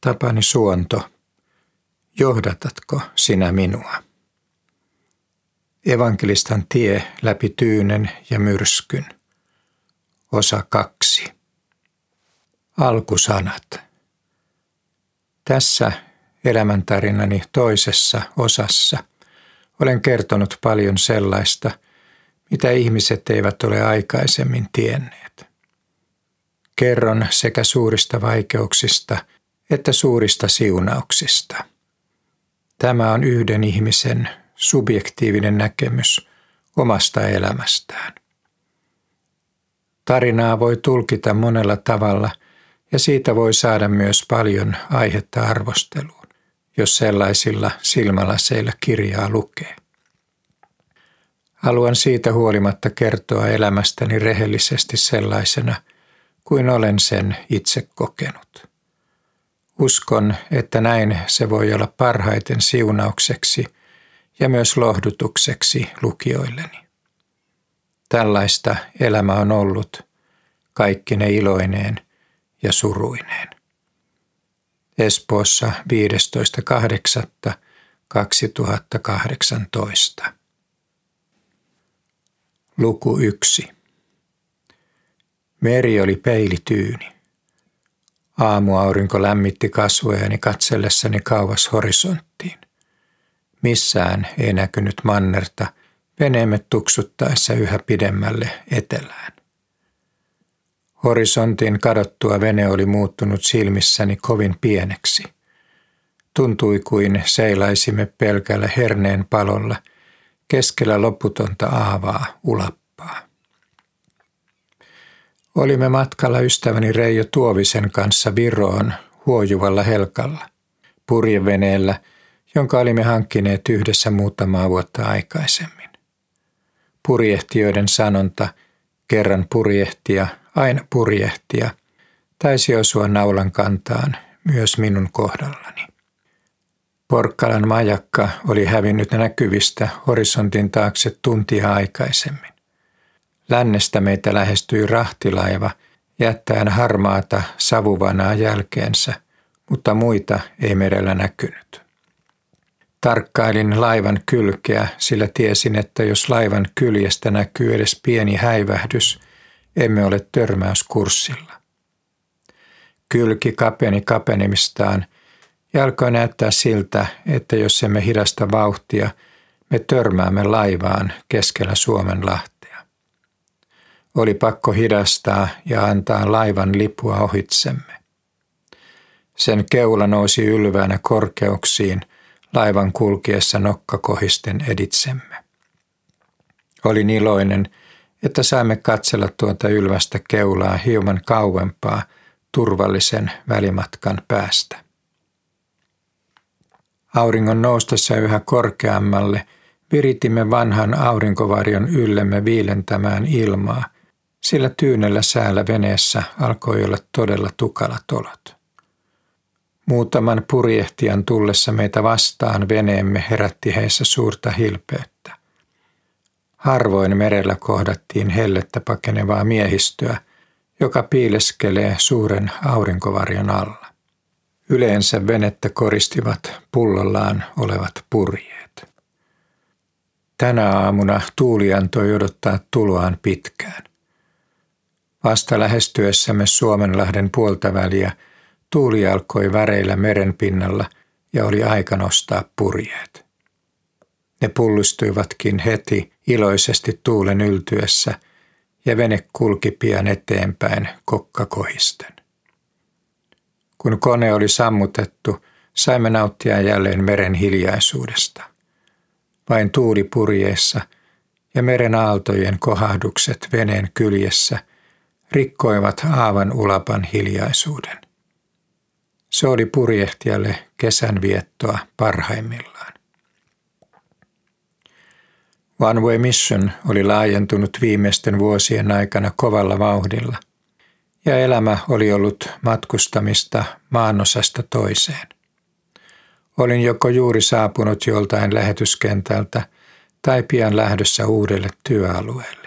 Tapani Suonto, johdatatko sinä minua? Evankelistan tie läpi tyynen ja myrskyn. Osa kaksi. Alkusanat. Tässä elämäntarinani toisessa osassa olen kertonut paljon sellaista, mitä ihmiset eivät ole aikaisemmin tienneet. Kerron sekä suurista vaikeuksista että suurista siunauksista. Tämä on yhden ihmisen subjektiivinen näkemys omasta elämästään. Tarinaa voi tulkita monella tavalla ja siitä voi saada myös paljon aihetta arvosteluun, jos sellaisilla silmälaseilla kirjaa lukee. Haluan siitä huolimatta kertoa elämästäni rehellisesti sellaisena, kuin olen sen itse kokenut. Uskon, että näin se voi olla parhaiten siunaukseksi ja myös lohdutukseksi lukijoilleni. Tällaista elämä on ollut, kaikki ne iloineen ja suruineen. Espoossa 15.8.2018. Luku 1. Meri oli peilityyni. Aamuaurinko lämmitti kasvojani katsellessani kauas horisonttiin. Missään ei näkynyt mannerta veneemme tuksuttaessa yhä pidemmälle etelään. Horisontin kadottua vene oli muuttunut silmissäni kovin pieneksi. Tuntui kuin seilaisimme pelkällä herneen palolla keskellä loputonta aavaa ulappaa. Olimme matkalla ystäväni Reijo Tuovisen kanssa Viroon huojuvalla helkalla, purjeveneellä, jonka olimme hankkineet yhdessä muutamaa vuotta aikaisemmin. Purjehtijoiden sanonta, kerran purjehtia, aina purjehtia, taisi osua naulan kantaan myös minun kohdallani. Porkkalan majakka oli hävinnyt näkyvistä horisontin taakse tuntia aikaisemmin. Lännestä meitä lähestyi rahtilaiva jättäen harmaata savuvanaa jälkeensä, mutta muita ei merellä näkynyt. Tarkkailin laivan kylkeä, sillä tiesin, että jos laivan kyljestä näkyy edes pieni häivähdys, emme ole törmäyskurssilla. Kylki kapeni kapenemistaan ja alkoi näyttää siltä, että jos emme hidasta vauhtia, me törmäämme laivaan keskellä Suomen lahtea. Oli pakko hidastaa ja antaa laivan lipua ohitsemme. Sen keula nousi ylväänä korkeuksiin laivan kulkiessa nokkakohisten editsemme. Olin iloinen, että saimme katsella tuota ylvästä keulaa hieman kauempaa turvallisen välimatkan päästä. Auringon noustessa yhä korkeammalle viritimme vanhan aurinkovarjon yllemme viilentämään ilmaa, sillä tyynellä säällä veneessä alkoi olla todella tukalat olot. Muutaman purjehtijan tullessa meitä vastaan veneemme herätti heissä suurta hilpeyttä. Harvoin merellä kohdattiin hellettä pakenevaa miehistöä, joka piileskelee suuren aurinkovarjon alla. Yleensä venettä koristivat pullollaan olevat purjeet. Tänä aamuna tuuli antoi odottaa tuloaan pitkään. Vasta lähestyessämme Suomenlahden puolta väliä tuuli alkoi väreillä merenpinnalla ja oli aika nostaa purjeet. Ne pullistuivatkin heti iloisesti tuulen yltyessä ja vene kulki pian eteenpäin kokkakohisten. Kun kone oli sammutettu, saimme nauttia jälleen meren hiljaisuudesta. Vain tuuli purjeessa ja meren aaltojen kohahdukset veneen kyljessä rikkoivat aavan ulapan hiljaisuuden. Se oli purjehtijalle kesänviettoa parhaimmillaan. One Way Mission oli laajentunut viimeisten vuosien aikana kovalla vauhdilla, ja elämä oli ollut matkustamista maanosasta toiseen. Olin joko juuri saapunut joltain lähetyskentältä tai pian lähdössä uudelle työalueelle.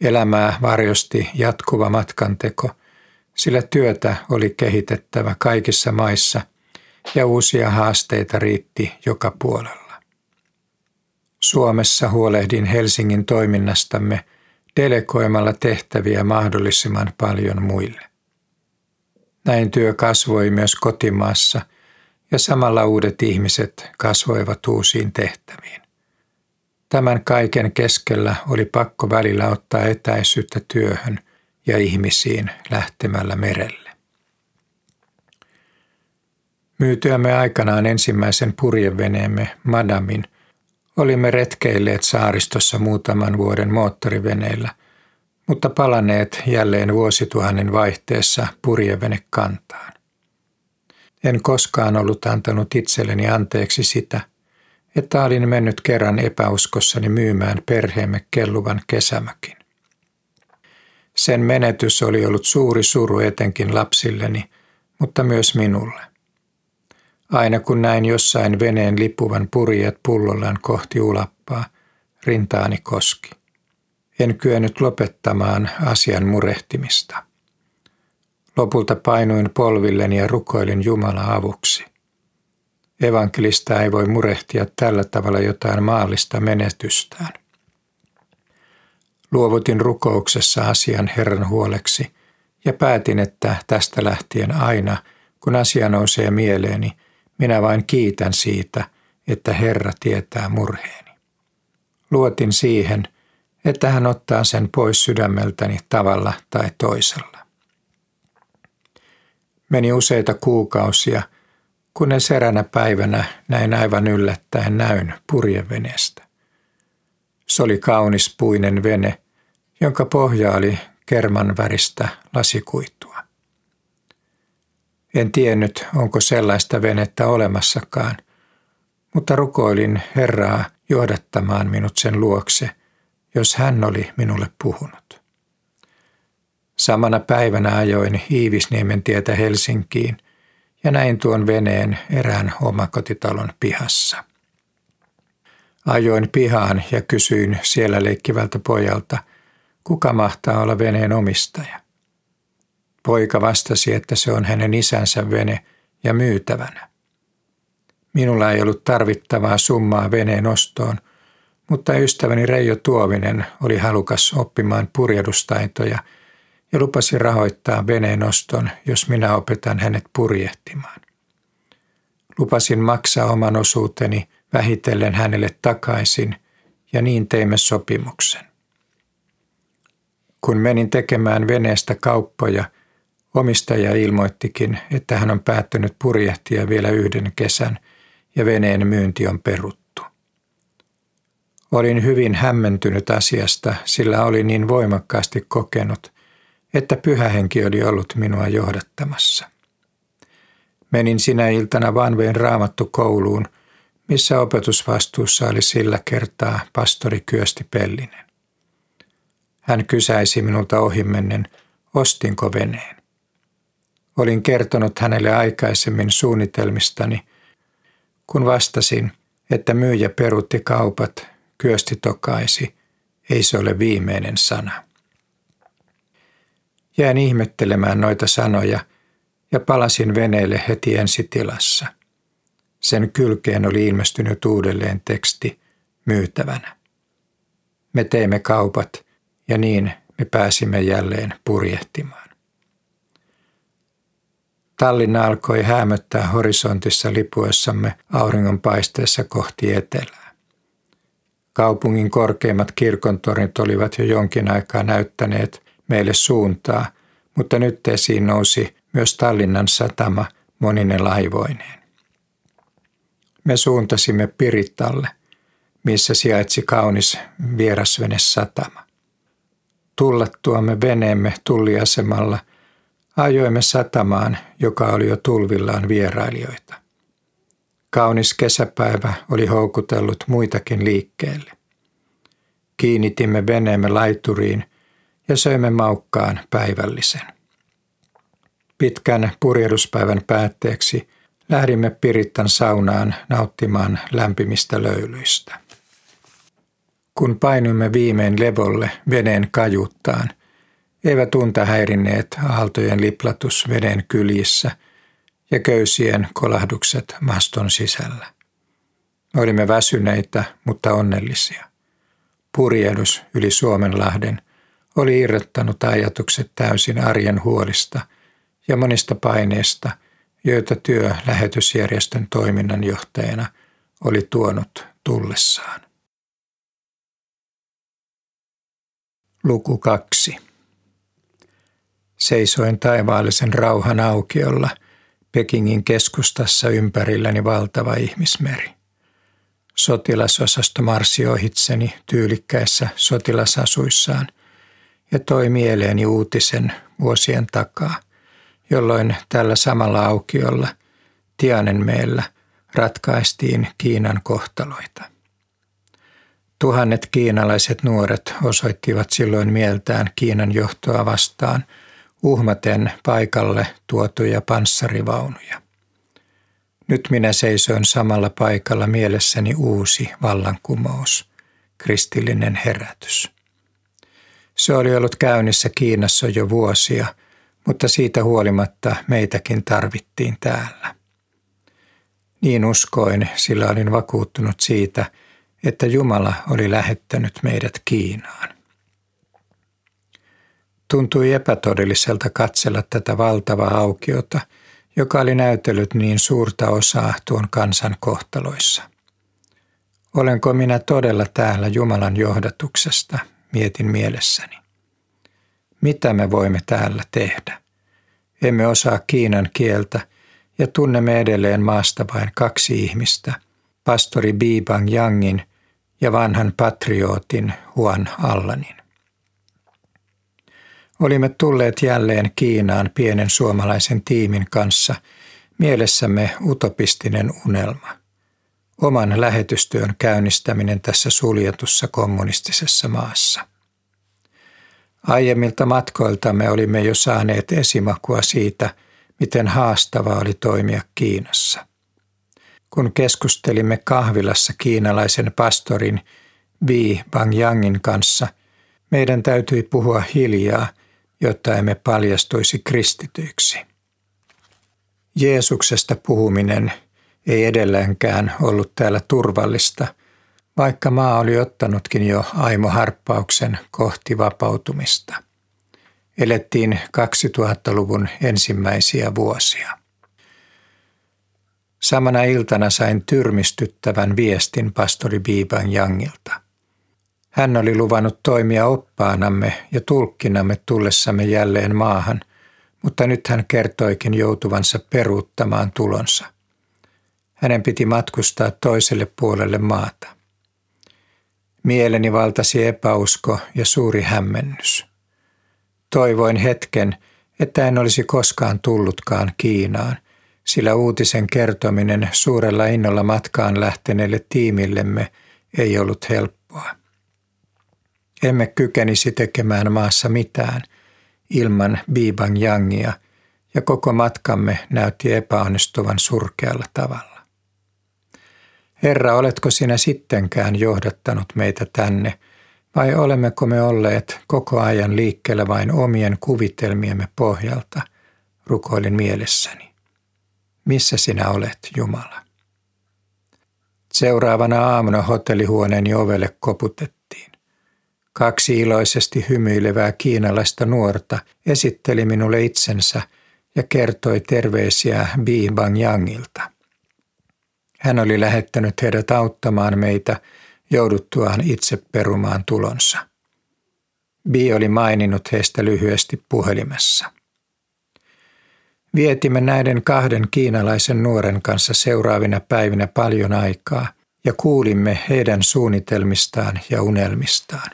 Elämää varjosti jatkuva matkanteko, sillä työtä oli kehitettävä kaikissa maissa ja uusia haasteita riitti joka puolella. Suomessa huolehdin Helsingin toiminnastamme delegoimalla tehtäviä mahdollisimman paljon muille. Näin työ kasvoi myös kotimaassa ja samalla uudet ihmiset kasvoivat uusiin tehtäviin. Tämän kaiken keskellä oli pakko välillä ottaa etäisyyttä työhön ja ihmisiin lähtemällä merelle. Myytyämme aikanaan ensimmäisen purjeveneemme Madamin, olimme retkeilleet saaristossa muutaman vuoden moottoriveneillä, mutta palanneet jälleen vuosituhannen vaihteessa purjevene kantaan. En koskaan ollut antanut itselleni anteeksi sitä, että olin mennyt kerran epäuskossani myymään perheemme kelluvan kesämökin. Sen menetys oli ollut suuri suru etenkin lapsilleni, mutta myös minulle. Aina kun näin jossain veneen lipuvan purjeet pullollaan kohti ulappaa, rintaani koski. En kyennyt lopettamaan asian murehtimista. Lopulta painuin polvilleni ja rukoilin Jumala avuksi. Evankelista ei voi murehtia tällä tavalla jotain maallista menetystään. Luovutin rukouksessa asian Herran huoleksi ja päätin, että tästä lähtien aina, kun asia nousee mieleeni, minä vain kiitän siitä, että Herra tietää murheeni. Luotin siihen, että hän ottaa sen pois sydämeltäni tavalla tai toisella. Meni useita kuukausia, kunnes eränä päivänä näin aivan yllättäen näyn purjeveneestä. Se oli kaunis puinen vene, jonka pohja oli kerman väristä lasikuitua. En tiennyt, onko sellaista venettä olemassakaan, mutta rukoilin Herraa johdattamaan minut sen luokse, jos hän oli minulle puhunut. Samana päivänä ajoin Iivisniemen tietä Helsinkiin ja näin tuon veneen erään omakotitalon pihassa. Ajoin pihaan ja kysyin siellä leikkivältä pojalta, kuka mahtaa olla veneen omistaja. Poika vastasi, että se on hänen isänsä vene ja myytävänä. Minulla ei ollut tarvittavaa summaa veneen ostoon, mutta ystäväni Reijo Tuovinen oli halukas oppimaan purjehdustaitoja ja lupasi rahoittaa veneen oston, jos minä opetan hänet purjehtimaan. Lupasin maksaa oman osuuteni vähitellen hänelle takaisin ja niin teimme sopimuksen. Kun menin tekemään veneestä kauppoja, omistaja ilmoittikin, että hän on päättänyt purjehtia vielä yhden kesän ja veneen myynti on peruttu. Olin hyvin hämmentynyt asiasta, sillä olin niin voimakkaasti kokenut, että pyhähenki oli ollut minua johdattamassa. Menin sinä iltana vanveen raamattu kouluun, missä opetusvastuussa oli sillä kertaa pastori Kyösti Pellinen. Hän kysäisi minulta ohimennen, ostinko veneen. Olin kertonut hänelle aikaisemmin suunnitelmistani, kun vastasin, että myyjä perutti kaupat, kyösti tokaisi, ei se ole viimeinen sana. Jäin ihmettelemään noita sanoja ja palasin veneelle heti ensitilassa. Sen kylkeen oli ilmestynyt uudelleen teksti myytävänä. Me teimme kaupat ja niin me pääsimme jälleen purjehtimaan. Tallinna alkoi hämöttää horisontissa lipuessamme auringonpaisteessa kohti etelää. Kaupungin korkeimmat kirkontornit olivat jo jonkin aikaa näyttäneet meille suuntaa, mutta nyt esiin nousi myös Tallinnan satama monine laivoineen. Me suuntasimme Pirittalle, missä sijaitsi kaunis vierasvenesatama. Tullattuamme veneemme tulliasemalla ajoimme satamaan, joka oli jo tulvillaan vierailijoita. Kaunis kesäpäivä oli houkutellut muitakin liikkeelle. Kiinnitimme veneemme laituriin ja söimme maukkaan päivällisen. Pitkän purjehduspäivän päätteeksi lähdimme Pirittan saunaan nauttimaan lämpimistä löylyistä. Kun painuimme viimein levolle veneen kajuttaan, Eivät unta häirinneet aaltojen liplatus veden kyljissä ja köysien kolahdukset maston sisällä. Me olimme väsyneitä, mutta onnellisia. Purjehdus yli Suomenlahden oli irrottanut ajatukset täysin arjen huolista ja monista paineista, joita työ lähetysjärjestön toiminnanjohtajana oli tuonut tullessaan. Luku kaksi. Seisoin taivaallisen rauhan aukiolla Pekingin keskustassa ympärilläni valtava ihmismeri. Sotilasosasto marssi ohitseni tyylikkäissä sotilasasuissaan ja toi mieleeni uutisen vuosien takaa, jolloin tällä samalla aukiolla Tianenmeellä ratkaistiin Kiinan kohtaloita. Tuhannet kiinalaiset nuoret osoittivat silloin mieltään Kiinan johtoa vastaan uhmaten paikalle tuotuja panssarivaunuja. Nyt minä seisoin samalla paikalla mielessäni uusi vallankumous, kristillinen herätys. Se oli ollut käynnissä Kiinassa jo vuosia, mutta siitä huolimatta meitäkin tarvittiin täällä. Niin uskoin, sillä olin vakuuttunut siitä, että Jumala oli lähettänyt meidät Kiinaan. Tuntui epätodelliselta katsella tätä valtavaa aukiota, joka oli näytellyt niin suurta osaa tuon kansan kohtaloissa. Olenko minä todella täällä Jumalan johdatuksesta, mietin mielessäni. Mitä me voimme täällä tehdä? Emme osaa Kiinan kieltä ja tunnemme edelleen maasta vain kaksi ihmistä, pastori Bibang Yangin ja vanhan patriotin Huan Allanin. Olimme tulleet jälleen Kiinaan pienen suomalaisen tiimin kanssa, mielessämme utopistinen unelma. Oman lähetystyön käynnistäminen tässä suljetussa kommunistisessa maassa. Aiemmilta matkoiltamme olimme jo saaneet esimakua siitä, miten haastavaa oli toimia Kiinassa. Kun keskustelimme kahvilassa kiinalaisen pastorin Bi Bangyangin kanssa, meidän täytyi puhua hiljaa, jotta emme paljastuisi kristityiksi. Jeesuksesta puhuminen ei edelläänkään ollut täällä turvallista, vaikka maa oli ottanutkin jo aimoharppauksen kohti vapautumista. Elettiin 2000-luvun ensimmäisiä vuosia. Samana iltana sain tyrmistyttävän viestin pastori Biban Jangilta – hän oli luvannut toimia oppaanamme ja tulkkinamme tullessamme jälleen maahan, mutta nyt hän kertoikin joutuvansa peruuttamaan tulonsa. Hänen piti matkustaa toiselle puolelle maata. Mieleni valtasi epäusko ja suuri hämmennys. Toivoin hetken, että en olisi koskaan tullutkaan Kiinaan, sillä uutisen kertominen suurella innolla matkaan lähteneelle tiimillemme ei ollut helppoa. Emme kykenisi tekemään maassa mitään ilman Bibang Yangia ja koko matkamme näytti epäonnistuvan surkealla tavalla. Herra, oletko sinä sittenkään johdattanut meitä tänne, vai olemmeko me olleet koko ajan liikkeellä vain omien kuvitelmiemme pohjalta, rukoilin mielessäni. Missä sinä olet, Jumala? Seuraavana aamuna hotellihuoneeni ovelle koputettiin. Kaksi iloisesti hymyilevää kiinalaista nuorta esitteli minulle itsensä ja kertoi terveisiä Bi Bangyangilta. Hän oli lähettänyt heidät auttamaan meitä jouduttuaan itse perumaan tulonsa. Bi oli maininnut heistä lyhyesti puhelimessa. Vietimme näiden kahden kiinalaisen nuoren kanssa seuraavina päivinä paljon aikaa ja kuulimme heidän suunnitelmistaan ja unelmistaan.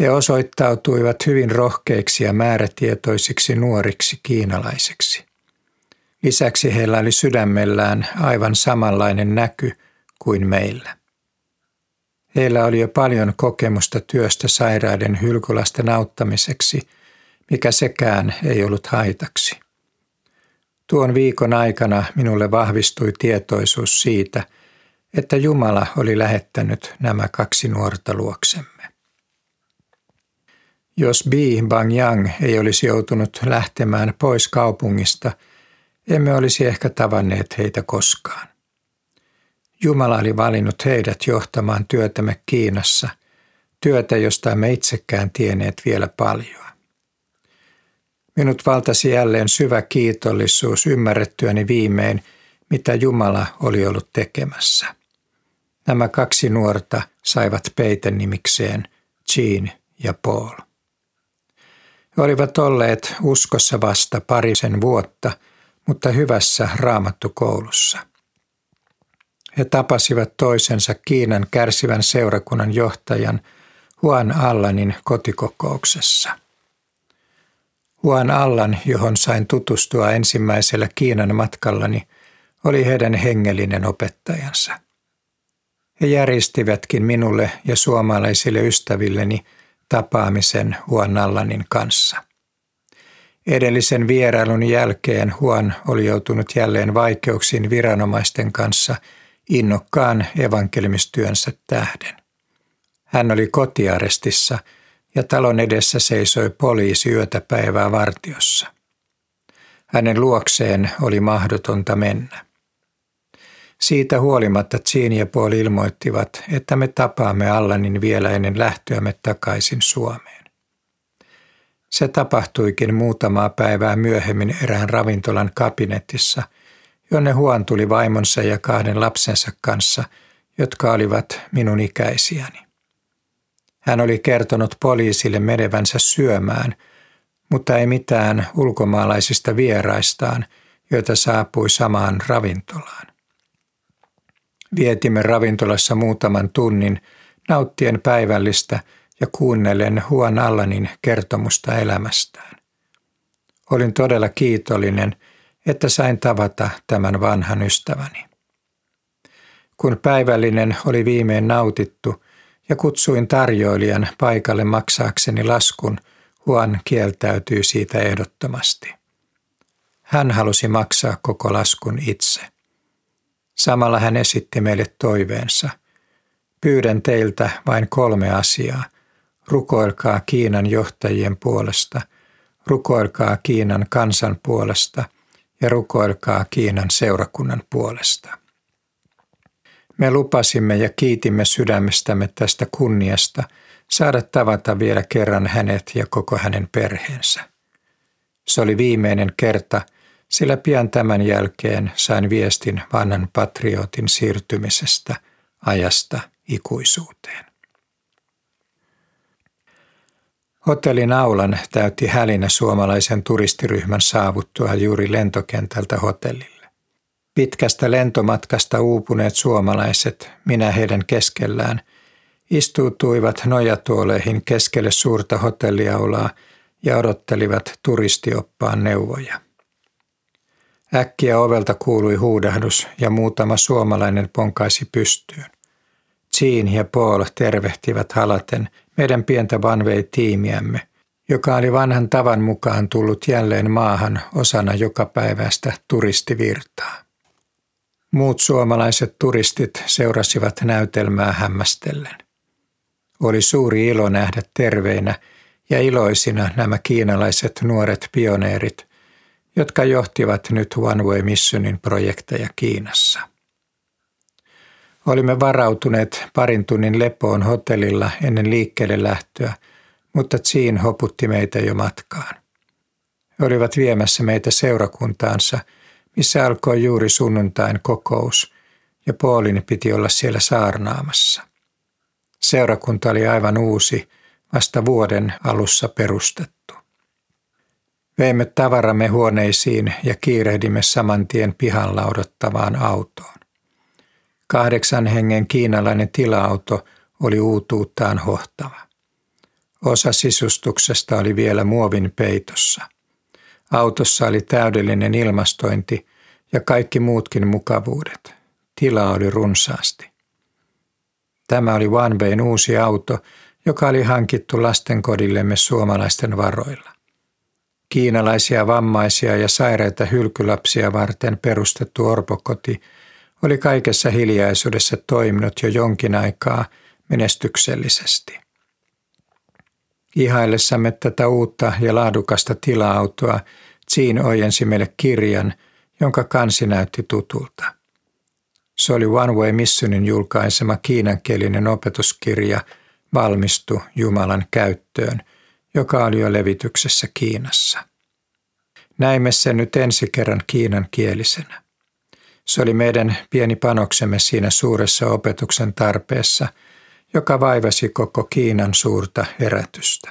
He osoittautuivat hyvin rohkeiksi ja määrätietoisiksi nuoriksi kiinalaiseksi. Lisäksi heillä oli sydämellään aivan samanlainen näky kuin meillä. Heillä oli jo paljon kokemusta työstä sairaiden hylkylasten auttamiseksi, mikä sekään ei ollut haitaksi. Tuon viikon aikana minulle vahvistui tietoisuus siitä, että Jumala oli lähettänyt nämä kaksi nuorta luoksemme. Jos Bi Bangyang ei olisi joutunut lähtemään pois kaupungista, emme olisi ehkä tavanneet heitä koskaan. Jumala oli valinnut heidät johtamaan työtämme Kiinassa, työtä, josta emme itsekään tienneet vielä paljon. Minut valtasi jälleen syvä kiitollisuus ymmärrettyäni viimein, mitä Jumala oli ollut tekemässä. Nämä kaksi nuorta saivat peiten nimikseen Jean ja Paul. He olivat olleet uskossa vasta parisen vuotta, mutta hyvässä raamattukoulussa. He tapasivat toisensa Kiinan kärsivän seurakunnan johtajan Juan Allanin kotikokouksessa. Juan Allan, johon sain tutustua ensimmäisellä Kiinan matkallani, oli heidän hengellinen opettajansa. He järjestivätkin minulle ja suomalaisille ystävilleni tapaamisen Juan Allanin kanssa. Edellisen vierailun jälkeen Juan oli joutunut jälleen vaikeuksiin viranomaisten kanssa innokkaan evankelimistyönsä tähden. Hän oli kotiarestissa ja talon edessä seisoi poliisi yötä päivää vartiossa. Hänen luokseen oli mahdotonta mennä. Siitä huolimatta Jean ja Paul ilmoittivat, että me tapaamme Allanin vielä ennen lähtöämme takaisin Suomeen. Se tapahtuikin muutamaa päivää myöhemmin erään ravintolan kabinetissa, jonne Huon tuli vaimonsa ja kahden lapsensa kanssa, jotka olivat minun ikäisiäni. Hän oli kertonut poliisille menevänsä syömään, mutta ei mitään ulkomaalaisista vieraistaan, joita saapui samaan ravintolaan. Vietimme ravintolassa muutaman tunnin nauttien päivällistä ja kuunnellen Huon Allanin kertomusta elämästään. Olin todella kiitollinen, että sain tavata tämän vanhan ystäväni. Kun päivällinen oli viimein nautittu ja kutsuin tarjoilijan paikalle maksaakseni laskun, Huon kieltäytyi siitä ehdottomasti. Hän halusi maksaa koko laskun itse. Samalla hän esitti meille toiveensa. Pyydän teiltä vain kolme asiaa. Rukoilkaa Kiinan johtajien puolesta, rukoilkaa Kiinan kansan puolesta ja rukoilkaa Kiinan seurakunnan puolesta. Me lupasimme ja kiitimme sydämestämme tästä kunniasta saada tavata vielä kerran hänet ja koko hänen perheensä. Se oli viimeinen kerta, sillä pian tämän jälkeen sain viestin vanhan patriotin siirtymisestä ajasta ikuisuuteen. Hotellin aulan täytti hälinä suomalaisen turistiryhmän saavuttua juuri lentokentältä hotellille. Pitkästä lentomatkasta uupuneet suomalaiset, minä heidän keskellään, istuutuivat nojatuoleihin keskelle suurta hotelliaulaa ja odottelivat turistioppaan neuvoja. Äkkiä ovelta kuului huudahdus ja muutama suomalainen ponkaisi pystyyn. Jean ja Paul tervehtivät halaten meidän pientä Vanvei-tiimiämme, joka oli vanhan tavan mukaan tullut jälleen maahan osana joka päivästä turistivirtaa. Muut suomalaiset turistit seurasivat näytelmää hämmästellen. Oli suuri ilo nähdä terveinä ja iloisina nämä kiinalaiset nuoret pioneerit, jotka johtivat nyt One Way Missionin projekteja Kiinassa. Olimme varautuneet parin tunnin lepoon hotellilla ennen liikkeelle lähtöä, mutta Jean hoputti meitä jo matkaan. He olivat viemässä meitä seurakuntaansa, missä alkoi juuri sunnuntain kokous, ja Paulin piti olla siellä saarnaamassa. Seurakunta oli aivan uusi, vasta vuoden alussa perustettu. Veimme tavaramme huoneisiin ja kiirehdimme saman tien pihalla odottavaan autoon. Kahdeksan hengen kiinalainen tila-auto oli uutuuttaan hohtava. Osa sisustuksesta oli vielä muovin peitossa. Autossa oli täydellinen ilmastointi ja kaikki muutkin mukavuudet. Tilaa oli runsaasti. Tämä oli OneBayn uusi auto, joka oli hankittu lastenkodillemme suomalaisten varoilla. Kiinalaisia vammaisia ja sairaita hylkylapsia varten perustettu orpokoti oli kaikessa hiljaisuudessa toiminut jo jonkin aikaa menestyksellisesti. Ihaillessamme tätä uutta ja laadukasta tila-autoa, Jean ojensi meille kirjan, jonka kansi näytti tutulta. Se oli One Way Missionin julkaisema kiinankielinen opetuskirja Valmistu Jumalan käyttöön, joka oli jo levityksessä Kiinassa. Näimme sen nyt ensi kerran kiinan kielisenä. Se oli meidän pieni panoksemme siinä suuressa opetuksen tarpeessa, joka vaivasi koko Kiinan suurta herätystä.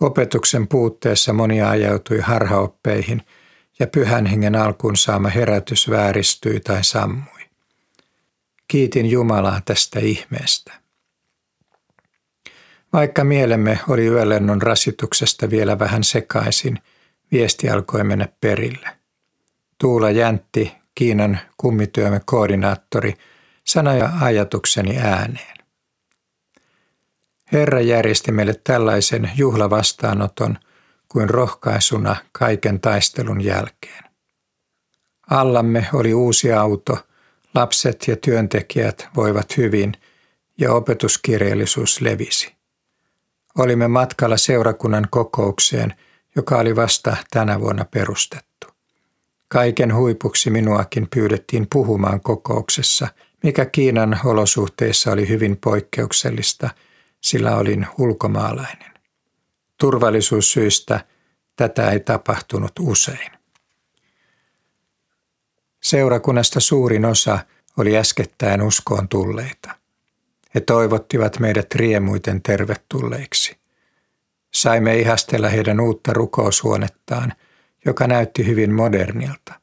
Opetuksen puutteessa monia ajautui harhaoppeihin ja pyhän hengen alkuun saama herätys vääristyi tai sammui. Kiitin Jumalaa tästä ihmeestä. Vaikka mielemme oli yölennon rasituksesta vielä vähän sekaisin, viesti alkoi mennä perille. Tuula Jäntti, Kiinan kummityömme koordinaattori, sanoi ajatukseni ääneen. Herra järjesti meille tällaisen juhlavastaanoton kuin rohkaisuna kaiken taistelun jälkeen. Allamme oli uusi auto, lapset ja työntekijät voivat hyvin ja opetuskirjallisuus levisi. Olimme matkalla seurakunnan kokoukseen, joka oli vasta tänä vuonna perustettu. Kaiken huipuksi minuakin pyydettiin puhumaan kokouksessa, mikä Kiinan olosuhteissa oli hyvin poikkeuksellista, sillä olin ulkomaalainen. Turvallisuussyistä tätä ei tapahtunut usein. Seurakunnasta suurin osa oli äskettäin uskoon tulleita. He toivottivat meidät riemuiten tervetulleiksi. Saimme ihastella heidän uutta rukoushuonettaan, joka näytti hyvin modernilta.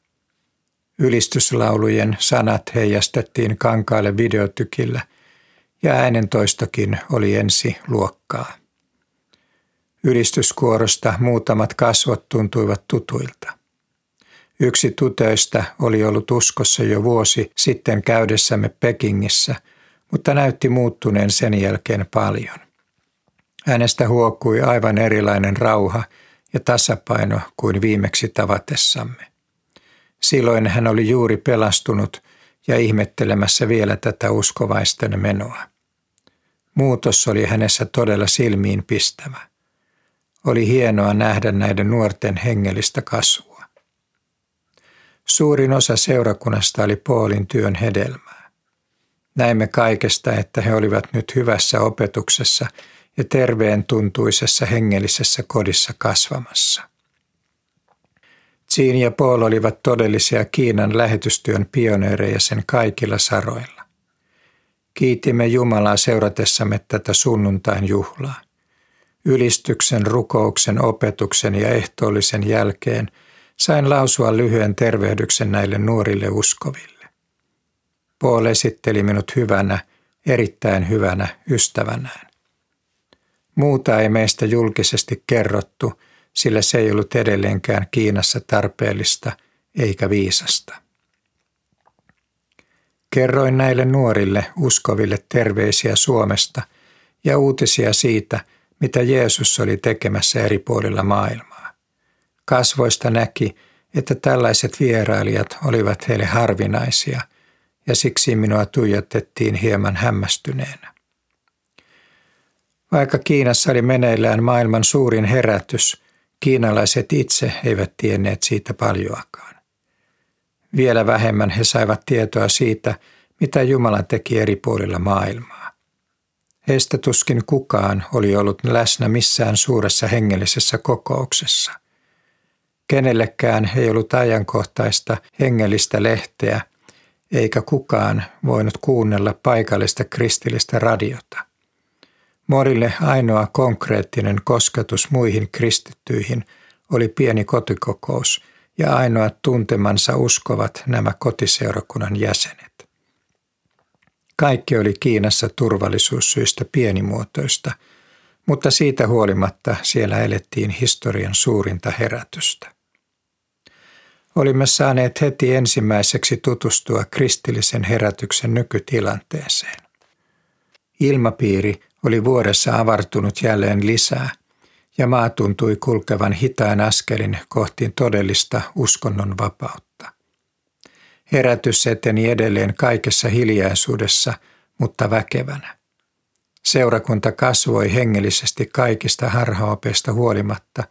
Ylistyslaulujen sanat heijastettiin kankaalle videotykillä ja äänentoistokin oli ensi luokkaa. Ylistyskuorosta muutamat kasvot tuntuivat tutuilta. Yksi tutöistä oli ollut uskossa jo vuosi sitten käydessämme Pekingissä, mutta näytti muuttuneen sen jälkeen paljon. Hänestä huokui aivan erilainen rauha ja tasapaino kuin viimeksi tavatessamme. Silloin hän oli juuri pelastunut ja ihmettelemässä vielä tätä uskovaisten menoa. Muutos oli hänessä todella silmiin pistävä. Oli hienoa nähdä näiden nuorten hengellistä kasvua. Suurin osa seurakunnasta oli Paulin työn hedelmää. Näimme kaikesta, että he olivat nyt hyvässä opetuksessa ja terveen tuntuisessa hengellisessä kodissa kasvamassa. Jean ja Paul olivat todellisia Kiinan lähetystyön pioneereja sen kaikilla saroilla. Kiitimme Jumalaa seuratessamme tätä sunnuntain juhlaa. Ylistyksen, rukouksen, opetuksen ja ehtoollisen jälkeen sain lausua lyhyen tervehdyksen näille nuorille uskoville. Paul esitteli minut hyvänä, erittäin hyvänä ystävänään. Muuta ei meistä julkisesti kerrottu, sillä se ei ollut edelleenkään Kiinassa tarpeellista eikä viisasta. Kerroin näille nuorille uskoville terveisiä Suomesta ja uutisia siitä, mitä Jeesus oli tekemässä eri puolilla maailmaa. Kasvoista näki, että tällaiset vierailijat olivat heille harvinaisia, ja siksi minua tuijotettiin hieman hämmästyneenä. Vaikka Kiinassa oli meneillään maailman suurin herätys, kiinalaiset itse eivät tienneet siitä paljoakaan. Vielä vähemmän he saivat tietoa siitä, mitä Jumala teki eri puolilla maailmaa. Heistä tuskin kukaan oli ollut läsnä missään suuressa hengellisessä kokouksessa. Kenellekään ei ollut ajankohtaista hengellistä lehteä, eikä kukaan voinut kuunnella paikallista kristillistä radiota. Morille ainoa konkreettinen kosketus muihin kristittyihin oli pieni kotikokous ja ainoat tuntemansa uskovat nämä kotiseurakunnan jäsenet. Kaikki oli Kiinassa turvallisuussyistä pienimuotoista, mutta siitä huolimatta siellä elettiin historian suurinta herätystä. Olimme saaneet heti ensimmäiseksi tutustua kristillisen herätyksen nykytilanteeseen. Ilmapiiri oli vuodessa avartunut jälleen lisää, ja maa tuntui kulkevan hitaan askelin kohti todellista uskonnon vapautta. Herätys eteni edelleen kaikessa hiljaisuudessa, mutta väkevänä. Seurakunta kasvoi hengellisesti kaikista harhaopeista huolimatta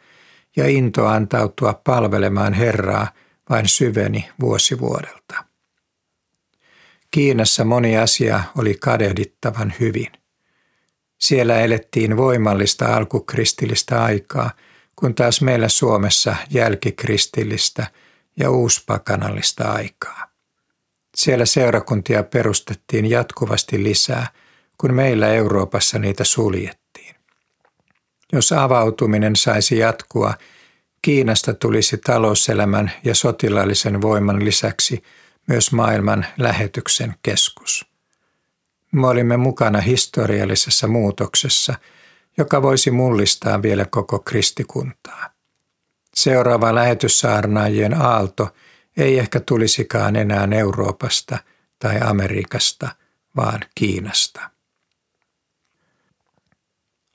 ja into antautua palvelemaan Herraa vain syveni vuosi vuodelta. Kiinassa moni asia oli kadehdittavan hyvin. Siellä elettiin voimallista alkukristillistä aikaa, kun taas meillä Suomessa jälkikristillistä ja uuspakanallista aikaa. Siellä seurakuntia perustettiin jatkuvasti lisää, kun meillä Euroopassa niitä suljettiin. Jos avautuminen saisi jatkua, Kiinasta tulisi talouselämän ja sotilaallisen voiman lisäksi myös maailman lähetyksen keskus. Me olimme mukana historiallisessa muutoksessa, joka voisi mullistaa vielä koko kristikuntaa. Seuraava lähetyssaarnaajien aalto – ei ehkä tulisikaan enää Euroopasta tai Amerikasta, vaan Kiinasta.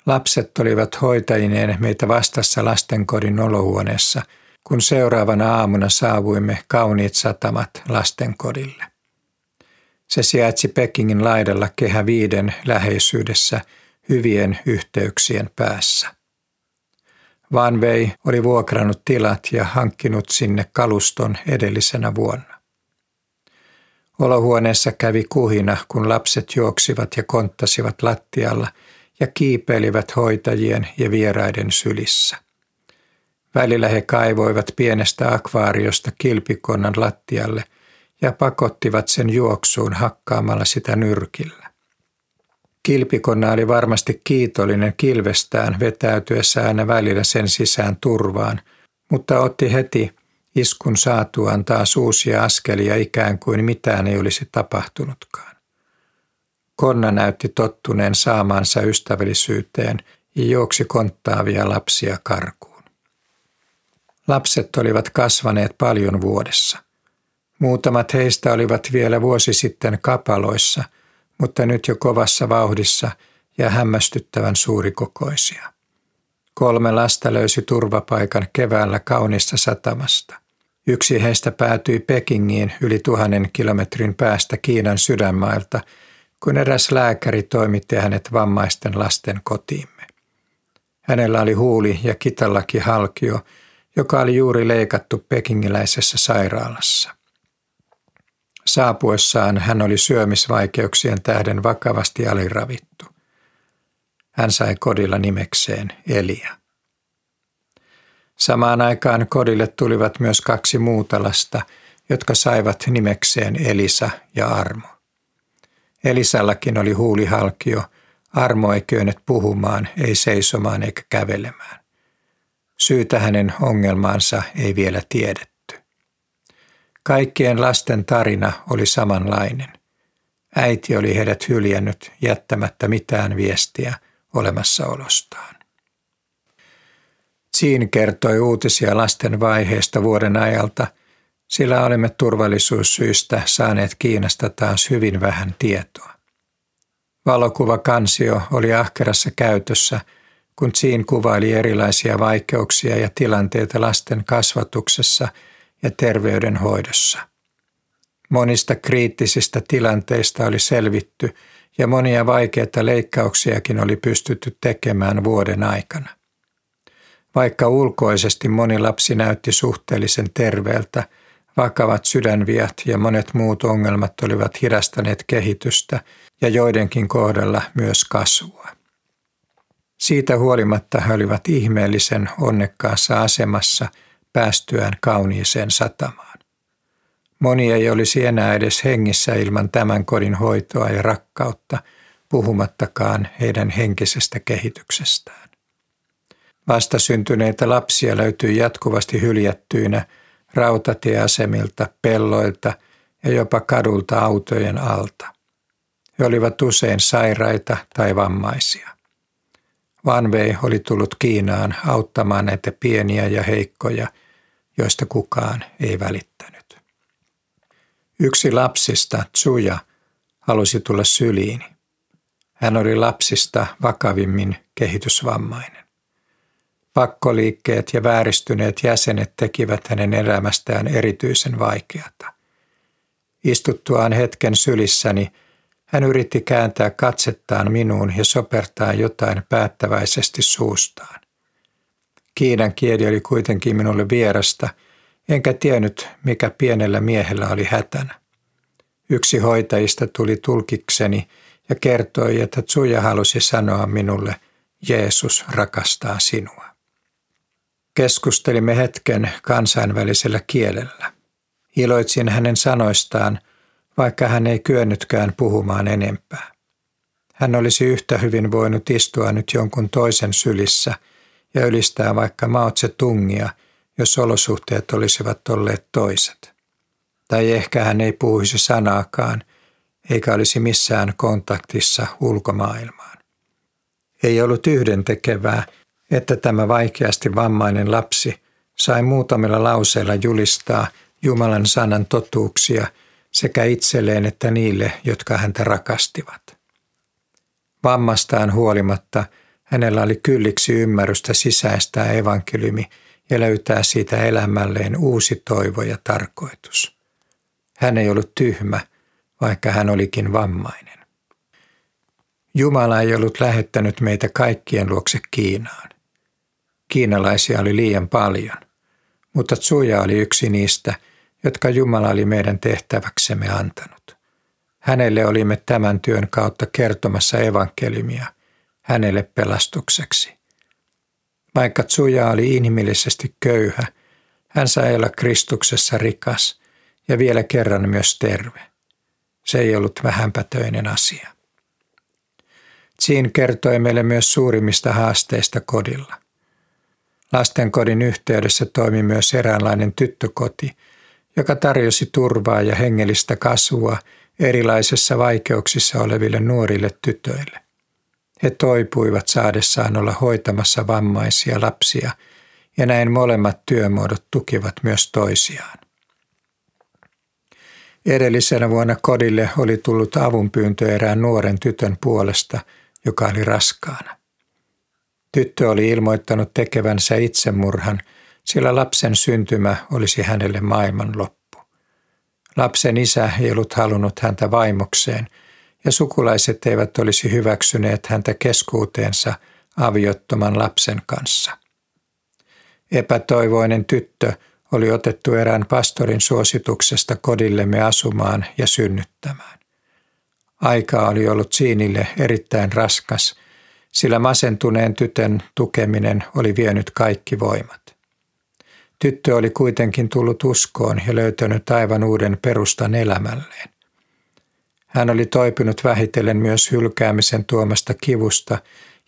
Lapset olivat hoitajineen meitä vastassa lastenkodin olohuoneessa, kun seuraavana aamuna saavuimme kauniit satamat lastenkodille. Se sijaitsi Pekingin laidalla kehä viiden läheisyydessä hyvien yhteyksien päässä. Van Vei oli vuokrannut tilat ja hankkinut sinne kaluston edellisenä vuonna. Olohuoneessa kävi kuhina, kun lapset juoksivat ja konttasivat lattialla ja kiipeilivät hoitajien ja vieraiden sylissä. Välillä he kaivoivat pienestä akvaariosta kilpikonnan lattialle ja pakottivat sen juoksuun hakkaamalla sitä nyrkillä. Kilpikonna oli varmasti kiitollinen kilvestään vetäytyessä aina välillä sen sisään turvaan, mutta otti heti iskun saatuaan taas uusia askelia ikään kuin mitään ei olisi tapahtunutkaan. Konna näytti tottuneen saamaansa ystävällisyyteen ja juoksi konttaavia lapsia karkuun. Lapset olivat kasvaneet paljon vuodessa. Muutamat heistä olivat vielä vuosi sitten kapaloissa – mutta nyt jo kovassa vauhdissa ja hämmästyttävän suurikokoisia. Kolme lasta löysi turvapaikan keväällä kaunista satamasta. Yksi heistä päätyi Pekingiin yli tuhannen kilometrin päästä Kiinan sydänmailta, kun eräs lääkäri toimitti hänet vammaisten lasten kotiimme. Hänellä oli huuli ja kitallaki halkio, joka oli juuri leikattu pekingiläisessä sairaalassa. Saapuessaan hän oli syömisvaikeuksien tähden vakavasti aliravittu. Hän sai kodilla nimekseen Elia. Samaan aikaan kodille tulivat myös kaksi muuta lasta, jotka saivat nimekseen Elisa ja Armo. Elisallakin oli huulihalkio, Armo ei kyennyt puhumaan, ei seisomaan eikä kävelemään. Syytä hänen ongelmaansa ei vielä tiedetä. Kaikkien lasten tarina oli samanlainen. Äiti oli heidät hyljännyt jättämättä mitään viestiä olemassaolostaan. Siin kertoi uutisia lasten vaiheesta vuoden ajalta, sillä olimme turvallisuussyistä saaneet Kiinasta taas hyvin vähän tietoa. Valokuvakansio oli ahkerassa käytössä, kun Siin kuvaili erilaisia vaikeuksia ja tilanteita lasten kasvatuksessa – ja terveydenhoidossa. Monista kriittisistä tilanteista oli selvitty ja monia vaikeita leikkauksiakin oli pystytty tekemään vuoden aikana. Vaikka ulkoisesti moni lapsi näytti suhteellisen terveeltä, vakavat sydänviat ja monet muut ongelmat olivat hidastaneet kehitystä ja joidenkin kohdalla myös kasvua. Siitä huolimatta he olivat ihmeellisen onnekkaassa asemassa – päästyään kauniiseen satamaan. Moni ei olisi enää edes hengissä ilman tämän kodin hoitoa ja rakkautta, puhumattakaan heidän henkisestä kehityksestään. Vastasyntyneitä lapsia löytyi jatkuvasti hyljättyinä rautatieasemilta, pelloilta ja jopa kadulta autojen alta. He olivat usein sairaita tai vammaisia. Vanvei oli tullut Kiinaan auttamaan näitä pieniä ja heikkoja, joista kukaan ei välittänyt. Yksi lapsista, Tsuja, halusi tulla syliini. Hän oli lapsista vakavimmin kehitysvammainen. Pakkoliikkeet ja vääristyneet jäsenet tekivät hänen elämästään erityisen vaikeata. Istuttuaan hetken sylissäni Hän yritti kääntää katsettaan minuun ja sopertaa jotain päättäväisesti suustaan. Kiinan kieli oli kuitenkin minulle vierasta, enkä tiennyt, mikä pienellä miehellä oli hätänä. Yksi hoitajista tuli tulkikseni ja kertoi, että Tsuja halusi sanoa minulle, Jeesus rakastaa sinua. Keskustelimme hetken kansainvälisellä kielellä. Iloitsin hänen sanoistaan, vaikka hän ei kyennytkään puhumaan enempää. Hän olisi yhtä hyvin voinut istua nyt jonkun toisen sylissä ja ylistää vaikka Maotse tungia, jos olosuhteet olisivat olleet toiset. Tai ehkä hän ei puhuisi sanaakaan, eikä olisi missään kontaktissa ulkomaailmaan. Ei ollut yhdentekevää, että tämä vaikeasti vammainen lapsi sai muutamilla lauseilla julistaa Jumalan sanan totuuksia sekä itselleen että niille, jotka häntä rakastivat. Vammastaan huolimatta hänellä oli kylliksi ymmärrystä sisäistää evankeliumi ja löytää siitä elämälleen uusi toivo ja tarkoitus. Hän ei ollut tyhmä, vaikka hän olikin vammainen. Jumala ei ollut lähettänyt meitä kaikkien luokse Kiinaan. Kiinalaisia oli liian paljon, mutta Tsuja oli yksi niistä, jotka Jumala oli meidän tehtäväksemme antanut. Hänelle olimme tämän työn kautta kertomassa evankeliumia, hänelle pelastukseksi. Vaikka Tsuja oli inhimillisesti köyhä, hän sai olla Kristuksessa rikas ja vielä kerran myös terve. Se ei ollut vähänpätöinen asia. Tsin kertoi meille myös suurimmista haasteista kodilla. Lastenkodin yhteydessä toimi myös eräänlainen tyttökoti, joka tarjosi turvaa ja hengellistä kasvua erilaisissa vaikeuksissa oleville nuorille tytöille. He toipuivat saadessaan olla hoitamassa vammaisia lapsia, ja näin molemmat työmuodot tukivat myös toisiaan. Edellisenä vuonna kodille oli tullut avunpyyntö erään nuoren tytön puolesta, joka oli raskaana. Tyttö oli ilmoittanut tekevänsä itsemurhan, sillä lapsen syntymä olisi hänelle maailmanloppu. Lapsen isä ei ollut halunnut häntä vaimokseen, ja sukulaiset eivät olisi hyväksyneet häntä keskuuteensa aviottoman lapsen kanssa. Epätoivoinen tyttö oli otettu erään pastorin suosituksesta kodillemme asumaan ja synnyttämään. Aika oli ollut Siinille erittäin raskas, sillä masentuneen tytön tukeminen oli vienyt kaikki voimat. Tyttö oli kuitenkin tullut uskoon ja löytänyt aivan uuden perustan elämälleen. Hän oli toipunut vähitellen myös hylkäämisen tuomasta kivusta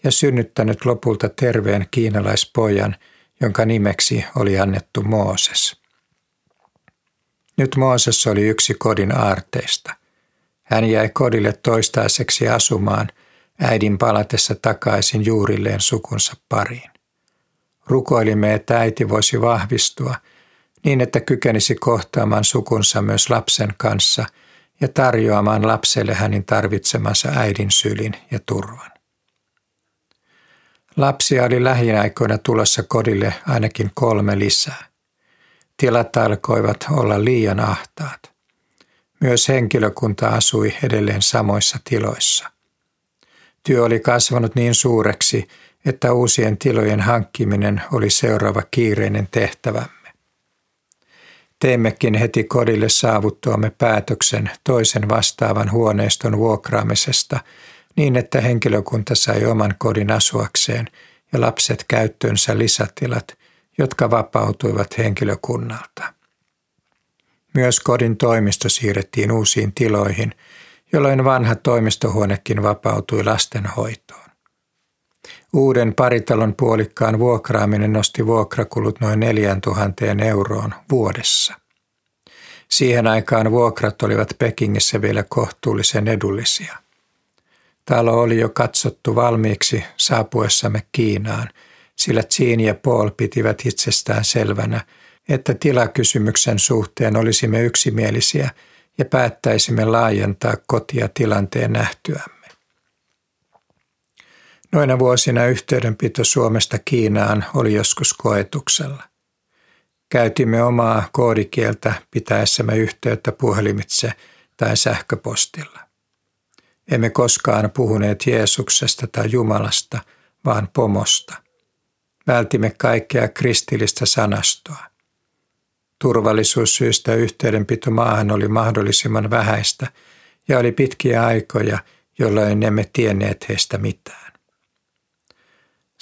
ja synnyttänyt lopulta terveen kiinalaispojan, jonka nimeksi oli annettu Mooses. Nyt Mooses oli yksi kodin aarteista. Hän jäi kodille toistaiseksi asumaan äidin palatessa takaisin juurilleen sukunsa pariin. Rukoilimme, että äiti voisi vahvistua niin, että kykenisi kohtaamaan sukunsa myös lapsen kanssa ja tarjoamaan lapselle hänen tarvitsemansa äidin sylin ja turvan. Lapsia oli lähiaikoina tulossa kodille ainakin kolme lisää. Tilat alkoivat olla liian ahtaat. Myös henkilökunta asui edelleen samoissa tiloissa. Työ oli kasvanut niin suureksi, että uusien tilojen hankkiminen oli seuraava kiireinen tehtävämme. Teimmekin heti kodille saavuttuamme päätöksen toisen vastaavan huoneiston vuokraamisesta niin, että henkilökunta sai oman kodin asuakseen ja lapset käyttöönsä lisätilat, jotka vapautuivat henkilökunnalta. Myös kodin toimisto siirrettiin uusiin tiloihin, jolloin vanha toimistohuonekin vapautui lastenhoitoon. Uuden paritalon puolikkaan vuokraaminen nosti vuokrakulut noin 4000 euroon vuodessa. Siihen aikaan vuokrat olivat Pekingissä vielä kohtuullisen edullisia. Talo oli jo katsottu valmiiksi saapuessamme Kiinaan, sillä Jean ja Paul pitivät itsestään selvänä, että tilakysymyksen suhteen olisimme yksimielisiä ja päättäisimme laajentaa kotia tilanteen nähtyämme. Noina vuosina yhteydenpito Suomesta Kiinaan oli joskus koetuksella. Käytimme omaa koodikieltä pitäessämme yhteyttä puhelimitse tai sähköpostilla. Emme koskaan puhuneet Jeesuksesta tai Jumalasta, vaan pomosta. Vältimme kaikkea kristillistä sanastoa. Turvallisuussyistä yhteydenpito maahan oli mahdollisimman vähäistä ja oli pitkiä aikoja, jolloin emme tienneet heistä mitään.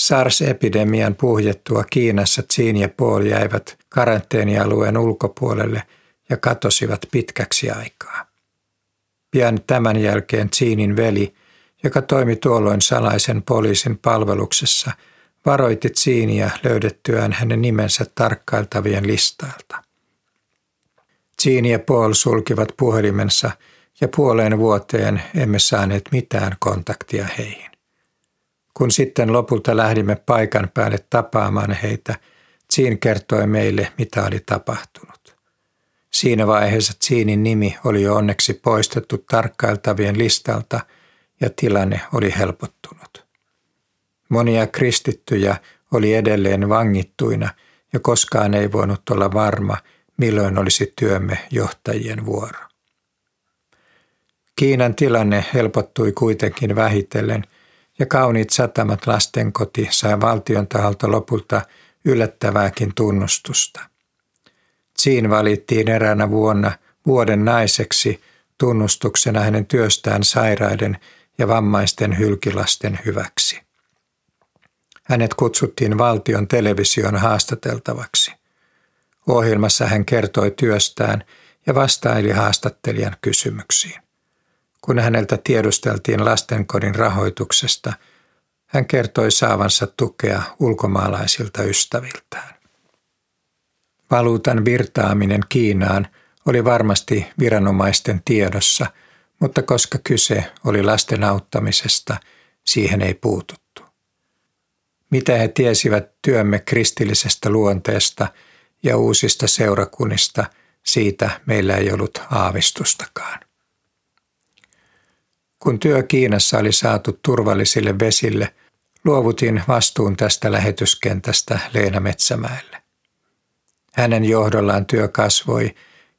SARS-epidemian puhjettua Kiinassa Jean ja Paul jäivät karanteenialueen ulkopuolelle ja katosivat pitkäksi aikaa. Pian tämän jälkeen Jeanin veli, joka toimi tuolloin salaisen poliisin palveluksessa, varoitti Jeania löydettyään hänen nimensä tarkkailtavien listalta. Jean ja Paul sulkivat puhelimensa ja puoleen vuoteen emme saaneet mitään kontaktia heihin. Kun sitten lopulta lähdimme paikan päälle tapaamaan heitä, Jean kertoi meille, mitä oli tapahtunut. Siinä vaiheessa Jeanin nimi oli jo onneksi poistettu tarkkailtavien listalta ja tilanne oli helpottunut. Monia kristittyjä oli edelleen vangittuina ja koskaan ei voinut olla varma, milloin olisi työmme johtajien vuoro. Kiinan tilanne helpottui kuitenkin vähitellen ja kauniit satamat lastenkoti sai valtion taholta lopulta yllättävääkin tunnustusta. Siin valittiin eräänä vuonna vuoden naiseksi tunnustuksena hänen työstään sairaiden ja vammaisten hylkilasten hyväksi. Hänet kutsuttiin valtion television haastateltavaksi. Ohjelmassa hän kertoi työstään ja vastaili haastattelijan kysymyksiin. Kun häneltä tiedusteltiin lastenkodin rahoituksesta, hän kertoi saavansa tukea ulkomaalaisilta ystäviltään. Valuutan virtaaminen Kiinaan oli varmasti viranomaisten tiedossa, mutta koska kyse oli lasten auttamisesta, siihen ei puututtu. Mitä he tiesivät työmme kristillisestä luonteesta ja uusista seurakunnista, siitä meillä ei ollut aavistustakaan. Kun työ Kiinassa oli saatu turvallisille vesille, luovutin vastuun tästä lähetyskentästä Leena Metsämäelle. Hänen johdollaan työ kasvoi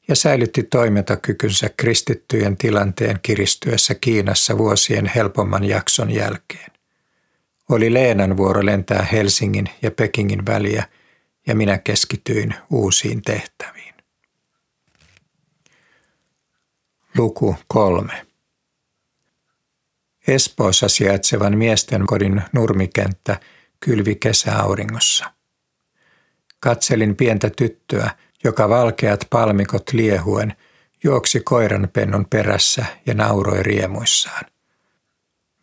ja säilytti toimintakykynsä kristittyjen tilanteen kiristyessä Kiinassa vuosien helpomman jakson jälkeen. Oli Leenan vuoro lentää Helsingin ja Pekingin väliä ja minä keskityin uusiin tehtäviin. Luku kolme. Espoossa sijaitsevan miesten kodin nurmikenttä kylvi kesäauringossa. Katselin pientä tyttöä, joka valkeat palmikot liehuen juoksi koiranpennun perässä ja nauroi riemuissaan.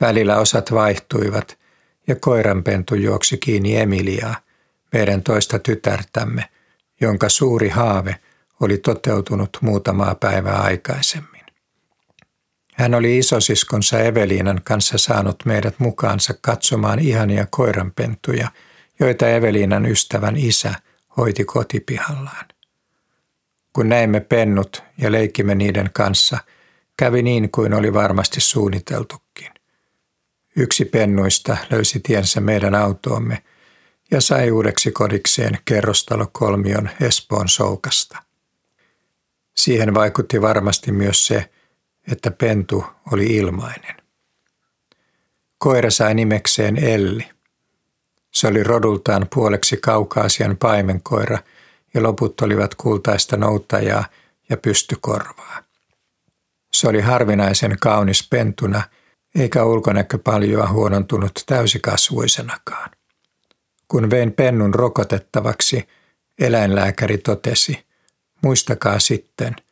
Välillä osat vaihtuivat ja koiranpentu juoksi kiinni Emiliaa, meidän toista tytärtämme, jonka suuri haave oli toteutunut muutamaa päivää aikaisemmin. Hän oli isosiskonsa Eveliinan kanssa saanut meidät mukaansa katsomaan ihania koiranpentuja, joita Eveliinan ystävän isä hoiti kotipihallaan. Kun näimme pennut ja leikimme niiden kanssa, kävi niin kuin oli varmasti suunniteltukin. Yksi pennuista löysi tiensä meidän autoomme ja sai uudeksi kodikseen kerrostalokolmion Espoon soukasta. Siihen vaikutti varmasti myös se, että pentu oli ilmainen. Koira sai nimekseen Elli. Se oli rodultaan puoleksi kaukaasian paimenkoira ja loput olivat kultaista noutajaa ja pystykorvaa. Se oli harvinaisen kaunis pentuna, eikä ulkonäkö paljoa huonontunut täysikasvuisenakaan. Kun vein pennun rokotettavaksi, eläinlääkäri totesi, muistakaa sitten –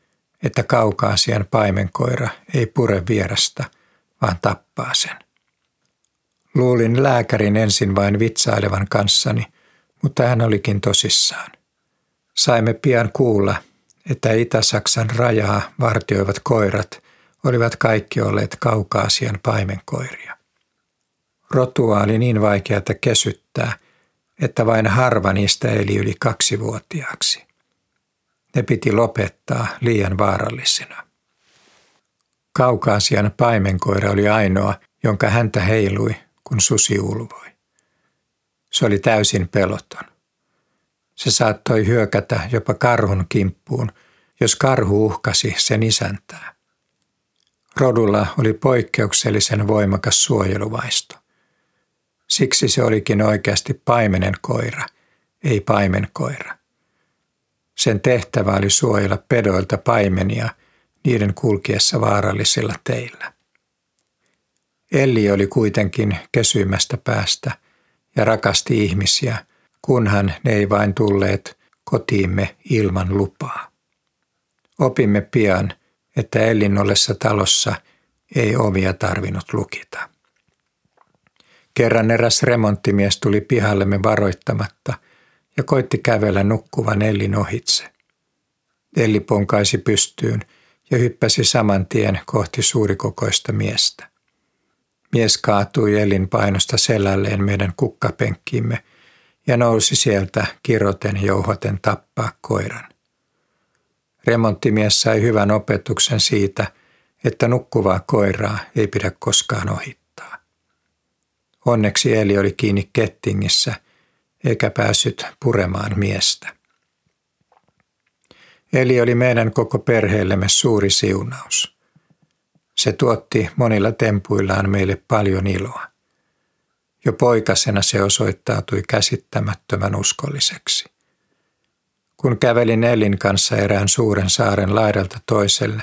että kaukaasian paimenkoira ei pure vierasta, vaan tappaa sen. Luulin lääkärin ensin vain vitsailevan kanssani, mutta hän olikin tosissaan. Saimme pian kuulla, että Itä-Saksan rajaa vartioivat koirat olivat kaikki olleet kaukaasian paimenkoiria. Rotua oli niin vaikeata kesyttää, että vain harva niistä eli yli kaksivuotiaaksi. Ne piti lopettaa liian vaarallisena. Kaukaasian paimenkoira oli ainoa, jonka häntä heilui, kun susi ulvoi. Se oli täysin peloton. Se saattoi hyökätä jopa karhun kimppuun, jos karhu uhkasi sen isäntää. Rodulla oli poikkeuksellisen voimakas suojeluvaisto. Siksi se olikin oikeasti paimenen koira, ei paimenkoira. Sen tehtävä oli suojella pedoilta paimenia niiden kulkiessa vaarallisilla teillä. Elli oli kuitenkin kesymästä päästä ja rakasti ihmisiä, kunhan ne ei vain tulleet kotiimme ilman lupaa. Opimme pian, että Ellin ollessa talossa ei ovia tarvinnut lukita. Kerran eräs remonttimies tuli pihallemme varoittamatta ja koitti kävellä nukkuvan Ellin ohitse. Elli ponkaisi pystyyn ja hyppäsi saman tien kohti suurikokoista miestä. Mies kaatui Ellin painosta selälleen meidän kukkapenkkiimme ja nousi sieltä kiroten jouhoten tappaa koiran. Remonttimies sai hyvän opetuksen siitä, että nukkuvaa koiraa ei pidä koskaan ohittaa. Onneksi Eli oli kiinni kettingissä eikä päässyt puremaan miestä. Eli oli meidän koko perheellemme suuri siunaus. Se tuotti monilla tempuillaan meille paljon iloa. Jo poikasena se osoittautui käsittämättömän uskolliseksi. Kun kävelin Elin kanssa erään suuren saaren laidalta toiselle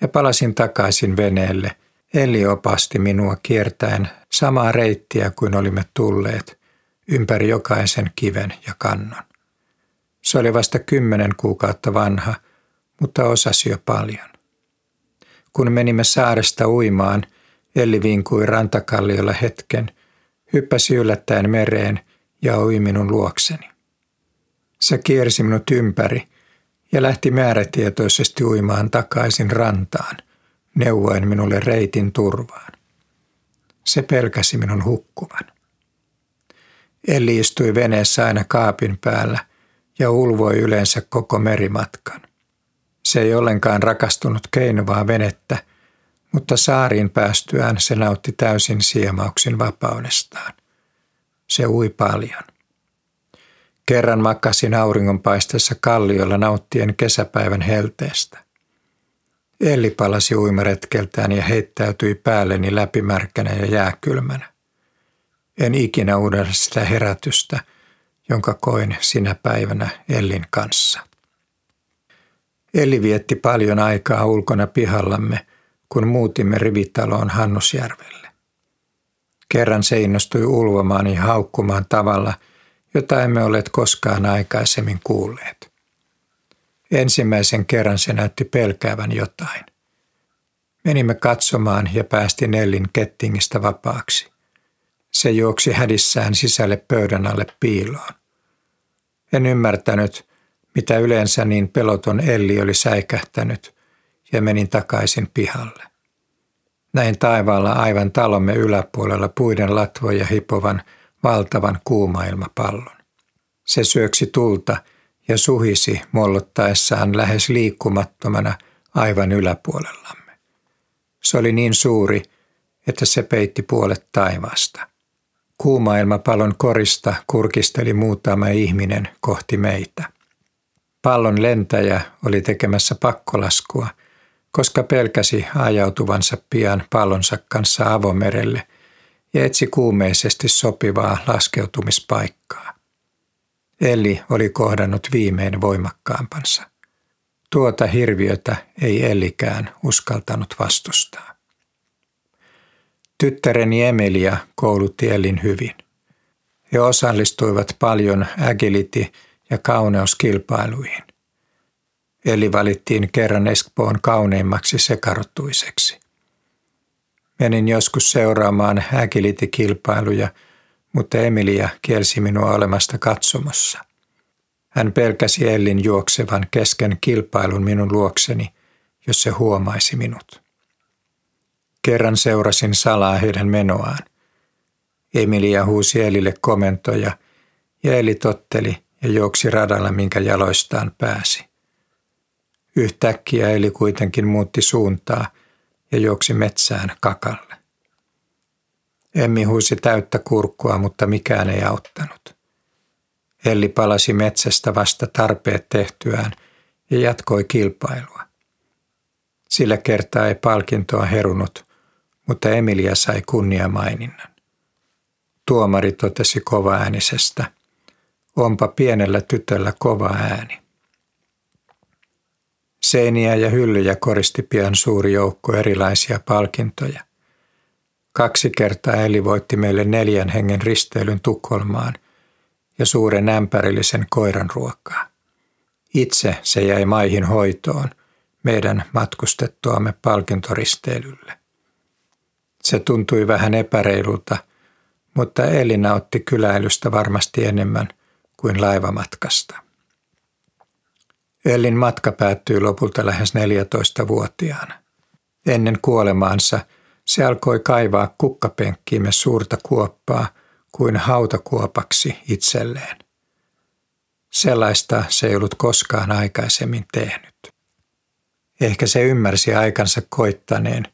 ja palasin takaisin veneelle, Elli opasti minua kiertäen samaa reittiä kuin olimme tulleet, ympäri jokaisen kiven ja kannon. Se oli vasta kymmenen kuukautta vanha, mutta osasi jo paljon. Kun menimme saaresta uimaan, Elli vinkui rantakalliolla hetken, hyppäsi yllättäen mereen ja ui minun luokseni. Se kiersi minut ympäri ja lähti määrätietoisesti uimaan takaisin rantaan, neuvoen minulle reitin turvaan. Se pelkäsi minun hukkuvan. Elli istui veneessä aina kaapin päällä ja ulvoi yleensä koko merimatkan. Se ei ollenkaan rakastunut keinovaa venettä, mutta saariin päästyään se nautti täysin siemauksin vapaudestaan. Se ui paljon. Kerran makasin auringonpaisteessa kalliolla nauttien kesäpäivän helteestä. Elli palasi uimaretkeltään ja heittäytyi päälleni läpimärkänä ja jääkylmänä. En ikinä uudella sitä herätystä, jonka koin sinä päivänä Ellin kanssa. Elli vietti paljon aikaa ulkona pihallamme, kun muutimme rivitaloon Hannusjärvelle. Kerran se innostui ulvomaan ja haukkumaan tavalla – jota emme olleet koskaan aikaisemmin kuulleet. Ensimmäisen kerran se näytti pelkäävän jotain. Menimme katsomaan ja päästi Nellin kettingistä vapaaksi. Se juoksi hädissään sisälle pöydän alle piiloon. En ymmärtänyt, mitä yleensä niin peloton Elli oli säikähtänyt, ja menin takaisin pihalle. Näin taivaalla aivan talomme yläpuolella puiden latvoja hipovan valtavan kuumailmapallon. Se syöksi tulta ja suhisi mollottaessaan lähes liikkumattomana aivan yläpuolellamme. Se oli niin suuri, että se peitti puolet taivaasta. Kuumailmapallon korista kurkisteli muutama ihminen kohti meitä. Pallon lentäjä oli tekemässä pakkolaskua, koska pelkäsi ajautuvansa pian pallonsa kanssa avomerelle ja etsi kuumeisesti sopivaa laskeutumispaikkaa. Elli oli kohdannut viimein voimakkaampansa. Tuota hirviötä ei Ellikään uskaltanut vastustaa. Tyttäreni Emilia koulutti Ellin hyvin. He osallistuivat paljon agility- ja kauneuskilpailuihin. Elli valittiin kerran Espoon kauneimmaksi sekarottuiseksi. Menin joskus seuraamaan häkilitikilpailuja, mutta Emilia kielsi minua olemasta katsomossa. Hän pelkäsi Ellin juoksevan kesken kilpailun minun luokseni, jos se huomaisi minut. Kerran seurasin salaa heidän menoaan. Emilia huusi Elille komentoja ja Eli totteli ja juoksi radalla, minkä jaloistaan pääsi. Yhtäkkiä Eli kuitenkin muutti suuntaa – ja juoksi metsään kakalle. Emmi huusi täyttä kurkkua, mutta mikään ei auttanut. Elli palasi metsästä vasta tarpeet tehtyään ja jatkoi kilpailua. Sillä kertaa ei palkintoa herunut, mutta Emilia sai kunniamaininnan. Tuomari totesi kovaäänisestä, onpa pienellä tytöllä kova ääni. Seiniä ja hyllyjä koristi pian suuri joukko erilaisia palkintoja. Kaksi kertaa Eli voitti meille neljän hengen risteilyn Tukholmaan ja suuren ämpärillisen koiran ruokaa. Itse se jäi maihin hoitoon meidän matkustettuamme palkintoristeilylle. Se tuntui vähän epäreilulta, mutta Elina otti kyläilystä varmasti enemmän kuin laivamatkasta. Ellin matka päättyi lopulta lähes 14-vuotiaana. Ennen kuolemaansa se alkoi kaivaa kukkapenkkiimme suurta kuoppaa kuin hautakuopaksi itselleen. Sellaista se ei ollut koskaan aikaisemmin tehnyt. Ehkä se ymmärsi aikansa koittaneen,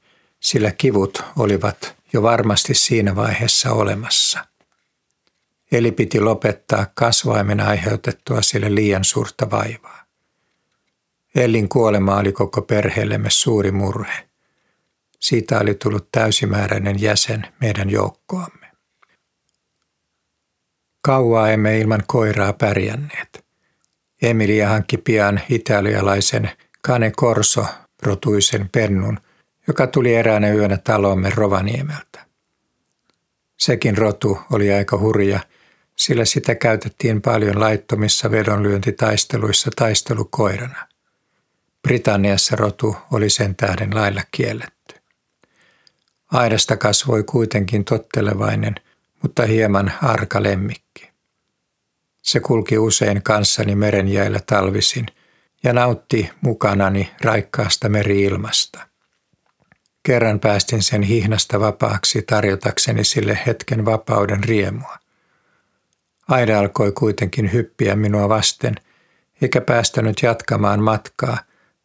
sillä kivut olivat jo varmasti siinä vaiheessa olemassa. Eli piti lopettaa kasvaimen aiheutettua sille liian suurta vaivaa. Ellin kuolema oli koko perheellemme suuri murhe. Siitä oli tullut täysimääräinen jäsen meidän joukkoamme. Kauaa emme ilman koiraa pärjänneet. Emilia hankki pian italialaisen Cane Corso rotuisen pennun, joka tuli eräänä yönä talomme Rovaniemeltä. Sekin rotu oli aika hurja, sillä sitä käytettiin paljon laittomissa vedonlyöntitaisteluissa taistelukoirana. Britanniassa rotu oli sen tähden lailla kielletty. Aidasta kasvoi kuitenkin tottelevainen, mutta hieman arka lemmikki. Se kulki usein kanssani merenjäillä talvisin ja nautti mukanani raikkaasta meriilmasta. Kerran päästin sen hihnasta vapaaksi tarjotakseni sille hetken vapauden riemua. Aida alkoi kuitenkin hyppiä minua vasten, eikä päästänyt jatkamaan matkaa,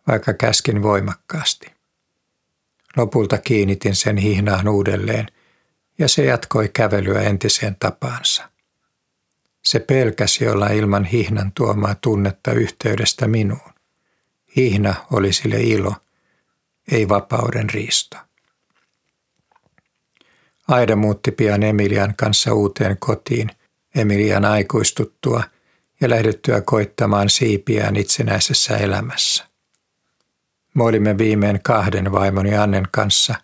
vaikka käskin voimakkaasti. Lopulta kiinnitin sen hihnaan uudelleen, ja se jatkoi kävelyä entiseen tapaansa. Se pelkäsi olla ilman hihnan tuomaa tunnetta yhteydestä minuun. Hihna oli sille ilo, ei vapauden riisto. Aida muutti pian Emilian kanssa uuteen kotiin, Emilian aikuistuttua ja lähdettyä koittamaan siipiään itsenäisessä elämässä. Me olimme viimein kahden vaimoni Annen kanssa,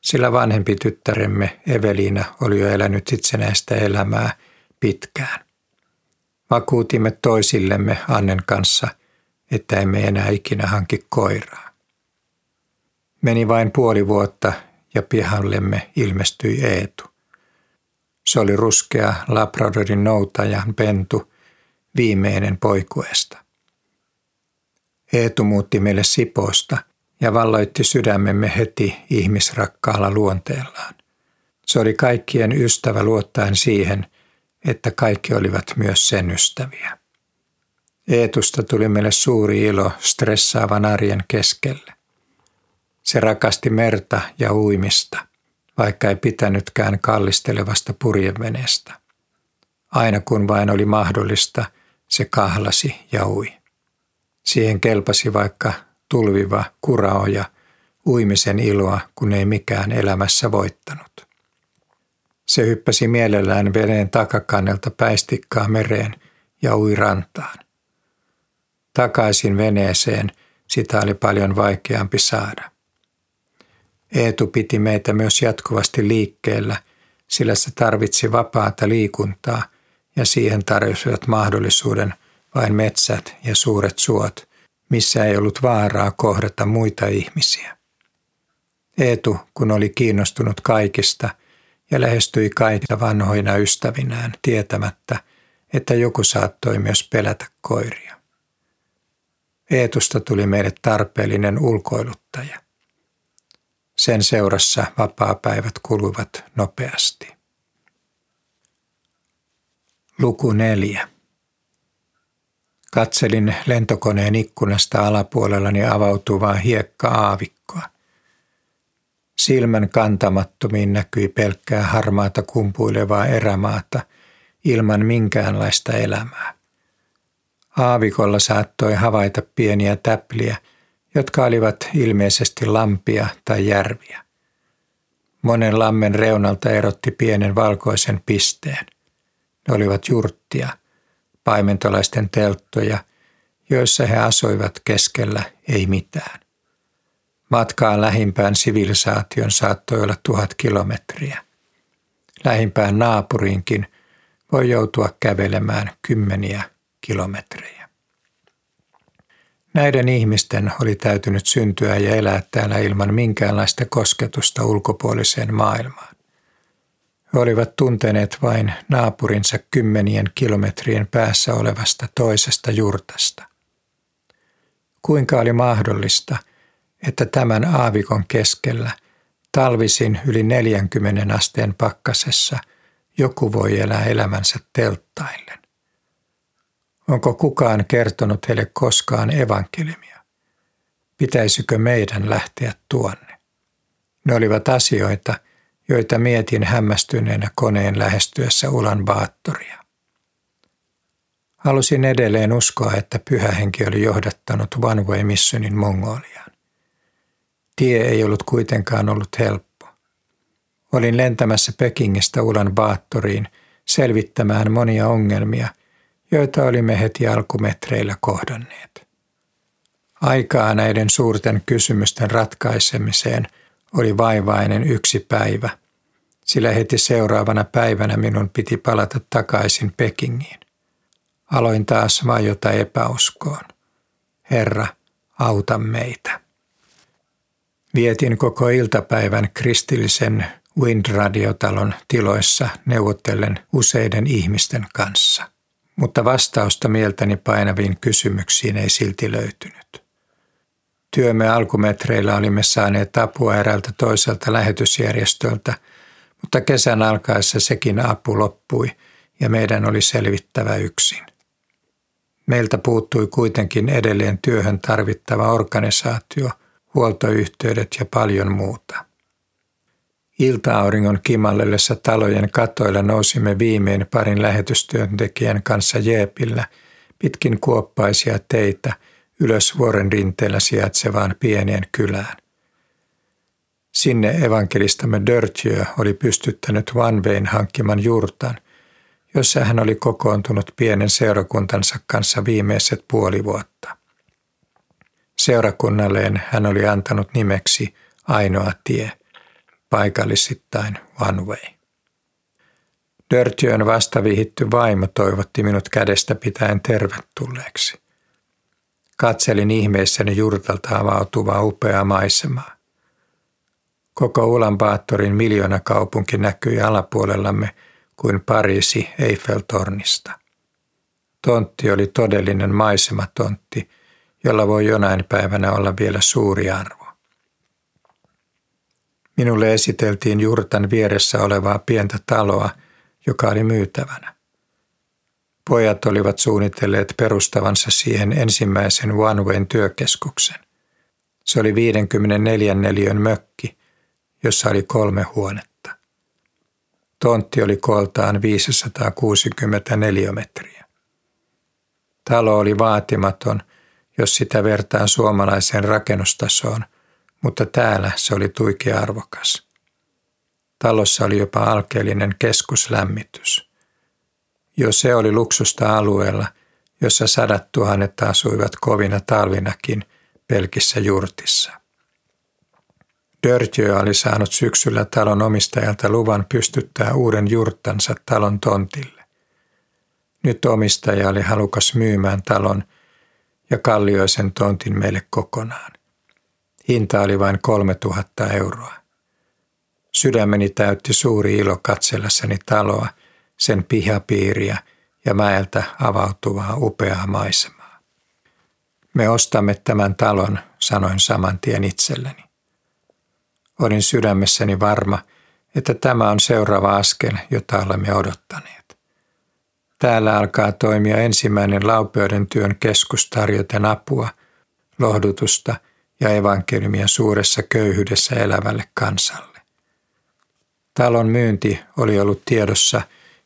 sillä vanhempi tyttäremme Evelina oli jo elänyt itsenäistä elämää pitkään. Vakuutimme toisillemme Annen kanssa, että emme enää ikinä hanki koiraa. Meni vain puoli vuotta ja pihallemme ilmestyi Eetu. Se oli ruskea Labradorin noutajan pentu, viimeinen poikuesta. Eetu muutti meille Sipoosta ja valloitti sydämemme heti ihmisrakkaalla luonteellaan. Se oli kaikkien ystävä luottaen siihen, että kaikki olivat myös sen ystäviä. Eetusta tuli meille suuri ilo stressaavan arjen keskelle. Se rakasti merta ja uimista, vaikka ei pitänytkään kallistelevasta purjeveneestä. Aina kun vain oli mahdollista, se kahlasi ja ui. Siihen kelpasi vaikka tulviva kuraoja, uimisen iloa, kun ei mikään elämässä voittanut. Se hyppäsi mielellään veneen takakannelta päistikkaa mereen ja ui rantaan. Takaisin veneeseen sitä oli paljon vaikeampi saada. Eetu piti meitä myös jatkuvasti liikkeellä, sillä se tarvitsi vapaata liikuntaa ja siihen tarjosivat mahdollisuuden vain metsät ja suuret suot, missä ei ollut vaaraa kohdata muita ihmisiä. Eetu, kun oli kiinnostunut kaikista ja lähestyi kaikista vanhoina ystävinään tietämättä, että joku saattoi myös pelätä koiria. Eetusta tuli meille tarpeellinen ulkoiluttaja. Sen seurassa vapaapäivät kuluivat nopeasti. Luku neljä. Katselin lentokoneen ikkunasta alapuolellani avautuvaa hiekka-aavikkoa. Silmän kantamattomiin näkyi pelkkää harmaata kumpuilevaa erämaata ilman minkäänlaista elämää. Aavikolla saattoi havaita pieniä täpliä jotka olivat ilmeisesti lampia tai järviä. Monen lammen reunalta erotti pienen valkoisen pisteen. Ne olivat jurttia, paimentolaisten telttoja, joissa he asuivat keskellä ei mitään. Matkaa lähimpään sivilisaation saattoi olla tuhat kilometriä. Lähimpään naapuriinkin voi joutua kävelemään kymmeniä kilometrejä. Näiden ihmisten oli täytynyt syntyä ja elää täällä ilman minkäänlaista kosketusta ulkopuoliseen maailmaan. He olivat tunteneet vain naapurinsa kymmenien kilometrien päässä olevasta toisesta jurtasta. Kuinka oli mahdollista, että tämän aavikon keskellä talvisin yli 40 asteen pakkasessa joku voi elää elämänsä telttaillen? Onko kukaan kertonut heille koskaan evankeliumia? Pitäisikö meidän lähteä tuonne? Ne olivat asioita, joita mietin hämmästyneenä koneen lähestyessä Ulan Baattoria. Halusin edelleen uskoa, että pyhä henki oli johdattanut One Way Missionin Mongoliaan. Tie ei ollut kuitenkaan ollut helppo. Olin lentämässä Pekingistä Ulan Baattoriin selvittämään monia ongelmia – joita olimme heti alkumetreillä kohdanneet. Aikaa näiden suurten kysymysten ratkaisemiseen oli vaivainen yksi päivä, sillä heti seuraavana päivänä minun piti palata takaisin Pekingiin. Aloin taas vajota epäuskoon. Herra, auta meitä. Vietin koko iltapäivän kristillisen Wind-radiotalon tiloissa neuvotellen useiden ihmisten kanssa mutta vastausta mieltäni painaviin kysymyksiin ei silti löytynyt. Työmme alkumetreillä olimme saaneet apua eräältä toiselta lähetysjärjestöltä, mutta kesän alkaessa sekin apu loppui ja meidän oli selvittävä yksin. Meiltä puuttui kuitenkin edelleen työhön tarvittava organisaatio, huoltoyhteydet ja paljon muuta. Ilta-auringon kimallellessa talojen katoilla nousimme viimein parin lähetystyöntekijän kanssa jeepillä pitkin kuoppaisia teitä ylös vuoren rinteellä sijaitsevaan pieneen kylään. Sinne evankelistamme Dörtjö oli pystyttänyt Vanvein hankkiman jurtan, jossa hän oli kokoontunut pienen seurakuntansa kanssa viimeiset puoli vuotta. Seurakunnalleen hän oli antanut nimeksi Ainoa tie – paikallisittain One Way. Dörtyön vastavihitty vaimo toivotti minut kädestä pitäen tervetulleeksi. Katselin ihmeessäni jurtalta avautuvaa upeaa maisemaa. Koko Ulanbaattorin miljoonakaupunki näkyi alapuolellamme kuin Pariisi Eiffel-tornista. Tontti oli todellinen maisematontti, jolla voi jonain päivänä olla vielä suuri arvo. Minulle esiteltiin jurtan vieressä olevaa pientä taloa, joka oli myytävänä. Pojat olivat suunnitelleet perustavansa siihen ensimmäisen OneWayn työkeskuksen. Se oli 54 neliön mökki, jossa oli kolme huonetta. Tontti oli kooltaan 560 neliömetriä. Talo oli vaatimaton, jos sitä vertaa suomalaiseen rakennustasoon, mutta täällä se oli tuiki arvokas. Talossa oli jopa alkeellinen keskuslämmitys. Jo se oli luksusta alueella, jossa sadat tuhannet asuivat kovina talvinakin pelkissä jurtissa. Dörtjö oli saanut syksyllä talon omistajalta luvan pystyttää uuden jurttansa talon tontille. Nyt omistaja oli halukas myymään talon ja kallioisen tontin meille kokonaan. Hinta oli vain 3000 euroa. Sydämeni täytti suuri ilo katsellessani taloa, sen pihapiiriä ja mäeltä avautuvaa upeaa maisemaa. Me ostamme tämän talon, sanoin saman tien itselleni. Olin sydämessäni varma, että tämä on seuraava askel, jota olemme odottaneet. Täällä alkaa toimia ensimmäinen laupeuden työn keskus tarjoten apua, lohdutusta – ja evankeliumia suuressa köyhyydessä elävälle kansalle. Talon myynti oli ollut tiedossa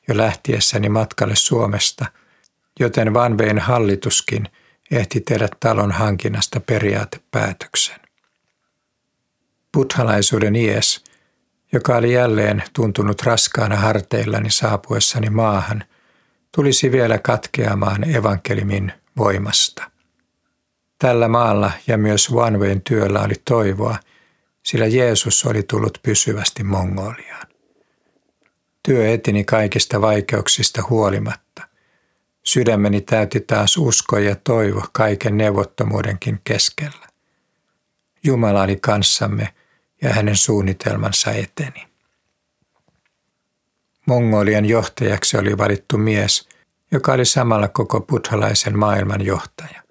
jo lähtiessäni matkalle Suomesta, joten Vanvein hallituskin ehti tehdä talon hankinnasta periaatepäätöksen. Buddhalaisuuden ies, joka oli jälleen tuntunut raskaana harteillani saapuessani maahan, tulisi vielä katkeamaan evankelimin voimasta. Tällä maalla ja myös Wayn työllä oli toivoa, sillä Jeesus oli tullut pysyvästi Mongoliaan. Työ etini kaikista vaikeuksista huolimatta. Sydämeni täytti taas usko ja toivo kaiken neuvottomuudenkin keskellä. Jumala oli kanssamme ja hänen suunnitelmansa eteni. Mongolian johtajaksi oli valittu mies, joka oli samalla koko buddhalaisen maailman johtaja.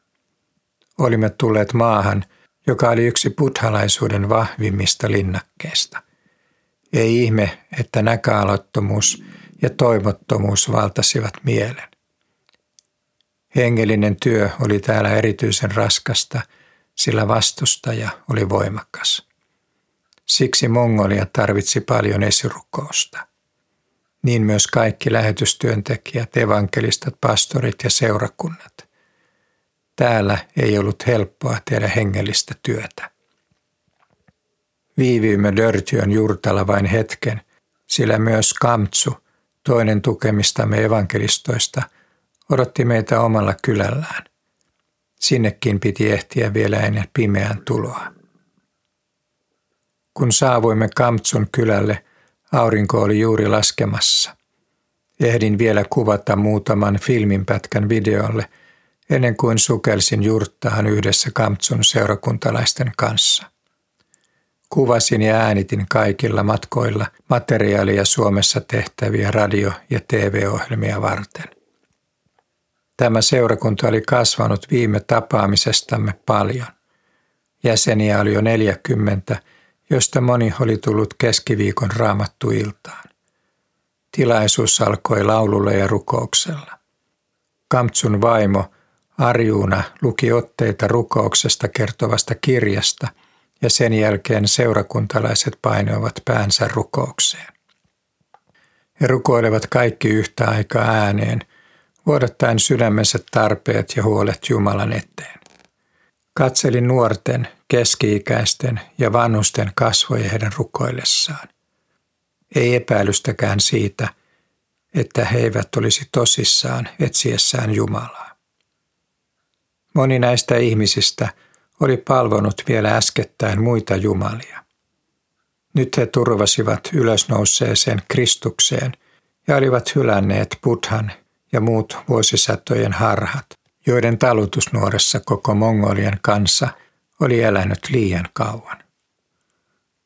Olimme tulleet maahan, joka oli yksi buddhalaisuuden vahvimmista linnakkeista. Ei ihme, että näköalattomuus ja toivottomuus valtasivat mielen. Hengellinen työ oli täällä erityisen raskasta, sillä vastustaja oli voimakas. Siksi Mongolia tarvitsi paljon esirukousta. Niin myös kaikki lähetystyöntekijät, evankelistat, pastorit ja seurakunnat. Täällä ei ollut helppoa tehdä hengellistä työtä. Viivyimme Dörtyön jurtalla vain hetken, sillä myös Kamtsu, toinen tukemistamme evankelistoista, odotti meitä omalla kylällään. Sinnekin piti ehtiä vielä ennen pimeän tuloa. Kun saavuimme Kamtsun kylälle, aurinko oli juuri laskemassa. Ehdin vielä kuvata muutaman filminpätkän videolle ennen kuin sukelsin jurttaan yhdessä Kamtsun seurakuntalaisten kanssa. Kuvasin ja äänitin kaikilla matkoilla materiaalia Suomessa tehtäviä radio- ja TV-ohjelmia varten. Tämä seurakunta oli kasvanut viime tapaamisestamme paljon. Jäseniä oli jo 40 josta moni oli tullut keskiviikon raamattuiltaan. Tilaisuus alkoi laululla ja rukouksella. Kamtsun vaimo Arjuuna luki otteita rukouksesta kertovasta kirjasta ja sen jälkeen seurakuntalaiset painoivat päänsä rukoukseen. He rukoilevat kaikki yhtä aikaa ääneen, vuodattaen sydämensä tarpeet ja huolet Jumalan eteen. Katselin nuorten, keski-ikäisten ja vanhusten kasvoja heidän rukoillessaan. Ei epäilystäkään siitä, että he eivät olisi tosissaan etsiessään Jumalaa. Moni näistä ihmisistä oli palvonut vielä äskettäin muita jumalia. Nyt he turvasivat ylösnouseeseen Kristukseen ja olivat hylänneet Buddhan ja muut vuosisatojen harhat, joiden talutusnuoressa koko Mongolian kansa – oli elänyt liian kauan.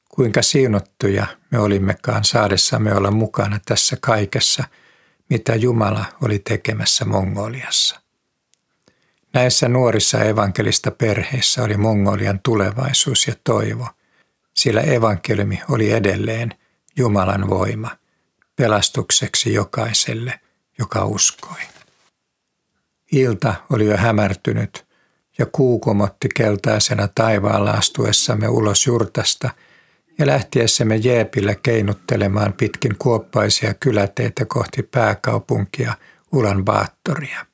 Kuinka siunottuja me olimmekaan saadessamme olla mukana tässä kaikessa, mitä Jumala oli tekemässä Mongoliassa. Näissä nuorissa evankelista perheissä oli Mongolian tulevaisuus ja toivo, sillä evankeliumi oli edelleen Jumalan voima pelastukseksi jokaiselle, joka uskoi. Ilta oli jo hämärtynyt – ja kuukomotti keltaisena taivaalla astuessamme ulos jurtasta ja lähtiessämme jeepillä keinuttelemaan pitkin kuoppaisia kyläteitä kohti pääkaupunkia Ulan Baattoria.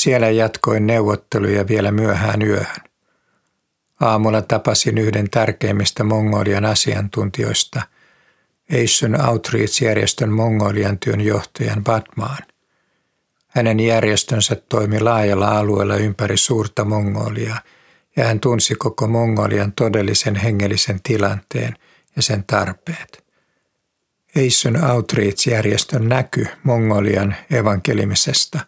Siellä jatkoin neuvotteluja vielä myöhään yöhön. Aamulla tapasin yhden tärkeimmistä Mongolian asiantuntijoista, Asian Outreach-järjestön Mongolian työn johtajan Batmaan. Hänen järjestönsä toimi laajalla alueella ympäri suurta Mongolia ja hän tunsi koko Mongolian todellisen hengellisen tilanteen ja sen tarpeet. Eisson Outreach-järjestön näky Mongolian evankelimisesta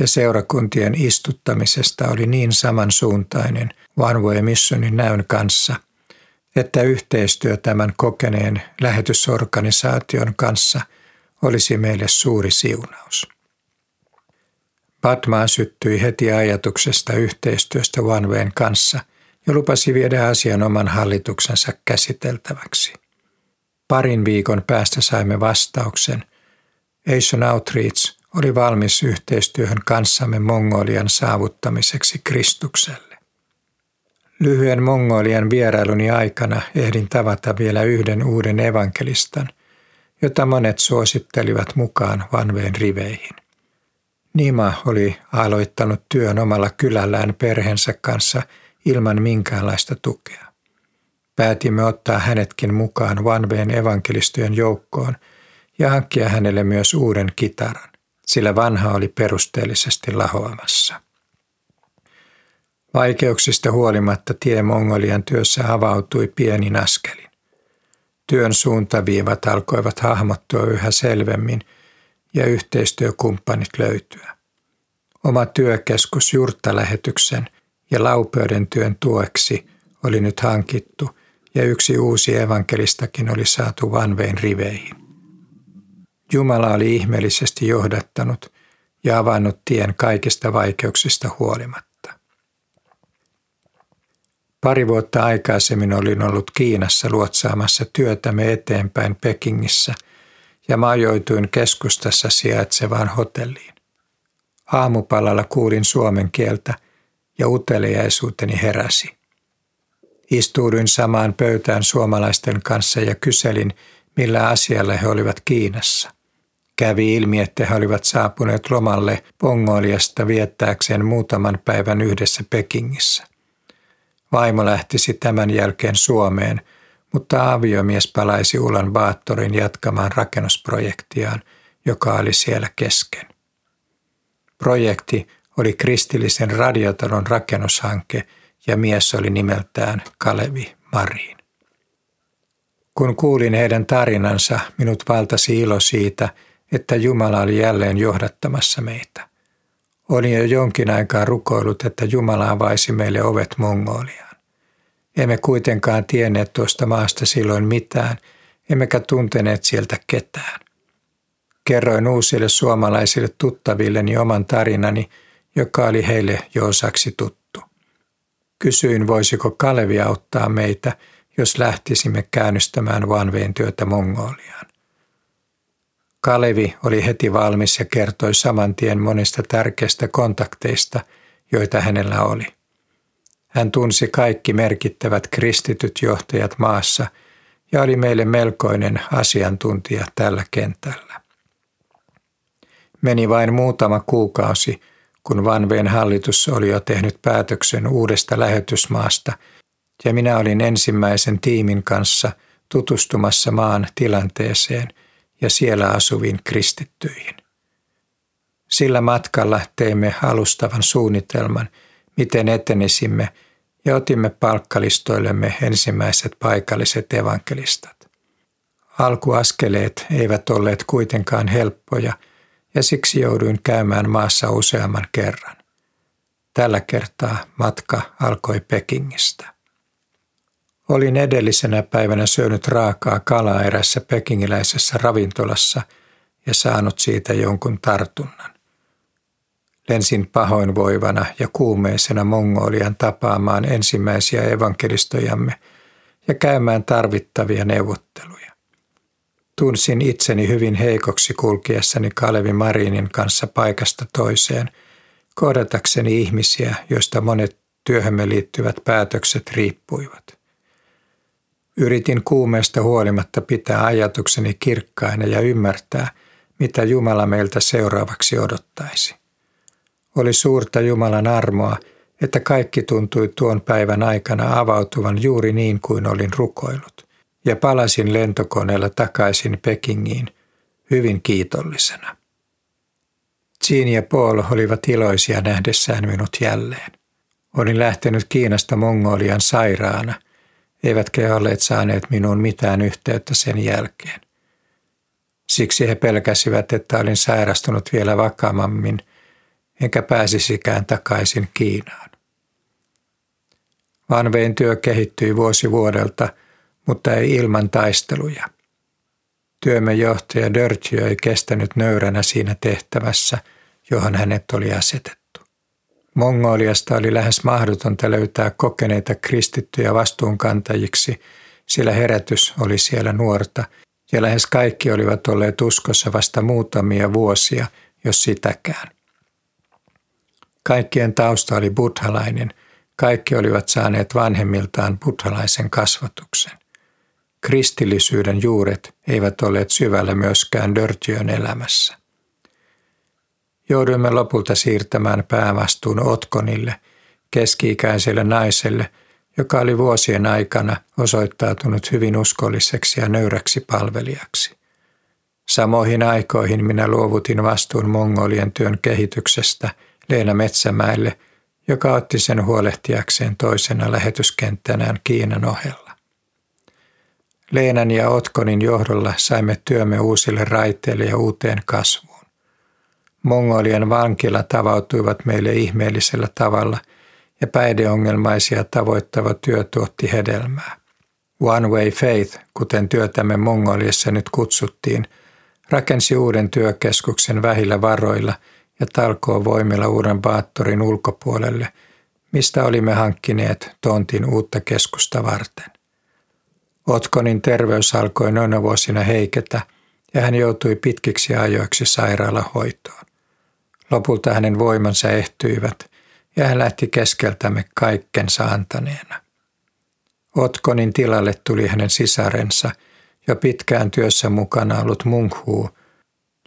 ja seurakuntien istuttamisesta oli niin samansuuntainen One Way Missionin näyn kanssa, että yhteistyö tämän kokeneen lähetysorganisaation kanssa olisi meille suuri siunaus. Padma syttyi heti ajatuksesta yhteistyöstä OneWayn kanssa ja lupasi viedä asian oman hallituksensa käsiteltäväksi. Parin viikon päästä saimme vastauksen. Asian Outreach oli valmis yhteistyöhön kanssamme Mongolian saavuttamiseksi Kristukselle. Lyhyen Mongolian vierailuni aikana ehdin tavata vielä yhden uuden evankelistan, jota monet suosittelivat mukaan vanveen riveihin. Nima oli aloittanut työn omalla kylällään perheensä kanssa ilman minkäänlaista tukea. Päätimme ottaa hänetkin mukaan Vanveen evankelistojen joukkoon ja hankkia hänelle myös uuden kitaran, sillä vanha oli perusteellisesti lahoamassa. Vaikeuksista huolimatta tie Mongolian työssä avautui pienin askelin. Työn suuntaviivat alkoivat hahmottua yhä selvemmin ja yhteistyökumppanit löytyä. Oma työkeskus jurttalähetyksen ja laupeuden työn tueksi oli nyt hankittu ja yksi uusi evankelistakin oli saatu vanvein riveihin. Jumala oli ihmeellisesti johdattanut ja avannut tien kaikista vaikeuksista huolimatta. Pari vuotta aikaisemmin olin ollut Kiinassa luotsaamassa työtämme eteenpäin Pekingissä ja majoituin keskustassa sijaitsevaan hotelliin. Aamupalalla kuulin suomen kieltä ja uteliaisuuteni heräsi. Istuuduin samaan pöytään suomalaisten kanssa ja kyselin, millä asialla he olivat Kiinassa. Kävi ilmi, että he olivat saapuneet lomalle Pongoliasta viettääkseen muutaman päivän yhdessä Pekingissä. Vaimo lähtisi tämän jälkeen Suomeen, mutta aviomies palaisi Ulan Baattorin jatkamaan rakennusprojektiaan, joka oli siellä kesken. Projekti oli kristillisen radiotalon rakennushanke ja mies oli nimeltään Kalevi Marin. Kun kuulin heidän tarinansa, minut valtasi ilo siitä, että Jumala oli jälleen johdattamassa meitä. Olin jo jonkin aikaa rukoillut, että Jumala avaisi meille ovet Mongoliaan. Emme kuitenkaan tienneet tuosta maasta silloin mitään, emmekä tunteneet sieltä ketään. Kerroin uusille suomalaisille tuttavilleni oman tarinani, joka oli heille jo osaksi tuttu. Kysyin, voisiko Kalevi auttaa meitä, jos lähtisimme käynnistämään vanveen työtä Mongoliaan. Kalevi oli heti valmis ja kertoi saman tien monista tärkeistä kontakteista, joita hänellä oli. Hän tunsi kaikki merkittävät kristityt johtajat maassa ja oli meille melkoinen asiantuntija tällä kentällä. Meni vain muutama kuukausi, kun Vanveen hallitus oli jo tehnyt päätöksen uudesta lähetysmaasta ja minä olin ensimmäisen tiimin kanssa tutustumassa maan tilanteeseen – ja siellä asuviin kristittyihin. Sillä matkalla teimme alustavan suunnitelman, miten etenisimme ja otimme palkkalistoillemme ensimmäiset paikalliset evankelistat. Alkuaskeleet eivät olleet kuitenkaan helppoja ja siksi jouduin käymään maassa useamman kerran. Tällä kertaa matka alkoi Pekingistä. Olin edellisenä päivänä syönyt raakaa kalaa erässä pekingiläisessä ravintolassa ja saanut siitä jonkun tartunnan. Lensin pahoinvoivana ja kuumeisena Mongolian tapaamaan ensimmäisiä evankelistojamme ja käymään tarvittavia neuvotteluja. Tunsin itseni hyvin heikoksi kulkiessani Kalevi Marinin kanssa paikasta toiseen, kohdatakseni ihmisiä, joista monet työhömme liittyvät päätökset riippuivat. Yritin kuumeesta huolimatta pitää ajatukseni kirkkaina ja ymmärtää, mitä Jumala meiltä seuraavaksi odottaisi. Oli suurta Jumalan armoa, että kaikki tuntui tuon päivän aikana avautuvan juuri niin kuin olin rukoillut, ja palasin lentokoneella takaisin Pekingiin hyvin kiitollisena. Jean ja Paul olivat iloisia nähdessään minut jälleen. Olin lähtenyt Kiinasta Mongolian sairaana – eivätkä he olleet saaneet minuun mitään yhteyttä sen jälkeen. Siksi he pelkäsivät, että olin sairastunut vielä vakavammin, enkä pääsisikään takaisin Kiinaan. Vanveen työ kehittyi vuosi vuodelta, mutta ei ilman taisteluja. Työmme johtaja Dörtjö ei kestänyt nöyränä siinä tehtävässä, johon hänet oli asetettu. Mongoliasta oli lähes mahdotonta löytää kokeneita kristittyjä vastuunkantajiksi, sillä herätys oli siellä nuorta ja lähes kaikki olivat olleet uskossa vasta muutamia vuosia, jos sitäkään. Kaikkien tausta oli buddhalainen, kaikki olivat saaneet vanhemmiltaan buddhalaisen kasvatuksen. Kristillisyyden juuret eivät olleet syvällä myöskään Dörtyön elämässä. Jouduimme lopulta siirtämään päävastuun Otkonille, keski-ikäiselle naiselle, joka oli vuosien aikana osoittautunut hyvin uskolliseksi ja nöyräksi palvelijaksi. Samoihin aikoihin minä luovutin vastuun mongolien työn kehityksestä Leena Metsämäelle, joka otti sen huolehtiakseen toisena lähetyskenttänään Kiinan ohella. Leenan ja Otkonin johdolla saimme työmme uusille raiteille ja uuteen kasvuun. Mongolien vankila tavautuivat meille ihmeellisellä tavalla ja päihdeongelmaisia tavoittava työ tuotti hedelmää. One Way Faith, kuten työtämme Mongoliassa nyt kutsuttiin – rakensi uuden työkeskuksen vähillä varoilla ja talkoo voimilla uuden baattorin ulkopuolelle, mistä olimme hankkineet tontin uutta keskusta varten. Otkonin terveys alkoi noina vuosina heiketä ja hän joutui pitkiksi ajoiksi sairaalahoitoon. Lopulta hänen voimansa ehtyivät ja hän lähti keskeltämme kaikkensa antaneena. Otkonin tilalle tuli hänen sisarensa – jo pitkään työssä mukana ollut Munkhuu,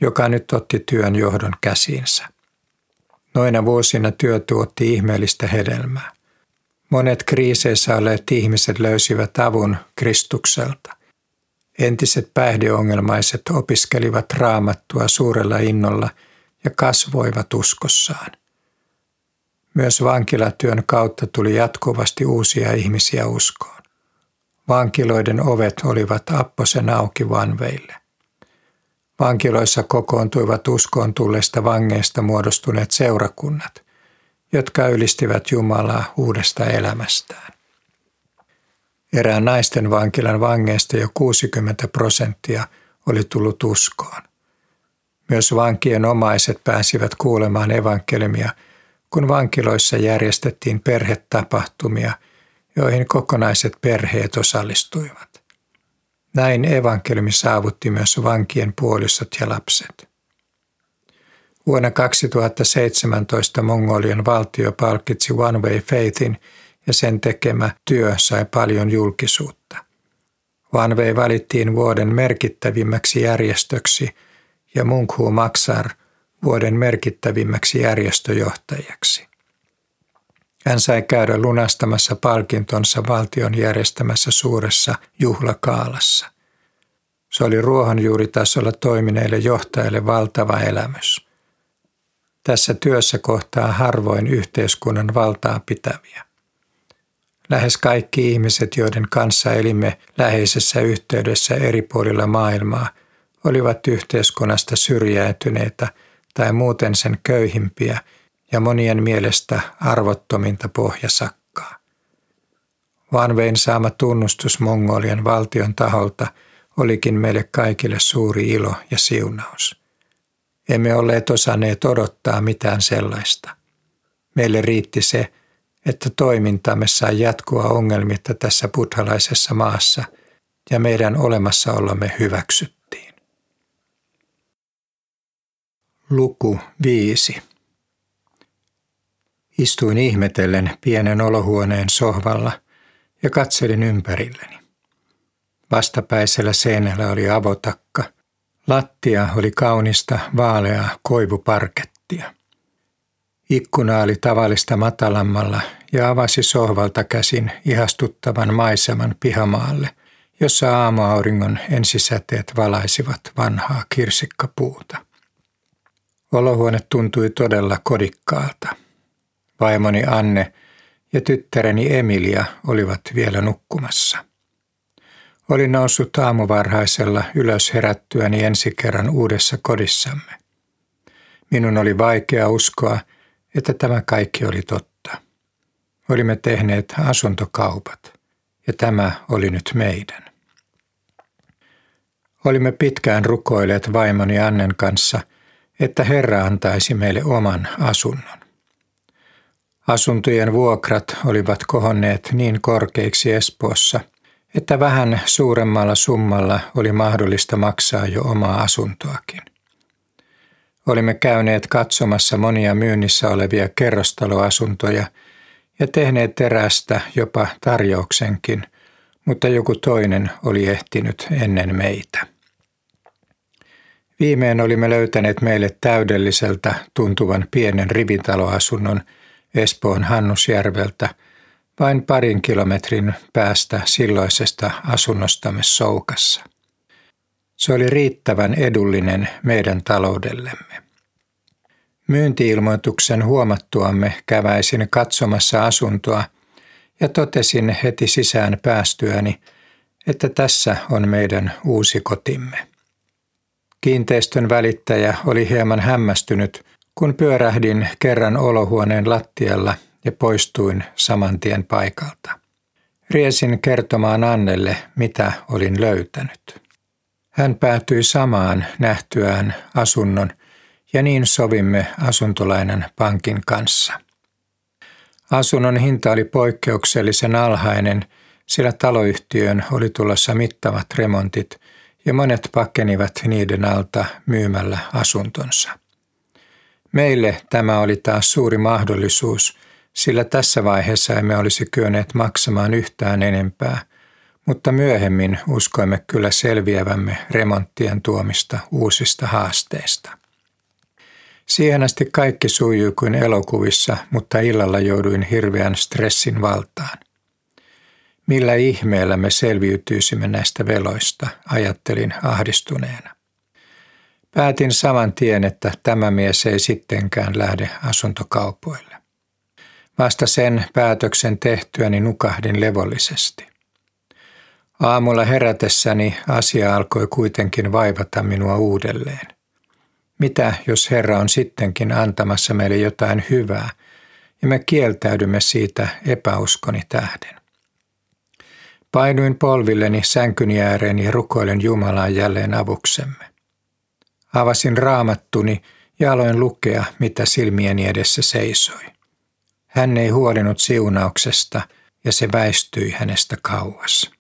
joka nyt otti työn johdon käsiinsä. Noina vuosina työ tuotti ihmeellistä hedelmää. Monet kriiseissä olleet ihmiset löysivät avun Kristukselta. Entiset päihdeongelmaiset opiskelivat raamattua suurella innolla ja kasvoivat uskossaan. Myös vankilatyön kautta tuli jatkuvasti uusia ihmisiä uskoon. Vankiloiden ovet olivat apposen auki vanveille. Vankiloissa kokoontuivat uskoon tulleista vangeista muodostuneet seurakunnat, jotka ylistivät Jumalaa uudesta elämästään. Erään naisten vankilan vangeista jo 60 prosenttia oli tullut uskoon. Myös vankien omaiset pääsivät kuulemaan evankelmia, kun vankiloissa järjestettiin perhetapahtumia – joihin kokonaiset perheet osallistuivat. Näin evankeliumi saavutti myös vankien puolisot ja lapset. Vuonna 2017 Mongolian valtio palkitsi One Way Faithin ja sen tekemä työ sai paljon julkisuutta. One Way valittiin vuoden merkittävimmäksi järjestöksi ja Munkhu Maksar vuoden merkittävimmäksi järjestöjohtajaksi. Hän sai käydä lunastamassa palkintonsa valtion järjestämässä suuressa juhlakaalassa. Se oli ruohonjuuritasolla toimineille johtajille valtava elämys. Tässä työssä kohtaa harvoin yhteiskunnan valtaa pitäviä. Lähes kaikki ihmiset, joiden kanssa elimme läheisessä yhteydessä eri puolilla maailmaa, olivat yhteiskunnasta syrjäytyneitä tai muuten sen köyhimpiä – ja monien mielestä arvottominta pohjasakkaa. Vanvein saama tunnustus Mongolian valtion taholta olikin meille kaikille suuri ilo ja siunaus. Emme olleet osanneet odottaa mitään sellaista. Meille riitti se, että toimintamme sai jatkua ongelmitta tässä buddhalaisessa maassa ja meidän olemassaolomme hyväksyttiin. Luku 5 Istuin ihmetellen pienen olohuoneen sohvalla ja katselin ympärilleni. Vastapäisellä seinällä oli avotakka. Lattia oli kaunista vaaleaa koivuparkettia. Ikkuna oli tavallista matalammalla ja avasi sohvalta käsin ihastuttavan maiseman pihamaalle, jossa aamuauringon ensisäteet valaisivat vanhaa kirsikkapuuta. Olohuone tuntui todella kodikkaalta – Vaimoni Anne ja tyttäreni Emilia olivat vielä nukkumassa. Olin noussut aamuvarhaisella ylös herättyäni ensi kerran uudessa kodissamme. Minun oli vaikea uskoa, että tämä kaikki oli totta. Olimme tehneet asuntokaupat, ja tämä oli nyt meidän. Olimme pitkään rukoilleet vaimoni Annen kanssa, että Herra antaisi meille oman asunnon. Asuntojen vuokrat olivat kohonneet niin korkeiksi Espoossa, että vähän suuremmalla summalla oli mahdollista maksaa jo omaa asuntoakin. Olimme käyneet katsomassa monia myynnissä olevia kerrostaloasuntoja ja tehneet terästä jopa tarjouksenkin, mutta joku toinen oli ehtinyt ennen meitä. Viimein olimme löytäneet meille täydelliseltä tuntuvan pienen rivitaloasunnon Espoon Hannusjärveltä vain parin kilometrin päästä silloisesta asunnostamme Soukassa. Se oli riittävän edullinen meidän taloudellemme. Myyntiilmoituksen huomattuamme käväisin katsomassa asuntoa ja totesin heti sisään päästyäni, että tässä on meidän uusi kotimme. Kiinteistön välittäjä oli hieman hämmästynyt, kun pyörähdin kerran olohuoneen lattialla ja poistuin saman tien paikalta. Riesin kertomaan Annelle, mitä olin löytänyt. Hän päätyi samaan nähtyään asunnon ja niin sovimme asuntolainan pankin kanssa. Asunnon hinta oli poikkeuksellisen alhainen, sillä taloyhtiön oli tulossa mittavat remontit ja monet pakenivat niiden alta myymällä asuntonsa. Meille tämä oli taas suuri mahdollisuus, sillä tässä vaiheessa emme olisi kyenneet maksamaan yhtään enempää, mutta myöhemmin uskoimme kyllä selviävämme remonttien tuomista uusista haasteista. Siihen asti kaikki sujui kuin elokuvissa, mutta illalla jouduin hirveän stressin valtaan. Millä ihmeellä me selviytyisimme näistä veloista, ajattelin ahdistuneena. Päätin saman tien, että tämä mies ei sittenkään lähde asuntokaupoille. Vasta sen päätöksen tehtyäni nukahdin levollisesti. Aamulla herätessäni asia alkoi kuitenkin vaivata minua uudelleen. Mitä jos Herra on sittenkin antamassa meille jotain hyvää ja me kieltäydymme siitä epäuskoni tähden? Painuin polvilleni sänkyni ääreen ja rukoilen Jumalaa jälleen avuksemme. Avasin raamattuni ja aloin lukea, mitä silmieni edessä seisoi. Hän ei huolinut siunauksesta ja se väistyi hänestä kauas.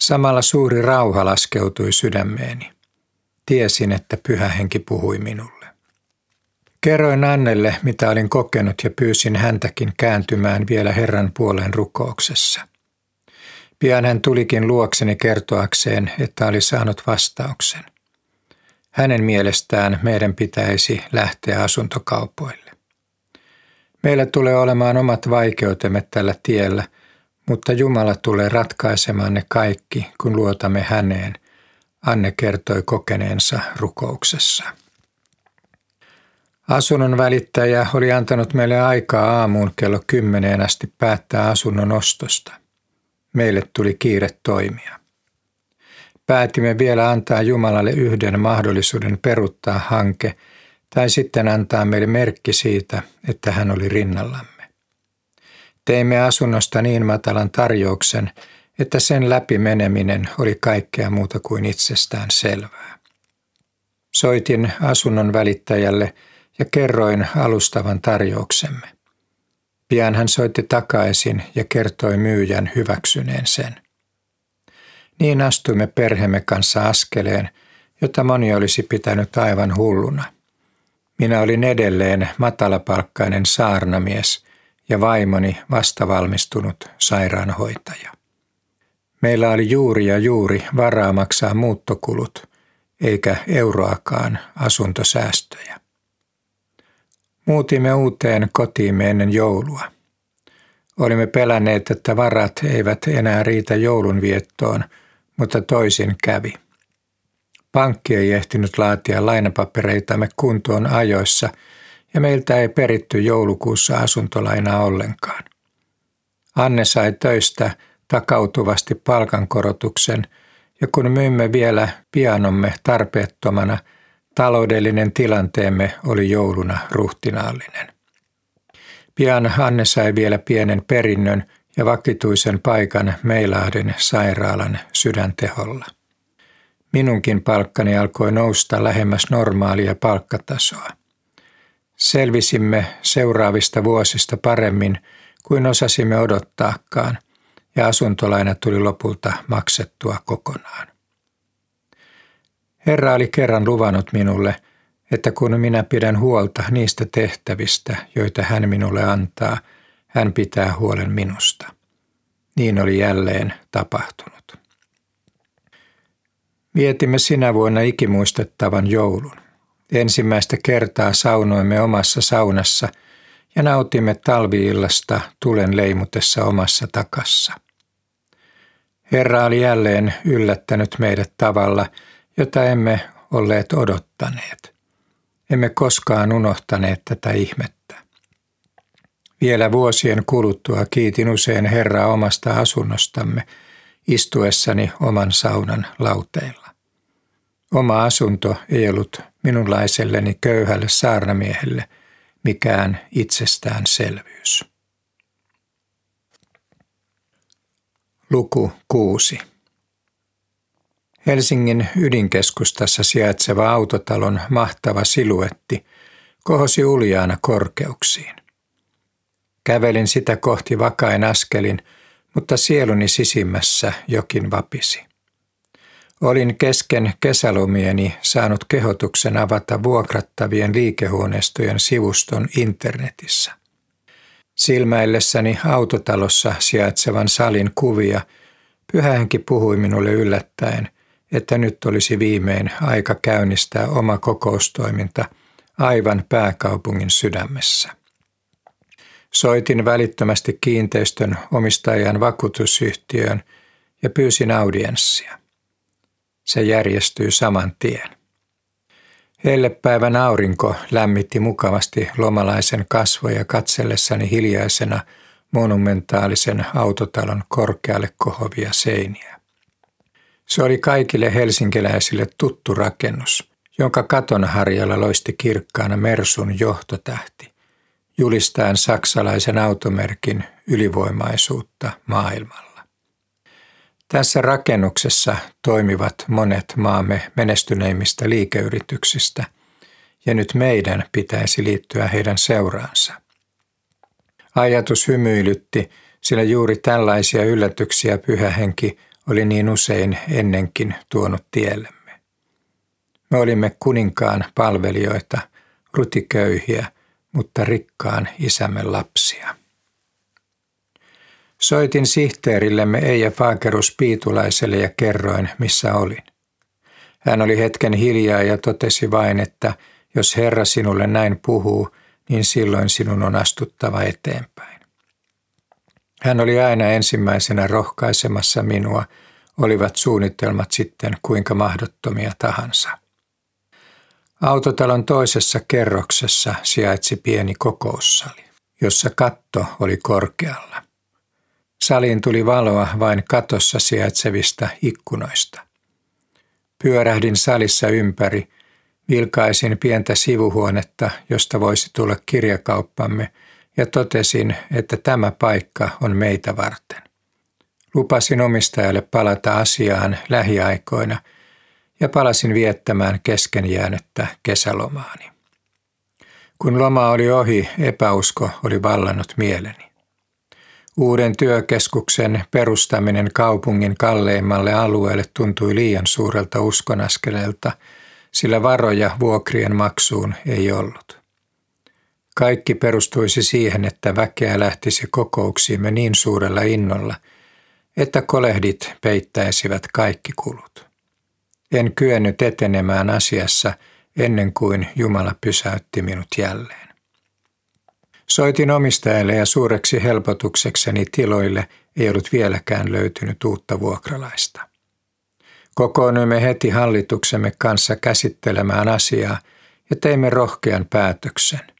Samalla suuri rauha laskeutui sydämeeni. Tiesin, että pyhä henki puhui minulle. Kerroin Annelle, mitä olin kokenut ja pyysin häntäkin kääntymään vielä Herran puoleen rukouksessa. Pian hän tulikin luokseni kertoakseen, että oli saanut vastauksen. Hänen mielestään meidän pitäisi lähteä asuntokaupoille. Meillä tulee olemaan omat vaikeutemme tällä tiellä, mutta Jumala tulee ratkaisemaan ne kaikki, kun luotamme häneen, Anne kertoi kokeneensa rukouksessa. Asunnon välittäjä oli antanut meille aikaa aamuun kello kymmeneen asti päättää asunnon ostosta. Meille tuli kiire toimia. Päätimme vielä antaa Jumalalle yhden mahdollisuuden peruttaa hanke tai sitten antaa meille merkki siitä, että hän oli rinnallamme. Teimme asunnosta niin matalan tarjouksen, että sen läpi meneminen oli kaikkea muuta kuin itsestään selvää. Soitin asunnon välittäjälle ja kerroin alustavan tarjouksemme. Pian hän soitti takaisin ja kertoi myyjän hyväksyneen sen. Niin astuimme perheemme kanssa askeleen, jota moni olisi pitänyt aivan hulluna. Minä olin edelleen matalapalkkainen saarnamies ja vaimoni vastavalmistunut sairaanhoitaja. Meillä oli juuri ja juuri varaa maksaa muuttokulut, eikä euroakaan asuntosäästöjä. Muutimme uuteen kotiimme ennen joulua. Olimme pelänneet, että varat eivät enää riitä joulunviettoon, mutta toisin kävi. Pankki ei ehtinyt laatia lainapapereitamme kuntoon ajoissa ja meiltä ei peritty joulukuussa asuntolainaa ollenkaan. Anne sai töistä takautuvasti palkankorotuksen ja kun myimme vielä pianomme tarpeettomana, taloudellinen tilanteemme oli jouluna ruhtinaallinen. Pian Hanne sai vielä pienen perinnön ja vakituisen paikan Meilahden sairaalan sydänteholla. Minunkin palkkani alkoi nousta lähemmäs normaalia palkkatasoa. Selvisimme seuraavista vuosista paremmin kuin osasimme odottaakaan – ja asuntolaina tuli lopulta maksettua kokonaan. Herra oli kerran luvannut minulle, että kun minä pidän huolta niistä tehtävistä, joita hän minulle antaa, hän pitää huolen minusta. Niin oli jälleen tapahtunut. Vietimme sinä vuonna ikimuistettavan joulun. Ensimmäistä kertaa saunoimme omassa saunassa ja nautimme talviillasta tulen leimutessa omassa takassa. Herra oli jälleen yllättänyt meidät tavalla, jota emme olleet odottaneet. Emme koskaan unohtaneet tätä ihmettä. Vielä vuosien kuluttua kiitin usein Herraa omasta asunnostamme istuessani oman saunan lauteilla. Oma asunto ei ollut minunlaiselleni köyhälle saarnamiehelle mikään itsestäänselvyys. Luku 6. Helsingin ydinkeskustassa sijaitseva autotalon mahtava siluetti kohosi uljaana korkeuksiin. Kävelin sitä kohti vakain askelin, mutta sieluni sisimmässä jokin vapisi. Olin kesken kesälomieni saanut kehotuksen avata vuokrattavien liikehuoneistojen sivuston internetissä. Silmäillessäni autotalossa sijaitsevan salin kuvia, pyhähenki puhui minulle yllättäen, että nyt olisi viimein aika käynnistää oma kokoustoiminta aivan pääkaupungin sydämessä. Soitin välittömästi kiinteistön omistajan vakuutusyhtiöön ja pyysin audienssia. Se järjestyi saman tien. Hellepäivän aurinko lämmitti mukavasti lomalaisen kasvoja katsellessani hiljaisena monumentaalisen autotalon korkealle kohovia seiniä. Se oli kaikille helsinkiläisille tuttu rakennus, jonka katon harjalla loisti kirkkaana Mersun johtotähti, julistaen saksalaisen automerkin ylivoimaisuutta maailmalla. Tässä rakennuksessa toimivat monet maamme menestyneimmistä liikeyrityksistä, ja nyt meidän pitäisi liittyä heidän seuraansa. Ajatus hymyilytti, sillä juuri tällaisia yllätyksiä pyhähenki oli niin usein ennenkin tuonut tiellemme. Me olimme kuninkaan palvelijoita, rutiköyhiä, mutta rikkaan isämme lapsia. Soitin sihteerillemme Eija Fagerus Piitulaiselle ja kerroin, missä olin. Hän oli hetken hiljaa ja totesi vain, että jos Herra sinulle näin puhuu, niin silloin sinun on astuttava eteenpäin. Hän oli aina ensimmäisenä rohkaisemassa minua, olivat suunnitelmat sitten kuinka mahdottomia tahansa. Autotalon toisessa kerroksessa sijaitsi pieni kokoussali, jossa katto oli korkealla. Saliin tuli valoa vain katossa sijaitsevista ikkunoista. Pyörähdin salissa ympäri, vilkaisin pientä sivuhuonetta, josta voisi tulla kirjakauppamme, ja totesin, että tämä paikka on meitä varten. Lupasin omistajalle palata asiaan lähiaikoina ja palasin viettämään kesken jäänyttä kesälomaani. Kun loma oli ohi, epäusko oli vallannut mieleni. Uuden työkeskuksen perustaminen kaupungin kalleimmalle alueelle tuntui liian suurelta uskonaskeleelta, sillä varoja vuokrien maksuun ei ollut. Kaikki perustuisi siihen, että väkeä lähtisi kokouksiimme niin suurella innolla, että kolehdit peittäisivät kaikki kulut. En kyennyt etenemään asiassa ennen kuin Jumala pysäytti minut jälleen. Soitin omistajalle ja suureksi helpotuksekseni tiloille ei ollut vieläkään löytynyt uutta vuokralaista. Kokoonnuimme heti hallituksemme kanssa käsittelemään asiaa ja teimme rohkean päätöksen.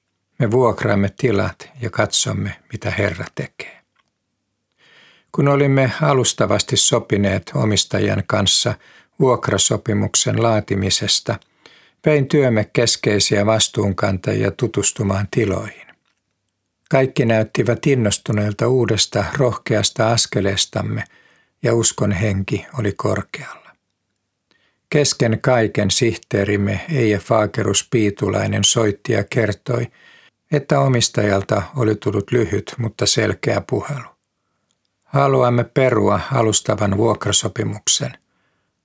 Me vuokraamme tilat ja katsomme, mitä Herra tekee. Kun olimme alustavasti sopineet omistajan kanssa vuokrasopimuksen laatimisesta, pein työmme keskeisiä vastuunkantajia tutustumaan tiloihin. Kaikki näyttivät innostuneilta uudesta rohkeasta askeleestamme ja uskon henki oli korkealla. Kesken kaiken sihteerimme Eija Faakerus Piitulainen soitti ja kertoi, että omistajalta oli tullut lyhyt, mutta selkeä puhelu. Haluamme perua alustavan vuokrasopimuksen.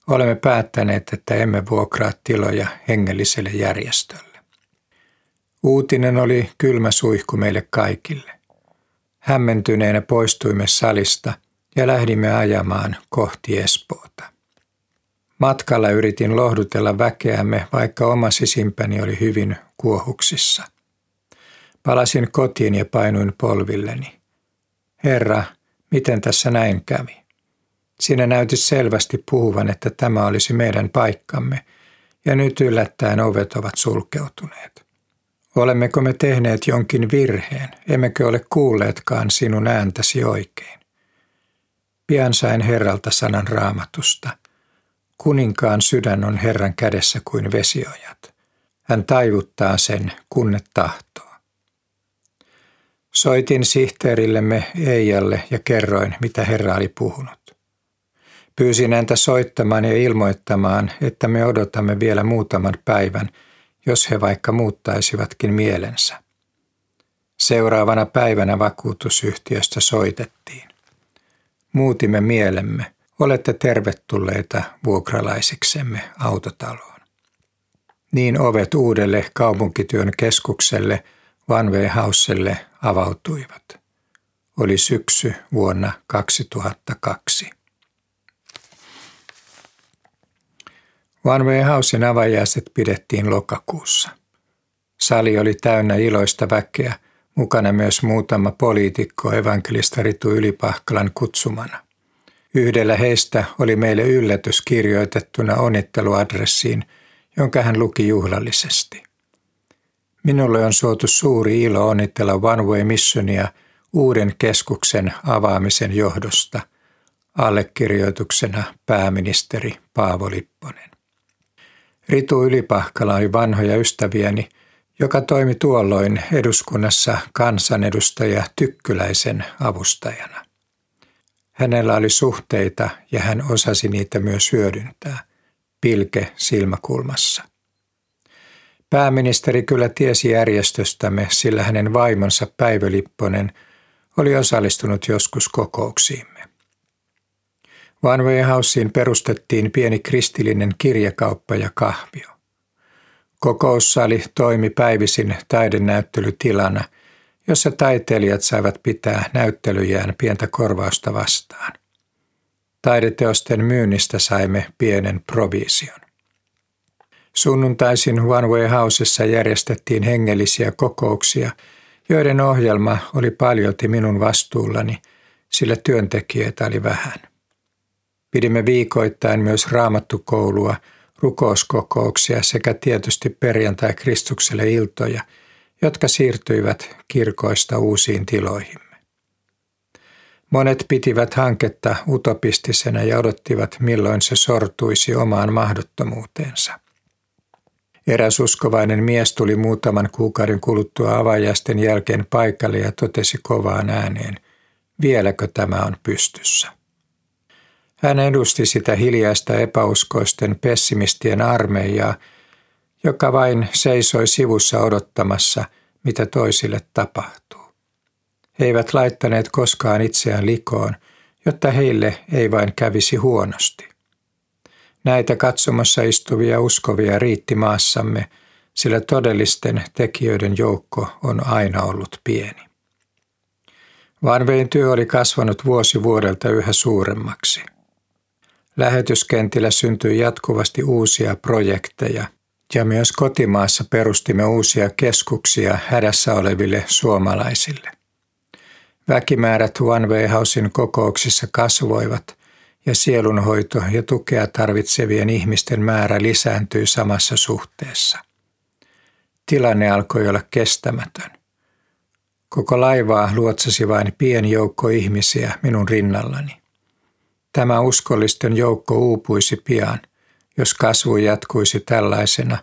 Olemme päättäneet, että emme vuokraa tiloja hengelliselle järjestölle. Uutinen oli kylmä suihku meille kaikille. Hämmentyneenä poistuimme salista ja lähdimme ajamaan kohti Espoota. Matkalla yritin lohdutella väkeämme, vaikka oma sisimpäni oli hyvin kuohuksissa. Palasin kotiin ja painuin polvilleni. Herra, miten tässä näin kävi? Siinä näytti selvästi puhuvan, että tämä olisi meidän paikkamme, ja nyt yllättäen ovet ovat sulkeutuneet. Olemmeko me tehneet jonkin virheen, emmekö ole kuulleetkaan sinun ääntäsi oikein? Pian sain Herralta sanan raamatusta. Kuninkaan sydän on Herran kädessä kuin vesiojat. Hän taivuttaa sen, kunne tahtoo. Soitin sihteerillemme Eijalle ja kerroin, mitä Herra oli puhunut. Pyysin häntä soittamaan ja ilmoittamaan, että me odotamme vielä muutaman päivän, jos he vaikka muuttaisivatkin mielensä. Seuraavana päivänä vakuutusyhtiöstä soitettiin. Muutimme mielemme. Olette tervetulleita vuokralaisiksemme autotaloon. Niin ovet uudelle kaupunkityön keskukselle Houselle avautuivat. Oli syksy vuonna 2002. One Housein avajaiset pidettiin lokakuussa. Sali oli täynnä iloista väkeä, mukana myös muutama poliitikko evankelista Ritu Ylipahkalan kutsumana. Yhdellä heistä oli meille yllätys kirjoitettuna onnitteluadressiin, jonka hän luki juhlallisesti. Minulle on suotu suuri ilo onnitella One Way Missionia uuden keskuksen avaamisen johdosta, allekirjoituksena pääministeri Paavo Lipponen. Ritu Ylipahkala oli vanhoja ystäviäni, joka toimi tuolloin eduskunnassa kansanedustaja Tykkyläisen avustajana. Hänellä oli suhteita ja hän osasi niitä myös hyödyntää, pilke silmäkulmassa. Pääministeri kyllä tiesi järjestöstämme, sillä hänen vaimonsa Päivö Lipponen oli osallistunut joskus kokouksiimme. Way Houseen perustettiin pieni kristillinen kirjakauppa ja kahvio. Kokoussali toimi päivisin taidenäyttelytilana, jossa taiteilijat saivat pitää näyttelyjään pientä korvausta vastaan. Taideteosten myynnistä saimme pienen provision. Sunnuntaisin One Way Housessa järjestettiin hengellisiä kokouksia, joiden ohjelma oli paljolti minun vastuullani, sillä työntekijöitä oli vähän. Pidimme viikoittain myös raamattukoulua, rukouskokouksia sekä tietysti perjantai Kristukselle iltoja, jotka siirtyivät kirkoista uusiin tiloihimme. Monet pitivät hanketta utopistisena ja odottivat, milloin se sortuisi omaan mahdottomuuteensa. Eräs uskovainen mies tuli muutaman kuukauden kuluttua avajaisten jälkeen paikalle ja totesi kovaan ääneen, vieläkö tämä on pystyssä. Hän edusti sitä hiljaista epäuskoisten pessimistien armeijaa, joka vain seisoi sivussa odottamassa, mitä toisille tapahtuu. He eivät laittaneet koskaan itseään likoon, jotta heille ei vain kävisi huonosti. Näitä katsomassa istuvia uskovia riitti maassamme, sillä todellisten tekijöiden joukko on aina ollut pieni. Vanvein työ oli kasvanut vuosi vuodelta yhä suuremmaksi. Lähetyskentillä syntyi jatkuvasti uusia projekteja ja myös kotimaassa perustimme uusia keskuksia hädässä oleville suomalaisille. Väkimäärät One Way Housein kokouksissa kasvoivat ja sielunhoito ja tukea tarvitsevien ihmisten määrä lisääntyi samassa suhteessa. Tilanne alkoi olla kestämätön. Koko laivaa luotsasi vain pieni joukko ihmisiä minun rinnallani. Tämä uskollisten joukko uupuisi pian, jos kasvu jatkuisi tällaisena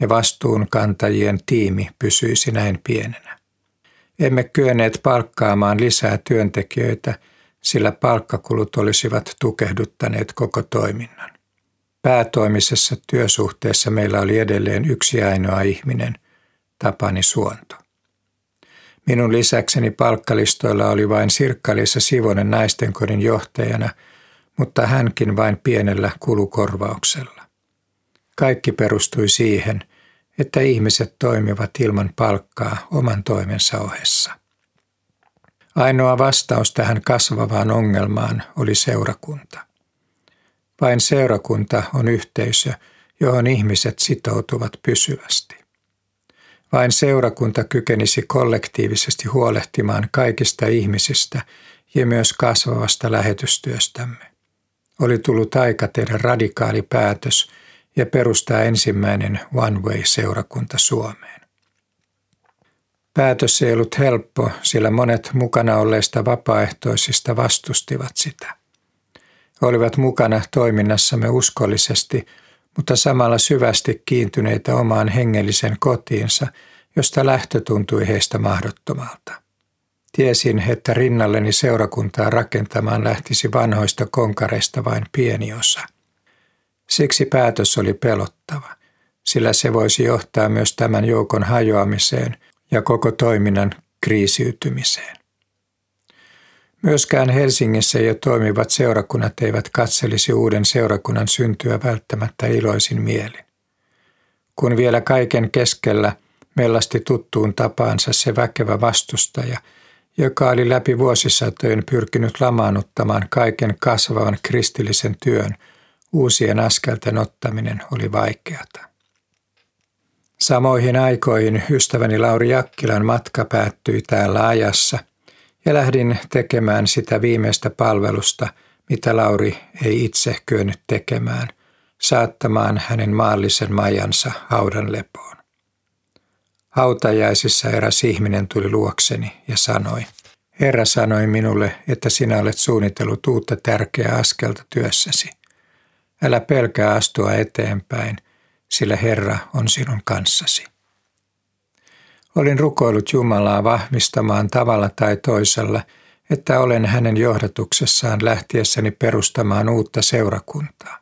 ja vastuunkantajien tiimi pysyisi näin pienenä. Emme kyenneet palkkaamaan lisää työntekijöitä – sillä palkkakulut olisivat tukehduttaneet koko toiminnan. Päätoimisessa työsuhteessa meillä oli edelleen yksi ainoa ihminen, Tapani Suonto. Minun lisäkseni palkkalistoilla oli vain Sirkkalissa Sivonen naistenkodin johtajana, mutta hänkin vain pienellä kulukorvauksella. Kaikki perustui siihen, että ihmiset toimivat ilman palkkaa oman toimensa ohessa. Ainoa vastaus tähän kasvavaan ongelmaan oli seurakunta. Vain seurakunta on yhteisö, johon ihmiset sitoutuvat pysyvästi. Vain seurakunta kykenisi kollektiivisesti huolehtimaan kaikista ihmisistä ja myös kasvavasta lähetystyöstämme. Oli tullut aika tehdä radikaali päätös ja perustaa ensimmäinen One Way-seurakunta Suomeen. Päätös ei ollut helppo, sillä monet mukana olleista vapaaehtoisista vastustivat sitä. He olivat mukana toiminnassamme uskollisesti, mutta samalla syvästi kiintyneitä omaan hengellisen kotiinsa, josta lähtö tuntui heistä mahdottomalta. Tiesin, että rinnalleni seurakuntaa rakentamaan lähtisi vanhoista konkareista vain pieni osa. Siksi päätös oli pelottava, sillä se voisi johtaa myös tämän joukon hajoamiseen ja koko toiminnan kriisiytymiseen. Myöskään Helsingissä jo toimivat seurakunnat eivät katselisi uuden seurakunnan syntyä välttämättä iloisin mielin. Kun vielä kaiken keskellä mellasti tuttuun tapaansa se väkevä vastustaja, joka oli läpi vuosisatojen pyrkinyt lamaannuttamaan kaiken kasvavan kristillisen työn, uusien askelten ottaminen oli vaikeata. Samoihin aikoihin ystäväni Lauri Jakkilan matka päättyi täällä ajassa – ja lähdin tekemään sitä viimeistä palvelusta, mitä Lauri ei itse kyennyt tekemään, saattamaan hänen maallisen majansa haudan lepoon. Hautajaisissa eräs ihminen tuli luokseni ja sanoi, Herra sanoi minulle, että sinä olet suunnitellut uutta tärkeää askelta työssäsi. Älä pelkää astua eteenpäin, sillä Herra on sinun kanssasi. Olin rukoillut Jumalaa vahvistamaan tavalla tai toisella, että olen hänen johdatuksessaan lähtiessäni perustamaan uutta seurakuntaa.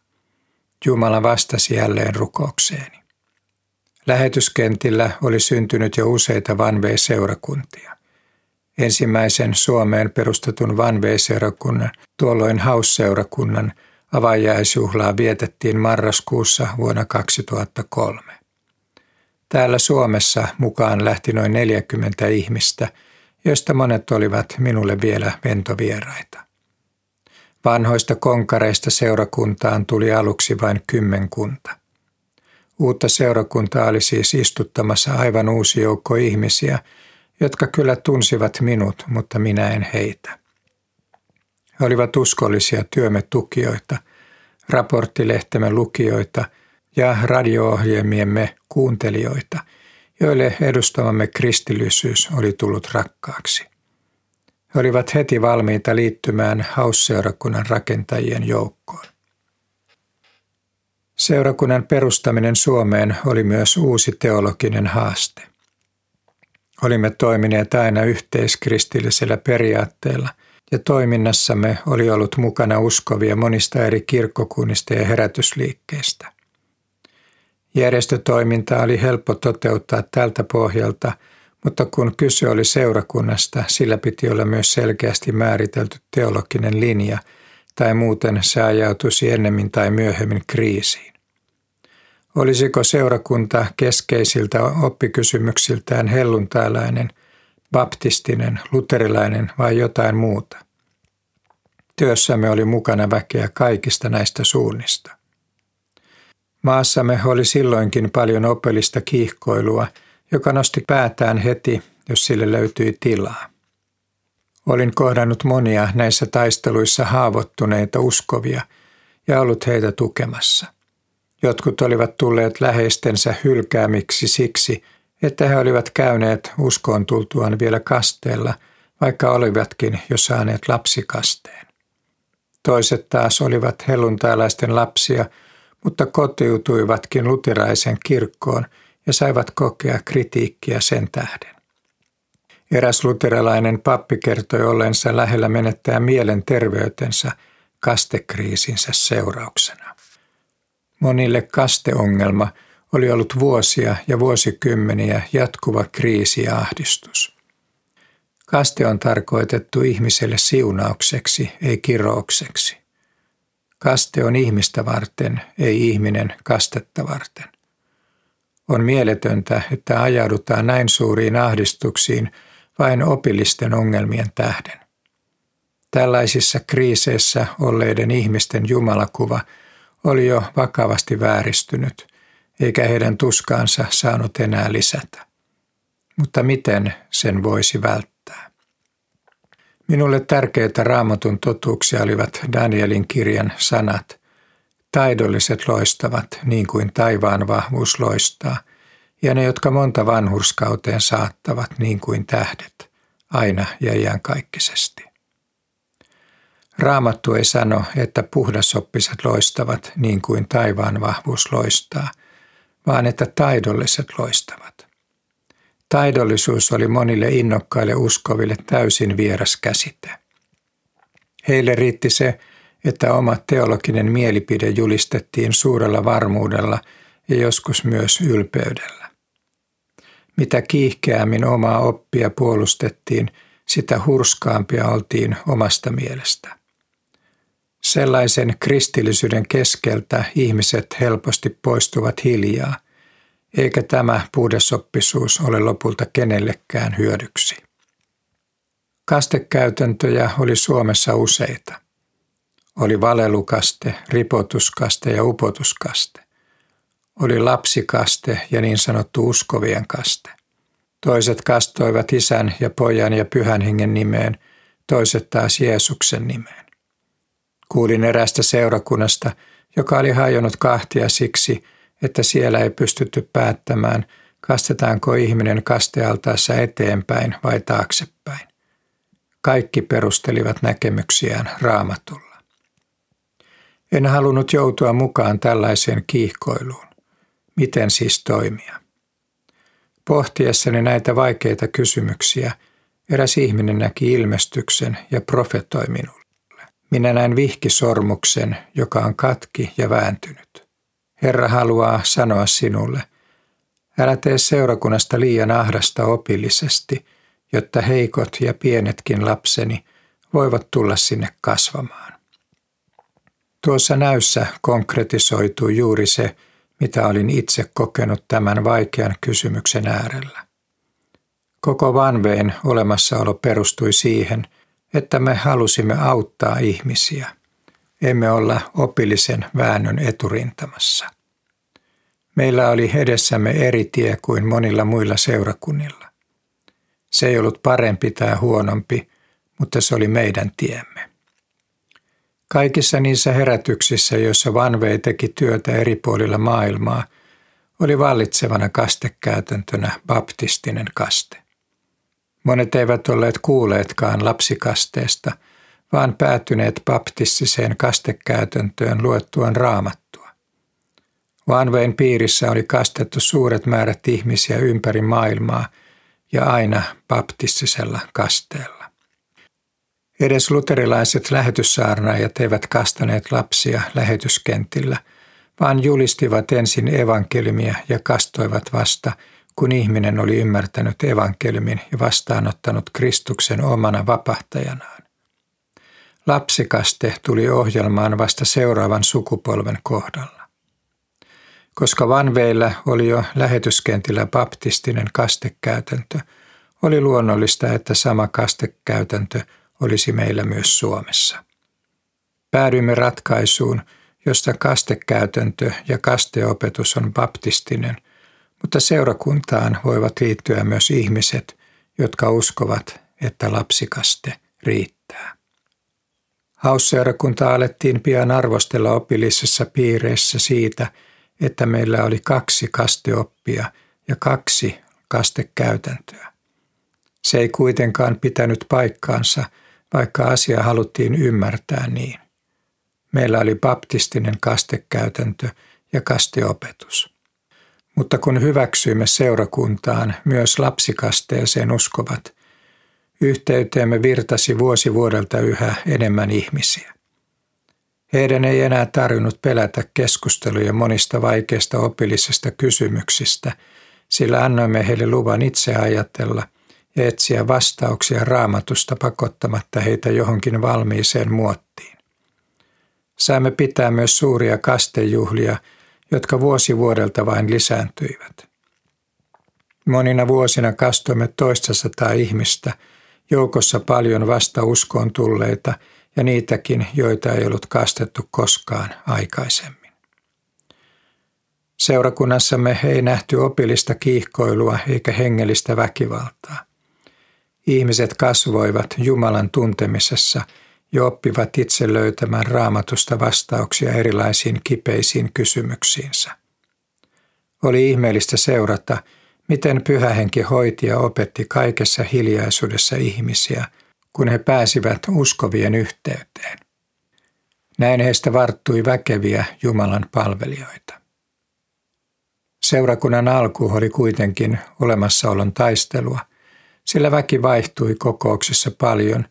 Jumala vastasi jälleen rukoukseeni. Lähetyskentillä oli syntynyt jo useita vanvei-seurakuntia. Ensimmäisen Suomeen perustetun vanvei-seurakunnan, tuolloin hausseurakunnan, avajaisjuhlaa vietettiin marraskuussa vuonna 2003. Täällä Suomessa mukaan lähti noin 40 ihmistä, joista monet olivat minulle vielä ventovieraita. Vanhoista konkareista seurakuntaan tuli aluksi vain kymmenkunta. Uutta seurakuntaa oli siis istuttamassa aivan uusi joukko ihmisiä, jotka kyllä tunsivat minut, mutta minä en heitä. He olivat uskollisia työmme tukijoita, raporttilehtemme lukijoita – ja radio-ohjelmiemme kuuntelijoita, joille edustamamme kristillisyys oli tullut rakkaaksi. He olivat heti valmiita liittymään hausseurakunnan rakentajien joukkoon. Seurakunnan perustaminen Suomeen oli myös uusi teologinen haaste. Olimme toimineet aina yhteiskristillisellä periaatteella ja toiminnassamme oli ollut mukana uskovia monista eri kirkkokunnista ja herätysliikkeistä. Järjestötoiminta oli helppo toteuttaa tältä pohjalta, mutta kun kyse oli seurakunnasta, sillä piti olla myös selkeästi määritelty teologinen linja, tai muuten se ajautuisi ennemmin tai myöhemmin kriisiin. Olisiko seurakunta keskeisiltä oppikysymyksiltään helluntailainen, baptistinen, luterilainen vai jotain muuta? Työssämme oli mukana väkeä kaikista näistä suunnista. Maassamme oli silloinkin paljon opellista kiihkoilua, joka nosti päätään heti, jos sille löytyi tilaa. Olin kohdannut monia näissä taisteluissa haavoittuneita uskovia ja ollut heitä tukemassa. Jotkut olivat tulleet läheistensä hylkäämiksi siksi, että he olivat käyneet uskoon tultuaan vielä kasteella, vaikka olivatkin jo saaneet lapsikasteen. Toiset taas olivat helluntailaisten lapsia – mutta kotiutuivatkin luteraisen kirkkoon ja saivat kokea kritiikkiä sen tähden. Eräs luterilainen pappi kertoi ollensa lähellä menettää mielenterveytensä kastekriisinsä seurauksena. Monille kasteongelma oli ollut vuosia ja vuosikymmeniä jatkuva kriisi ja ahdistus. Kaste on tarkoitettu ihmiselle siunaukseksi, ei kiroukseksi. Kaste on ihmistä varten, ei ihminen kastetta varten. On mieletöntä, että ajaudutaan näin suuriin ahdistuksiin vain opillisten ongelmien tähden. Tällaisissa kriiseissä olleiden ihmisten jumalakuva oli jo vakavasti vääristynyt, eikä heidän tuskaansa saanut enää lisätä. Mutta miten sen voisi välttää? Minulle tärkeitä raamatun totuuksia olivat Danielin kirjan sanat. Taidolliset loistavat niin kuin taivaan vahvuus loistaa, ja ne, jotka monta vanhurskauteen saattavat niin kuin tähdet, aina ja iankaikkisesti. Raamattu ei sano, että puhdasoppiset loistavat niin kuin taivaan vahvuus loistaa, vaan että taidolliset loistavat. Taidollisuus oli monille innokkaille uskoville täysin vieras käsite. Heille riitti se, että oma teologinen mielipide julistettiin suurella varmuudella ja joskus myös ylpeydellä. Mitä kiihkeämmin omaa oppia puolustettiin, sitä hurskaampia oltiin omasta mielestä. Sellaisen kristillisyyden keskeltä ihmiset helposti poistuvat hiljaa, eikä tämä puhdasoppisuus ole lopulta kenellekään hyödyksi. Kastekäytäntöjä oli Suomessa useita. Oli valelukaste, ripotuskaste ja upotuskaste. Oli lapsikaste ja niin sanottu uskovien kaste. Toiset kastoivat isän ja pojan ja pyhän hengen nimeen, toiset taas Jeesuksen nimeen. Kuulin erästä seurakunnasta, joka oli hajonnut kahtia siksi, että siellä ei pystytty päättämään, kastetaanko ihminen kastealtaassa eteenpäin vai taaksepäin. Kaikki perustelivat näkemyksiään raamatulla. En halunnut joutua mukaan tällaiseen kiihkoiluun. Miten siis toimia? Pohtiessani näitä vaikeita kysymyksiä, eräs ihminen näki ilmestyksen ja profetoi minulle. Minä näen vihkisormuksen, joka on katki ja vääntynyt. Herra haluaa sanoa sinulle, älä tee seurakunnasta liian ahdasta opillisesti, jotta heikot ja pienetkin lapseni voivat tulla sinne kasvamaan. Tuossa näyssä konkretisoituu juuri se, mitä olin itse kokenut tämän vaikean kysymyksen äärellä. Koko vanveen olemassaolo perustui siihen – että me halusimme auttaa ihmisiä, emme olla opillisen väännön eturintamassa. Meillä oli edessämme eri tie kuin monilla muilla seurakunnilla. Se ei ollut parempi tai huonompi, mutta se oli meidän tiemme. Kaikissa niissä herätyksissä, joissa Vanvei teki työtä eri puolilla maailmaa, oli vallitsevana kastekäytäntönä baptistinen kaste. Monet eivät olleet kuulleetkaan lapsikasteesta, vaan päätyneet baptistiseen kastekäytäntöön luettuaan raamattua. Vanvein piirissä oli kastettu suuret määrät ihmisiä ympäri maailmaa ja aina baptistisella kasteella. Edes luterilaiset lähetyssaarnaajat eivät kastaneet lapsia lähetyskentillä, vaan julistivat ensin evankeliumia ja kastoivat vasta – kun ihminen oli ymmärtänyt evankeliumin ja vastaanottanut Kristuksen omana vapahtajanaan. Lapsikaste tuli ohjelmaan vasta seuraavan sukupolven kohdalla. Koska vanveillä oli jo lähetyskentillä baptistinen kastekäytäntö, oli luonnollista, että sama kastekäytäntö olisi meillä myös Suomessa. Päädyimme ratkaisuun, josta kastekäytäntö ja kasteopetus on baptistinen – mutta seurakuntaan voivat liittyä myös ihmiset, jotka uskovat, että lapsikaste riittää. Hausseurakunta alettiin pian arvostella opillisessa piireissä siitä, että meillä oli kaksi kasteoppia ja kaksi kastekäytäntöä. Se ei kuitenkaan pitänyt paikkaansa, vaikka asia haluttiin ymmärtää niin. Meillä oli baptistinen kastekäytäntö ja kasteopetus. Mutta kun hyväksyimme seurakuntaan myös lapsikasteeseen uskovat, yhteyteemme virtasi vuosi vuodelta yhä enemmän ihmisiä. Heidän ei enää tarvinnut pelätä keskusteluja monista vaikeista opillisista kysymyksistä, sillä annoimme heille luvan itse ajatella ja etsiä vastauksia raamatusta pakottamatta heitä johonkin valmiiseen muottiin. Saimme pitää myös suuria kastejuhlia – jotka vuosi vuodelta vain lisääntyivät. Monina vuosina kastoimme toista sataa ihmistä, joukossa paljon vasta uskoon tulleita ja niitäkin, joita ei ollut kastettu koskaan aikaisemmin. Seurakunnassamme ei nähty opillista kiihkoilua eikä hengellistä väkivaltaa. Ihmiset kasvoivat Jumalan tuntemisessa ja oppivat itse löytämään raamatusta vastauksia erilaisiin kipeisiin kysymyksiinsä. Oli ihmeellistä seurata, miten pyhähenki hoiti ja opetti kaikessa hiljaisuudessa ihmisiä, kun he pääsivät uskovien yhteyteen. Näin heistä varttui väkeviä Jumalan palvelijoita. Seurakunnan alku oli kuitenkin olemassaolon taistelua, sillä väki vaihtui kokouksessa paljon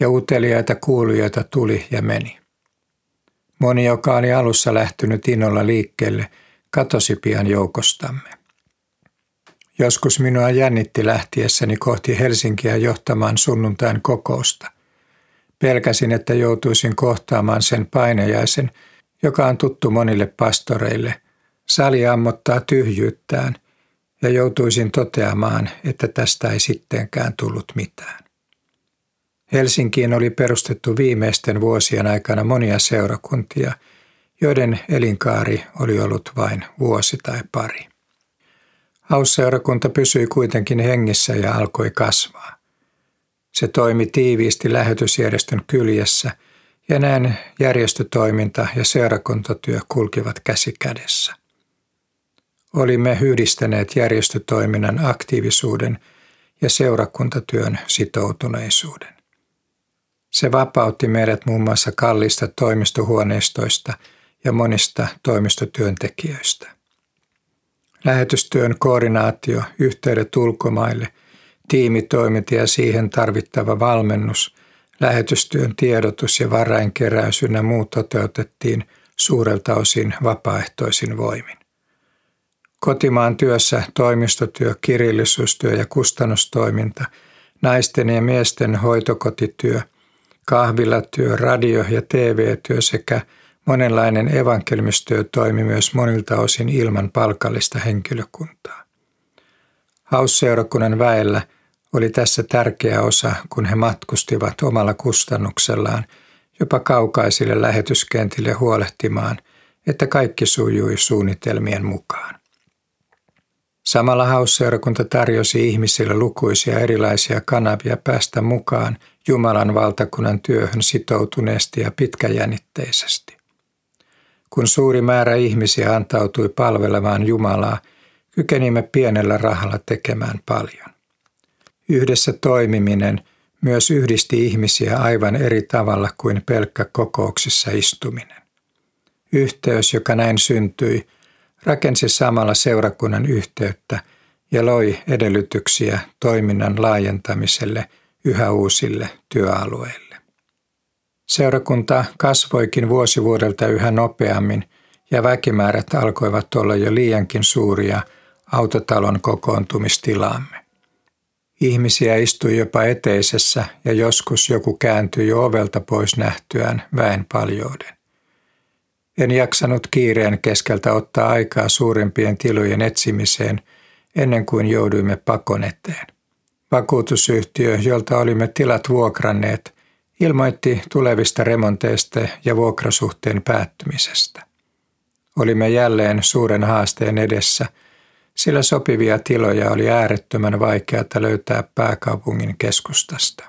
ja uteliaita kuulijoita tuli ja meni. Moni, joka oli alussa lähtenyt innolla liikkeelle, katosi pian joukostamme. Joskus minua jännitti lähtiessäni kohti Helsinkiä johtamaan sunnuntain kokousta. Pelkäsin, että joutuisin kohtaamaan sen painejaisen, joka on tuttu monille pastoreille. Sali ammottaa tyhjyyttään ja joutuisin toteamaan, että tästä ei sittenkään tullut mitään. Helsinkiin oli perustettu viimeisten vuosien aikana monia seurakuntia, joiden elinkaari oli ollut vain vuosi tai pari. Hausseurakunta pysyi kuitenkin hengissä ja alkoi kasvaa. Se toimi tiiviisti lähetysjärjestön kyljessä ja näin järjestötoiminta ja seurakuntatyö kulkivat käsi kädessä. Olimme yhdistäneet järjestötoiminnan aktiivisuuden ja seurakuntatyön sitoutuneisuuden. Se vapautti meidät muun muassa kallista toimistohuoneistoista ja monista toimistotyöntekijöistä. Lähetystyön koordinaatio, yhteydet ulkomaille, tiimitoiminta ja siihen tarvittava valmennus, lähetystyön tiedotus ja varainkeräys ynnä muut toteutettiin suurelta osin vapaaehtoisin voimin. Kotimaan työssä toimistotyö, kirjallisuustyö ja kustannustoiminta, naisten ja miesten hoitokotityö, kahvilatyö, radio- ja TV-työ sekä – Monenlainen evankelmistyö toimi myös monilta osin ilman palkallista henkilökuntaa. Hausseurakunnan väellä oli tässä tärkeä osa, kun he matkustivat omalla kustannuksellaan jopa kaukaisille lähetyskentille huolehtimaan, että kaikki sujui suunnitelmien mukaan. Samalla hausseurakunta tarjosi ihmisille lukuisia erilaisia kanavia päästä mukaan Jumalan valtakunnan työhön sitoutuneesti ja pitkäjännitteisesti. Kun suuri määrä ihmisiä antautui palvelemaan Jumalaa, kykenimme pienellä rahalla tekemään paljon. Yhdessä toimiminen myös yhdisti ihmisiä aivan eri tavalla kuin pelkkä kokouksissa istuminen. Yhteys, joka näin syntyi, rakensi samalla seurakunnan yhteyttä ja loi edellytyksiä toiminnan laajentamiselle yhä uusille työalueille. Seurakunta kasvoikin vuosi vuodelta yhä nopeammin ja väkimäärät alkoivat olla jo liiankin suuria autotalon kokoontumistilaamme. Ihmisiä istui jopa eteisessä ja joskus joku kääntyi jo ovelta pois nähtyään väen paljouden. En jaksanut kiireen keskeltä ottaa aikaa suurimpien tilojen etsimiseen ennen kuin jouduimme pakon eteen. Vakuutusyhtiö, jolta olimme tilat vuokranneet – ilmoitti tulevista remonteista ja vuokrasuhteen päättymisestä. Olimme jälleen suuren haasteen edessä, sillä sopivia tiloja oli äärettömän vaikeata löytää pääkaupungin keskustasta.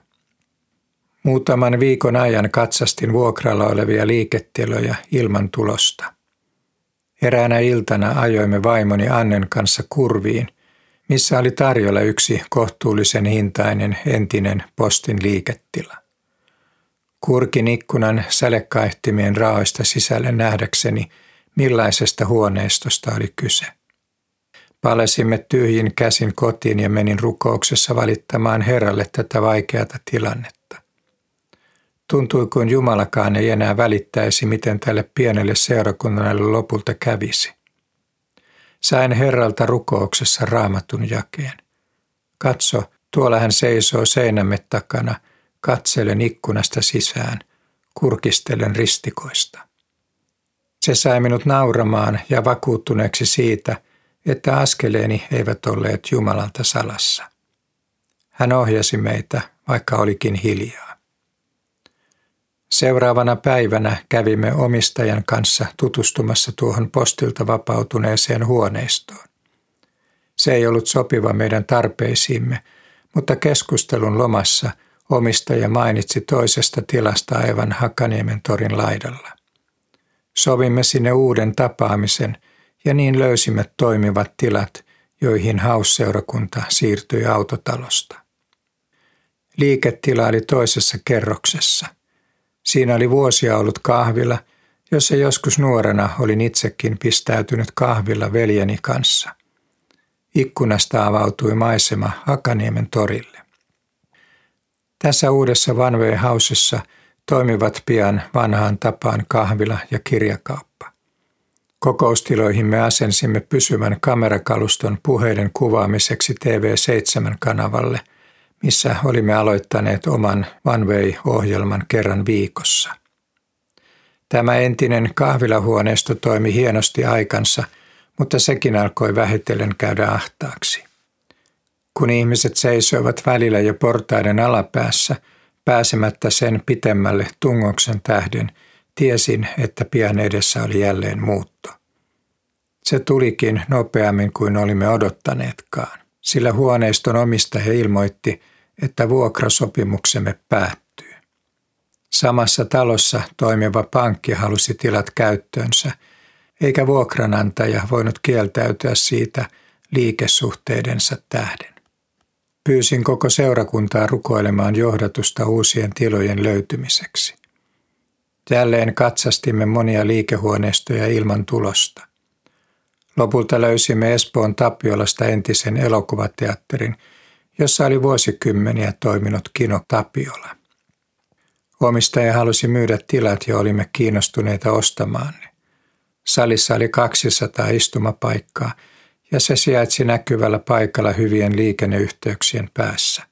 Muutaman viikon ajan katsastin vuokralla olevia liiketiloja ilman tulosta. Eräänä iltana ajoimme vaimoni Annen kanssa kurviin, missä oli tarjolla yksi kohtuullisen hintainen entinen postin liiketila. Kurkin ikkunan sälekaihtimien raoista sisälle nähdäkseni, millaisesta huoneistosta oli kyse. Palesimme tyhjin käsin kotiin ja menin rukouksessa valittamaan Herralle tätä vaikeata tilannetta. Tuntui kuin Jumalakaan ei enää välittäisi, miten tälle pienelle seurakunnalle lopulta kävisi. Sain Herralta rukouksessa raamatun jakeen. Katso, tuolla hän seisoo seinämme takana – Katselen ikkunasta sisään, kurkistelen ristikoista. Se sai minut nauramaan ja vakuuttuneeksi siitä, että askeleeni eivät olleet Jumalalta salassa. Hän ohjasi meitä, vaikka olikin hiljaa. Seuraavana päivänä kävimme omistajan kanssa tutustumassa tuohon postilta vapautuneeseen huoneistoon. Se ei ollut sopiva meidän tarpeisiimme, mutta keskustelun lomassa omistaja mainitsi toisesta tilasta aivan Hakaniemen torin laidalla. Sovimme sinne uuden tapaamisen ja niin löysimme toimivat tilat, joihin hausseurakunta siirtyi autotalosta. Liiketila oli toisessa kerroksessa. Siinä oli vuosia ollut kahvila, jossa joskus nuorena olin itsekin pistäytynyt kahvilla veljeni kanssa. Ikkunasta avautui maisema Hakaniemen torille. Tässä uudessa Vanway Housessa toimivat pian vanhaan tapaan kahvila ja kirjakauppa. Kokoustiloihin me asensimme pysyvän kamerakaluston puheiden kuvaamiseksi TV7-kanavalle, missä olimme aloittaneet oman Vanway-ohjelman kerran viikossa. Tämä entinen kahvilahuoneisto toimi hienosti aikansa – mutta sekin alkoi vähitellen käydä ahtaaksi. Kun ihmiset seisoivat välillä jo portaiden alapäässä, pääsemättä sen pitemmälle tungoksen tähden, tiesin, että pian edessä oli jälleen muutto. Se tulikin nopeammin kuin olimme odottaneetkaan, sillä huoneiston omistaja ilmoitti, että vuokrasopimuksemme päättyy. Samassa talossa toimiva pankki halusi tilat käyttöönsä – eikä vuokranantaja voinut kieltäytyä siitä liikesuhteidensa tähden. Pyysin koko seurakuntaa rukoilemaan johdatusta uusien tilojen löytymiseksi. Jälleen katsastimme monia liikehuoneistoja ilman tulosta. Lopulta löysimme Espoon Tapiolasta entisen elokuvateatterin, jossa oli vuosikymmeniä toiminut Kino Tapiola. Omistaja halusi myydä tilat ja olimme kiinnostuneita ostamaan ne. Salissa oli 200 istumapaikkaa ja se sijaitsi näkyvällä paikalla hyvien liikenneyhteyksien päässä.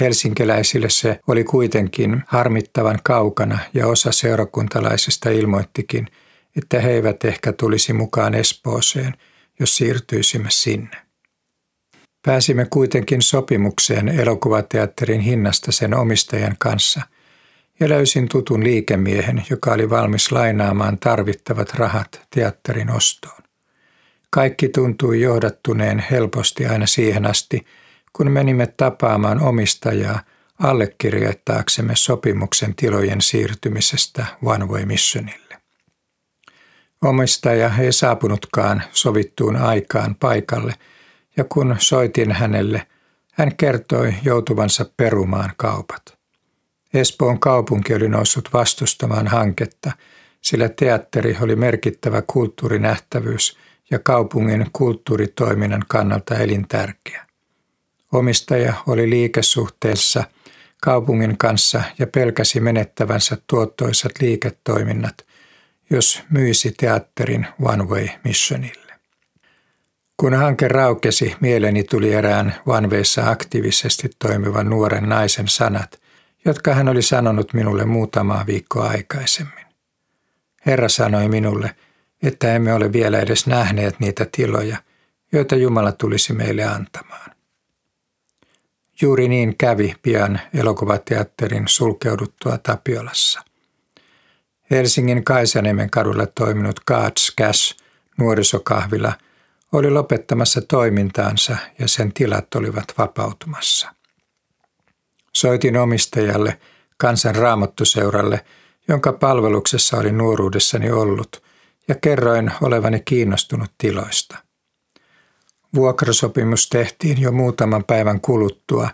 Helsinkiläisille se oli kuitenkin harmittavan kaukana ja osa seurakuntalaisista ilmoittikin, että he eivät ehkä tulisi mukaan Espooseen, jos siirtyisimme sinne. Pääsimme kuitenkin sopimukseen elokuvateatterin hinnasta sen omistajan kanssa – ja löysin tutun liikemiehen, joka oli valmis lainaamaan tarvittavat rahat teatterin ostoon. Kaikki tuntui johdattuneen helposti aina siihen asti, kun menimme tapaamaan omistajaa allekirjoittaaksemme sopimuksen tilojen siirtymisestä One Way Missionille. Omistaja ei saapunutkaan sovittuun aikaan paikalle, ja kun soitin hänelle, hän kertoi joutuvansa perumaan kaupat. Espoon kaupunki oli noussut vastustamaan hanketta, sillä teatteri oli merkittävä kulttuurinähtävyys ja kaupungin kulttuuritoiminnan kannalta elintärkeä. Omistaja oli liikesuhteessa kaupungin kanssa ja pelkäsi menettävänsä tuottoisat liiketoiminnat, jos myisi teatterin One Way Missionille. Kun hanke raukesi, mieleni tuli erään Wayssa aktiivisesti toimivan nuoren naisen sanat – jotka hän oli sanonut minulle muutamaa viikkoa aikaisemmin. Herra sanoi minulle, että emme ole vielä edes nähneet niitä tiloja, joita Jumala tulisi meille antamaan. Juuri niin kävi pian elokuvateatterin sulkeuduttua Tapiolassa. Helsingin Kaisaniemen kadulla toiminut God's Cash nuorisokahvila oli lopettamassa toimintaansa ja sen tilat olivat vapautumassa. Soitin omistajalle, kansan raamattuseuralle, jonka palveluksessa oli nuoruudessani ollut, ja kerroin olevani kiinnostunut tiloista. Vuokrasopimus tehtiin jo muutaman päivän kuluttua,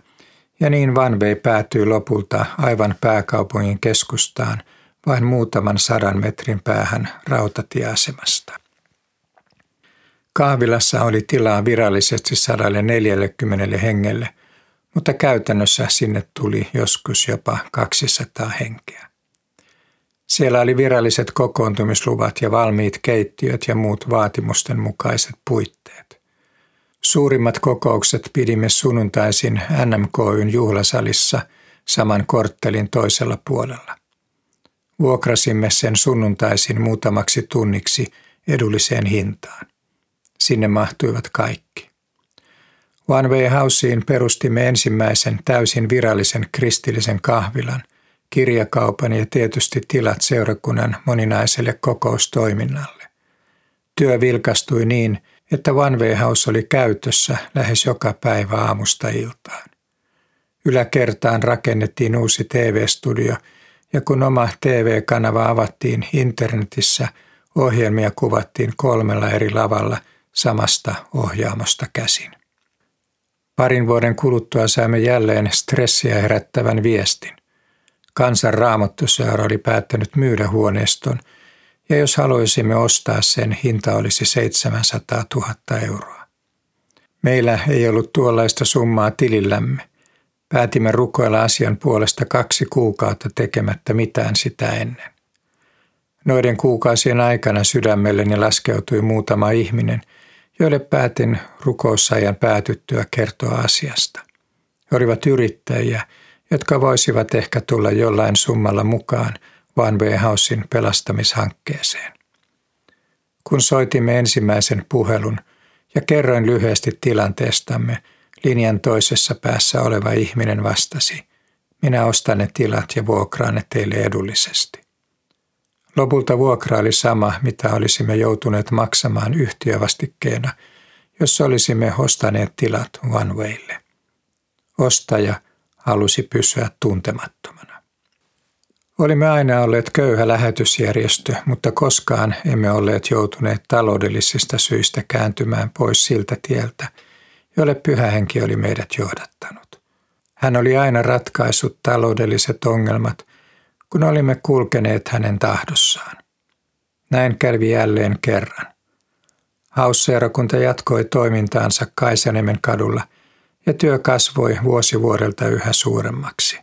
ja niin Vanvei päätyi lopulta aivan pääkaupungin keskustaan vain muutaman sadan metrin päähän rautatieasemasta. Kahvilassa oli tilaa virallisesti 140 hengelle – mutta käytännössä sinne tuli joskus jopa 200 henkeä. Siellä oli viralliset kokoontumisluvat ja valmiit keittiöt ja muut vaatimusten mukaiset puitteet. Suurimmat kokoukset pidimme sunnuntaisin NMKYn juhlasalissa saman korttelin toisella puolella. Vuokrasimme sen sunnuntaisin muutamaksi tunniksi edulliseen hintaan. Sinne mahtuivat kaikki. One Way Houseen perustimme ensimmäisen täysin virallisen kristillisen kahvilan, kirjakaupan ja tietysti tilat seurakunnan moninaiselle kokoustoiminnalle. Työ vilkastui niin, että One Way House oli käytössä lähes joka päivä aamusta iltaan. Yläkertaan rakennettiin uusi TV-studio ja kun oma TV-kanava avattiin internetissä, ohjelmia kuvattiin kolmella eri lavalla samasta ohjaamosta käsin. Parin vuoden kuluttua saimme jälleen stressiä herättävän viestin. Kansan raamattuseura oli päättänyt myydä huoneiston ja jos haluaisimme ostaa sen, hinta olisi 700 000 euroa. Meillä ei ollut tuollaista summaa tilillämme. Päätimme rukoilla asian puolesta kaksi kuukautta tekemättä mitään sitä ennen. Noiden kuukausien aikana sydämelleni laskeutui muutama ihminen, joille päätin rukousajan päätyttyä kertoa asiasta. He olivat yrittäjiä, jotka voisivat ehkä tulla jollain summalla mukaan Way Housein pelastamishankkeeseen. Kun soitimme ensimmäisen puhelun ja kerroin lyhyesti tilanteestamme, linjan toisessa päässä oleva ihminen vastasi, minä ostan ne tilat ja vuokraan ne teille edullisesti. Lopulta vuokra oli sama, mitä olisimme joutuneet maksamaan yhtiövastikkeena, jos olisimme ostaneet tilat One Waylle. Ostaja halusi pysyä tuntemattomana. Olimme aina olleet köyhä lähetysjärjestö, mutta koskaan emme olleet joutuneet taloudellisista syistä kääntymään pois siltä tieltä, jolle pyhähenki oli meidät johdattanut. Hän oli aina ratkaissut taloudelliset ongelmat kun olimme kulkeneet hänen tahdossaan. Näin kävi jälleen kerran. Hausseurakunta jatkoi toimintaansa Kaisaniemen kadulla ja työ kasvoi vuosi vuodelta yhä suuremmaksi.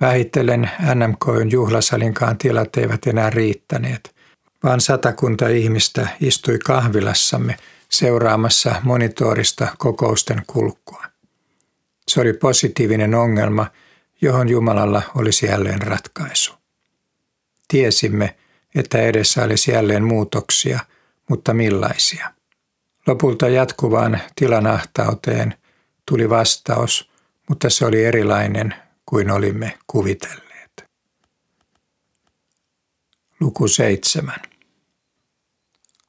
Vähittelen NMKn juhlasalinkaan tilat eivät enää riittäneet, vaan satakunta ihmistä istui kahvilassamme seuraamassa monitorista kokousten kulkua. Se oli positiivinen ongelma – johon Jumalalla olisi jälleen ratkaisu. Tiesimme, että edessä olisi jälleen muutoksia, mutta millaisia? Lopulta jatkuvaan tilanahtauteen tuli vastaus, mutta se oli erilainen kuin olimme kuvitelleet. Luku 7.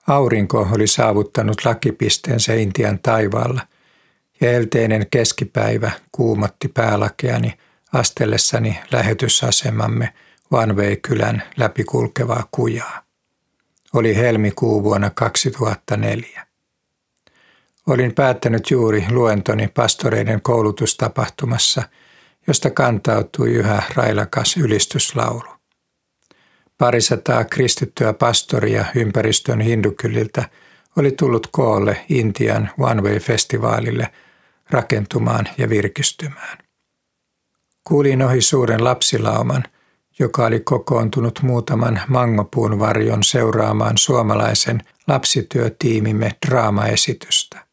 Aurinko oli saavuttanut lakipisteensä Intian taivaalla, ja elteinen keskipäivä kuumotti päälakeani – astellessani lähetysasemamme Vanvei-kylän läpikulkevaa kujaa. Oli helmikuu vuonna 2004. Olin päättänyt juuri luentoni pastoreiden koulutustapahtumassa, josta kantautui yhä railakas ylistyslaulu. Parisataa kristittyä pastoria ympäristön hindukyliltä oli tullut koolle Intian One Way-festivaalille rakentumaan ja virkistymään. Kuulin ohi suuren lapsilauman, joka oli kokoontunut muutaman mangopuun varjon seuraamaan suomalaisen lapsityötiimimme draamaesitystä.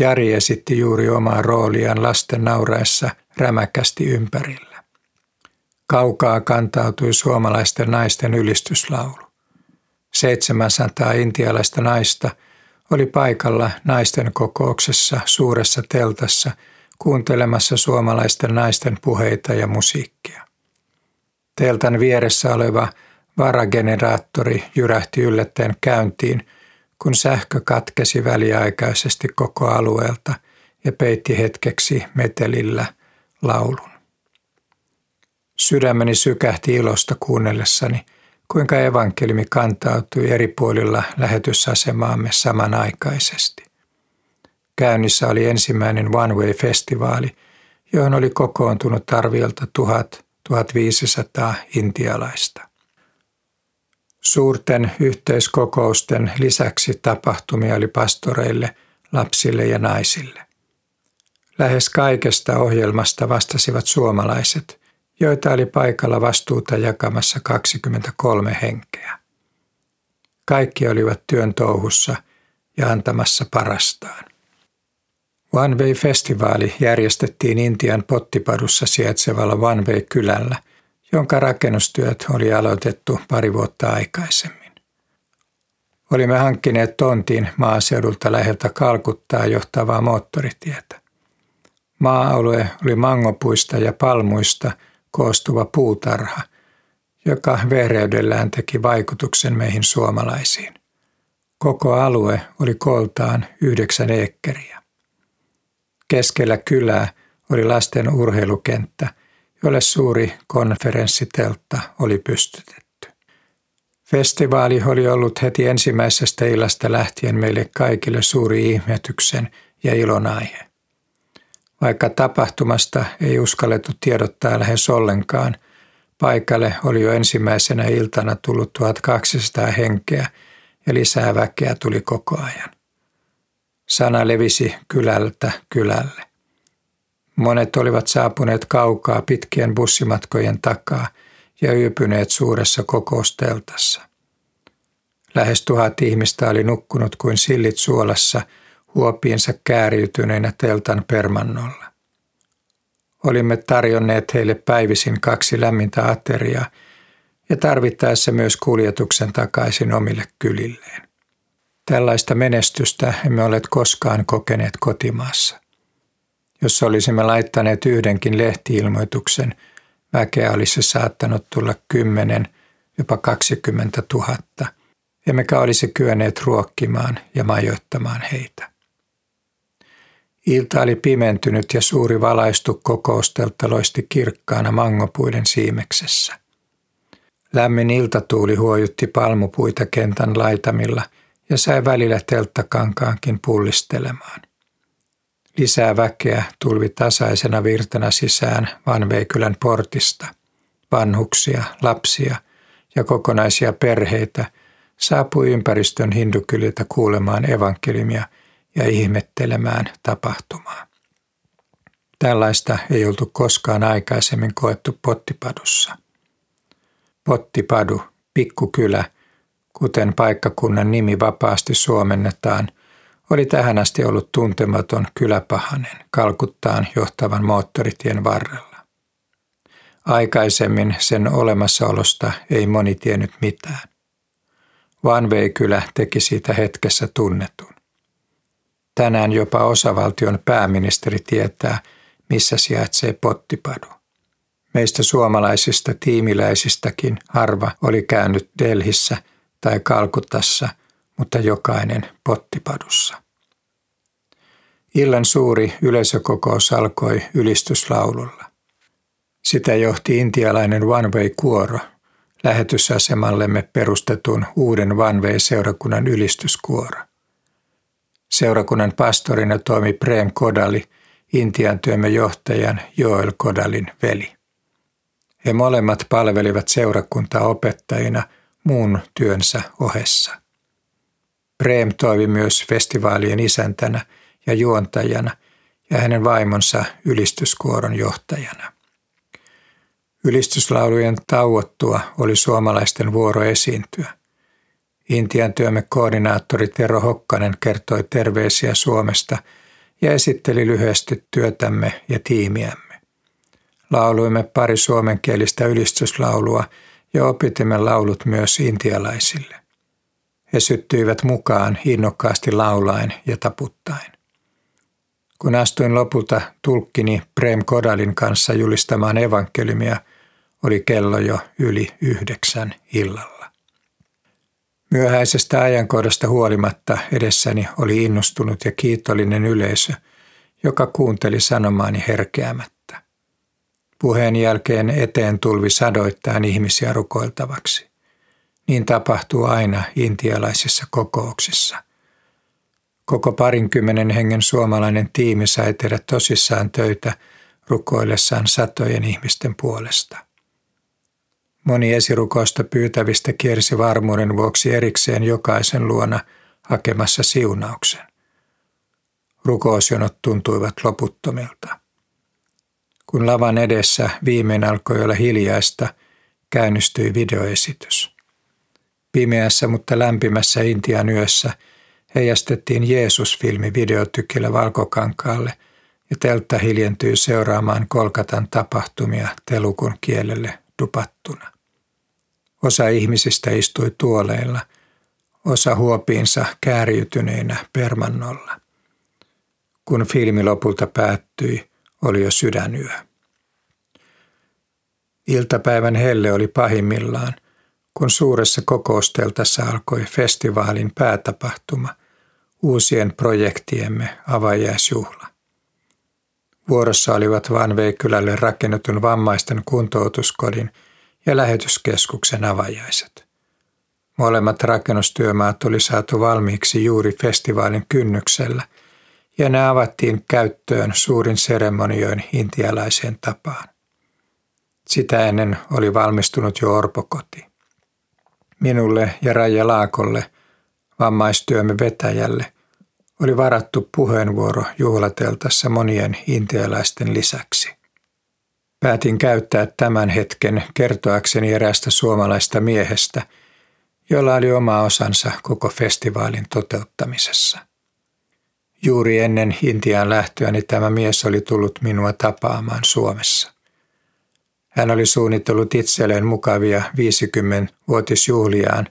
Jari esitti juuri omaa rooliaan lasten nauraessa rämäkästi ympärillä. Kaukaa kantautui suomalaisten naisten ylistyslaulu. 700 intialaista naista oli paikalla naisten kokouksessa suuressa teltassa – kuuntelemassa suomalaisten naisten puheita ja musiikkia. Teltan vieressä oleva varageneraattori jyrähti yllättäen käyntiin, kun sähkö katkesi väliaikaisesti koko alueelta ja peitti hetkeksi metelillä laulun. Sydämeni sykähti ilosta kuunnellessani, kuinka evankelimi kantautui eri puolilla lähetysasemaamme samanaikaisesti. Käynnissä oli ensimmäinen One Way-festivaali, johon oli kokoontunut arviolta 1000-1500 intialaista. Suurten yhteiskokousten lisäksi tapahtumia oli pastoreille, lapsille ja naisille. Lähes kaikesta ohjelmasta vastasivat suomalaiset, joita oli paikalla vastuuta jakamassa 23 henkeä. Kaikki olivat työn touhussa ja antamassa parastaan. One Way-festivaali järjestettiin Intian Pottipadussa sijaitsevalla One Way-kylällä, jonka rakennustyöt oli aloitettu pari vuotta aikaisemmin. Olimme hankkineet tontin maaseudulta läheltä Kalkuttaa johtavaa moottoritietä. Maa-alue oli mangopuista ja palmuista koostuva puutarha, joka vereydellään teki vaikutuksen meihin suomalaisiin. Koko alue oli koltaan yhdeksän ekkeriä. Keskellä kylää oli lasten urheilukenttä, jolle suuri konferenssiteltta oli pystytetty. Festivaali oli ollut heti ensimmäisestä illasta lähtien meille kaikille suuri ihmetyksen ja ilon aihe. Vaikka tapahtumasta ei uskallettu tiedottaa lähes ollenkaan, paikalle oli jo ensimmäisenä iltana tullut 1200 henkeä ja lisää väkeä tuli koko ajan. Sana levisi kylältä kylälle. Monet olivat saapuneet kaukaa pitkien bussimatkojen takaa ja yöpyneet suuressa kokousteltassa. Lähes tuhat ihmistä oli nukkunut kuin sillit suolassa huopiinsa kääriytyneinä teltan permannolla. Olimme tarjonneet heille päivisin kaksi lämmintä ateriaa ja tarvittaessa myös kuljetuksen takaisin omille kylilleen. Tällaista menestystä emme ole koskaan kokeneet kotimaassa. Jos olisimme laittaneet yhdenkin lehtiilmoituksen, väkeä olisi saattanut tulla kymmenen, jopa 20 000, emmekä olisi kyenneet ruokkimaan ja majoittamaan heitä. Ilta oli pimentynyt ja suuri valaistu kokoustelta loisti kirkkaana mangopuiden siimeksessä. Lämmin iltatuuli huojutti palmupuita kentän laitamilla ja sai välillä telttakankaankin pullistelemaan. Lisää väkeä tulvi tasaisena virtana sisään Vanveikylän portista. Vanhuksia, lapsia ja kokonaisia perheitä saapui ympäristön hindukyliltä kuulemaan evankelimia ja ihmettelemään tapahtumaa. Tällaista ei oltu koskaan aikaisemmin koettu Pottipadussa. Pottipadu, pikkukylä, kuten paikkakunnan nimi vapaasti suomennetaan, oli tähän asti ollut tuntematon kyläpahanen Kalkuttaan johtavan moottoritien varrella. Aikaisemmin sen olemassaolosta ei moni tiennyt mitään. Vanveikylä teki siitä hetkessä tunnetun. Tänään jopa osavaltion pääministeri tietää, missä sijaitsee pottipadu. Meistä suomalaisista tiimiläisistäkin harva oli käynyt Delhissä tai Kalkutassa, mutta jokainen pottipadussa. Illan suuri yleisökokous alkoi ylistyslaululla. Sitä johti intialainen One Way-kuoro, lähetysasemallemme perustetun uuden One Way-seurakunnan ylistyskuoro. Seurakunnan pastorina toimi Prem Kodali, Intian työmme johtajan Joel Kodalin veli. He molemmat palvelivat seurakuntaa opettajina muun työnsä ohessa. Prem toimi myös festivaalien isäntänä ja juontajana ja hänen vaimonsa ylistyskuoron johtajana. Ylistyslaulujen tauottua oli suomalaisten vuoro esiintyä. Intian työmme koordinaattori Tero Hokkanen kertoi terveisiä Suomesta ja esitteli lyhyesti työtämme ja tiimiämme. Lauluimme pari suomenkielistä ylistyslaulua ja opitimme laulut myös intialaisille. He syttyivät mukaan innokkaasti laulaen ja taputtaen. Kun astuin lopulta tulkkini Prem Kodalin kanssa julistamaan evankeliumia, oli kello jo yli yhdeksän illalla. Myöhäisestä ajankohdasta huolimatta edessäni oli innostunut ja kiitollinen yleisö, joka kuunteli sanomaani herkeämättä. Puheen jälkeen eteen tulvi sadoittain ihmisiä rukoiltavaksi. Niin tapahtuu aina intialaisissa kokouksissa. Koko parinkymmenen hengen suomalainen tiimi sai tehdä tosissaan töitä rukoillessaan satojen ihmisten puolesta. Moni esirukousta pyytävistä kiersi varmuuden vuoksi erikseen jokaisen luona hakemassa siunauksen. Rukousjonot tuntuivat loputtomilta. Kun lavan edessä viimein alkoi olla hiljaista, käynnistyi videoesitys. Pimeässä, mutta lämpimässä Intian yössä heijastettiin Jeesus-filmi videotykillä valkokankaalle ja teltta hiljentyi seuraamaan Kolkatan tapahtumia telukun kielelle dupattuna. Osa ihmisistä istui tuoleilla, osa huopiinsa kääriytyneinä permannolla. Kun filmi lopulta päättyi, oli jo sydänyö. Iltapäivän helle oli pahimmillaan, kun suuressa kokousteltassa alkoi festivaalin päätapahtuma, uusien projektiemme avajaisjuhla. Vuorossa olivat Vanveikylälle rakennetun vammaisten kuntoutuskodin ja lähetyskeskuksen avajaiset. Molemmat rakennustyömaat oli saatu valmiiksi juuri festivaalin kynnyksellä ja ne avattiin käyttöön suurin seremonioin intialaiseen tapaan. Sitä ennen oli valmistunut jo orpokoti. Minulle ja Raija Laakolle, vammaistyömme vetäjälle, oli varattu puheenvuoro juhlateltassa monien intialaisten lisäksi. Päätin käyttää tämän hetken kertoakseni erästä suomalaista miehestä, jolla oli oma osansa koko festivaalin toteuttamisessa. Juuri ennen Intiaan lähtöäni tämä mies oli tullut minua tapaamaan Suomessa. Hän oli suunnitellut itselleen mukavia 50-vuotisjuhliaan,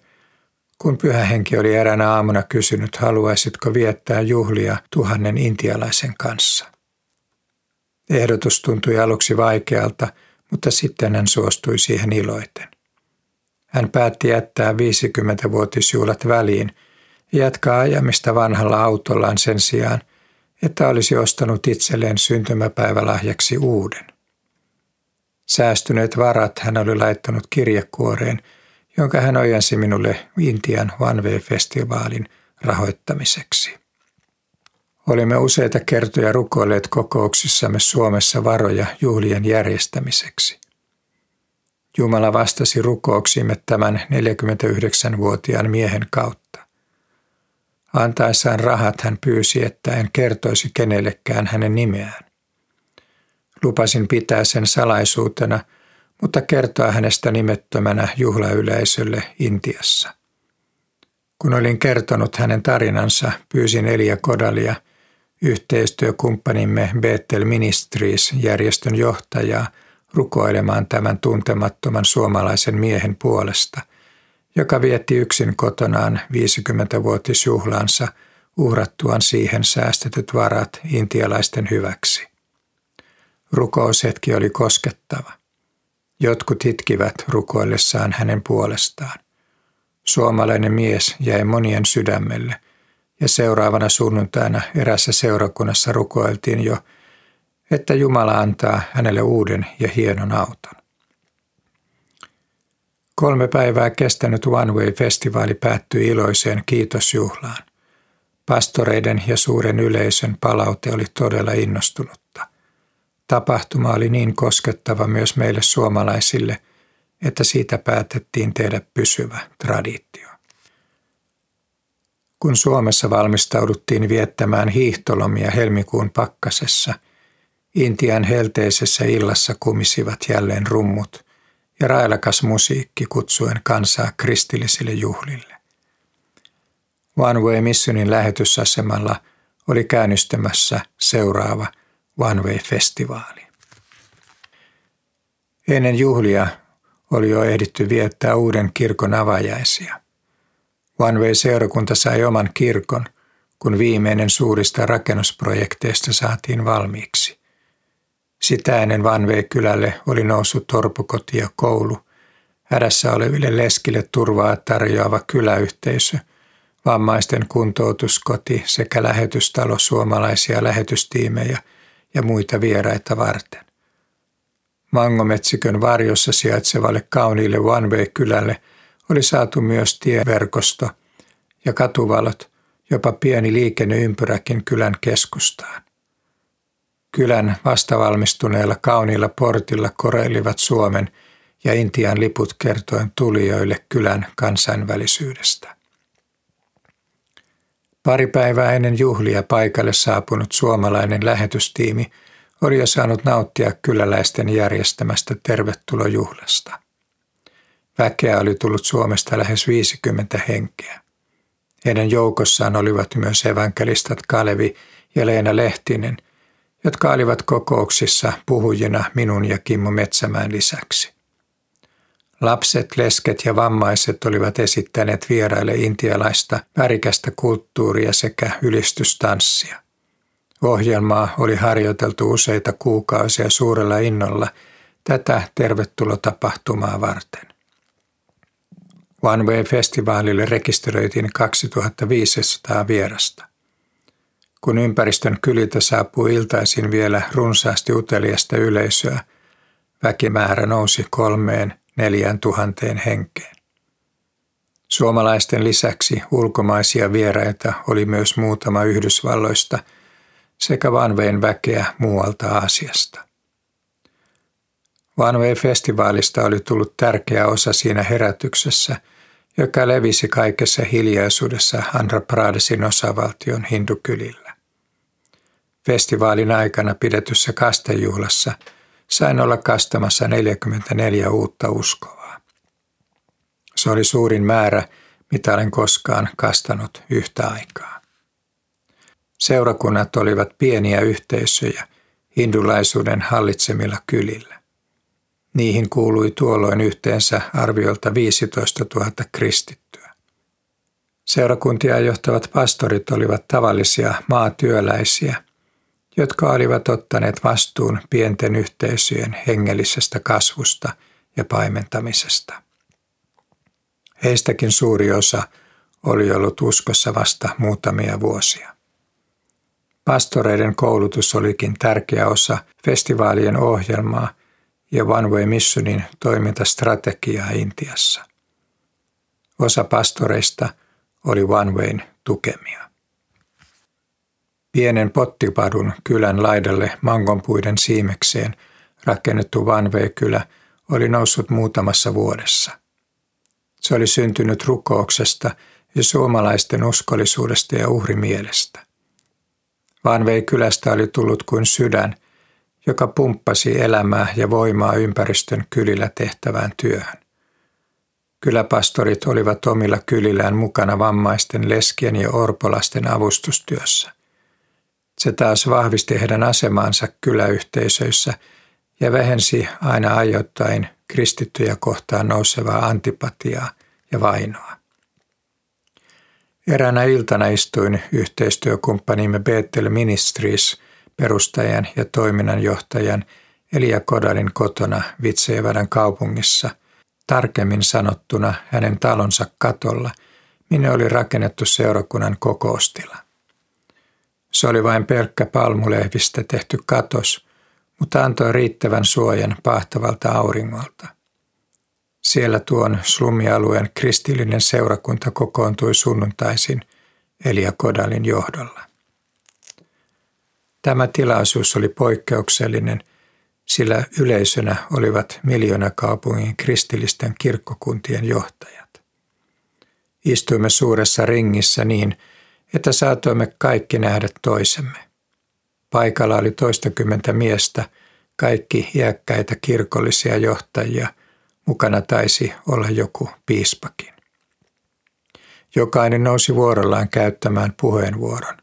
kun pyhä henki oli eräänä aamuna kysynyt, haluaisitko viettää juhlia tuhannen intialaisen kanssa. Ehdotus tuntui aluksi vaikealta, mutta sitten hän suostui siihen iloiten. Hän päätti jättää 50-vuotisjuhlat väliin jatkaa ajamista vanhalla autollaan sen sijaan, että olisi ostanut itselleen syntymäpäivälahjaksi uuden. Säästyneet varat hän oli laittanut kirjekuoreen, jonka hän ojensi minulle Intian One Way-festivaalin rahoittamiseksi. Olimme useita kertoja rukoilleet kokouksissamme Suomessa varoja juhlien järjestämiseksi. Jumala vastasi rukouksiimme tämän 49-vuotiaan miehen kautta. Antaessaan rahat hän pyysi, että en kertoisi kenellekään hänen nimeään. Lupasin pitää sen salaisuutena, mutta kertoa hänestä nimettömänä juhlayleisölle Intiassa. Kun olin kertonut hänen tarinansa, pyysin Elia Kodalia, yhteistyökumppanimme Bethel Ministries järjestön johtajaa, rukoilemaan tämän tuntemattoman suomalaisen miehen puolesta, joka vietti yksin kotonaan 50-vuotisjuhlansa uhrattuaan siihen säästetyt varat intialaisten hyväksi. Rukoushetki oli koskettava. Jotkut itkivät rukoillessaan hänen puolestaan. Suomalainen mies jäi monien sydämelle ja seuraavana sunnuntaina erässä seurakunnassa rukoiltiin jo, että Jumala antaa hänelle uuden ja hienon auton. Kolme päivää kestänyt One Way-festivaali päättyi iloiseen kiitosjuhlaan. Pastoreiden ja suuren yleisön palaute oli todella innostunutta. Tapahtuma oli niin koskettava myös meille suomalaisille, että siitä päätettiin tehdä pysyvä traditio. Kun Suomessa valmistauduttiin viettämään hiihtolomia helmikuun pakkasessa, Intian helteisessä illassa kumisivat jälleen rummut ja railakas musiikki kutsuen kansaa kristillisille juhlille. One Way Missionin lähetysasemalla oli käynnistymässä seuraava One Way-festivaali. Ennen juhlia oli jo ehditty viettää uuden kirkon avajaisia. One Way-seurakunta sai oman kirkon, kun viimeinen suurista rakennusprojekteista saatiin valmiiksi. Sitä ennen Vanvee-kylälle oli noussut torpukoti ja koulu, hädässä oleville leskille turvaa tarjoava kyläyhteisö, vammaisten kuntoutuskoti sekä lähetystalo suomalaisia lähetystiimejä – ja muita vieraita varten. Mangometsikön varjossa sijaitsevalle kauniille One Way-kylälle oli saatu myös tieverkosto ja katuvalot, jopa pieni liikenneympyräkin kylän keskustaan. Kylän vastavalmistuneella kauniilla portilla koreilivat Suomen ja Intian liput kertoen tulijoille kylän kansainvälisyydestä. Pari päivää ennen juhlia paikalle saapunut suomalainen lähetystiimi oli jo saanut nauttia kyläläisten järjestämästä tervetulojuhlasta. Väkeä oli tullut Suomesta lähes 50 henkeä. Heidän joukossaan olivat myös evankelistat Kalevi ja Leena Lehtinen, jotka olivat kokouksissa puhujina minun ja Kimmo Metsämään lisäksi. Lapset, lesket ja vammaiset olivat esittäneet vieraille intialaista värikästä kulttuuria sekä ylistystanssia. Ohjelmaa oli harjoiteltu useita kuukausia suurella innolla tätä tervetulotapahtumaa varten. One Way-festivaalille rekisteröitiin 2500 vierasta. Kun ympäristön kyliltä saapui iltaisin vielä runsaasti uteliasta yleisöä, väkimäärä nousi kolmeen neljään tuhanteen henkeen. Suomalaisten lisäksi ulkomaisia vieraita oli myös muutama Yhdysvalloista sekä Vanveen väkeä muualta Aasiasta. Vanway-festivaalista oli tullut tärkeä osa siinä herätyksessä, joka levisi kaikessa hiljaisuudessa Andhra Pradesin osavaltion hindukylillä. Festivaalin aikana pidetyssä kastejuhlassa sain olla kastamassa 44 uutta uskovaa. Se oli suurin määrä, mitä olen koskaan kastanut yhtä aikaa. Seurakunnat olivat pieniä yhteisöjä hindulaisuuden hallitsemilla kylillä. Niihin kuului tuolloin yhteensä arviolta 15 000 kristittyä. Seurakuntia johtavat pastorit olivat tavallisia maatyöläisiä, jotka olivat ottaneet vastuun pienten yhteisöjen hengellisestä kasvusta ja paimentamisesta. Heistäkin suuri osa oli ollut uskossa vasta muutamia vuosia. Pastoreiden koulutus olikin tärkeä osa festivaalien ohjelmaa ja One Way Missionin toimintastrategiaa Intiassa. Osa pastoreista oli One Wayn tukemia. Pienen pottipadun kylän laidalle mangonpuiden siimekseen rakennettu Way-kylä oli noussut muutamassa vuodessa. Se oli syntynyt rukouksesta ja suomalaisten uskollisuudesta ja uhrimielestä. Vanvei kylästä oli tullut kuin sydän – joka pumppasi elämää ja voimaa ympäristön kylillä tehtävään työhön. Kyläpastorit olivat omilla kylillään mukana vammaisten leskien ja orpolasten avustustyössä. Se taas vahvisti heidän asemaansa kyläyhteisöissä ja vähensi aina ajoittain kristittyjä kohtaan nousevaa antipatiaa ja vainoa. Eräänä iltana istuin yhteistyökumppanimme Bethel Ministries – perustajan ja toiminnanjohtajan Elia Kodalin kotona Vitseevädän kaupungissa, tarkemmin sanottuna hänen talonsa katolla, minne oli rakennettu seurakunnan kokoustila. Se oli vain pelkkä palmulehvistä tehty katos, mutta antoi riittävän suojan pahtavalta auringolta. Siellä tuon slummialueen kristillinen seurakunta kokoontui sunnuntaisin Elia Kodalin johdolla. Tämä tilaisuus oli poikkeuksellinen, sillä yleisönä olivat miljoonakaupungin kristillisten kirkkokuntien johtajat. Istuimme suuressa ringissä niin, että saatoimme kaikki nähdä toisemme. Paikalla oli toistakymmentä miestä, kaikki iäkkäitä kirkollisia johtajia, mukana taisi olla joku piispakin. Jokainen nousi vuorollaan käyttämään puheenvuoron.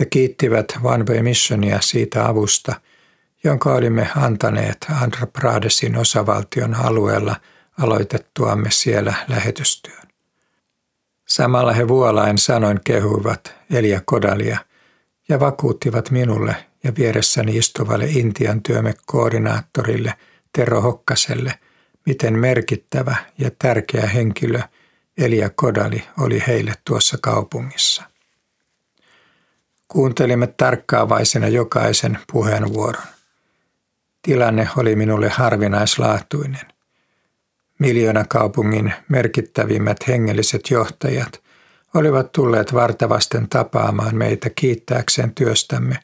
He kiittivät One Way Missionia siitä avusta, jonka olimme antaneet Andhra Pradesin osavaltion alueella aloitettuamme siellä lähetystyön. Samalla he vuolain sanoin kehuivat Elia Kodalia ja vakuuttivat minulle ja vieressäni istuvalle Intian työmme koordinaattorille Tero Hokkaselle, miten merkittävä ja tärkeä henkilö Elia Kodali oli heille tuossa kaupungissa. Kuuntelimme tarkkaavaisena jokaisen puheenvuoron. Tilanne oli minulle harvinaislaatuinen. Miljoona kaupungin merkittävimmät hengelliset johtajat olivat tulleet vartavasten tapaamaan meitä kiittääkseen työstämme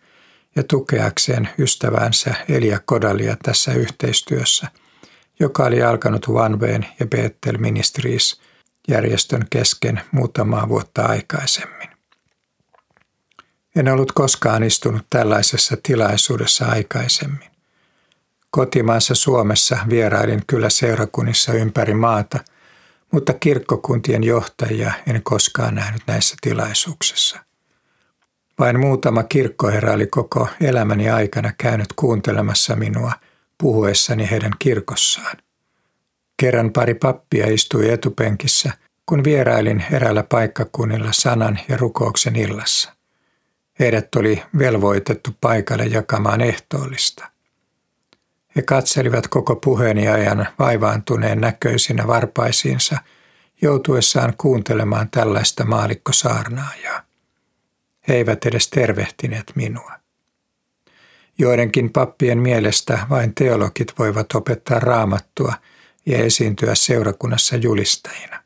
ja tukeakseen ystävänsä Elia Kodalia tässä yhteistyössä, joka oli alkanut OneWayn ja Bethel Ministries järjestön kesken muutamaa vuotta aikaisemmin. En ollut koskaan istunut tällaisessa tilaisuudessa aikaisemmin. Kotimaassa Suomessa vierailin kyllä seurakunnissa ympäri maata, mutta kirkkokuntien johtajia en koskaan nähnyt näissä tilaisuuksissa. Vain muutama kirkkoherra oli koko elämäni aikana käynyt kuuntelemassa minua puhuessani heidän kirkossaan. Kerran pari pappia istui etupenkissä, kun vierailin eräällä paikkakunnilla sanan ja rukouksen illassa. Heidät oli velvoitettu paikalle jakamaan ehtoollista. He katselivat koko puheeni ajan vaivaantuneen näköisinä varpaisiinsa, joutuessaan kuuntelemaan tällaista maalikkosaarnaajaa. He eivät edes tervehtineet minua. Joidenkin pappien mielestä vain teologit voivat opettaa raamattua ja esiintyä seurakunnassa julistajina.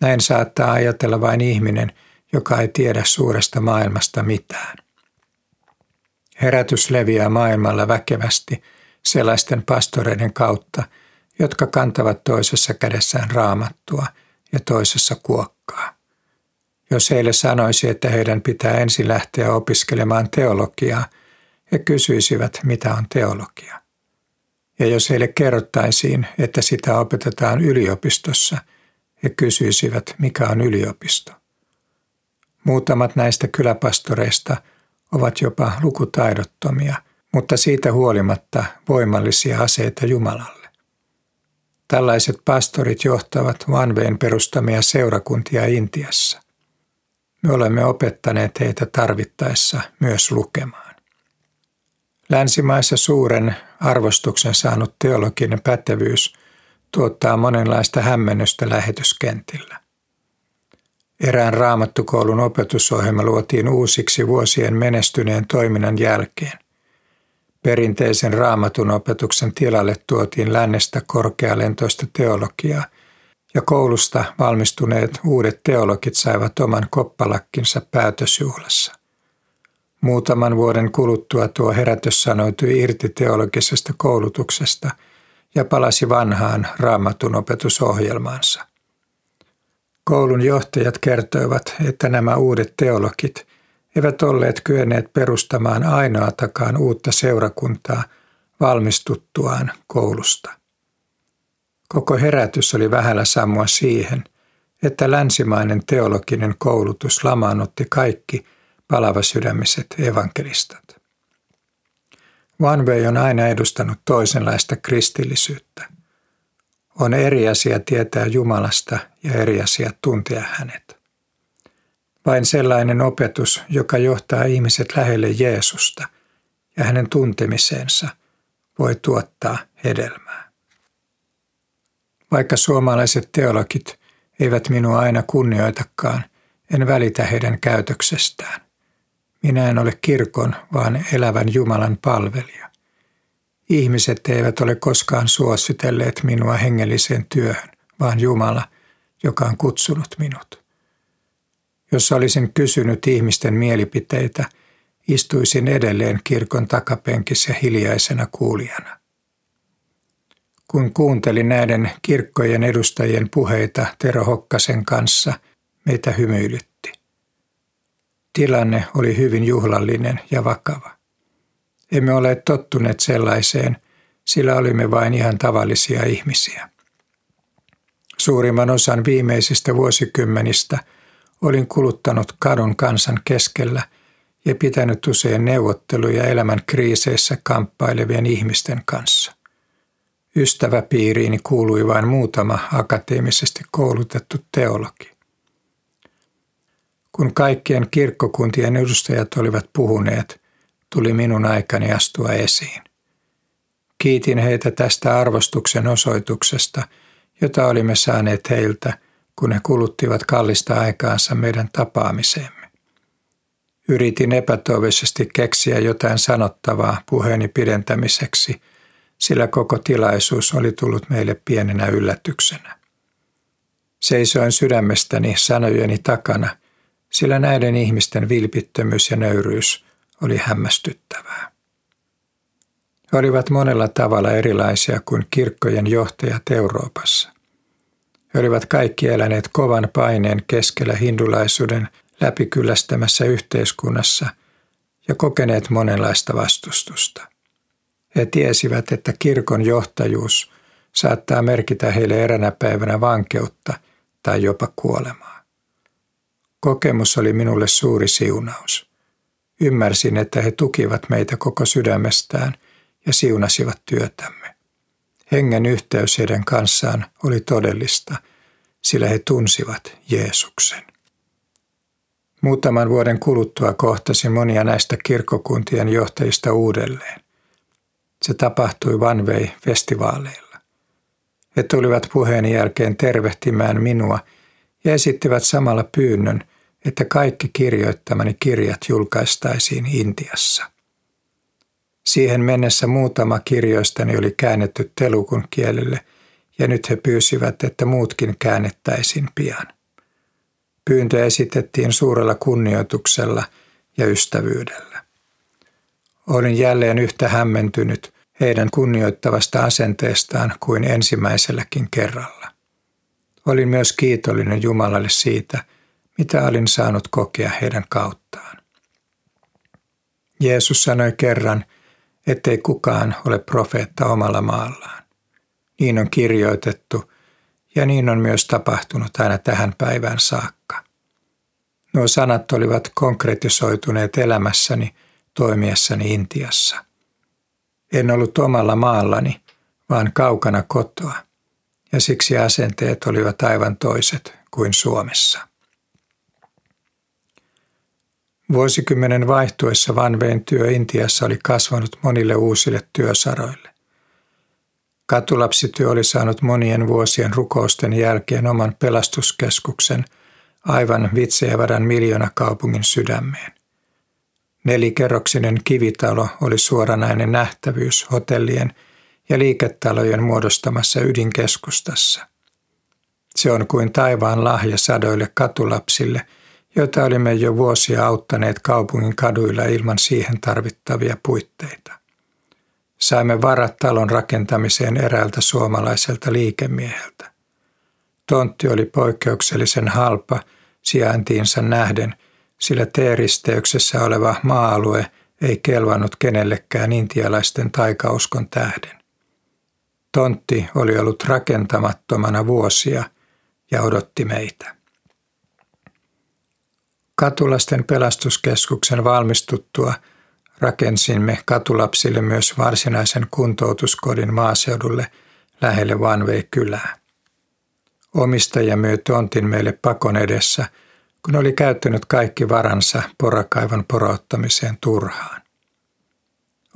Näin saattaa ajatella vain ihminen, joka ei tiedä suuresta maailmasta mitään. Herätys leviää maailmalla väkevästi sellaisten pastoreiden kautta, jotka kantavat toisessa kädessään raamattua ja toisessa kuokkaa. Jos heille sanoisi, että heidän pitää ensin lähteä opiskelemaan teologiaa, he kysyisivät, mitä on teologia. Ja jos heille kerrottaisiin, että sitä opetetaan yliopistossa, he kysyisivät, mikä on yliopisto. Muutamat näistä kyläpastoreista ovat jopa lukutaidottomia, mutta siitä huolimatta voimallisia aseita Jumalalle. Tällaiset pastorit johtavat Vanveen perustamia seurakuntia Intiassa. Me olemme opettaneet heitä tarvittaessa myös lukemaan. Länsimaissa suuren arvostuksen saanut teologinen pätevyys tuottaa monenlaista hämmennystä lähetyskentillä. Erään raamattukoulun opetusohjelma luotiin uusiksi vuosien menestyneen toiminnan jälkeen. Perinteisen raamatun opetuksen tilalle tuotiin lännestä korkealentoista teologiaa, ja koulusta valmistuneet uudet teologit saivat oman koppalakkinsa päätösjuhlassa. Muutaman vuoden kuluttua tuo herätys sanoitui irti teologisesta koulutuksesta ja palasi vanhaan raamatun opetusohjelmaansa. Koulun johtajat kertoivat, että nämä uudet teologit eivät olleet kyenneet perustamaan ainoatakaan uutta seurakuntaa valmistuttuaan koulusta. Koko herätys oli vähällä sammua siihen, että länsimainen teologinen koulutus lamaannutti kaikki palavasydämiset evankelistat. One Way on aina edustanut toisenlaista kristillisyyttä. On eri asia tietää Jumalasta ja eri asia tuntea hänet. Vain sellainen opetus, joka johtaa ihmiset lähelle Jeesusta ja hänen tuntemiseensa, voi tuottaa hedelmää. Vaikka suomalaiset teologit eivät minua aina kunnioitakaan, en välitä heidän käytöksestään. Minä en ole kirkon, vaan elävän Jumalan palvelija. Ihmiset eivät ole koskaan suositelleet minua hengelliseen työhön, vaan Jumala, joka on kutsunut minut. Jos olisin kysynyt ihmisten mielipiteitä, istuisin edelleen kirkon takapenkissä hiljaisena kuulijana. Kun kuuntelin näiden kirkkojen edustajien puheita Tero Hokkasen kanssa, meitä hymyilytti. Tilanne oli hyvin juhlallinen ja vakava. Emme ole tottuneet sellaiseen, sillä olimme vain ihan tavallisia ihmisiä. Suurimman osan viimeisistä vuosikymmenistä olin kuluttanut kadun kansan keskellä ja pitänyt usein neuvotteluja elämän kriiseissä kamppailevien ihmisten kanssa. Ystäväpiiriini kuului vain muutama akateemisesti koulutettu teologi. Kun kaikkien kirkkokuntien edustajat olivat puhuneet, tuli minun aikani astua esiin. Kiitin heitä tästä arvostuksen osoituksesta, jota olimme saaneet heiltä, kun he kuluttivat kallista aikaansa meidän tapaamiseemme. Yritin epätoivoisesti keksiä jotain sanottavaa puheeni pidentämiseksi, sillä koko tilaisuus oli tullut meille pienenä yllätyksenä. Seisoin sydämestäni sanojeni takana, sillä näiden ihmisten vilpittömyys ja nöyryys oli hämmästyttävää. He olivat monella tavalla erilaisia kuin kirkkojen johtajat Euroopassa. He olivat kaikki eläneet kovan paineen keskellä hindulaisuuden läpikyllästämässä yhteiskunnassa ja kokeneet monenlaista vastustusta. He tiesivät, että kirkon johtajuus saattaa merkitä heille eränä päivänä vankeutta tai jopa kuolemaa. Kokemus oli minulle suuri siunaus. Ymmärsin, että he tukivat meitä koko sydämestään ja siunasivat työtämme. Hengen yhteys heidän kanssaan oli todellista, sillä he tunsivat Jeesuksen. Muutaman vuoden kuluttua kohtasin monia näistä kirkkokuntien johtajista uudelleen. Se tapahtui One Way-festivaaleilla. He tulivat puheen jälkeen tervehtimään minua ja esittivät samalla pyynnön, että kaikki kirjoittamani kirjat julkaistaisiin Intiassa. Siihen mennessä muutama kirjoistani oli käännetty telukun kielelle ja nyt he pyysivät, että muutkin käännettäisiin pian. Pyyntö esitettiin suurella kunnioituksella ja ystävyydellä. Olin jälleen yhtä hämmentynyt heidän kunnioittavasta asenteestaan kuin ensimmäiselläkin kerralla. Olin myös kiitollinen Jumalalle siitä, mitä olin saanut kokea heidän kauttaan. Jeesus sanoi kerran, ettei kukaan ole profeetta omalla maallaan. Niin on kirjoitettu ja niin on myös tapahtunut aina tähän päivään saakka. Nuo sanat olivat konkretisoituneet elämässäni toimiessani Intiassa. En ollut omalla maallani, vaan kaukana kotoa, ja siksi asenteet olivat aivan toiset kuin Suomessa. Vuosikymmenen vaihtuessa Vanveen työ Intiassa oli kasvanut monille uusille työsaroille. Katulapsityö oli saanut monien vuosien rukousten jälkeen oman pelastuskeskuksen aivan Vitsejävärän miljoonakaupungin sydämeen. Nelikerroksinen kivitalo oli suoranainen nähtävyys hotellien ja liiketalojen muodostamassa ydinkeskustassa. Se on kuin taivaan lahja sadoille katulapsille, joita olimme jo vuosia auttaneet kaupungin kaduilla ilman siihen tarvittavia puitteita. Saimme varat talon rakentamiseen eräältä suomalaiselta liikemieheltä. Tontti oli poikkeuksellisen halpa sijaintiinsa nähden, sillä teeristeyksessä oleva maa-alue ei kelvannut kenellekään intialaisten taikauskon tähden. Tontti oli ollut rakentamattomana vuosia ja odotti meitä. Katulasten pelastuskeskuksen valmistuttua – Rakensimme katulapsille myös varsinaisen kuntoutuskodin maaseudulle lähelle Vanvei-kylää. Omistaja möi tontin meille pakon edessä, kun oli käyttänyt kaikki varansa porakaivan porauttamiseen turhaan.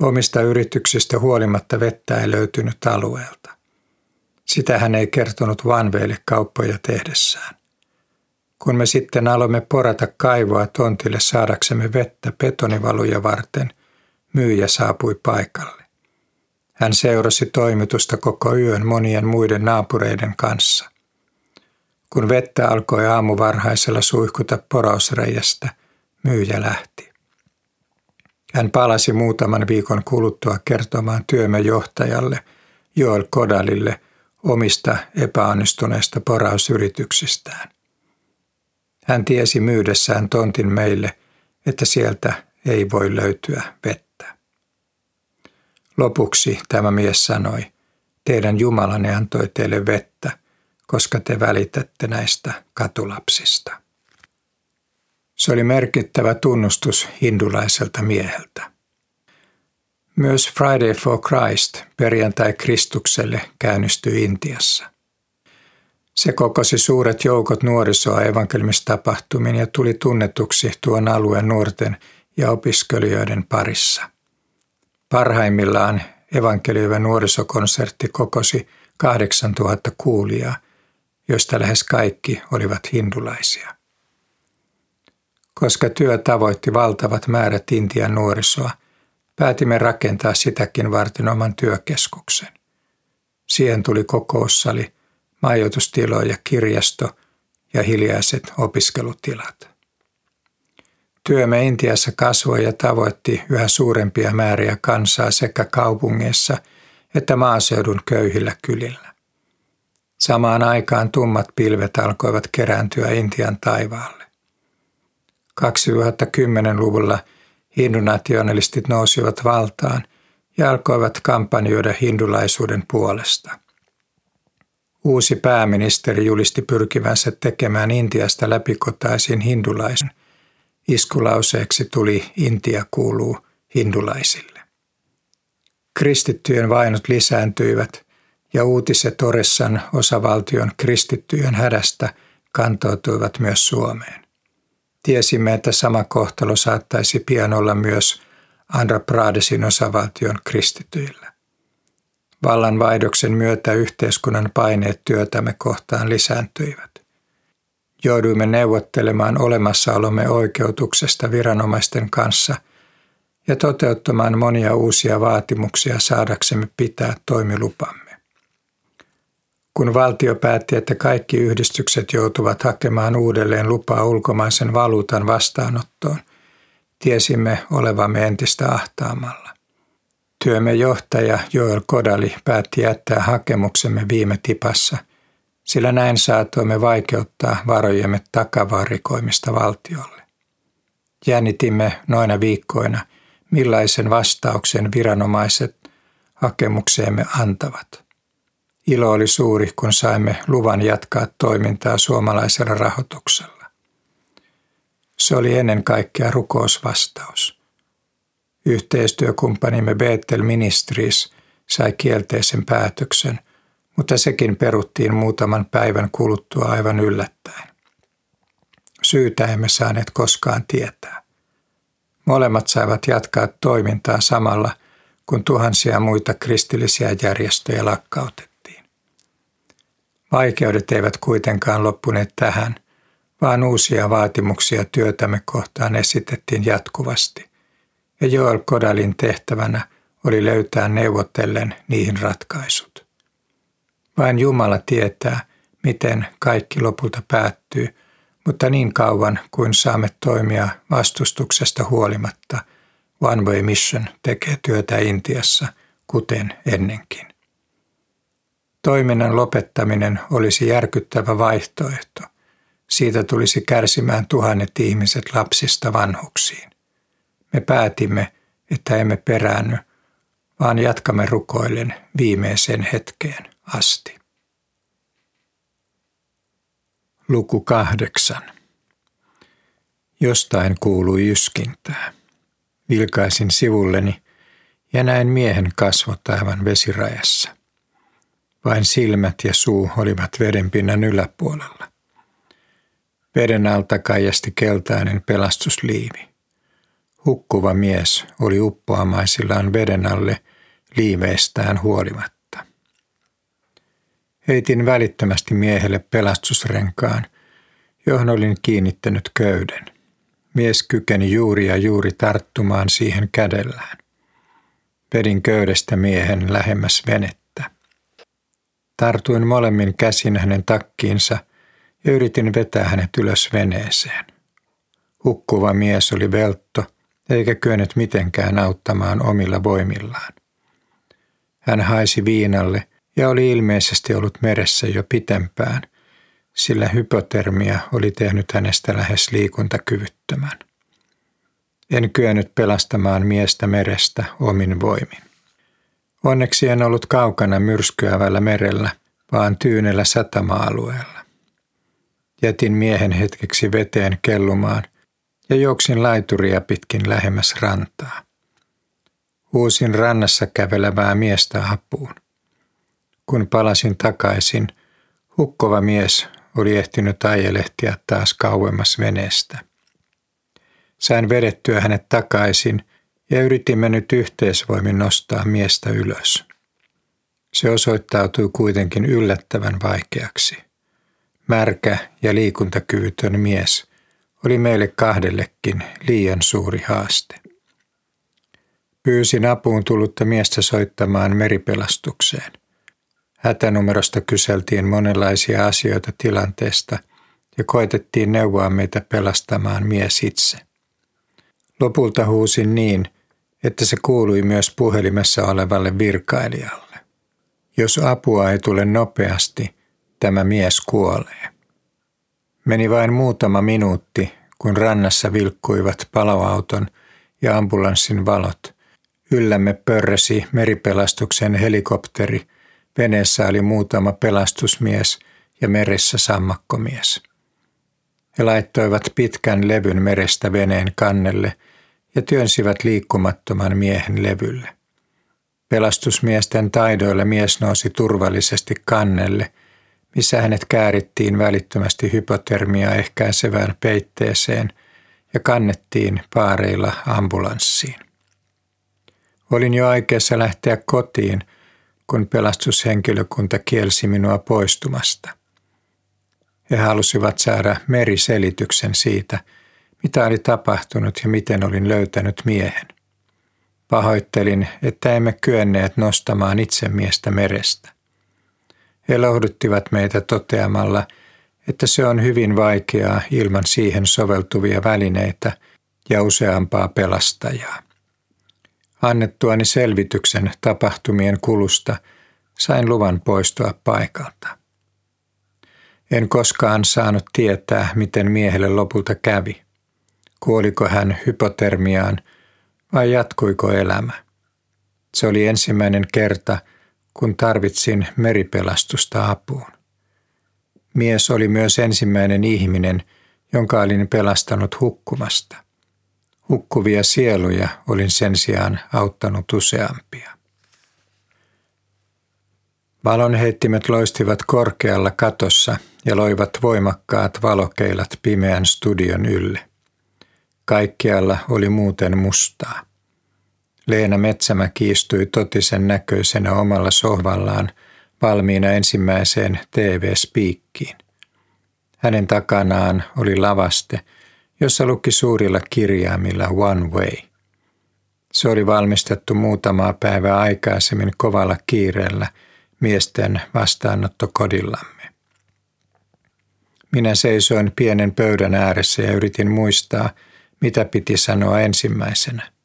Omista yrityksistä huolimatta vettä ei löytynyt alueelta. Sitä hän ei kertonut Vanveille kauppoja tehdessään. Kun me sitten aloimme porata kaivoa tontille saadaksemme vettä betonivaluja varten, myyjä saapui paikalle. Hän seurasi toimitusta koko yön monien muiden naapureiden kanssa. Kun vettä alkoi aamuvarhaisella suihkuta porausreijästä, myyjä lähti. Hän palasi muutaman viikon kuluttua kertomaan työmme johtajalle Joel Kodalille omista epäonnistuneista porausyrityksistään. Hän tiesi myydessään tontin meille, että sieltä ei voi löytyä vettä. Lopuksi tämä mies sanoi, teidän Jumalanne antoi teille vettä, koska te välitätte näistä katulapsista. Se oli merkittävä tunnustus hindulaiselta mieheltä. Myös Friday for Christ, perjantai Kristukselle, käynnistyi Intiassa. Se kokosi suuret joukot nuorisoa evankelmistapahtumiin ja tuli tunnetuksi tuon alueen nuorten ja opiskelijoiden parissa. Parhaimmillaan evankelioiva nuorisokonsertti kokosi 8000 kuulijaa, joista lähes kaikki olivat hindulaisia. Koska työ tavoitti valtavat määrät Intian nuorisoa, päätimme rakentaa sitäkin varten oman työkeskuksen. Siihen tuli kokoussali, majoitustilo ja kirjasto ja hiljaiset opiskelutilat. Työmme Intiassa kasvoi ja tavoitti yhä suurempia määriä kansaa sekä kaupungeissa että maaseudun köyhillä kylillä. Samaan aikaan tummat pilvet alkoivat kerääntyä Intian taivaalle. 2010-luvulla hindunationalistit nousivat valtaan ja alkoivat kampanjoida hindulaisuuden puolesta. Uusi pääministeri julisti pyrkivänsä tekemään Intiasta läpikotaisin hindulaisen – Iskulauseeksi tuli Intia kuuluu hindulaisille. Kristittyjen vainot lisääntyivät ja uutiset Oressan osavaltion kristittyjen hädästä kantoutuivat myös Suomeen. Tiesimme, että sama kohtalo saattaisi pian olla myös Andhra Pradesin osavaltion kristityillä. Vallanvaihdoksen myötä yhteiskunnan paineet työtämme kohtaan lisääntyivät. Jouduimme neuvottelemaan olemassaolomme oikeutuksesta viranomaisten kanssa ja toteuttamaan monia uusia vaatimuksia saadaksemme pitää toimilupamme. Kun valtio päätti, että kaikki yhdistykset joutuvat hakemaan uudelleen lupaa ulkomaisen valuutan vastaanottoon, tiesimme olevamme entistä ahtaamalla. Työmme johtaja Joel Kodali päätti jättää hakemuksemme viime tipassa, sillä näin saatoimme vaikeuttaa varojemme takavarikoimista valtiolle. Jännitimme noina viikkoina, millaisen vastauksen viranomaiset hakemukseemme antavat – Ilo oli suuri, kun saimme luvan jatkaa toimintaa suomalaisella rahoituksella. Se oli ennen kaikkea rukousvastaus. Yhteistyökumppanimme Bethel Ministries sai kielteisen päätöksen, mutta sekin peruttiin muutaman päivän kuluttua aivan yllättäen. Syytä emme saaneet koskaan tietää. Molemmat saivat jatkaa toimintaa samalla, kun tuhansia muita kristillisiä järjestöjä lakkautettiin. Vaikeudet eivät kuitenkaan loppuneet tähän, vaan uusia vaatimuksia työtämme kohtaan esitettiin jatkuvasti, ja Joel Kodalin tehtävänä oli löytää neuvotellen niihin ratkaisut. Vain Jumala tietää, miten kaikki lopulta päättyy, mutta niin kauan kuin saamme toimia vastustuksesta huolimatta, One Way Mission tekee työtä Intiassa, kuten ennenkin. Toiminnan lopettaminen olisi järkyttävä vaihtoehto. Siitä tulisi kärsimään tuhannet ihmiset lapsista vanhuksiin. Me päätimme, että emme peräänny, vaan jatkamme rukoillen viimeiseen hetkeen asti. Luku kahdeksan. Jostain kuului yskintää. Vilkaisin sivulleni ja näin miehen kasvot aivan vesirajassa. Vain silmät ja suu olivat vedenpinnan yläpuolella. Veden alta kaijasti keltainen pelastusliivi. Hukkuva mies oli uppoamaisillaan veden alle liiveistään huolimatta. Heitin välittömästi miehelle pelastusrenkaan, johon olin kiinnittänyt köyden. Mies kykeni juuri ja juuri tarttumaan siihen kädellään. Vedin köydestä miehen lähemmäs venettä. Tartuin molemmin käsin hänen takkiinsa ja yritin vetää hänet ylös veneeseen. Hukkuva mies oli veltto, eikä kyennyt mitenkään auttamaan omilla voimillaan. Hän haisi viinalle ja oli ilmeisesti ollut meressä jo pitempään, sillä hypotermia oli tehnyt hänestä lähes liikuntakyvyttömän. En kyennyt pelastamaan miestä merestä omin voimin. Onneksi en ollut kaukana myrskyävällä merellä, vaan tyynellä satama-alueella. Jätin miehen hetkeksi veteen kellumaan ja juoksin laituria pitkin lähemmäs rantaa. Uusin rannassa kävelevää miestä apuun. Kun palasin takaisin, hukkova mies oli ehtinyt ajelehtia taas kauemmas veneestä. Sain vedettyä hänet takaisin – ja yritimme nyt yhteisvoimin nostaa miestä ylös. Se osoittautui kuitenkin yllättävän vaikeaksi. Märkä ja liikuntakyvytön mies oli meille kahdellekin liian suuri haaste. Pyysin apuun tullutta miestä soittamaan meripelastukseen. Hätänumerosta kyseltiin monenlaisia asioita tilanteesta ja koitettiin neuvoa meitä pelastamaan mies itse. Lopulta huusin niin, että se kuului myös puhelimessa olevalle virkailijalle. Jos apua ei tule nopeasti, tämä mies kuolee. Meni vain muutama minuutti, kun rannassa vilkkuivat paloauton ja ambulanssin valot. Yllämme pörräsi meripelastuksen helikopteri. Veneessä oli muutama pelastusmies ja meressä sammakkomies. He laittoivat pitkän levyn merestä veneen kannelle – ja työnsivät liikkumattoman miehen levylle. Pelastusmiesten taidoilla mies nousi turvallisesti kannelle, missä hänet käärittiin välittömästi hypotermia ehkäisevään peitteeseen ja kannettiin paareilla ambulanssiin. Olin jo aikeessa lähteä kotiin, kun pelastushenkilökunta kielsi minua poistumasta. He halusivat saada meriselityksen siitä, mitä oli tapahtunut ja miten olin löytänyt miehen. Pahoittelin, että emme kyenneet nostamaan itsemiestä merestä. He lohduttivat meitä toteamalla, että se on hyvin vaikeaa ilman siihen soveltuvia välineitä ja useampaa pelastajaa. Annettuani selvityksen tapahtumien kulusta sain luvan poistua paikalta. En koskaan saanut tietää, miten miehelle lopulta kävi. Kuoliko hän hypotermiaan vai jatkuiko elämä? Se oli ensimmäinen kerta, kun tarvitsin meripelastusta apuun. Mies oli myös ensimmäinen ihminen, jonka olin pelastanut hukkumasta. Hukkuvia sieluja olin sen sijaan auttanut useampia. Valonheittimet loistivat korkealla katossa ja loivat voimakkaat valokeilat pimeän studion ylle. Kaikkialla oli muuten mustaa. Leena Metsämäki istui totisen näköisenä omalla sohvallaan valmiina ensimmäiseen TV-spiikkiin. Hänen takanaan oli lavaste, jossa luki suurilla kirjaimilla One Way. Se oli valmistettu muutamaa päivää aikaisemmin kovalla kiireellä miesten vastaanottokodillamme. Minä seisoin pienen pöydän ääressä ja yritin muistaa, mitä piti sanoa ensimmäisenä.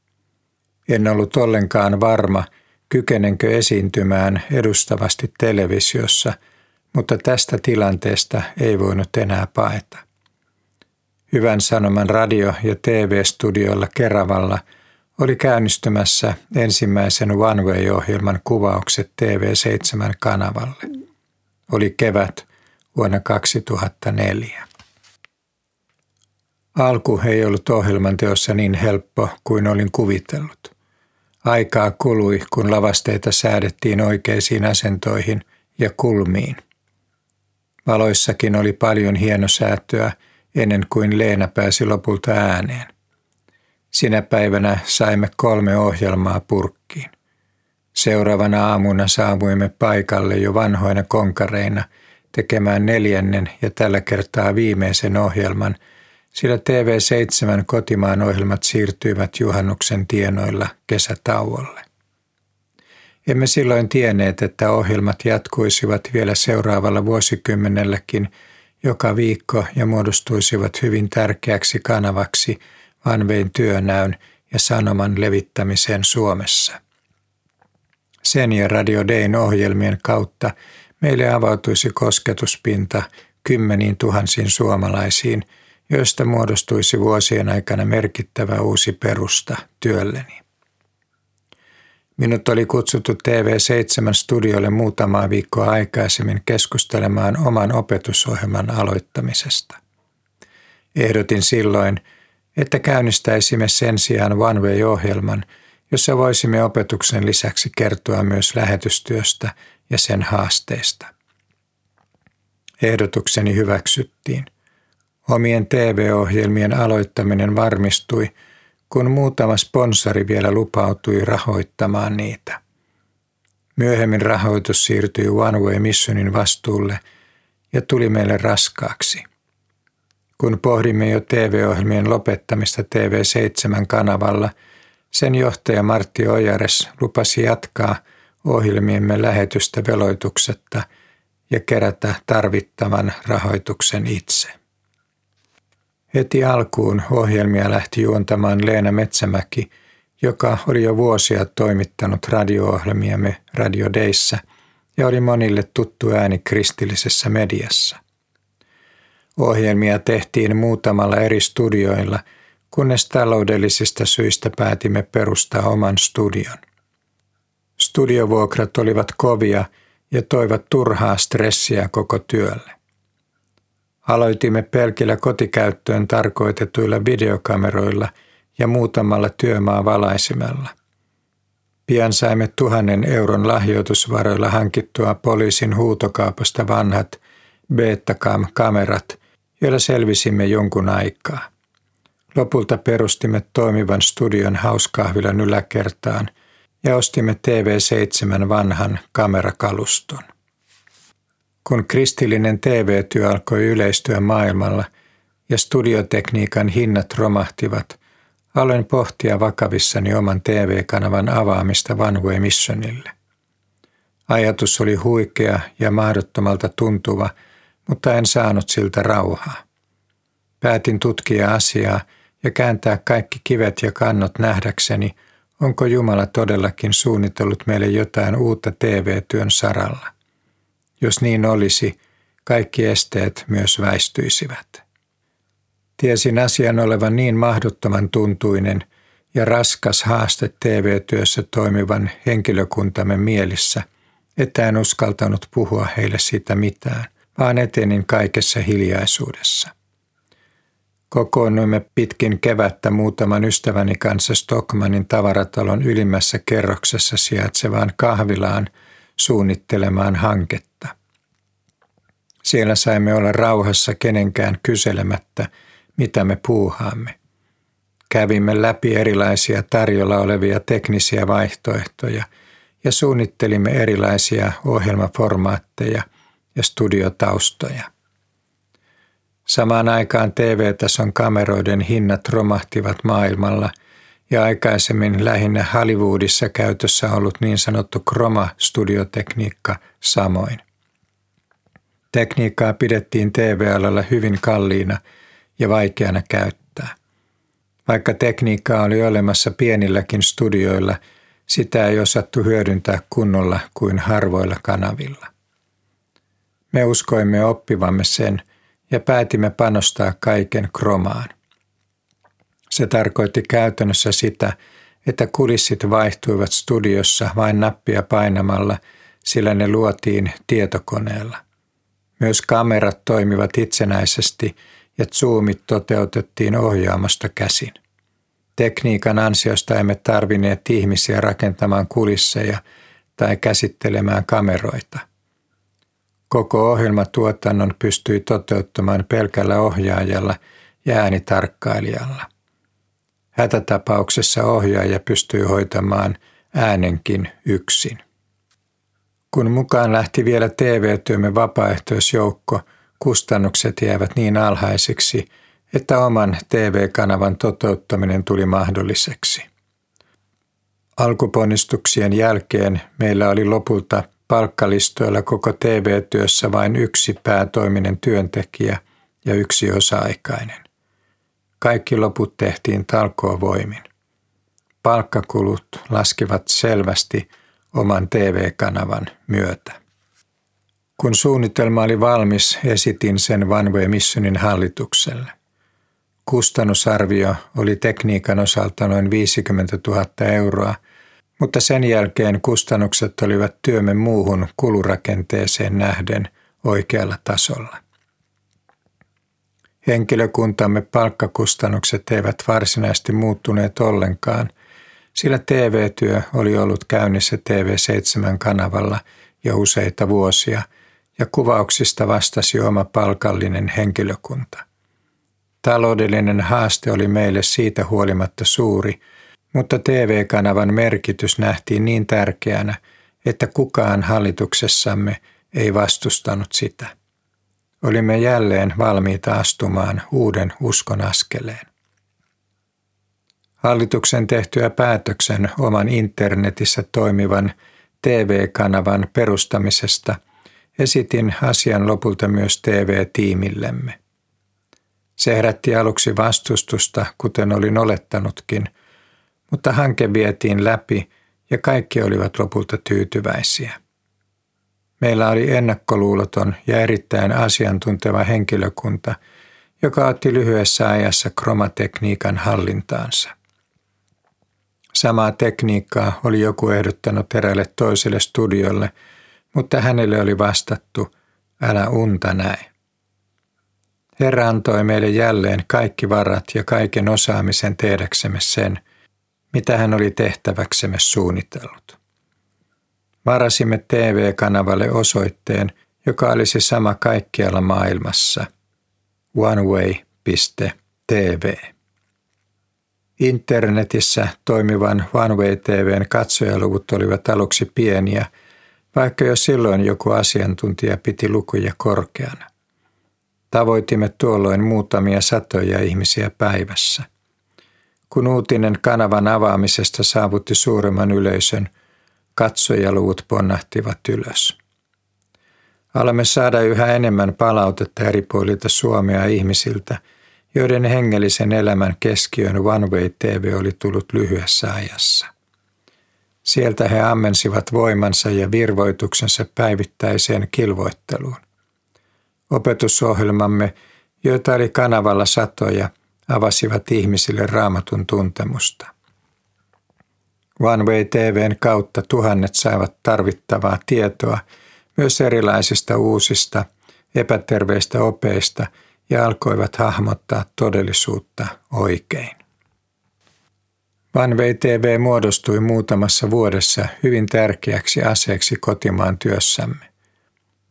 En ollut ollenkaan varma, kykenenkö esiintymään edustavasti televisiossa, mutta tästä tilanteesta ei voinut enää paeta. Hyvän sanoman radio- ja TV-studioilla Keravalla oli käynnistymässä ensimmäisen One Way-ohjelman kuvaukset TV7-kanavalle. Oli kevät vuonna 2004. Alku ei ollut ohjelman teossa niin helppo kuin olin kuvitellut. Aikaa kului, kun lavasteita säädettiin oikeisiin asentoihin ja kulmiin. Valoissakin oli paljon hienosäätöä ennen kuin Leena pääsi lopulta ääneen. Sinä päivänä saimme kolme ohjelmaa purkkiin. Seuraavana aamuna saavuimme paikalle jo vanhoina konkareina tekemään neljännen ja tällä kertaa viimeisen ohjelman – sillä TV7 kotimaan ohjelmat siirtyivät juhannuksen tienoilla kesätauolle. Emme silloin tienneet, että ohjelmat jatkuisivat vielä seuraavalla vuosikymmenelläkin joka viikko ja muodostuisivat hyvin tärkeäksi kanavaksi Vanvein työnäyn ja sanoman levittämiseen Suomessa. Sen ja Radio Dayn ohjelmien kautta meille avautuisi kosketuspinta kymmeniin tuhansiin suomalaisiin – joista muodostuisi vuosien aikana merkittävä uusi perusta työlleni. Minut oli kutsuttu TV7-studiolle muutamaa viikkoa aikaisemmin keskustelemaan oman opetusohjelman aloittamisesta. Ehdotin silloin, että käynnistäisimme sen sijaan One Way-ohjelman, jossa voisimme opetuksen lisäksi kertoa myös lähetystyöstä ja sen haasteista. Ehdotukseni hyväksyttiin. Omien TV-ohjelmien aloittaminen varmistui, kun muutama sponsori vielä lupautui rahoittamaan niitä. Myöhemmin rahoitus siirtyi One Way Missionin vastuulle ja tuli meille raskaaksi. Kun pohdimme jo TV-ohjelmien lopettamista TV7-kanavalla, sen johtaja Martti Ojares lupasi jatkaa ohjelmiemme lähetystä veloituksetta ja kerätä tarvittavan rahoituksen itse. Heti alkuun ohjelmia lähti juontamaan Leena Metsämäki, joka oli jo vuosia toimittanut radio-ohjelmiamme Radio Dayssä ja oli monille tuttu ääni kristillisessä mediassa. Ohjelmia tehtiin muutamalla eri studioilla, kunnes taloudellisista syistä päätimme perustaa oman studion. Studiovuokrat olivat kovia ja toivat turhaa stressiä koko työlle. Aloitimme pelkillä kotikäyttöön tarkoitetuilla videokameroilla ja muutamalla työmaavalaisimella. Pian saimme tuhannen euron lahjoitusvaroilla hankittua poliisin huutokaupasta vanhat Betacam-kamerat, joilla selvisimme jonkun aikaa. Lopulta perustimme toimivan studion hauskahvilan yläkertaan, ja ostimme TV7 vanhan kamerakaluston. Kun kristillinen TV-työ alkoi yleistyä maailmalla ja studiotekniikan hinnat romahtivat, aloin pohtia vakavissani oman TV-kanavan avaamista Way Missionille. Ajatus oli huikea ja mahdottomalta tuntuva, mutta en saanut siltä rauhaa. Päätin tutkia asiaa ja kääntää kaikki kivet ja kannot nähdäkseni, onko Jumala todellakin suunnitellut meille jotain uutta TV-työn saralla. Jos niin olisi, kaikki esteet myös väistyisivät. Tiesin asian olevan niin mahdottoman tuntuinen ja raskas haaste TV-työssä toimivan henkilökuntamme mielissä, että en uskaltanut puhua heille siitä mitään, vaan etenin kaikessa hiljaisuudessa. Kokoonnuimme pitkin kevättä muutaman ystäväni kanssa Stockmanin tavaratalon ylimmässä kerroksessa sijaitsevaan kahvilaan suunnittelemaan hanketta. Siellä saimme olla rauhassa kenenkään kyselemättä, mitä me puuhaamme. Kävimme läpi erilaisia tarjolla olevia teknisiä vaihtoehtoja ja suunnittelimme erilaisia ohjelmaformaatteja ja studiotaustoja. Samaan aikaan TV-tason kameroiden hinnat romahtivat maailmalla ja aikaisemmin lähinnä Hollywoodissa käytössä ollut niin sanottu Chroma-studiotekniikka samoin. Tekniikkaa pidettiin TV-alalla hyvin kalliina ja vaikeana käyttää. Vaikka tekniikkaa oli olemassa pienilläkin studioilla, sitä ei osattu hyödyntää kunnolla kuin harvoilla kanavilla. Me uskoimme oppivamme sen ja päätimme panostaa kaiken kromaan. Se tarkoitti käytännössä sitä, että kulissit vaihtuivat studiossa vain nappia painamalla, sillä ne luotiin tietokoneella – myös kamerat toimivat itsenäisesti ja zoomit toteutettiin ohjaamasta käsin. Tekniikan ansiosta emme tarvinneet ihmisiä rakentamaan kulisseja tai käsittelemään kameroita. Koko ohjelmatuotannon pystyi toteuttamaan pelkällä ohjaajalla ja äänitarkkailijalla. Hätätapauksessa ohjaaja pystyy hoitamaan äänenkin yksin. Kun mukaan lähti vielä TV-työmme vapaaehtoisjoukko, kustannukset jäävät niin alhaisiksi, että oman TV-kanavan toteuttaminen tuli mahdolliseksi. Alkuponnistuksien jälkeen meillä oli lopulta palkkalistoilla koko TV-työssä vain yksi päätoiminen työntekijä ja yksi osa-aikainen. Kaikki loput tehtiin talkoovoimin. Palkkakulut laskivat selvästi – oman TV-kanavan myötä. Kun suunnitelma oli valmis, esitin sen Way Missionin hallitukselle. Kustannusarvio oli tekniikan osalta noin 50 000 euroa, mutta sen jälkeen kustannukset olivat työmme muuhun kulurakenteeseen nähden oikealla tasolla. Henkilökuntamme palkkakustannukset eivät varsinaisesti muuttuneet ollenkaan – sillä TV-työ oli ollut käynnissä TV7-kanavalla jo useita vuosia ja kuvauksista vastasi oma palkallinen henkilökunta. Taloudellinen haaste oli meille siitä huolimatta suuri, mutta TV-kanavan merkitys nähtiin niin tärkeänä, että kukaan hallituksessamme ei vastustanut sitä. Olimme jälleen valmiita astumaan uuden uskon askeleen. Hallituksen tehtyä päätöksen oman internetissä toimivan TV-kanavan perustamisesta esitin asian lopulta myös TV-tiimillemme. Se herätti aluksi vastustusta, kuten olin olettanutkin, mutta hanke vietiin läpi ja kaikki olivat lopulta tyytyväisiä. Meillä oli ennakkoluuloton ja erittäin asiantunteva henkilökunta, joka otti lyhyessä ajassa kromatekniikan hallintaansa. Samaa tekniikkaa oli joku ehdottanut eräille toiselle studiolle, mutta hänelle oli vastattu, älä unta näe. Herra antoi meille jälleen kaikki varat ja kaiken osaamisen tehdäksemme sen, mitä hän oli tehtäväksemme suunnitellut. Varasimme TV-kanavalle osoitteen, joka olisi sama kaikkialla maailmassa. oneway.tv. Internetissä toimivan OneWay TVn katsojaluvut olivat aluksi pieniä, vaikka jo silloin joku asiantuntija piti lukuja korkeana. Tavoitimme tuolloin muutamia satoja ihmisiä päivässä. Kun uutinen kanavan avaamisesta saavutti suuremman yleisön, katsojaluvut ponnahtivat ylös. Alamme saada yhä enemmän palautetta eri puolilta Suomea ihmisiltä, joiden hengellisen elämän keskiön One Way TV oli tullut lyhyessä ajassa. Sieltä he ammensivat voimansa ja virvoituksensa päivittäiseen kilvoitteluun. Opetusohjelmamme, joita oli kanavalla satoja, avasivat ihmisille raamatun tuntemusta. One TVn kautta tuhannet saivat tarvittavaa tietoa myös erilaisista uusista, epäterveistä opeista ja alkoivat hahmottaa todellisuutta oikein. One TV muodostui muutamassa vuodessa hyvin tärkeäksi aseeksi kotimaan työssämme.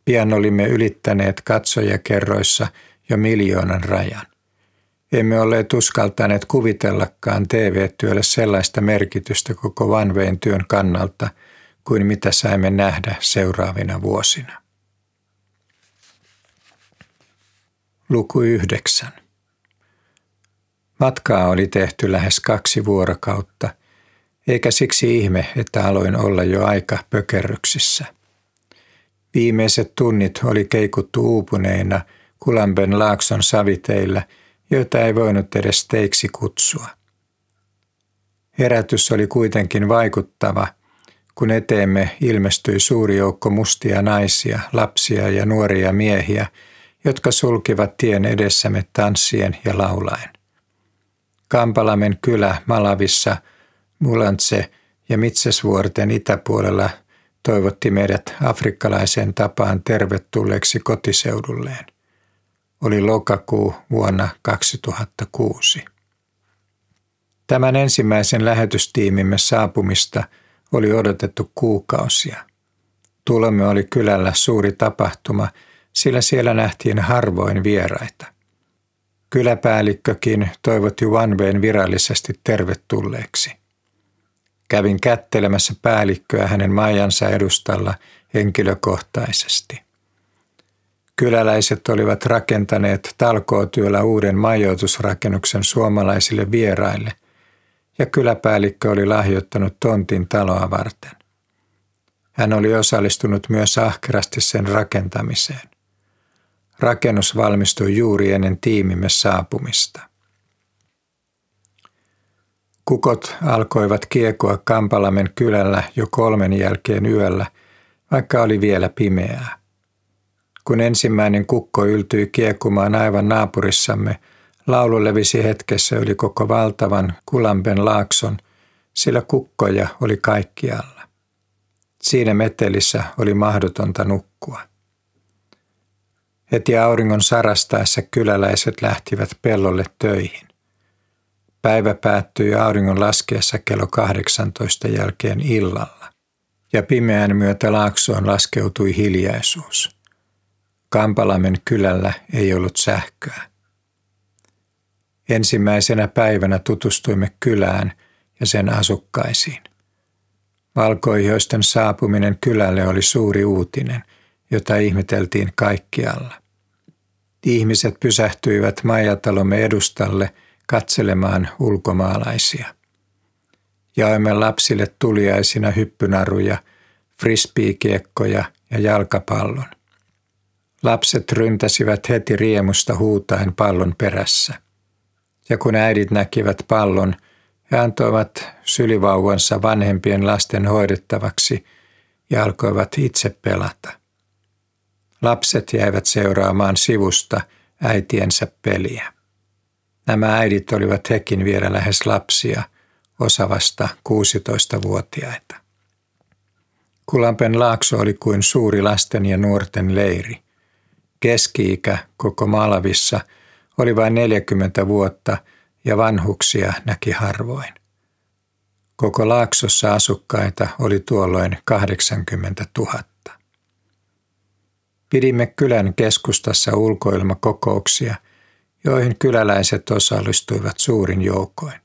Pian olimme ylittäneet katsojakerroissa jo miljoonan rajan. Emme olleet uskaltaneet kuvitellakaan TV-työlle sellaista merkitystä koko Vanveen työn kannalta kuin mitä saimme nähdä seuraavina vuosina. Luku 9. Matkaa oli tehty lähes kaksi vuorokautta, eikä siksi ihme, että aloin olla jo aika pökerryksissä. Viimeiset tunnit oli keikuttu uupuneina Kulamben laakson saviteilla, joita ei voinut edes teiksi kutsua. Herätys oli kuitenkin vaikuttava, kun eteemme ilmestyi suuri joukko mustia naisia, lapsia ja nuoria miehiä, jotka sulkivat tien edessämme tanssien ja laulaen. Kampalamen kylä Malavissa, Mulantse ja Mitsesvuorten itäpuolella toivotti meidät afrikkalaiseen tapaan tervetulleeksi kotiseudulleen. Oli lokakuu vuonna 2006. Tämän ensimmäisen lähetystiimimme saapumista oli odotettu kuukausia. Tulomme oli kylällä suuri tapahtuma, sillä siellä nähtiin harvoin vieraita. Kyläpäällikkökin toivotti Vanveen virallisesti tervetulleeksi. Kävin kättelemässä päällikköä hänen majansa edustalla henkilökohtaisesti. Kyläläiset olivat rakentaneet talkootyöllä uuden majoitusrakennuksen suomalaisille vieraille, ja kyläpäällikkö oli lahjoittanut tontin taloa varten. Hän oli osallistunut myös ahkerasti sen rakentamiseen. Rakennus valmistui juuri ennen tiimimme saapumista. Kukot alkoivat kiekua Kampalamen kylällä jo kolmen jälkeen yöllä, vaikka oli vielä pimeää. Kun ensimmäinen kukko yltyi kiekumaan aivan naapurissamme, laulu levisi hetkessä yli koko valtavan Kulamben laakson, sillä kukkoja oli kaikkialla. Siinä metelissä oli mahdotonta nukkua. Heti auringon sarastaessa kyläläiset lähtivät pellolle töihin. Päivä päättyi auringon laskeessa kello 18 jälkeen illalla, ja pimeän myötä laaksoon laskeutui hiljaisuus. Kampalamen kylällä ei ollut sähköä. Ensimmäisenä päivänä tutustuimme kylään ja sen asukkaisiin. Valkoihoisten saapuminen kylälle oli suuri uutinen, jota ihmeteltiin kaikkialla. Ihmiset pysähtyivät majatalomme edustalle katselemaan ulkomaalaisia. Jaoimme lapsille tuliaisina hyppynaruja, frisbeekiekkoja ja jalkapallon. Lapset ryntäsivät heti riemusta huutaen pallon perässä. Ja kun äidit näkivät pallon, he antoivat sylivauvansa vanhempien lasten hoidettavaksi ja alkoivat itse pelata. Lapset jäivät seuraamaan sivusta äitiensä peliä. Nämä äidit olivat hekin vielä lähes lapsia, osa vasta 16-vuotiaita. Kulampen laakso oli kuin suuri lasten ja nuorten leiri. Keski-ikä koko Malavissa oli vain 40 vuotta ja vanhuksia näki harvoin. Koko laaksossa asukkaita oli tuolloin 80 000. Pidimme kylän keskustassa ulkoilmakokouksia, joihin kyläläiset osallistuivat suurin joukoin.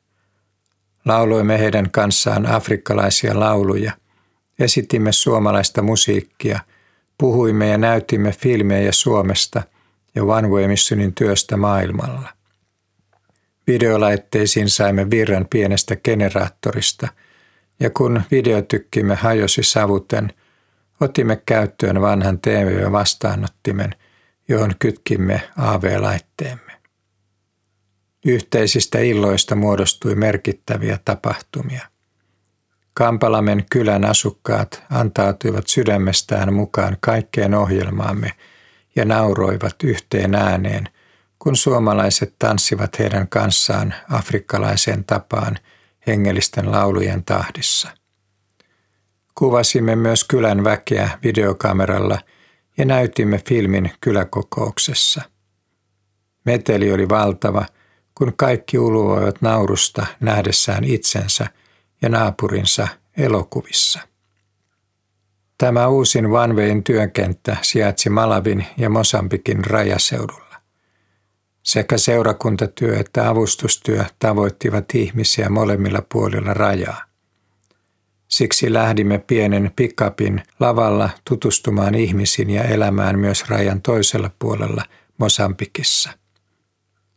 Lauloimme heidän kanssaan afrikkalaisia lauluja, esitimme suomalaista musiikkia, puhuimme ja näytimme filmejä Suomesta ja One Way Missionin työstä maailmalla. Videolaitteisiin saimme virran pienestä generaattorista, ja kun videotykkimme hajosi savuten, otimme käyttöön vanhan TV-vastaanottimen, johon kytkimme AV-laitteemme. Yhteisistä illoista muodostui merkittäviä tapahtumia. Kampalamen kylän asukkaat antautuivat sydämestään mukaan kaikkeen ohjelmaamme ja nauroivat yhteen ääneen, kun suomalaiset tanssivat heidän kanssaan afrikkalaiseen tapaan hengellisten laulujen tahdissa. Kuvasimme myös kylän väkeä videokameralla ja näytimme filmin kyläkokouksessa. Meteli oli valtava – kun kaikki uluvoivat naurusta nähdessään itsensä ja naapurinsa elokuvissa. Tämä uusin Vanvein työkenttä sijaitsi Malavin ja Mosambikin rajaseudulla. Sekä seurakuntatyö että avustustyö tavoittivat ihmisiä molemmilla puolilla rajaa. Siksi lähdimme pienen pikapin lavalla tutustumaan ihmisiin ja elämään myös rajan toisella puolella Mosambikissa.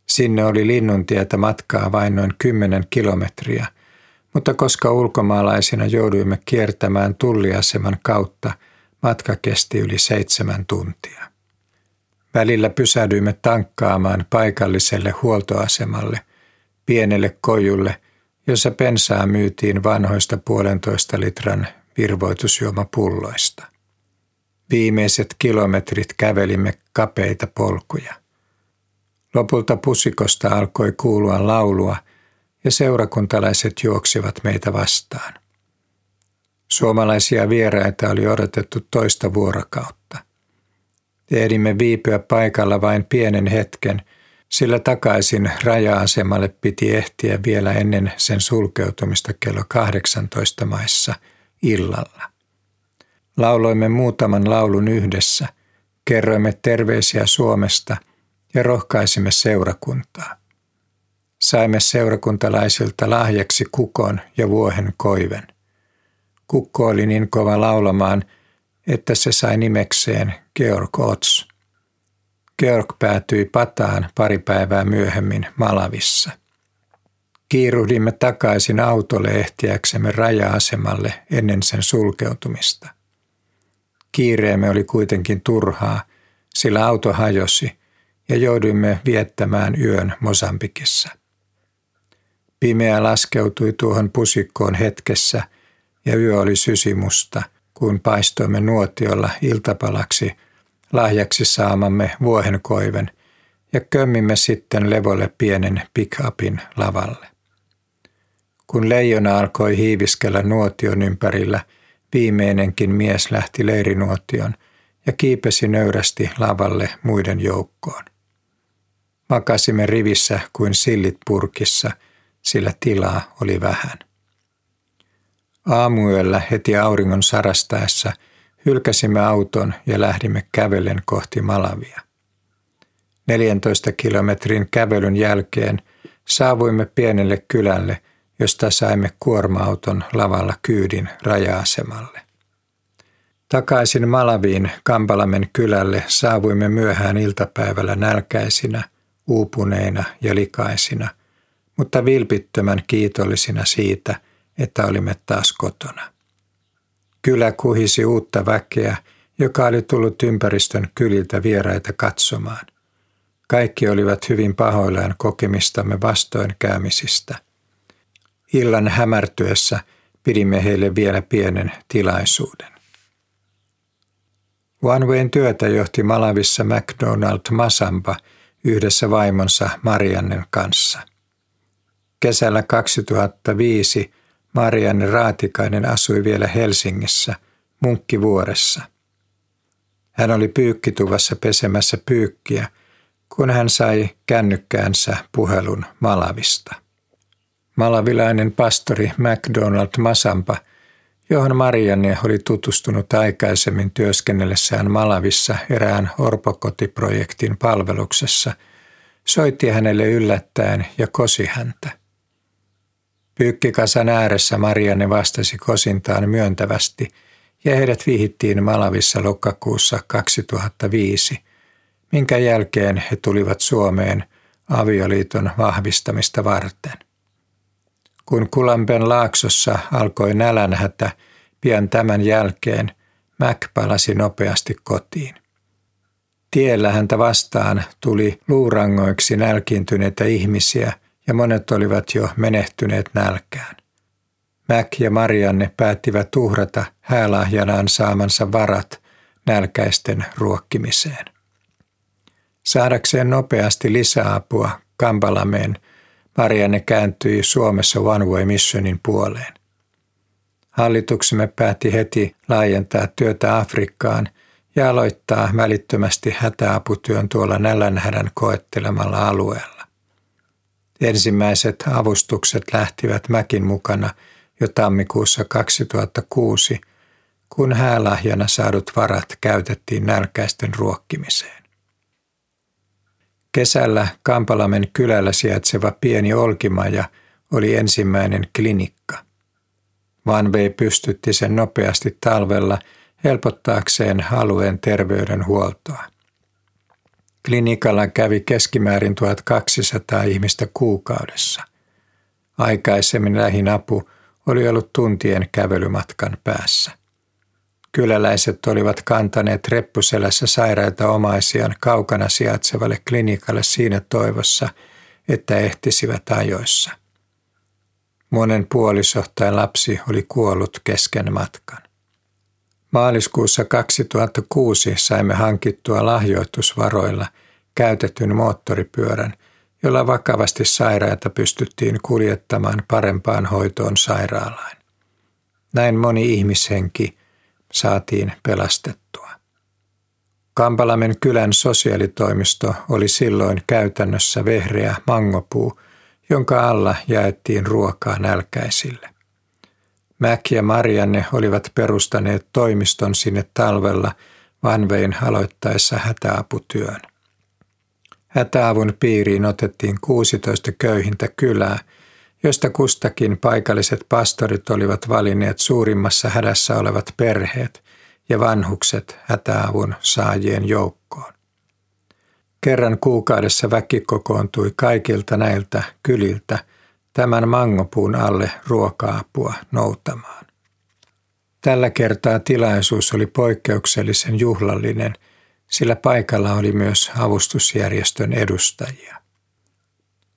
Sinne oli linnuntietä matkaa vain noin 10 kilometriä, mutta koska ulkomaalaisina jouduimme kiertämään tulliaseman kautta, matka kesti yli seitsemän tuntia. Välillä pysähdyimme tankkaamaan paikalliselle huoltoasemalle, pienelle kojulle, jossa pensaa myytiin vanhoista puolentoista litran virvoitusjuomapulloista. Viimeiset kilometrit kävelimme kapeita polkuja. Lopulta pusikosta alkoi kuulua laulua ja seurakuntalaiset juoksivat meitä vastaan. Suomalaisia vieraita oli odotettu toista vuorokautta. Ehdimme viipyä paikalla vain pienen hetken, sillä takaisin raja-asemalle piti ehtiä vielä ennen sen sulkeutumista kello 18 maissa illalla. Lauloimme muutaman laulun yhdessä, kerroimme terveisiä Suomesta – ja rohkaisimme seurakuntaa. Saimme seurakuntalaisilta lahjaksi kukon ja vuohen koiven. Kukko oli niin kova laulamaan, että se sai nimekseen Georg Ots. Georg päätyi pataan pari päivää myöhemmin Malavissa. Kiiruhdimme takaisin autolle ehtiäksemme raja-asemalle ennen sen sulkeutumista. Kiireemme oli kuitenkin turhaa, sillä auto hajosi – ja jouduimme viettämään yön Mosambikissa. Pimeä laskeutui tuohon pusikkoon hetkessä ja yö oli sysimusta, kun paistoimme nuotiolla iltapalaksi lahjaksi saamamme vuohenkoiven ja kömmimme sitten levolle pienen pick-upin lavalle. Kun leijona alkoi hiiviskellä nuotion ympärillä, viimeinenkin mies lähti leirinuotion ja kiipesi nöyrästi lavalle muiden joukkoon. Makasimme rivissä kuin sillit purkissa, sillä tilaa oli vähän. Aamuyöllä heti auringon sarastaessa hylkäsimme auton ja lähdimme kävellen kohti Malavia. 14 kilometrin kävelyn jälkeen saavuimme pienelle kylälle, josta saimme kuorma-auton lavalla kyydin raja-asemalle. Takaisin Malaviin Kampalamen kylälle saavuimme myöhään iltapäivällä nälkäisinä uupuneina ja likaisina, mutta vilpittömän kiitollisina siitä, että olimme taas kotona. Kylä kuhisi uutta väkeä, joka oli tullut ympäristön kyliltä vieraita katsomaan. Kaikki olivat hyvin pahoillaan kokemistamme vastoinkäymisistä. Illan hämärtyessä pidimme heille vielä pienen tilaisuuden. Wayn työtä johti Malavissa McDonald Masamba – yhdessä vaimonsa Mariannen kanssa. Kesällä 2005 Marianne Raatikainen asui vielä Helsingissä, Munkkivuoressa. Hän oli pyykkituvassa pesemässä pyykkiä, kun hän sai kännykkäänsä puhelun Malavista. Malavilainen pastori McDonald Masampa – johon Marianne oli tutustunut aikaisemmin työskennellessään Malavissa erään orpokotiprojektin palveluksessa, soitti hänelle yllättäen ja kosi häntä. Pyykkikasan ääressä Marianne vastasi kosintaan myöntävästi ja heidät vihittiin Malavissa lokakuussa 2005, minkä jälkeen he tulivat Suomeen avioliiton vahvistamista varten. Kun Kulampen laaksossa alkoi nälänhätä pian tämän jälkeen, Mac palasi nopeasti kotiin. Tiellä häntä vastaan tuli luurangoiksi nälkiintyneitä ihmisiä ja monet olivat jo menehtyneet nälkään. Mac ja Marianne päättivät uhrata häälahjanaan saamansa varat nälkäisten ruokkimiseen. Saadakseen nopeasti lisäapua Kampalameen, Marianne kääntyi Suomessa One Way Missionin puoleen. Hallituksemme päätti heti laajentaa työtä Afrikkaan ja aloittaa välittömästi hätäaputyön tuolla nälänhädän koettelemalla alueella. Ensimmäiset avustukset lähtivät Mäkin mukana jo tammikuussa 2006, kun häälahjana saadut varat käytettiin nälkäisten ruokkimiseen. Kesällä Kampalamen kylällä sijaitseva pieni olkimaja oli ensimmäinen klinikka. Van Vei pystytti sen nopeasti talvella helpottaakseen alueen terveydenhuoltoa. Klinikalla kävi keskimäärin 1200 ihmistä kuukaudessa. Aikaisemmin lähin apu oli ollut tuntien kävelymatkan päässä. Kyläläiset olivat kantaneet reppuselässä sairaita omaisiaan kaukana sijaitsevalle klinikalle siinä toivossa, että ehtisivät ajoissa. Monen puoliso tai lapsi oli kuollut kesken matkan. Maaliskuussa 2006 saimme hankittua lahjoitusvaroilla käytetyn moottoripyörän, jolla vakavasti sairaita pystyttiin kuljettamaan parempaan hoitoon sairaalaan. Näin moni ihmishenki saatiin pelastettua. Kampalamen kylän sosiaalitoimisto oli silloin käytännössä vehreä mangopuu, jonka alla jaettiin ruokaa nälkäisille. Mäk ja Marianne olivat perustaneet toimiston sinne talvella Vanvein aloittaessa hätäaputyön. Hätäavun piiriin otettiin 16 köyhintä kylää, josta kustakin paikalliset pastorit olivat valinneet suurimmassa hädässä olevat perheet ja vanhukset hätäavun saajien joukkoon. Kerran kuukaudessa väki kokoontui kaikilta näiltä kyliltä tämän mangopuun alle ruoka-apua noutamaan. Tällä kertaa tilaisuus oli poikkeuksellisen juhlallinen – sillä paikalla oli myös avustusjärjestön edustajia.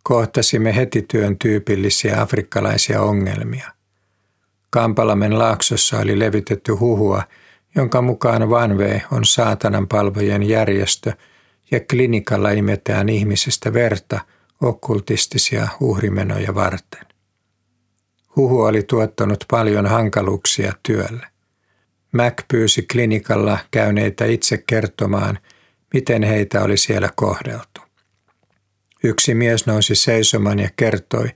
Kohtasimme heti työn tyypillisiä afrikkalaisia ongelmia. Kampalamen laaksossa oli levitetty huhua, jonka mukaan Vanve on saatanan palvojen järjestö ja klinikalla imetään ihmisestä verta okkultistisia uhrimenoja varten. Huhu oli tuottanut paljon hankaluuksia työlle. Mac pyysi klinikalla käyneitä itse kertomaan, miten heitä oli siellä kohdeltu. Yksi mies nousi seisomaan ja kertoi,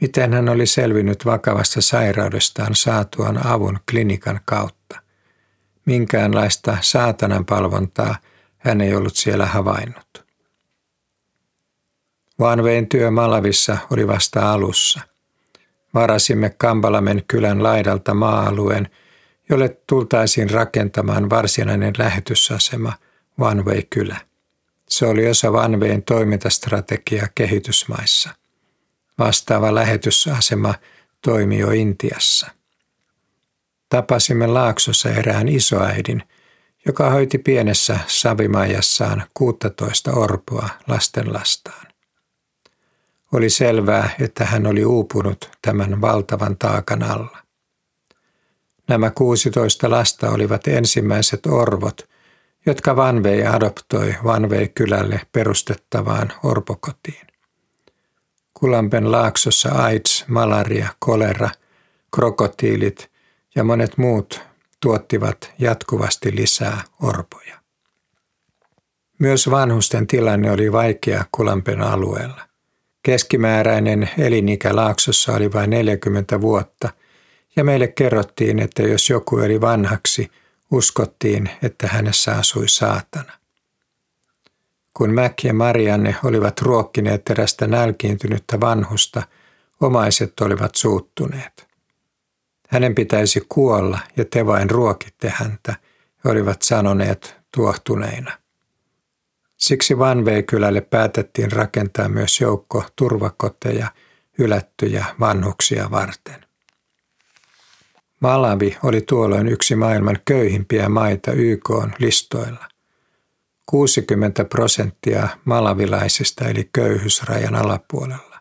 miten hän oli selvinnyt vakavasta sairaudestaan saatuaan avun klinikan kautta. Minkäänlaista saatanan palvontaa hän ei ollut siellä havainnut. Vanvein työ Malavissa oli vasta alussa. Varasimme Kampalamen kylän laidalta maa-alueen, jolle tultaisiin rakentamaan varsinainen lähetysasema Vanway-kylä. Se oli osa Vanwayn toimintastrategiaa kehitysmaissa. Vastaava lähetysasema toimi jo Intiassa. Tapasimme Laaksossa erään isoäidin, joka hoiti pienessä savimajassaan 16 orpoa lastenlastaan. Oli selvää, että hän oli uupunut tämän valtavan taakan alla. Nämä 16 lasta olivat ensimmäiset orvot, jotka Vanvei adoptoi Vanvei-kylälle perustettavaan orpokotiin. Kulampen laaksossa AIDS, malaria, kolera, krokotiilit ja monet muut tuottivat jatkuvasti lisää orpoja. Myös vanhusten tilanne oli vaikea Kulampen alueella. Keskimääräinen elinikä laaksossa oli vain 40 vuotta – ja meille kerrottiin, että jos joku eli vanhaksi, uskottiin, että hänessä asui saatana. Kun Mac ja Marianne olivat ruokkineet erästä nälkiintynyttä vanhusta, omaiset olivat suuttuneet. Hänen pitäisi kuolla ja te vain ruokitte häntä, he olivat sanoneet tuohtuneina. Siksi Vanveikylälle päätettiin rakentaa myös joukko turvakoteja hylättyjä vanhuksia varten. Malavi oli tuolloin yksi maailman köyhimpiä maita YK listoilla. 60 prosenttia malavilaisista eli köyhyysrajan alapuolella.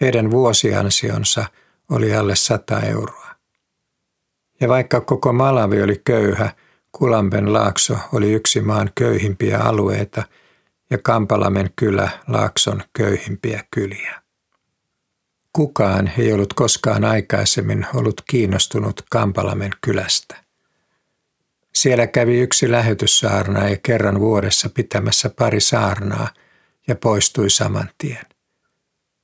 Heidän vuosiansionsa oli alle 100 euroa. Ja vaikka koko Malavi oli köyhä, Kulamben laakso oli yksi maan köyhimpiä alueita ja Kampalamen kylä laakson köyhimpiä kyliä. Kukaan ei ollut koskaan aikaisemmin ollut kiinnostunut Kampalamen kylästä. Siellä kävi yksi lähetyssaarna ja kerran vuodessa pitämässä pari saarnaa ja poistui saman tien.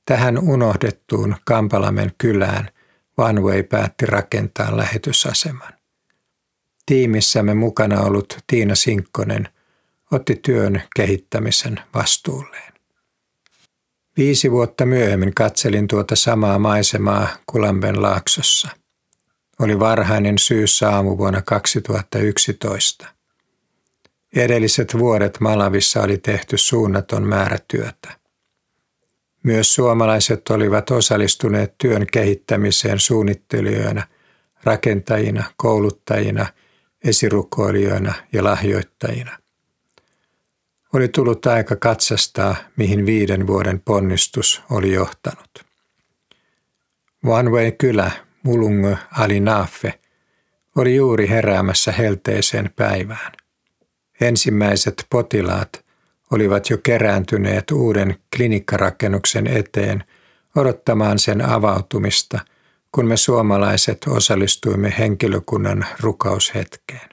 Tähän unohdettuun Kampalamen kylään Vanway päätti rakentaa lähetysaseman. Tiimissämme mukana ollut Tiina Sinkkonen otti työn kehittämisen vastuulleen. Viisi vuotta myöhemmin katselin tuota samaa maisemaa Kulamben laaksossa. Oli varhainen syysaamu vuonna 2011. Edelliset vuodet Malavissa oli tehty suunnaton määrä työtä. Myös suomalaiset olivat osallistuneet työn kehittämiseen suunnittelijoina, rakentajina, kouluttajina, esirukoilijoina ja lahjoittajina. Oli tullut aika katsastaa, mihin viiden vuoden ponnistus oli johtanut. Vanway kylä, Mulungu Alinafe, oli juuri heräämässä helteeseen päivään. Ensimmäiset potilaat olivat jo kerääntyneet uuden klinikkarakennuksen eteen odottamaan sen avautumista, kun me suomalaiset osallistuimme henkilökunnan rukaushetkeen.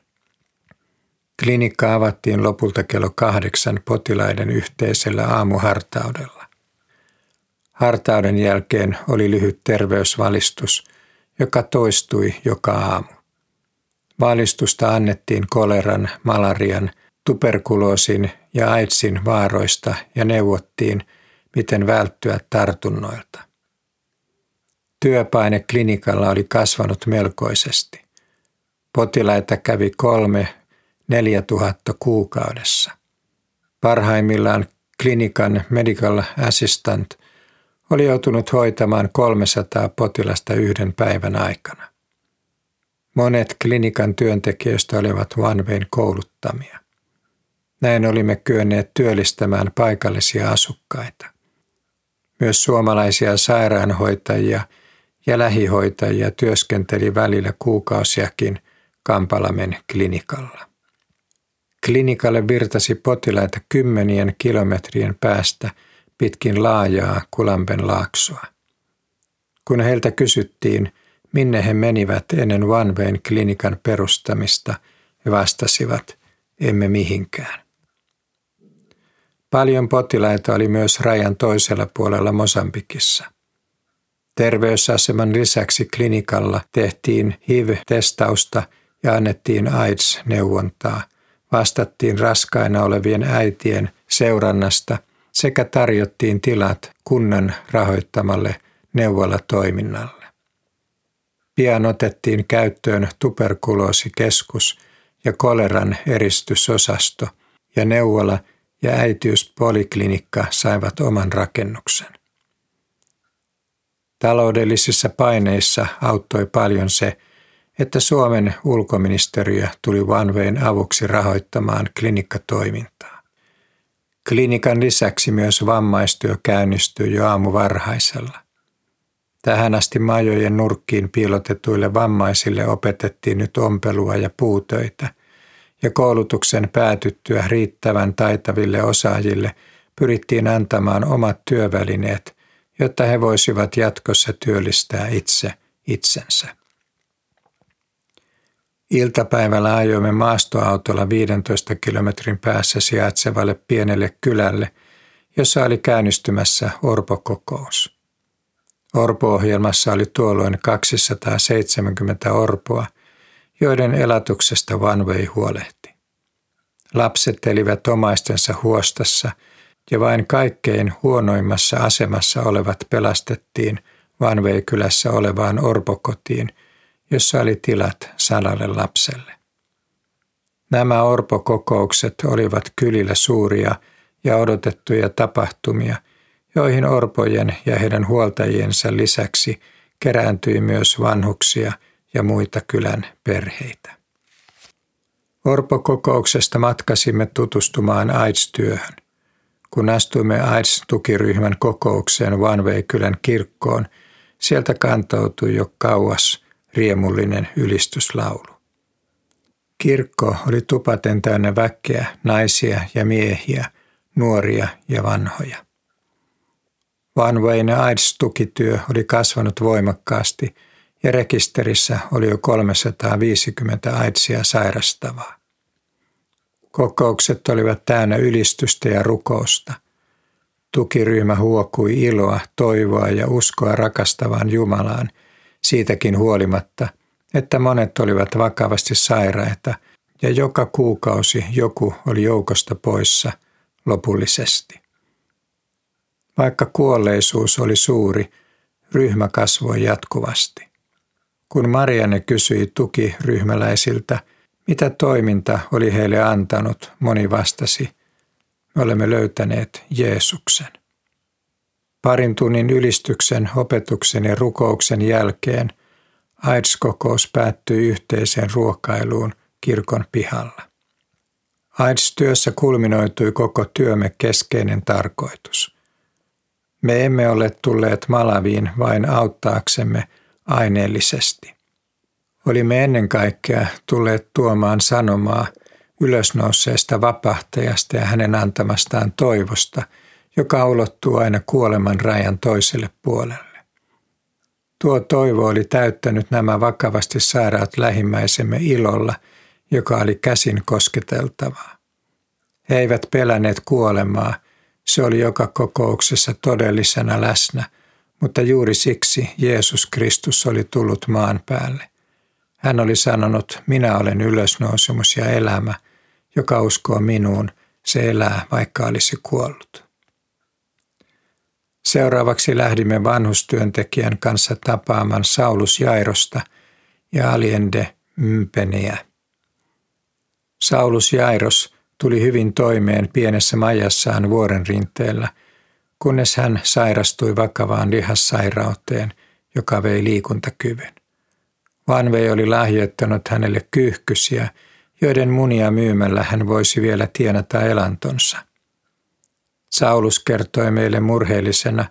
Klinikka avattiin lopulta kello kahdeksan potilaiden yhteisellä aamuhartaudella. Hartauden jälkeen oli lyhyt terveysvalistus, joka toistui joka aamu. Valistusta annettiin koleran, malarian, tuberkuloosin ja AIDSin vaaroista ja neuvottiin, miten välttyä tartunnoilta. Työpaine klinikalla oli kasvanut melkoisesti. Potilaita kävi kolme 4000 kuukaudessa. Parhaimmillaan klinikan medical assistant oli joutunut hoitamaan 300 potilasta yhden päivän aikana. Monet klinikan työntekijöistä olivat OneWayn kouluttamia. Näin olimme kyenneet työllistämään paikallisia asukkaita. Myös suomalaisia sairaanhoitajia ja lähihoitajia työskenteli välillä kuukausiakin Kampalamen klinikalla. Klinikalle virtasi potilaita kymmenien kilometrien päästä pitkin laajaa Kulampen laaksoa. Kun heiltä kysyttiin, minne he menivät ennen OneWayn klinikan perustamista, he vastasivat, emme mihinkään. Paljon potilaita oli myös rajan toisella puolella Mosambikissa. Terveysaseman lisäksi klinikalla tehtiin HIV-testausta ja annettiin AIDS-neuvontaa – vastattiin raskaina olevien äitien seurannasta sekä tarjottiin tilat kunnan rahoittamalle neuvolatoiminnalle. Pian otettiin käyttöön tuberkuloosikeskus ja koleran eristysosasto ja neuvola ja äitiyspoliklinikka saivat oman rakennuksen. Taloudellisissa paineissa auttoi paljon se, että Suomen ulkoministeriö tuli Vanveen avuksi rahoittamaan klinikkatoimintaa. Klinikan lisäksi myös vammaistyö käynnistyi jo aamu varhaisella. Tähän asti majojen nurkkiin piilotetuille vammaisille opetettiin nyt ompelua ja puutöitä, ja koulutuksen päätyttyä riittävän taitaville osaajille pyrittiin antamaan omat työvälineet, jotta he voisivat jatkossa työllistää itse itsensä. Iltapäivällä ajoimme maastoautolla 15 kilometrin päässä sijaitsevalle pienelle kylälle, jossa oli käynnistymässä Orpo-kokous. Orpo-ohjelmassa oli tuolloin 270 orpoa, joiden elatuksesta Vanway huolehti. Lapset elivät omaistensa huostassa ja vain kaikkein huonoimmassa asemassa olevat pelastettiin Vanveikylässä olevaan orpokotiin, jossa oli tilat sadalle lapselle. Nämä orpokokoukset olivat kylillä suuria ja odotettuja tapahtumia, joihin orpojen ja heidän huoltajiensa lisäksi kerääntyi myös vanhuksia ja muita kylän perheitä. Orpokokouksesta matkasimme tutustumaan AIDS-työhön. Kun astuimme AIDS-tukiryhmän kokoukseen Vanveikylän kirkkoon, sieltä kantautui jo kauas riemullinen ylistyslaulu. Kirkko oli tupaten täynnä väkeä, naisia ja miehiä, nuoria ja vanhoja. Vanveinen AIDS-tukityö oli kasvanut voimakkaasti ja rekisterissä oli jo 350 AIDSia sairastavaa. Kokoukset olivat täynnä ylistystä ja rukousta. Tukiryhmä huokui iloa, toivoa ja uskoa rakastavaan Jumalaan, siitäkin huolimatta, että monet olivat vakavasti sairaita ja joka kuukausi joku oli joukosta poissa lopullisesti. Vaikka kuolleisuus oli suuri, ryhmä kasvoi jatkuvasti. Kun Marianne kysyi tukiryhmäläisiltä, mitä toiminta oli heille antanut, moni vastasi, me olemme löytäneet Jeesuksen. Parin tunnin ylistyksen, opetuksen ja rukouksen jälkeen AIDS-kokous päättyi yhteiseen ruokailuun kirkon pihalla. AIDS-työssä kulminoitui koko työmme keskeinen tarkoitus. Me emme ole tulleet Malaviin vain auttaaksemme aineellisesti. Olimme ennen kaikkea tulleet tuomaan sanomaa ylösnouseesta vapahtajasta ja hänen antamastaan toivosta, joka ulottuu aina kuoleman rajan toiselle puolelle. Tuo toivo oli täyttänyt nämä vakavasti sairaat lähimmäisemme ilolla, joka oli käsin kosketeltavaa. He eivät pelänneet kuolemaa, se oli joka kokouksessa todellisena läsnä, mutta juuri siksi Jeesus Kristus oli tullut maan päälle. Hän oli sanonut, minä olen ylösnousemus ja elämä, joka uskoo minuun, se elää, vaikka olisi kuollut. Seuraavaksi lähdimme vanhustyöntekijän kanssa tapaamaan Saulus Jairosta ja Aliende Mpeniä. Saulus Jairos tuli hyvin toimeen pienessä majassaan vuoren rinteellä, kunnes hän sairastui vakavaan lihassairauteen, joka vei liikuntakyvyn. Vanvei oli lahjoittanut hänelle kyyhkysiä, joiden munia myymällä hän voisi vielä tienata elantonsa. Saulus kertoi meille murheellisena,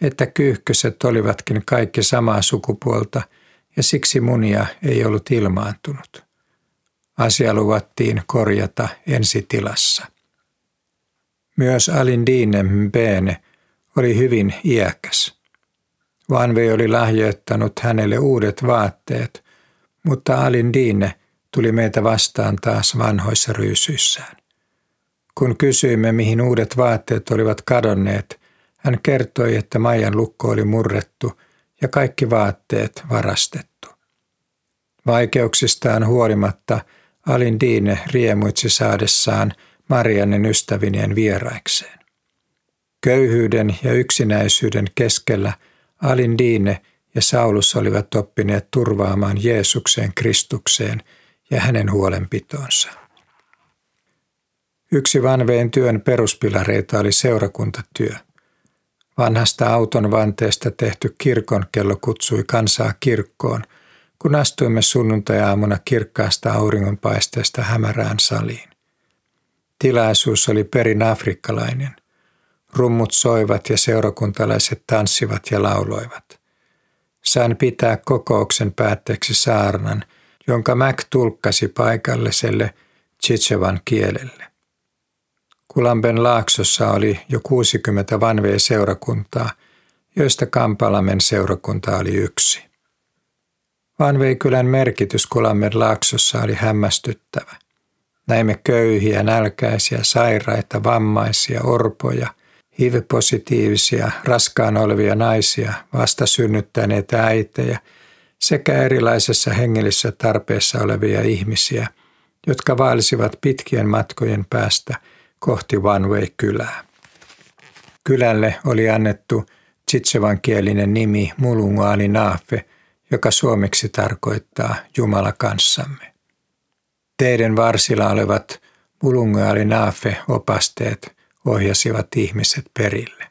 että kyyhkyset olivatkin kaikki samaa sukupuolta ja siksi munia ei ollut ilmaantunut. Asia luvattiin korjata ensitilassa. Myös Alindine Mbene oli hyvin iäkäs. Vanve oli lahjoittanut hänelle uudet vaatteet, mutta Alindine tuli meitä vastaan taas vanhoissa ryysyissään. Kun kysyimme, mihin uudet vaatteet olivat kadonneet, hän kertoi, että Maijan lukko oli murrettu ja kaikki vaatteet varastettu. Vaikeuksistaan huolimatta Alindine riemuitsi saadessaan Mariannen ystävineen vieraikseen. Köyhyyden ja yksinäisyyden keskellä Alindine ja Saulus olivat oppineet turvaamaan Jeesukseen Kristukseen ja hänen huolenpitoonsa. Yksi vanveen työn peruspilareita oli seurakuntatyö. Vanhasta auton vanteesta tehty kirkonkello kutsui kansaa kirkkoon, kun astuimme sunnuntai-aamuna kirkkaasta auringonpaisteesta hämärään saliin. Tilaisuus oli perin afrikkalainen. Rummut soivat ja seurakuntalaiset tanssivat ja lauloivat. Sain pitää kokouksen päätteeksi saarnan, jonka Mac tulkkasi paikalliselle Chichevan kielelle. Kulamben laaksossa oli jo 60 vanveen seurakuntaa, joista Kampalamen seurakunta oli yksi. Vanveikylän merkitys Kulamben laaksossa oli hämmästyttävä. Näimme köyhiä, nälkäisiä, sairaita, vammaisia, orpoja, HIV-positiivisia, raskaan olevia naisia, vastasynnyttäneitä äitejä sekä erilaisessa hengellisessä tarpeessa olevia ihmisiä, jotka vaelisivat pitkien matkojen päästä kohti One Way-kylää. Kylälle oli annettu tsitsevankielinen nimi Mulungaali Naafe, joka suomeksi tarkoittaa Jumala kanssamme. Teiden varsilla olevat Mulungaali Naafe opasteet ohjasivat ihmiset perille.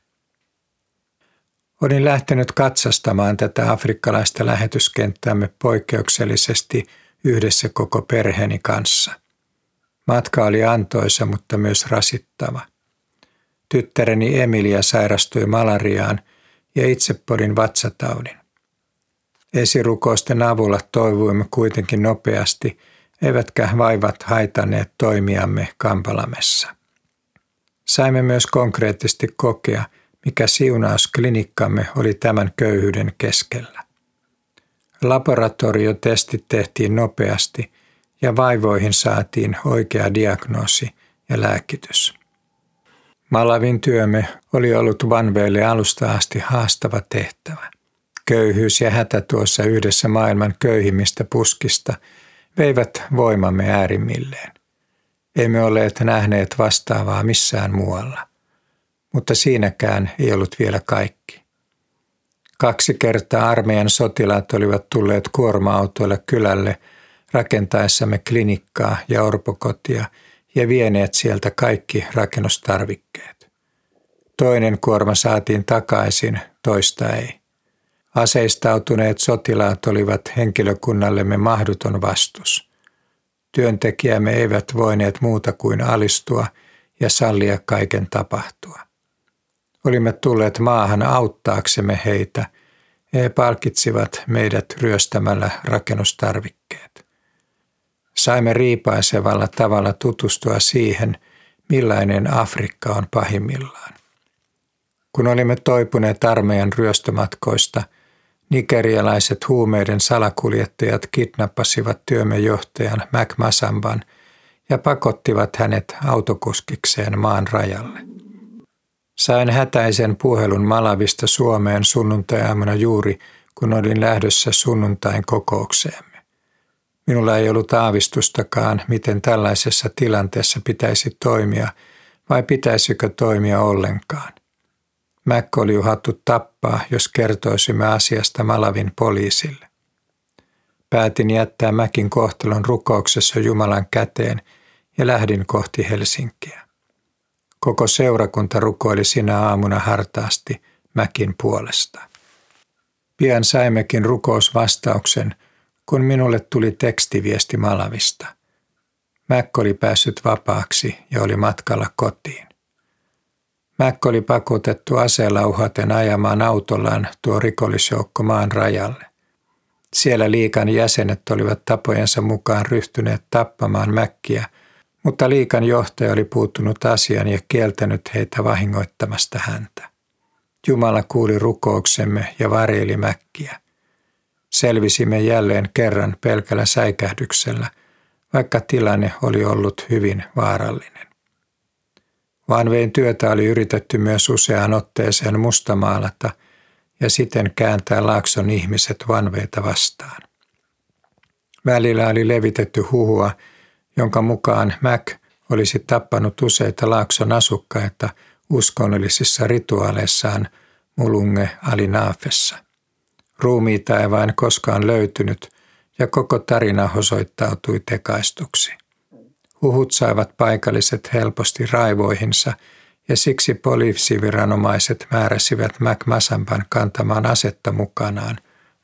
Olin lähtenyt katsastamaan tätä afrikkalaista lähetyskenttäämme poikkeuksellisesti yhdessä koko perheeni kanssa. Matka oli antoisa, mutta myös rasittava. Tyttäreni Emilia sairastui malariaan ja itse podin vatsataudin. Esirukousten avulla toivuimme kuitenkin nopeasti, eivätkä vaivat haitanneet toimiamme Kampalamessa. Saimme myös konkreettisesti kokea, mikä siunaus klinikkamme oli tämän köyhyyden keskellä. Laboratoriotestit tehtiin nopeasti ja vaivoihin saatiin oikea diagnoosi ja lääkitys. Malavin työmme oli ollut Vanveelle alusta asti haastava tehtävä. Köyhyys ja hätä tuossa yhdessä maailman köyhimmistä puskista veivät voimamme äärimmilleen. Emme olleet nähneet vastaavaa missään muualla. Mutta siinäkään ei ollut vielä kaikki. Kaksi kertaa armeijan sotilaat olivat tulleet kuorma-autoilla kylälle rakentaessamme klinikkaa ja orpokotia ja vieneet sieltä kaikki rakennustarvikkeet. Toinen kuorma saatiin takaisin, toista ei. Aseistautuneet sotilaat olivat henkilökunnallemme mahdoton vastus. Työntekijämme eivät voineet muuta kuin alistua ja sallia kaiken tapahtua. Olimme tulleet maahan auttaaksemme heitä he palkitsivat meidät ryöstämällä rakennustarvikkeet. Saimme riipaisevalla tavalla tutustua siihen, millainen Afrikka on pahimmillaan. Kun olimme toipuneet armeijan ryöstömatkoista, nigerialaiset huumeiden salakuljettajat kidnappasivat työmme johtajan Mac Masamban ja pakottivat hänet autokuskikseen maan rajalle. Sain hätäisen puhelun Malavista Suomeen sunnuntajaamuna juuri, kun olin lähdössä sunnuntain kokoukseemme. Minulla ei ollut aavistustakaan, miten tällaisessa tilanteessa pitäisi toimia, vai pitäisikö toimia ollenkaan. Mäkk oli uhattu tappaa, jos kertoisimme asiasta Malavin poliisille. Päätin jättää Mäkin kohtelon rukouksessa Jumalan käteen ja lähdin kohti Helsinkiä. Koko seurakunta rukoili sinä aamuna hartaasti Mäkin puolesta. Pian saimmekin rukousvastauksen, kun minulle tuli tekstiviesti Malavista. Mäk oli päässyt vapaaksi ja oli matkalla kotiin. Mäk oli pakotettu aseella uhaten ajamaan autollaan tuo rikollisjoukko maan rajalle. Siellä liikan jäsenet olivat tapojensa mukaan ryhtyneet tappamaan Mäkkiä – mutta liikan johtaja oli puuttunut asiaan ja kieltänyt heitä vahingoittamasta häntä. Jumala kuuli rukouksemme ja varjeli mäkkiä. Selvisimme jälleen kerran pelkällä säikähdyksellä, vaikka tilanne oli ollut hyvin vaarallinen. Vanveen työtä oli yritetty myös useaan otteeseen mustamaalata ja siten kääntää Laakson ihmiset vanveita vastaan. Välillä oli levitetty huhua, jonka mukaan Mac olisi tappanut useita Laakson asukkaita uskonnollisissa rituaaleissaan Mulunge Alinaafessa. Ruumiita ei vain koskaan löytynyt ja koko tarina osoittautui tekaistuksi. Huhut saivat paikalliset helposti raivoihinsa ja siksi poliisiviranomaiset määräsivät Mac Masamban kantamaan asetta mukanaan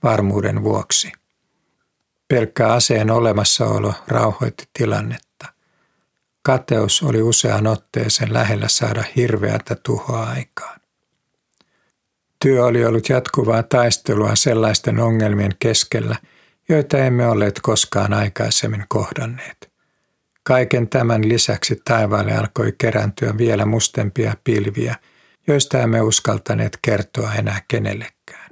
varmuuden vuoksi. Pelkkä aseen olemassaolo rauhoitti tilannetta. Kateus oli usean otteeseen lähellä saada hirveätä tuhoa aikaan. Työ oli ollut jatkuvaa taistelua sellaisten ongelmien keskellä, joita emme olleet koskaan aikaisemmin kohdanneet. Kaiken tämän lisäksi taivaalle alkoi kerääntyä vielä mustempia pilviä, joista emme uskaltaneet kertoa enää kenellekään.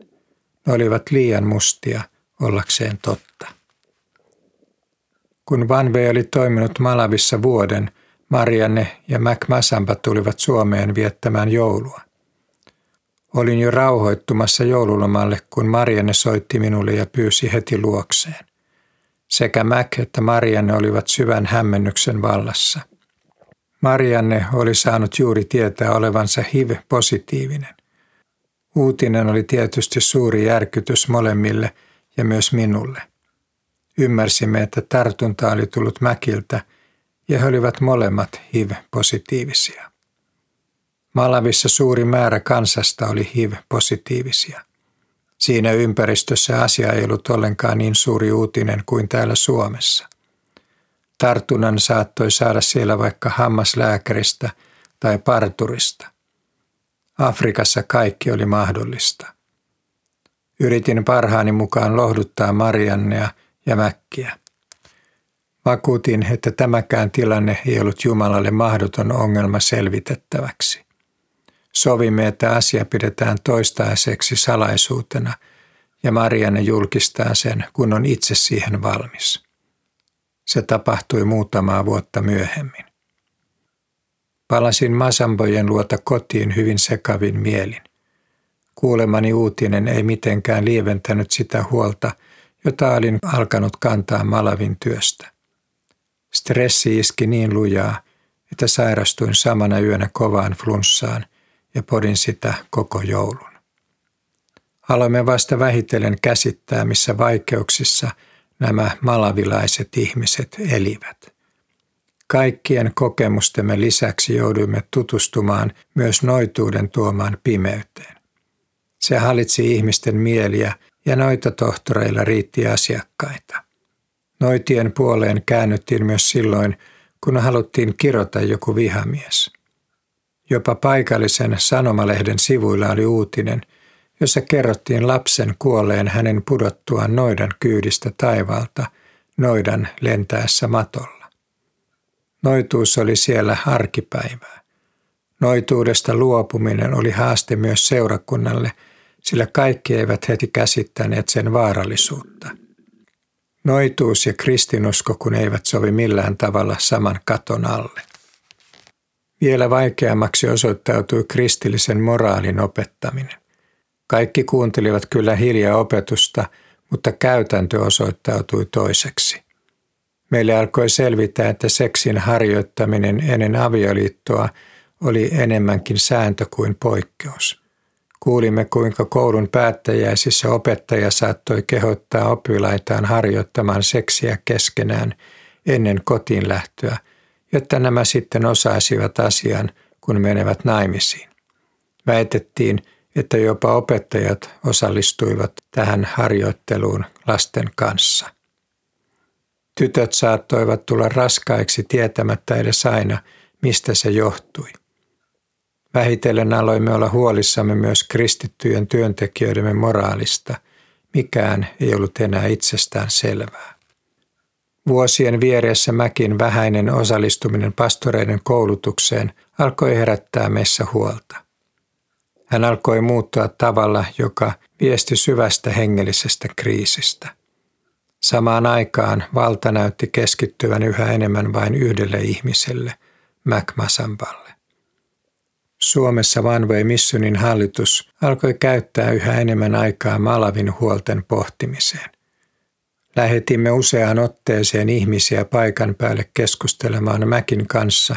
Ne olivat liian mustia ollakseen totta. Kun Vanve oli toiminut Malavissa vuoden, Marianne ja Mac Masamba tulivat Suomeen viettämään joulua. Olin jo rauhoittumassa joululomalle, kun Marianne soitti minulle ja pyysi heti luokseen. Sekä Mac että Marianne olivat syvän hämmennyksen vallassa. Marianne oli saanut juuri tietää olevansa HIV-positiivinen. Uutinen oli tietysti suuri järkytys molemmille ja myös minulle. Ymmärsimme, että tartunta oli tullut Mäkiltä ja he olivat molemmat HIV-positiivisia. Malavissa suuri määrä kansasta oli HIV-positiivisia. Siinä ympäristössä asia ei ollut ollenkaan niin suuri uutinen kuin täällä Suomessa. Tartunnan saattoi saada siellä vaikka hammaslääkäristä tai parturista. Afrikassa kaikki oli mahdollista. Yritin parhaani mukaan lohduttaa Mariannea ja Mäkkiä. Vakuutin, että tämäkään tilanne ei ollut Jumalalle mahdoton ongelma selvitettäväksi. Sovimme, että asia pidetään toistaiseksi salaisuutena ja Marianne julkistaa sen, kun on itse siihen valmis. Se tapahtui muutamaa vuotta myöhemmin. Palasin Masambojen luota kotiin hyvin sekavin mielin. Kuulemani uutinen ei mitenkään lieventänyt sitä huolta, jota olin alkanut kantaa Malavin työstä. Stressi iski niin lujaa, että sairastuin samana yönä kovaan flunssaan ja podin sitä koko joulun. Aloimme vasta vähitellen käsittää, missä vaikeuksissa nämä malavilaiset ihmiset elivät. Kaikkien kokemustemme lisäksi jouduimme tutustumaan myös noituuden tuomaan pimeyteen. Se hallitsi ihmisten mieliä ja noita tohtoreilla riitti asiakkaita. Noitien puoleen käännyttiin myös silloin, kun haluttiin kirota joku vihamies. Jopa paikallisen sanomalehden sivuilla oli uutinen, jossa kerrottiin lapsen kuolleen hänen pudottuaan noidan kyydistä taivaalta noidan lentäessä matolla. Noituus oli siellä arkipäivää. Noituudesta luopuminen oli haaste myös seurakunnalle, sillä kaikki eivät heti käsittäneet sen vaarallisuutta. Noituus ja kristinusko kun eivät sovi millään tavalla saman katon alle. Vielä vaikeammaksi osoittautui kristillisen moraalin opettaminen. Kaikki kuuntelivat kyllä hiljaa opetusta, mutta käytäntö osoittautui toiseksi. Meille alkoi selvitä, että seksin harjoittaminen ennen avioliittoa oli enemmänkin sääntö kuin poikkeus. Kuulimme, kuinka koulun päättäjäisissä opettaja saattoi kehottaa oppilaitaan harjoittamaan seksiä keskenään ennen kotiin lähtöä, jotta nämä sitten osaisivat asian, kun menevät naimisiin. Väitettiin, että jopa opettajat osallistuivat tähän harjoitteluun lasten kanssa. Tytöt saattoivat tulla raskaiksi tietämättä edes aina, mistä se johtui. Vähitellen aloimme olla huolissamme myös kristittyjen työntekijöidemme moraalista. Mikään ei ollut enää itsestään selvää. Vuosien vieressä Mäkin vähäinen osallistuminen pastoreiden koulutukseen alkoi herättää meissä huolta. Hän alkoi muuttua tavalla, joka viesti syvästä hengellisestä kriisistä. Samaan aikaan valta näytti keskittyvän yhä enemmän vain yhdelle ihmiselle, Mac Masamballe. Suomessa Vanway Missionin hallitus alkoi käyttää yhä enemmän aikaa Malavin huolten pohtimiseen. Lähetimme useaan otteeseen ihmisiä paikan päälle keskustelemaan Mäkin kanssa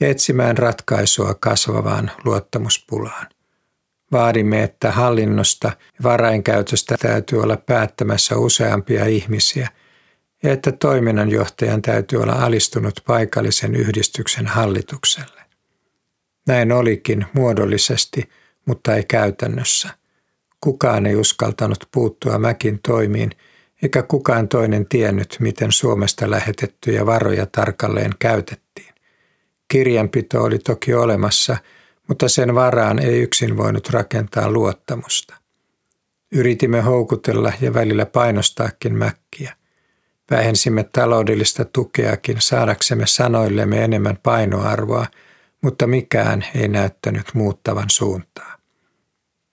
ja etsimään ratkaisua kasvavaan luottamuspulaan. Vaadimme, että hallinnosta ja varainkäytöstä täytyy olla päättämässä useampia ihmisiä ja että toiminnanjohtajan täytyy olla alistunut paikallisen yhdistyksen hallitukselle. Näin olikin muodollisesti, mutta ei käytännössä. Kukaan ei uskaltanut puuttua Mäkin toimiin, eikä kukaan toinen tiennyt, miten Suomesta lähetettyjä varoja tarkalleen käytettiin. Kirjanpito oli toki olemassa, mutta sen varaan ei yksin voinut rakentaa luottamusta. Yritimme houkutella ja välillä painostaakin Mäkkiä. Vähensimme taloudellista tukeakin saadaksemme sanoillemme enemmän painoarvoa – mutta mikään ei näyttänyt muuttavan suuntaa.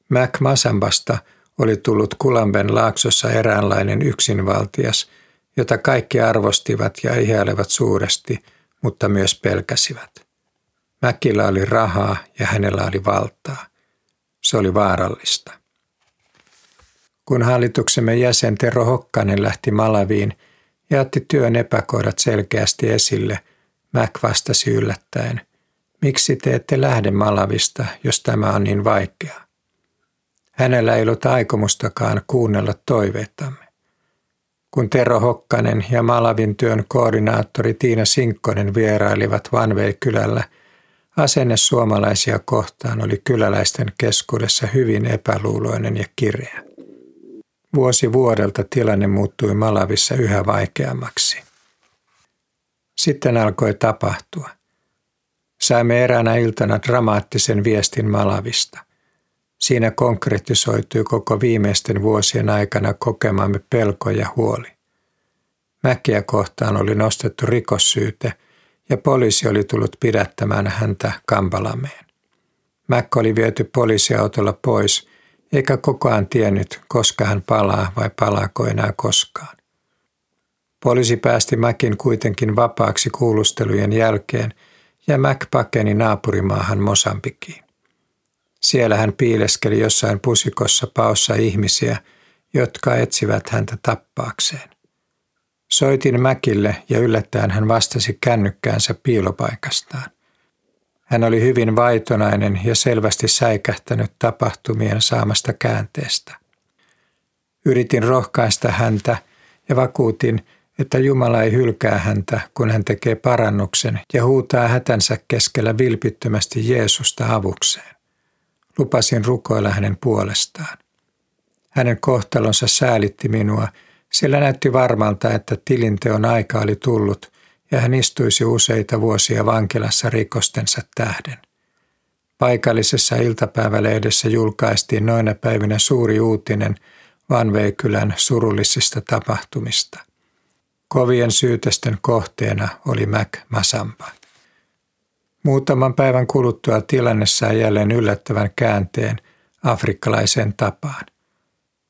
Mac Masambasta oli tullut Kulamben laaksossa eräänlainen yksinvaltias, jota kaikki arvostivat ja ihailevat suuresti, mutta myös pelkäsivät. Mäkillä oli rahaa ja hänellä oli valtaa. Se oli vaarallista. Kun hallituksemme jäsen Tero Hokkanen lähti Malaviin ja otti työn epäkohdat selkeästi esille – Mac vastasi yllättäen, miksi te ette lähde Malavista, jos tämä on niin vaikeaa? Hänellä ei ollut aikomustakaan kuunnella toiveitamme. Kun Tero Hokkanen ja Malavin työn koordinaattori Tiina Sinkkonen vierailivat Vanvei-kylällä, asenne suomalaisia kohtaan oli kyläläisten keskuudessa hyvin epäluuloinen ja kireä. Vuosi vuodelta tilanne muuttui Malavissa yhä vaikeammaksi. Sitten alkoi tapahtua. Saimme eräänä iltana dramaattisen viestin Malavista. Siinä konkretisoitui koko viimeisten vuosien aikana kokemamme pelko ja huoli. Mäkiä kohtaan oli nostettu rikossyyte ja poliisi oli tullut pidättämään häntä Kampalameen. Mäkkä oli viety poliisiautolla pois, eikä kokoaan tiennyt, koska hän palaa vai palaako enää koskaan. Poliisi päästi Mäkin kuitenkin vapaaksi kuulustelujen jälkeen ja Mäk pakeni naapurimaahan Mosambikiin. Siellä hän piileskeli jossain pusikossa paossa ihmisiä, jotka etsivät häntä tappaakseen. Soitin Mäkille ja yllättäen hän vastasi kännykkäänsä piilopaikastaan. Hän oli hyvin vaitonainen ja selvästi säikähtänyt tapahtumien saamasta käänteestä. Yritin rohkaista häntä ja vakuutin, että Jumala ei hylkää häntä, kun hän tekee parannuksen ja huutaa hätänsä keskellä vilpittömästi Jeesusta avukseen. Lupasin rukoilla hänen puolestaan. Hänen kohtalonsa säälitti minua, sillä näytti varmalta, että tilinteon aika oli tullut ja hän istuisi useita vuosia vankilassa rikostensa tähden. Paikallisessa iltapäivälehdessä julkaistiin noina päivinä suuri uutinen Vanveikylän surullisista tapahtumista. Kovien syytösten kohteena oli Mac Masamba. Muutaman päivän kuluttua tilanne sai jälleen yllättävän käänteen afrikkalaiseen tapaan.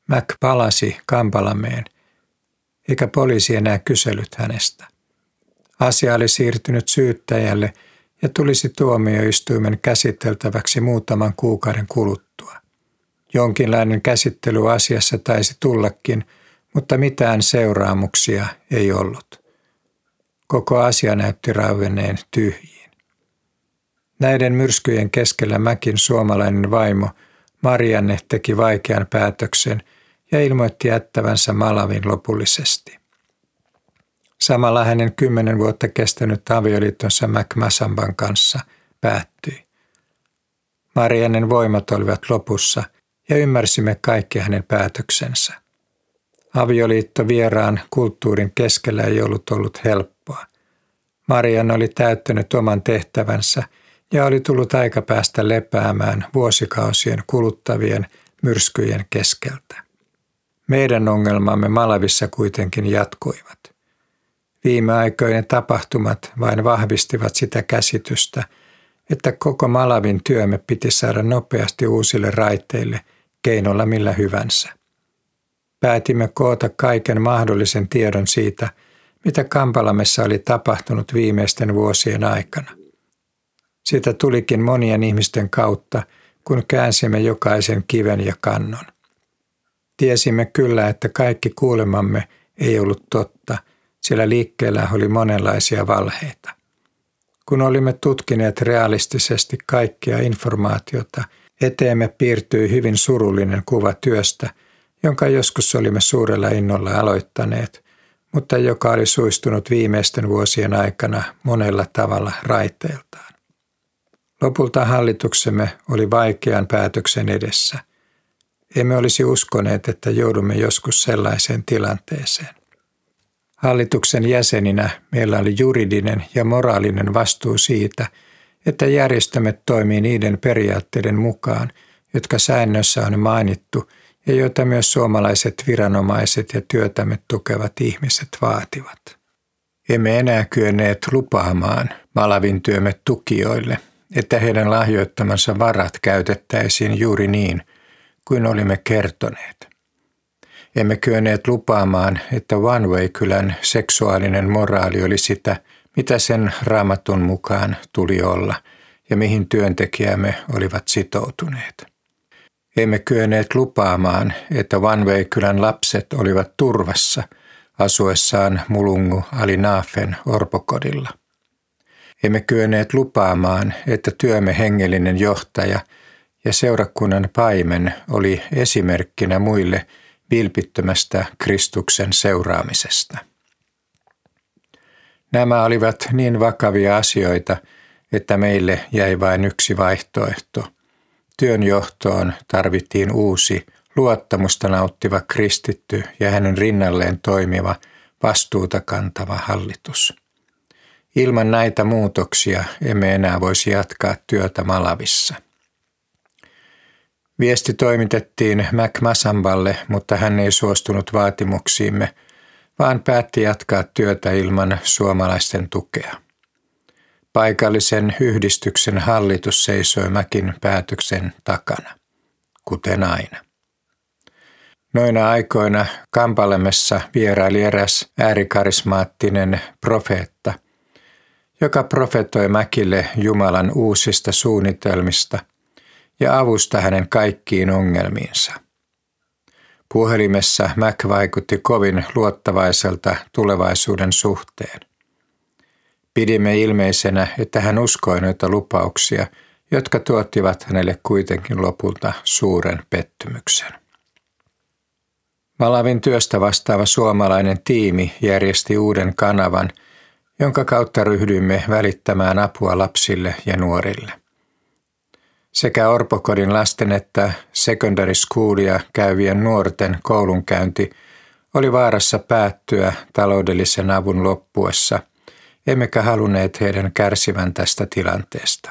Mac palasi Kampalameen, eikä poliisi enää kyselyt hänestä. Asia oli siirtynyt syyttäjälle ja tulisi tuomioistuimen käsiteltäväksi muutaman kuukauden kuluttua. Jonkinlainen käsittely asiassa taisi tullakin, mutta mitään seuraamuksia ei ollut. Koko asia näytti rauenneen tyhjiin. Näiden myrskyjen keskellä Mäkin suomalainen vaimo Marianne teki vaikean päätöksen ja ilmoitti jättävänsä Malavin lopullisesti. Samalla hänen kymmenen vuotta kestänyt avioliittonsa Masamban kanssa päättyi. Mariannen voimat olivat lopussa ja ymmärsimme kaikki hänen päätöksensä. Avioliitto vieraan kulttuurin keskellä ei ollut ollut helppoa. Marian oli täyttänyt oman tehtävänsä ja oli tullut aika päästä lepäämään vuosikausien kuluttavien myrskyjen keskeltä. Meidän ongelmamme Malavissa kuitenkin jatkuivat. Viimeaikoinen tapahtumat vain vahvistivat sitä käsitystä, että koko Malavin työmme piti saada nopeasti uusille raiteille keinolla millä hyvänsä. Päätimme koota kaiken mahdollisen tiedon siitä, mitä Kampalamessa oli tapahtunut viimeisten vuosien aikana. Siitä tulikin monien ihmisten kautta, kun käänsimme jokaisen kiven ja kannon. Tiesimme kyllä, että kaikki kuulemamme ei ollut totta – sillä liikkeellä oli monenlaisia valheita. Kun olimme tutkineet realistisesti kaikkia informaatiota, eteemme piirtyi hyvin surullinen kuva työstä, jonka joskus olimme suurella innolla aloittaneet, mutta joka oli suistunut viimeisten vuosien aikana monella tavalla raiteiltaan. Lopulta hallituksemme oli vaikean päätöksen edessä. Emme olisi uskoneet, että joudumme joskus sellaiseen tilanteeseen. Hallituksen jäseninä meillä oli juridinen ja moraalinen vastuu siitä, että järjestämme toimii niiden periaatteiden mukaan, jotka säännössä on mainittu ja joita myös suomalaiset viranomaiset ja työtämme tukevat ihmiset vaativat. Emme enää kyenneet lupaamaan Malavin työmme tukijoille, että heidän lahjoittamansa varat käytettäisiin juuri niin kuin olimme kertoneet. Emme kyenneet lupaamaan, että One Way-kylän seksuaalinen moraali oli sitä, mitä sen raamatun mukaan tuli olla ja mihin työntekijämme olivat sitoutuneet. Emme kyenneet lupaamaan, että One Way-kylän lapset olivat turvassa asuessaan Mulungu Alinaafen orpokodilla. Emme kyenneet lupaamaan, että työmme hengellinen johtaja ja seurakunnan paimen oli esimerkkinä muille vilpittömästä Kristuksen seuraamisesta. Nämä olivat niin vakavia asioita, että meille jäi vain yksi vaihtoehto. Työn johtoon tarvittiin uusi, luottamusta nauttiva kristitty ja hänen rinnalleen toimiva, vastuuta kantava hallitus. Ilman näitä muutoksia emme enää voisi jatkaa työtä Malavissa. Viesti toimitettiin Mac Masamballe, mutta hän ei suostunut vaatimuksiimme, vaan päätti jatkaa työtä ilman suomalaisten tukea. Paikallisen yhdistyksen hallitus seisoi Mäkin päätöksen takana, kuten aina. Noina aikoina Kampalemessa vieraili eräs äärikarismaattinen profeetta, joka profetoi Mäkille Jumalan uusista suunnitelmista ja avusta hänen kaikkiin ongelmiinsa. Puhelimessa Mac vaikutti kovin luottavaiselta tulevaisuuden suhteen. Pidimme ilmeisenä, että hän uskoi noita lupauksia, jotka tuottivat hänelle kuitenkin lopulta suuren pettymyksen. Malavin työstä vastaava suomalainen tiimi järjesti uuden kanavan, jonka kautta ryhdyimme välittämään apua lapsille ja nuorille. Sekä Orpokodin lasten että secondary schoolia käyvien nuorten koulunkäynti oli vaarassa päättyä taloudellisen avun loppuessa, emmekä halunneet heidän kärsivän tästä tilanteesta.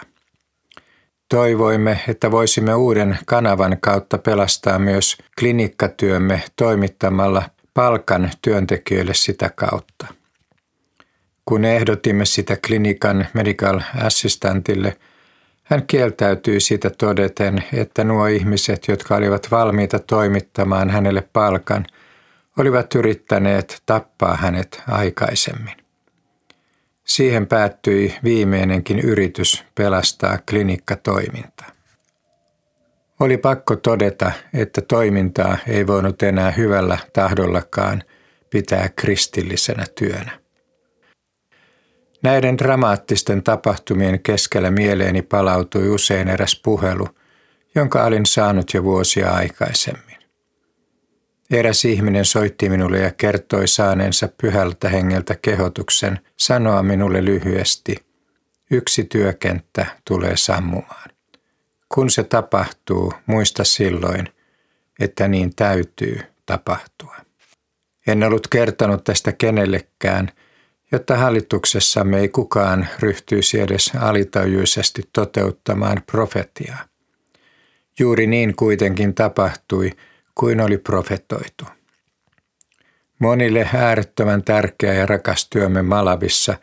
Toivoimme, että voisimme uuden kanavan kautta pelastaa myös klinikkatyömme toimittamalla palkan työntekijöille sitä kautta. Kun ehdotimme sitä klinikan medical assistantille, hän kieltäytyi siitä todeten, että nuo ihmiset, jotka olivat valmiita toimittamaan hänelle palkan, olivat yrittäneet tappaa hänet aikaisemmin. Siihen päättyi viimeinenkin yritys pelastaa klinikkatoiminta. Oli pakko todeta, että toimintaa ei voinut enää hyvällä tahdollakaan pitää kristillisenä työnä. Näiden dramaattisten tapahtumien keskellä mieleeni palautui usein eräs puhelu, jonka olin saanut jo vuosia aikaisemmin. Eräs ihminen soitti minulle ja kertoi saaneensa pyhältä hengeltä kehotuksen sanoa minulle lyhyesti, yksi työkenttä tulee sammumaan. Kun se tapahtuu, muista silloin, että niin täytyy tapahtua. En ollut kertonut tästä kenellekään, jotta hallituksessamme ei kukaan ryhtyisi edes alitajuisesti toteuttamaan profetiaa. Juuri niin kuitenkin tapahtui – kuin oli profetoitu. Monille äärettömän tärkeä ja rakas työmme Malavissa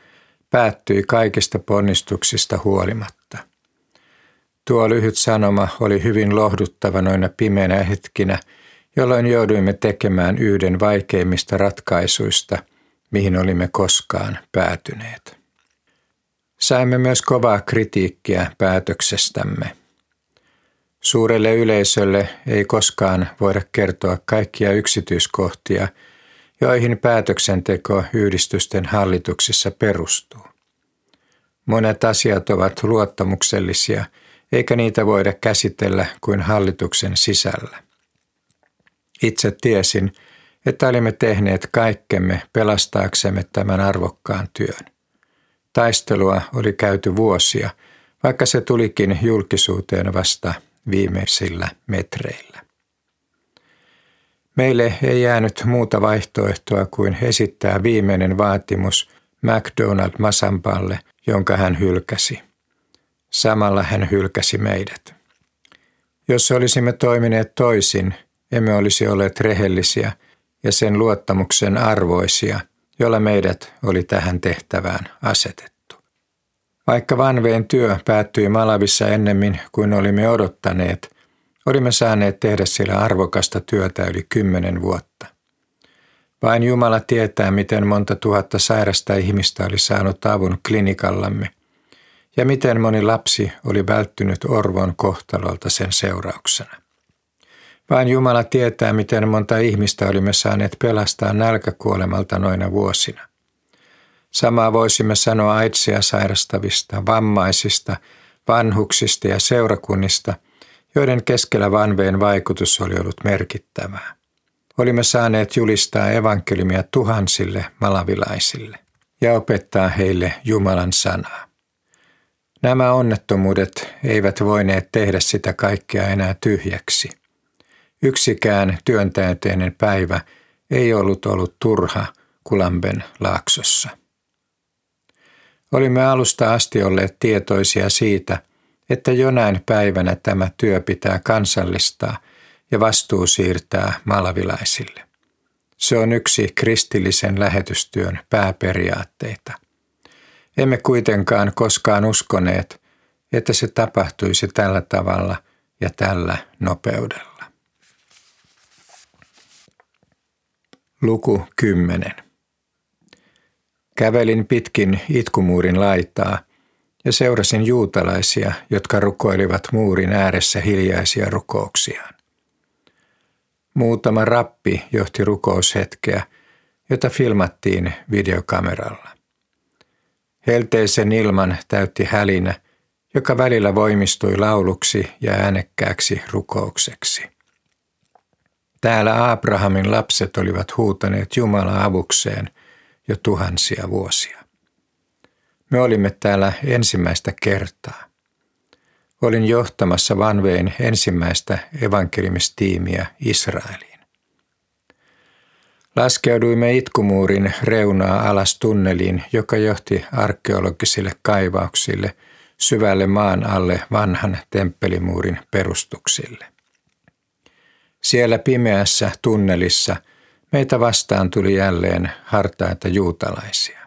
päättyi kaikista ponnistuksista huolimatta. Tuo lyhyt sanoma oli hyvin lohduttava noina pimeinä hetkinä, jolloin jouduimme tekemään yhden vaikeimmista ratkaisuista, mihin olimme koskaan päätyneet. Saimme myös kovaa kritiikkiä päätöksestämme. Suurelle yleisölle ei koskaan voida kertoa kaikkia yksityiskohtia, joihin päätöksenteko yhdistysten hallituksissa perustuu. Monet asiat ovat luottamuksellisia, eikä niitä voida käsitellä kuin hallituksen sisällä. Itse tiesin, että olimme tehneet kaikkemme pelastaaksemme tämän arvokkaan työn. Taistelua oli käyty vuosia, vaikka se tulikin julkisuuteen vasta viimeisillä metreillä. Meille ei jäänyt muuta vaihtoehtoa kuin esittää viimeinen vaatimus McDonald Masampalle, jonka hän hylkäsi. Samalla hän hylkäsi meidät. Jos olisimme toimineet toisin, emme olisi olleet rehellisiä ja sen luottamuksen arvoisia, jolla meidät oli tähän tehtävään asetettu. Vaikka Vanveen työ päättyi Malavissa ennemmin kuin olimme odottaneet, olimme saaneet tehdä siellä arvokasta työtä yli kymmenen vuotta. Vain Jumala tietää, miten monta tuhatta sairasta ihmistä oli saanut avun klinikallamme ja miten moni lapsi oli välttynyt orvon kohtalolta sen seurauksena. Vain Jumala tietää, miten monta ihmistä olimme saaneet pelastaa nälkäkuolemalta noina vuosina. Samaa voisimme sanoa aitsia sairastavista, vammaisista, vanhuksista ja seurakunnista, joiden keskellä vanveen vaikutus oli ollut merkittävää. Olimme saaneet julistaa evankeliumia tuhansille malavilaisille ja opettaa heille Jumalan sanaa. Nämä onnettomuudet eivät voineet tehdä sitä kaikkea enää tyhjäksi. Yksikään työntäyteinen päivä ei ollut ollut turha Kulamben laaksossa. Olimme alusta asti olleet tietoisia siitä, että jonain päivänä tämä työ pitää kansallistaa ja vastuu siirtää malavilaisille. Se on yksi kristillisen lähetystyön pääperiaatteita. Emme kuitenkaan koskaan uskoneet, että se tapahtuisi tällä tavalla ja tällä nopeudella. Luku 10. Kävelin pitkin itkumuurin laitaa ja seurasin juutalaisia, jotka rukoilivat muurin ääressä hiljaisia rukouksiaan. Muutama rappi johti rukoushetkeä, jota filmattiin videokameralla. Helteisen ilman täytti hälinä, joka välillä voimistui lauluksi ja äänekkääksi rukoukseksi. Täällä Abrahamin lapset olivat huutaneet Jumala avukseen jo tuhansia vuosia. Me olimme täällä ensimmäistä kertaa. Olin johtamassa Vanveen ensimmäistä evankelimistiimiä Israeliin. Laskeuduimme itkumuurin reunaa alas tunneliin, joka johti arkeologisille kaivauksille syvälle maan alle vanhan temppelimuurin perustuksille. Siellä pimeässä tunnelissa meitä vastaan tuli jälleen hartaita juutalaisia,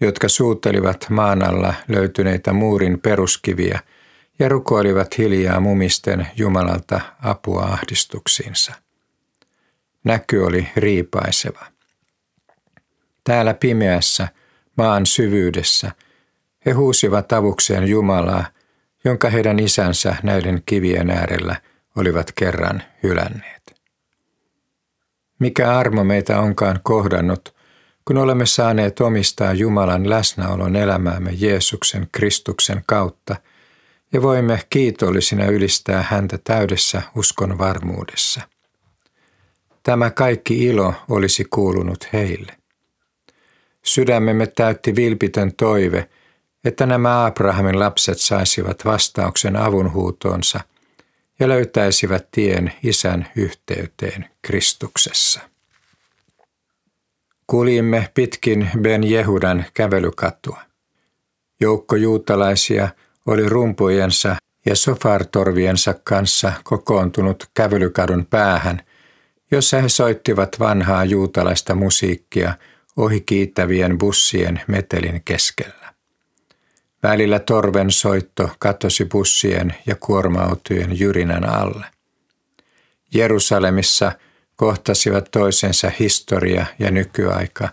jotka suuttelivat maan alla löytyneitä muurin peruskiviä ja rukoilivat hiljaa mumisten Jumalalta apua ahdistuksiinsa. Näky oli riipaiseva. Täällä pimeässä, maan syvyydessä, he huusivat avukseen Jumalaa, jonka heidän isänsä näiden kivien äärellä olivat kerran hylänneet. Mikä armo meitä onkaan kohdannut, kun olemme saaneet omistaa Jumalan läsnäolon elämäämme Jeesuksen Kristuksen kautta ja voimme kiitollisina ylistää häntä täydessä uskon varmuudessa. Tämä kaikki ilo olisi kuulunut heille. Sydämemme täytti vilpitön toive, että nämä Abrahamin lapset saisivat vastauksen avunhuutoonsa – ja löytäisivät tien isän yhteyteen Kristuksessa. Kuljimme pitkin Ben Jehudan kävelykatua. Joukko juutalaisia oli rumpujensa ja sofartorviensa kanssa kokoontunut kävelykadun päähän, jossa he soittivat vanhaa juutalaista musiikkia ohi kiittävien bussien metelin keskellä. Välillä torven soitto katosi bussien ja kuorma-autojen jyrinän alle. Jerusalemissa kohtasivat toisensa historia ja nykyaika,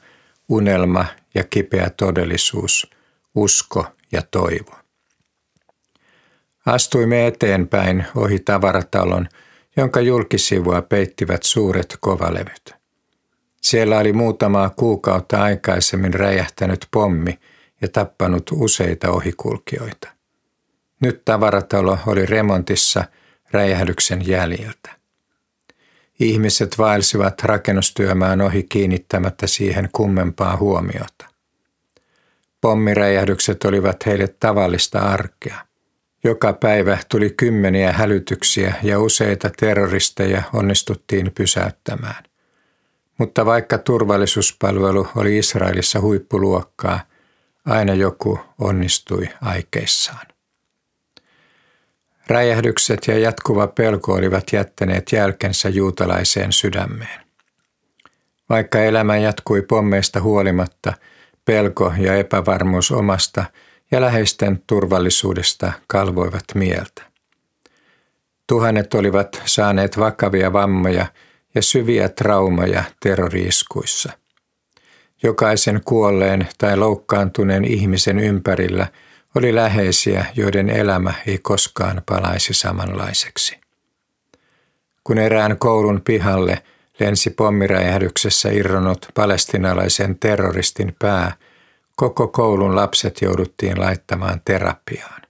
unelma ja kipeä todellisuus, usko ja toivo. Astuimme eteenpäin ohi tavaratalon, jonka julkisivua peittivät suuret kovalevyt. Siellä oli muutamaa kuukautta aikaisemmin räjähtänyt pommi – ja tappanut useita ohikulkijoita. Nyt tavaratalo oli remontissa räjähdyksen jäljiltä. Ihmiset vaelsivat rakennustyömään ohi kiinnittämättä siihen kummempaa huomiota. Pommiräjähdykset olivat heille tavallista arkea. Joka päivä tuli kymmeniä hälytyksiä ja useita terroristeja onnistuttiin pysäyttämään. Mutta vaikka turvallisuuspalvelu oli Israelissa huippuluokkaa – aina joku onnistui aikeissaan. Räjähdykset ja jatkuva pelko olivat jättäneet jälkensä juutalaiseen sydämeen. Vaikka elämä jatkui pommeista huolimatta, pelko ja epävarmuus omasta ja läheisten turvallisuudesta kalvoivat mieltä. Tuhannet olivat saaneet vakavia vammoja ja syviä traumaja terroriiskuissa – Jokaisen kuolleen tai loukkaantuneen ihmisen ympärillä oli läheisiä, joiden elämä ei koskaan palaisi samanlaiseksi. Kun erään koulun pihalle lensi pommiräjähdyksessä irronnut palestinalaisen terroristin pää, koko koulun lapset jouduttiin laittamaan terapiaan.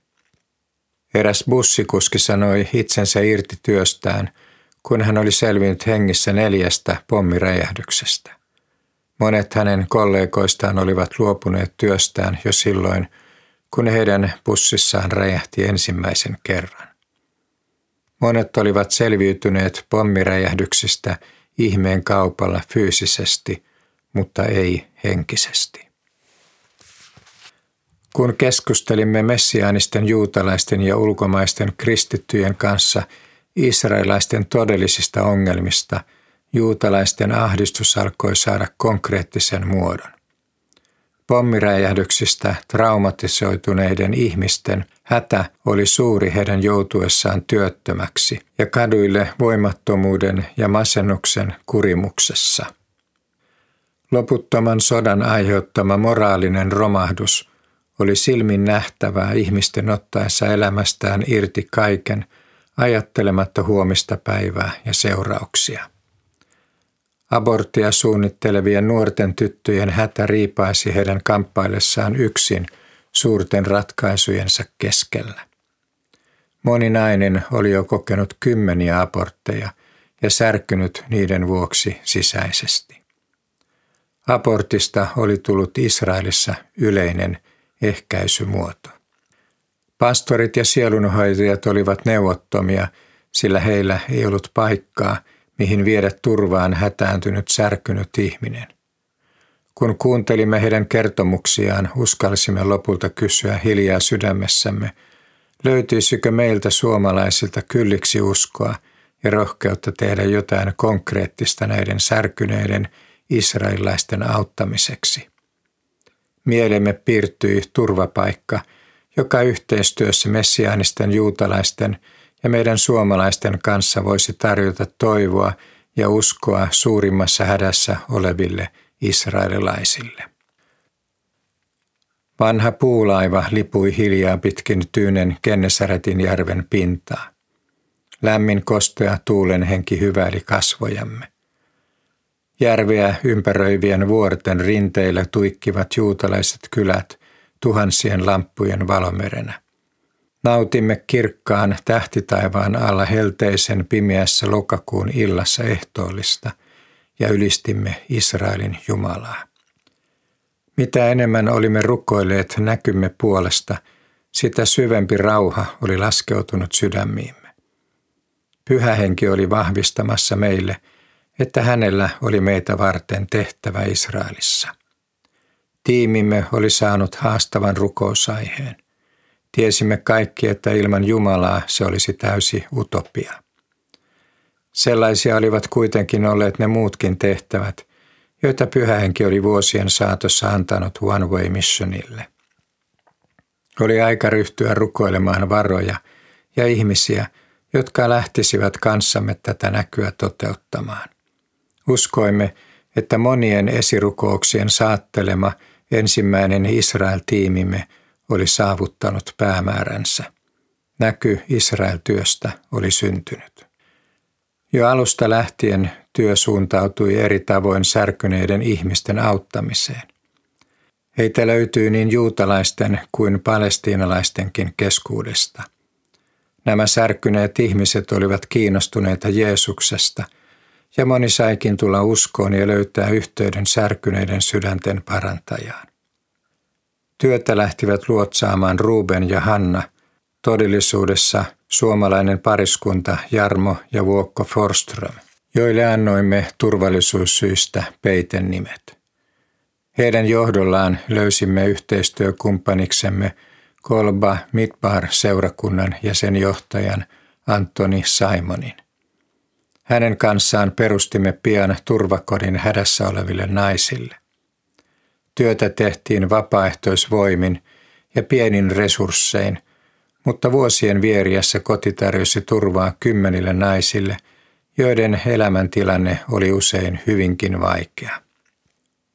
Eräs bussikuski sanoi itsensä irti työstään, kun hän oli selvinnyt hengissä neljästä pommiräjähdyksestä. Monet hänen kollegoistaan olivat luopuneet työstään jo silloin, kun heidän bussissaan räjähti ensimmäisen kerran. Monet olivat selviytyneet pommiräjähdyksistä ihmeen kaupalla fyysisesti, mutta ei henkisesti. Kun keskustelimme messiaanisten juutalaisten ja ulkomaisten kristittyjen kanssa israelaisten todellisista ongelmista, juutalaisten ahdistus alkoi saada konkreettisen muodon. Pommiräjähdyksistä traumatisoituneiden ihmisten hätä oli suuri heidän joutuessaan työttömäksi ja kaduille voimattomuuden ja masennuksen kurimuksessa. Loputtoman sodan aiheuttama moraalinen romahdus oli silmin nähtävää ihmisten ottaessa elämästään irti kaiken, ajattelematta huomista päivää ja seurauksia. Aborttia suunnittelevien nuorten tyttöjen hätä riipaisi heidän kamppaillessaan yksin suurten ratkaisujensa keskellä. Moni nainen oli jo kokenut kymmeniä abortteja ja särkynyt niiden vuoksi sisäisesti. Abortista oli tullut Israelissa yleinen ehkäisymuoto. Pastorit ja sielunhoitajat olivat neuvottomia, sillä heillä ei ollut paikkaa – mihin viedä turvaan hätääntynyt särkynyt ihminen. Kun kuuntelimme heidän kertomuksiaan, uskalsimme lopulta kysyä hiljaa sydämessämme, löytyisikö meiltä suomalaisilta kylliksi uskoa ja rohkeutta tehdä jotain konkreettista näiden särkyneiden israelilaisten auttamiseksi. Mielemme piirtyi turvapaikka, joka yhteistyössä messiaanisten juutalaisten – ja meidän suomalaisten kanssa voisi tarjota toivoa ja uskoa suurimmassa hädässä oleville israelilaisille. Vanha puulaiva lipui hiljaa pitkin Tyynen Kennesaretin järven pintaa. Lämmin kostea tuulen henki hyväili kasvojamme. Järveä ympäröivien vuorten rinteillä tuikkivat juutalaiset kylät tuhansien lamppujen valomerenä. Nautimme kirkkaan tähtitaivaan alla helteisen pimeässä lokakuun illassa ehtoollista ja ylistimme Israelin Jumalaa. Mitä enemmän olimme rukoilleet näkymme puolesta, sitä syvempi rauha oli laskeutunut sydämiimme. Pyhä henki oli vahvistamassa meille, että hänellä oli meitä varten tehtävä Israelissa. Tiimimme oli saanut haastavan rukousaiheen. Tiesimme kaikki, että ilman Jumalaa se olisi täysi utopia. Sellaisia olivat kuitenkin olleet ne muutkin tehtävät, joita pyhähenki oli vuosien saatossa antanut One Way Missionille. Oli aika ryhtyä rukoilemaan varoja ja ihmisiä, jotka lähtisivät kanssamme tätä näkyä toteuttamaan. Uskoimme, että monien esirukouksien saattelema ensimmäinen Israel-tiimimme – oli saavuttanut päämääränsä. Näky Israel-työstä oli syntynyt. Jo alusta lähtien työ suuntautui eri tavoin särkyneiden ihmisten auttamiseen. Heitä löytyy niin juutalaisten kuin palestiinalaistenkin keskuudesta. Nämä särkyneet ihmiset olivat kiinnostuneita Jeesuksesta, ja moni saikin tulla uskoon ja löytää yhteyden särkyneiden sydänten parantajaan. Työtä lähtivät luotsaamaan Ruben ja Hanna, todellisuudessa suomalainen pariskunta Jarmo ja Vuokko Forström, joille annoimme turvallisuussyistä peiten nimet. Heidän johdollaan löysimme yhteistyökumppaniksemme Kolba Midbar-seurakunnan jäsenjohtajan Antoni Simonin. Hänen kanssaan perustimme pian turvakodin hädässä oleville naisille. Työtä tehtiin vapaaehtoisvoimin ja pienin resurssein, mutta vuosien vieriässä koti tarjosi turvaa kymmenille naisille, joiden elämäntilanne oli usein hyvinkin vaikea.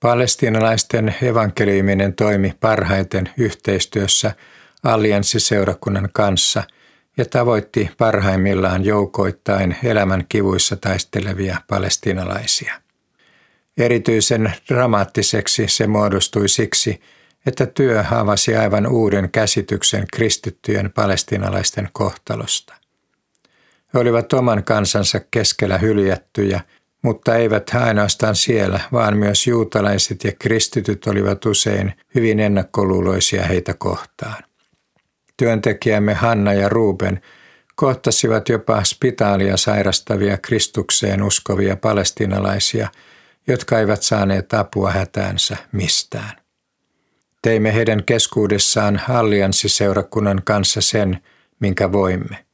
Palestiinalaisten evankeliuminen toimi parhaiten yhteistyössä allianssiseurakunnan kanssa ja tavoitti parhaimmillaan joukoittain elämän kivuissa taistelevia palestiinalaisia. Erityisen dramaattiseksi se muodostui siksi, että työ avasi aivan uuden käsityksen kristittyjen palestinalaisten kohtalosta. He olivat oman kansansa keskellä hyljättyjä, mutta eivät ainoastaan siellä, vaan myös juutalaiset ja kristityt olivat usein hyvin ennakkoluuloisia heitä kohtaan. Työntekijämme Hanna ja Ruben kohtasivat jopa spitaalia sairastavia Kristukseen uskovia palestinalaisia, jotka eivät saaneet apua hätäänsä mistään. Teimme heidän keskuudessaan allianssiseurakunnan kanssa sen, minkä voimme.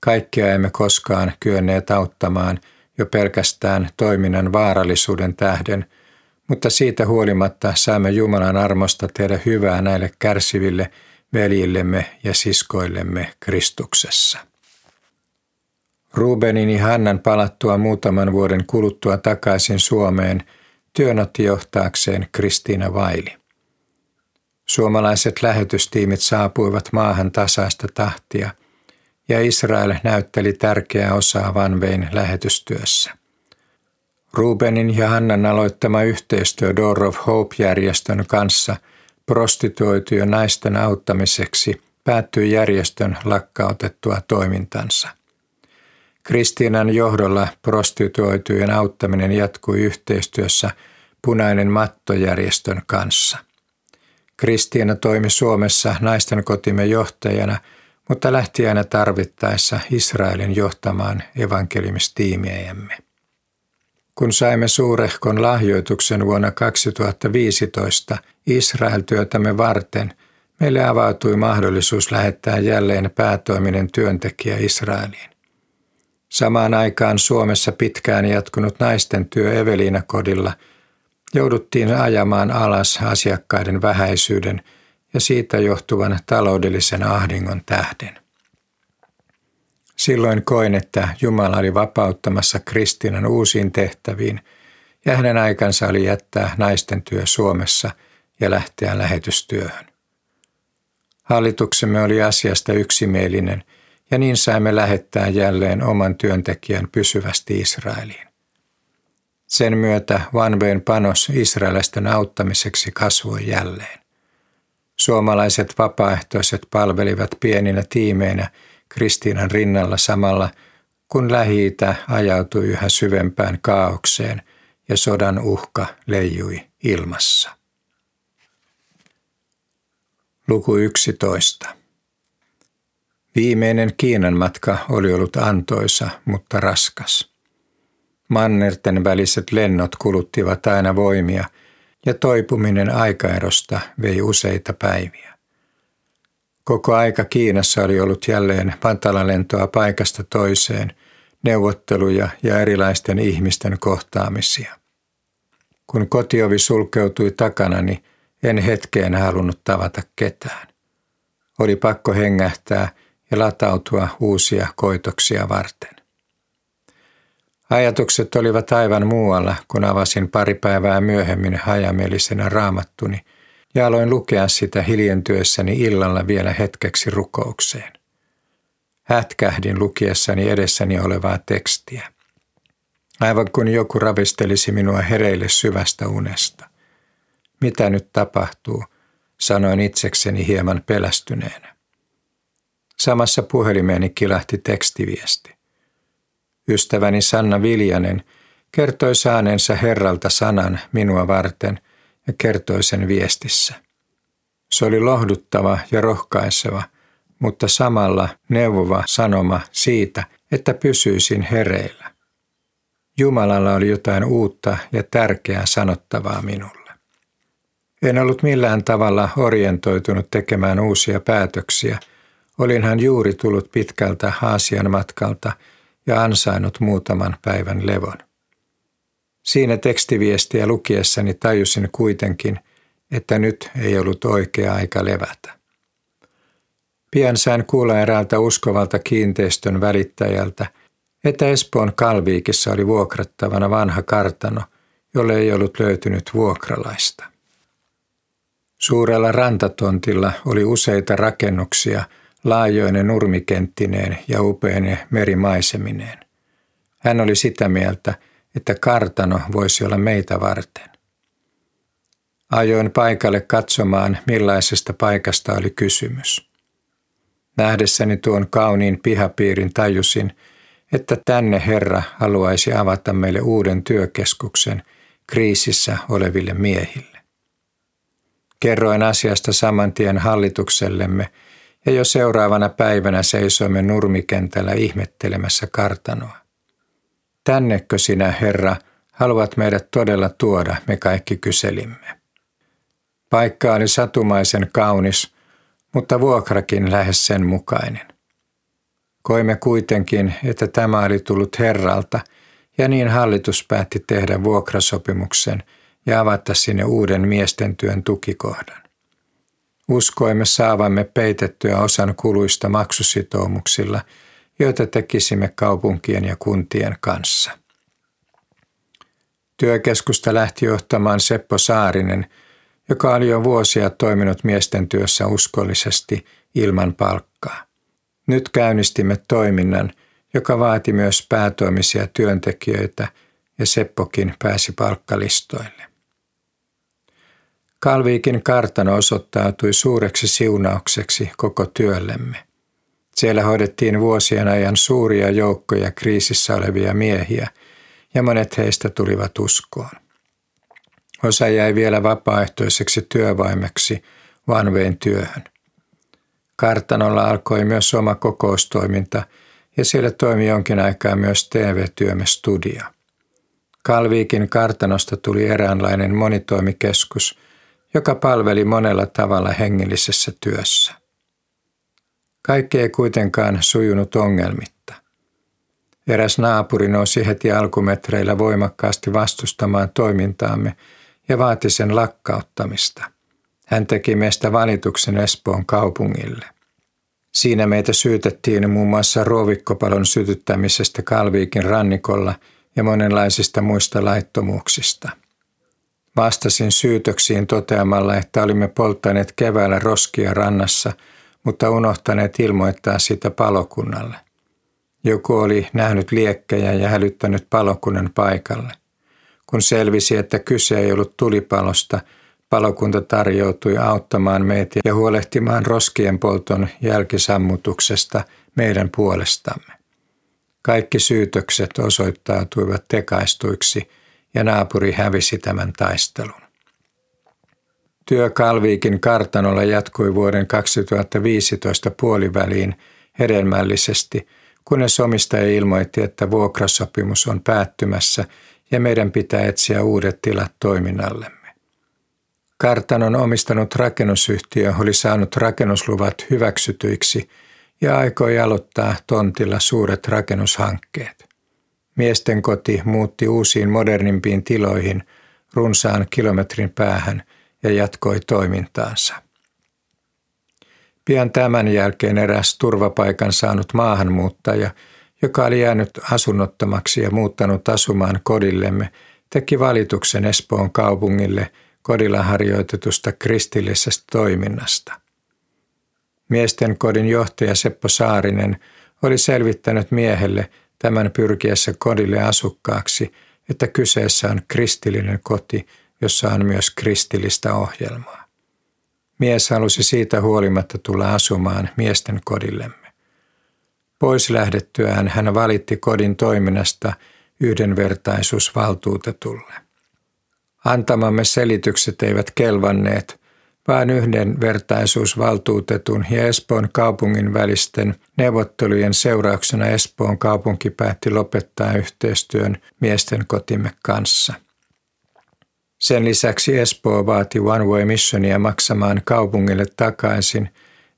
Kaikkia emme koskaan kyenneet auttamaan jo pelkästään toiminnan vaarallisuuden tähden, mutta siitä huolimatta saamme Jumalan armosta tehdä hyvää näille kärsiville veljillemme ja siskoillemme Kristuksessa. Rubenin ja Hannan palattua muutaman vuoden kuluttua takaisin Suomeen työn otti johtaakseen Kristiina Vaili. Suomalaiset lähetystiimit saapuivat maahan tasaista tahtia ja Israel näytteli tärkeää osaa Vanvein lähetystyössä. Rubenin ja Hannan aloittama yhteistyö Door of Hope-järjestön kanssa prostituoitujen naisten auttamiseksi päättyi järjestön lakkautettua toimintansa. Kristiinan johdolla prostituoitujen auttaminen jatkui yhteistyössä Punainen mattojärjestön kanssa – Kristiina toimi Suomessa naisten kotimme johtajana, mutta lähti aina tarvittaessa Israelin johtamaan evankelimistiimiämme. Kun saimme suurehkon lahjoituksen vuonna 2015 Israel-työtämme varten, meille avautui mahdollisuus lähettää jälleen päätoiminen työntekijä Israeliin. Samaan aikaan Suomessa pitkään jatkunut naisten työ Eveliina kodilla – jouduttiin ajamaan alas asiakkaiden vähäisyyden ja siitä johtuvan taloudellisen ahdingon tähden. Silloin koin, että Jumala oli vapauttamassa Kristinan uusiin tehtäviin ja hänen aikansa oli jättää naisten työ Suomessa ja lähteä lähetystyöhön. Hallituksemme oli asiasta yksimielinen ja niin saimme lähettää jälleen oman työntekijän pysyvästi Israeliin. Sen myötä Vanveen panos israelisten auttamiseksi kasvoi jälleen. Suomalaiset vapaaehtoiset palvelivat pieninä tiimeinä Kristiinan rinnalla samalla, kun lähi ajautui yhä syvempään kaaukseen ja sodan uhka leijui ilmassa. Luku 11. Viimeinen Kiinan matka oli ollut antoisa, mutta raskas. Mannerten väliset lennot kuluttivat aina voimia ja toipuminen aikaerosta vei useita päiviä. Koko aika Kiinassa oli ollut jälleen pantalalentoa paikasta toiseen, neuvotteluja ja erilaisten ihmisten kohtaamisia. Kun kotiovi sulkeutui takanani, en hetkeen halunnut tavata ketään. Oli pakko hengähtää ja latautua uusia koitoksia varten. Ajatukset olivat aivan muualla, kun avasin pari päivää myöhemmin hajamielisenä raamattuni ja aloin lukea sitä hiljentyessäni illalla vielä hetkeksi rukoukseen. Hätkähdin lukiessani edessäni olevaa tekstiä. Aivan kuin joku ravistelisi minua hereille syvästä unesta. Mitä nyt tapahtuu, sanoin itsekseni hieman pelästyneenä. Samassa puhelimeeni kilahti tekstiviesti. Ystäväni Sanna Viljanen kertoi saaneensa Herralta sanan minua varten ja kertoi sen viestissä. Se oli lohduttava ja rohkaiseva, mutta samalla neuvova sanoma siitä, että pysyisin hereillä. Jumalalla oli jotain uutta ja tärkeää sanottavaa minulle. En ollut millään tavalla orientoitunut tekemään uusia päätöksiä. Olinhan juuri tullut pitkältä Aasian matkalta – ja ansainnut muutaman päivän levon. Siinä tekstiviestiä lukiessani tajusin kuitenkin, että nyt ei ollut oikea aika levätä. Pian sain kuulla eräältä uskovalta kiinteistön välittäjältä, että Espoon Kalviikissa oli vuokrattavana vanha kartano, jolle ei ollut löytynyt vuokralaista. Suurella rantatontilla oli useita rakennuksia – laajoinen nurmikenttineen ja upeine merimaisemineen. Hän oli sitä mieltä, että kartano voisi olla meitä varten. Ajoin paikalle katsomaan, millaisesta paikasta oli kysymys. Nähdessäni tuon kauniin pihapiirin tajusin, että tänne Herra haluaisi avata meille uuden työkeskuksen kriisissä oleville miehille. Kerroin asiasta saman tien hallituksellemme ja jo seuraavana päivänä seisoimme nurmikentällä ihmettelemässä kartanoa. Tännekö sinä, Herra, haluat meidät todella tuoda, me kaikki kyselimme. Paikka oli satumaisen kaunis, mutta vuokrakin lähes sen mukainen. Koimme kuitenkin, että tämä oli tullut Herralta, ja niin hallitus päätti tehdä vuokrasopimuksen ja avata sinne uuden miesten työn tukikohdan. Uskoimme saavamme peitettyä osan kuluista maksusitoumuksilla, joita tekisimme kaupunkien ja kuntien kanssa. Työkeskusta lähti johtamaan Seppo Saarinen, joka oli jo vuosia toiminut miesten työssä uskollisesti ilman palkkaa. Nyt käynnistimme toiminnan, joka vaati myös päätoimisia työntekijöitä ja Seppokin pääsi palkkalistoille. Kalviikin kartano osoittautui suureksi siunaukseksi koko työllemme. Siellä hoidettiin vuosien ajan suuria joukkoja kriisissä olevia miehiä, ja monet heistä tulivat uskoon. Osa jäi vielä vapaaehtoiseksi työvaimeksi vanveen työhön. Kartanolla alkoi myös oma kokoustoiminta ja siellä toimi jonkin aikaa myös TV-työmme studio. Kalviikin kartanosta tuli eräänlainen monitoimikeskus, joka palveli monella tavalla hengellisessä työssä. Kaikki ei kuitenkaan sujunut ongelmitta. Eräs naapuri nousi heti alkumetreillä voimakkaasti vastustamaan toimintaamme ja vaati sen lakkauttamista. Hän teki meistä valituksen Espoon kaupungille. Siinä meitä syytettiin muun muassa ruovikkopalon sytyttämisestä Kalviikin rannikolla ja monenlaisista muista laittomuuksista. Vastasin syytöksiin toteamalla, että olimme polttaneet keväällä roskia rannassa, mutta unohtaneet ilmoittaa sitä palokunnalle. Joku oli nähnyt liekkejä ja hälyttänyt palokunnan paikalle. Kun selvisi, että kyse ei ollut tulipalosta, palokunta tarjoutui auttamaan meitä ja huolehtimaan roskien polton jälkisammutuksesta meidän puolestamme. Kaikki syytökset osoittautuivat tekaistuiksi ja naapuri hävisi tämän taistelun. Työ Kalviikin kartanolla jatkui vuoden 2015 puoliväliin hedelmällisesti, kunnes omistaja ilmoitti, että vuokrasopimus on päättymässä ja meidän pitää etsiä uudet tilat toiminnallemme. Kartanon omistanut rakennusyhtiö oli saanut rakennusluvat hyväksytyiksi ja aikoi aloittaa tontilla suuret rakennushankkeet. Miesten koti muutti uusiin modernimpiin tiloihin runsaan kilometrin päähän ja jatkoi toimintaansa. Pian tämän jälkeen eräs turvapaikan saanut maahanmuuttaja, joka oli jäänyt asunnottomaksi ja muuttanut asumaan kodillemme, teki valituksen Espoon kaupungille kodilla harjoitetusta kristillisestä toiminnasta. Miesten kodin johtaja Seppo Saarinen oli selvittänyt miehelle tämän pyrkiessä kodille asukkaaksi, että kyseessä on kristillinen koti, jossa on myös kristillistä ohjelmaa. Mies halusi siitä huolimatta tulla asumaan miesten kodillemme. Pois lähdettyään hän valitti kodin toiminnasta yhdenvertaisuusvaltuutetulle. Antamamme selitykset eivät kelvanneet, vaan yhdenvertaisuusvaltuutetun ja Espoon kaupungin välisten neuvottelujen seurauksena Espoon kaupunki päätti lopettaa yhteistyön miesten kotimme kanssa. Sen lisäksi Espoo vaati One Way Missionia maksamaan kaupungille takaisin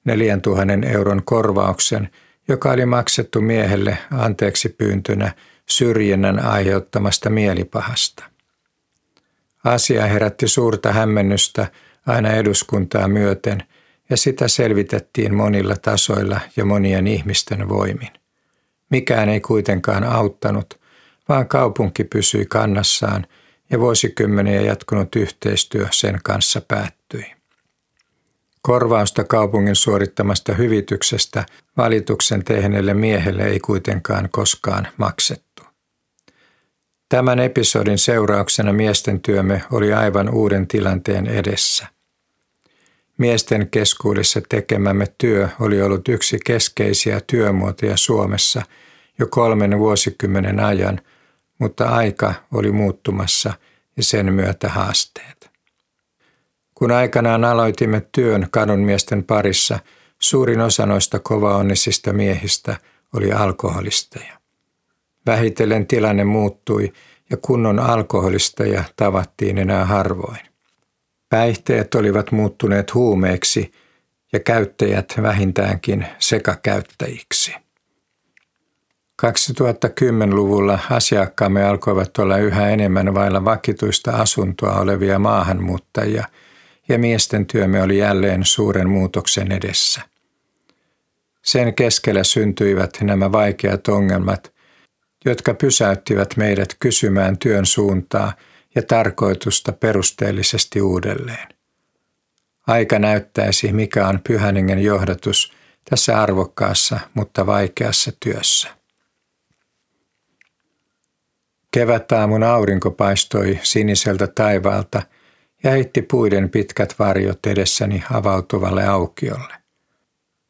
4000 euron korvauksen, joka oli maksettu miehelle anteeksi pyyntönä syrjinnän aiheuttamasta mielipahasta. Asia herätti suurta hämmennystä aina eduskuntaa myöten ja sitä selvitettiin monilla tasoilla ja monien ihmisten voimin. Mikään ei kuitenkaan auttanut, vaan kaupunki pysyi kannassaan ja vuosikymmeniä jatkunut yhteistyö sen kanssa päättyi. Korvausta kaupungin suorittamasta hyvityksestä valituksen tehneelle miehelle ei kuitenkaan koskaan maksettu. Tämän episodin seurauksena miesten työmme oli aivan uuden tilanteen edessä. Miesten keskuudessa tekemämme työ oli ollut yksi keskeisiä työmuotoja Suomessa jo kolmen vuosikymmenen ajan, mutta aika oli muuttumassa ja sen myötä haasteet. Kun aikanaan aloitimme työn kadunmiesten parissa, suurin osa noista kovaonnisista miehistä oli alkoholisteja. Vähitellen tilanne muuttui ja kunnon alkoholisteja tavattiin enää harvoin. Päihteet olivat muuttuneet huumeiksi ja käyttäjät vähintäänkin sekakäyttäjiksi. 2010-luvulla asiakkaamme alkoivat olla yhä enemmän vailla vakituista asuntoa olevia maahanmuuttajia ja miesten työmme oli jälleen suuren muutoksen edessä. Sen keskellä syntyivät nämä vaikeat ongelmat, jotka pysäyttivät meidät kysymään työn suuntaa ja tarkoitusta perusteellisesti uudelleen. Aika näyttäisi, mikä on pyhäningen johdatus tässä arvokkaassa, mutta vaikeassa työssä. Kevätaamun aurinko paistoi siniseltä taivaalta ja heitti puiden pitkät varjot edessäni avautuvalle aukiolle.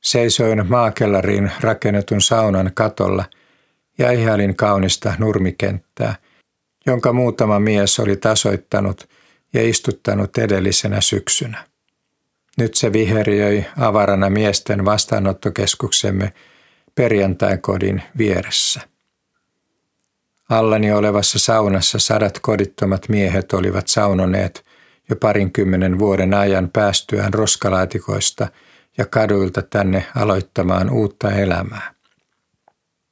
Seisoin maakellariin rakennetun saunan katolla ja ihailin kaunista nurmikenttää, jonka muutama mies oli tasoittanut ja istuttanut edellisenä syksynä. Nyt se viheriöi avarana miesten vastaanottokeskuksemme perjantaikodin vieressä. Allani olevassa saunassa sadat kodittomat miehet olivat saunoneet jo parinkymmenen vuoden ajan päästyään roskalaatikoista ja kaduilta tänne aloittamaan uutta elämää.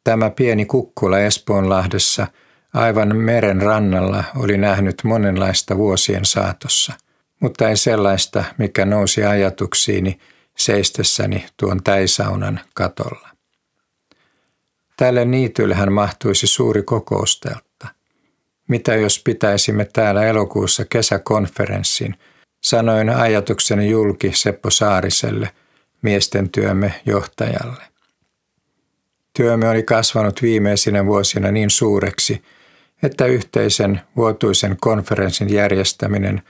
Tämä pieni kukkula Espoonlahdessa aivan meren rannalla oli nähnyt monenlaista vuosien saatossa, mutta ei sellaista, mikä nousi ajatuksiini seistessäni tuon täisaunan katolla. Tälle niityllähän mahtuisi suuri kokousteltta. Mitä jos pitäisimme täällä elokuussa kesäkonferenssin, sanoin ajatukseni julki Seppo Saariselle, miesten työmme johtajalle. Työmme oli kasvanut viimeisinä vuosina niin suureksi, että yhteisen vuotuisen konferenssin järjestäminen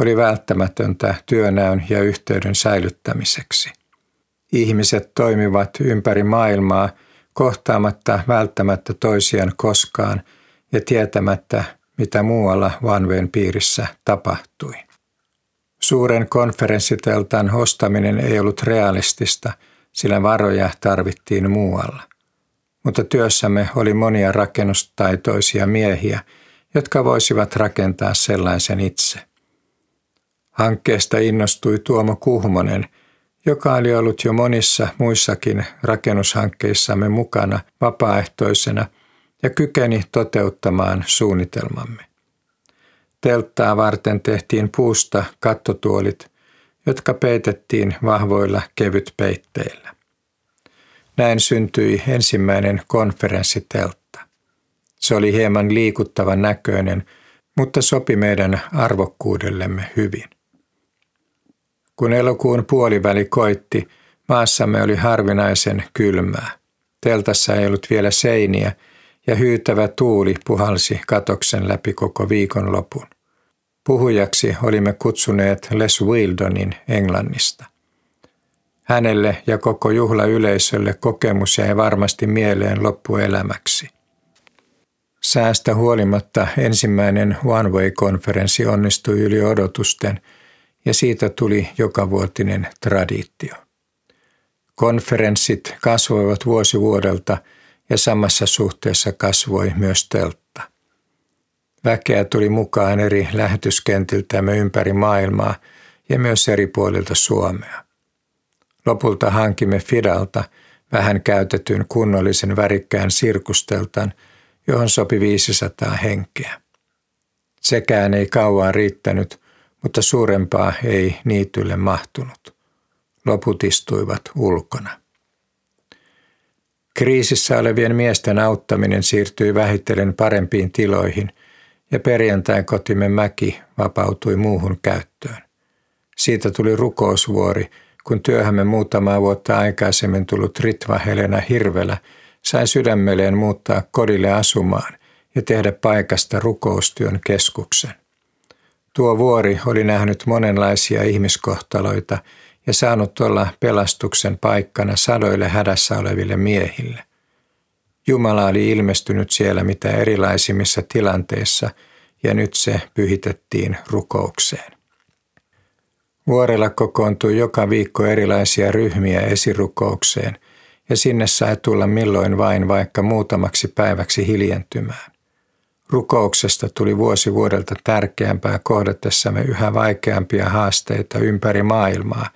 oli välttämätöntä työnäön ja yhteyden säilyttämiseksi. Ihmiset toimivat ympäri maailmaa kohtaamatta välttämättä toisiaan koskaan ja tietämättä, mitä muualla vanveen piirissä tapahtui. Suuren konferenssiteltan ostaminen ei ollut realistista, sillä varoja tarvittiin muualla. Mutta työssämme oli monia rakennustaitoisia miehiä, jotka voisivat rakentaa sellaisen itse. Hankkeesta innostui Tuomo Kuhmonen – joka oli ollut jo monissa muissakin rakennushankkeissamme mukana vapaaehtoisena ja kykeni toteuttamaan suunnitelmamme. Telttaa varten tehtiin puusta kattotuolit, jotka peitettiin vahvoilla kevytpeitteillä. Näin syntyi ensimmäinen konferenssiteltta. Se oli hieman liikuttavan näköinen, mutta sopi meidän arvokkuudellemme hyvin. Kun elokuun puoliväli koitti, maassamme oli harvinaisen kylmää. Teltassa ei ollut vielä seiniä ja hyytävä tuuli puhalsi katoksen läpi koko viikonlopun. Puhujaksi olimme kutsuneet Les Wildonin Englannista. Hänelle ja koko juhlayleisölle kokemus jäi varmasti mieleen loppuelämäksi. Säästä huolimatta ensimmäinen One Way-konferenssi onnistui yli odotusten – ja siitä tuli jokavuotinen traditio. Konferenssit kasvoivat vuosi vuodelta ja samassa suhteessa kasvoi myös teltta. Väkeä tuli mukaan eri lähetyskentiltämme ympäri maailmaa ja myös eri puolilta Suomea. Lopulta hankimme Fidalta vähän käytetyn kunnollisen värikkään sirkusteltan, johon sopi 500 henkeä. Sekään ei kauan riittänyt, mutta suurempaa ei niitylle mahtunut. Loput istuivat ulkona. Kriisissä olevien miesten auttaminen siirtyi vähitellen parempiin tiloihin ja perjantain kotimme mäki vapautui muuhun käyttöön. Siitä tuli rukousvuori, kun työhämme muutamaa vuotta aikaisemmin tullut Ritva Helena Hirvelä sai sydämelleen muuttaa kodille asumaan ja tehdä paikasta rukoustyön keskuksen. Tuo vuori oli nähnyt monenlaisia ihmiskohtaloita ja saanut olla pelastuksen paikkana sadoille hädässä oleville miehille. Jumala oli ilmestynyt siellä mitä erilaisimmissa tilanteissa ja nyt se pyhitettiin rukoukseen. Vuorella kokoontui joka viikko erilaisia ryhmiä esirukoukseen ja sinne sai tulla milloin vain vaikka muutamaksi päiväksi hiljentymään. Rukouksesta tuli vuosi vuodelta tärkeämpää kohdatessamme yhä vaikeampia haasteita ympäri maailmaa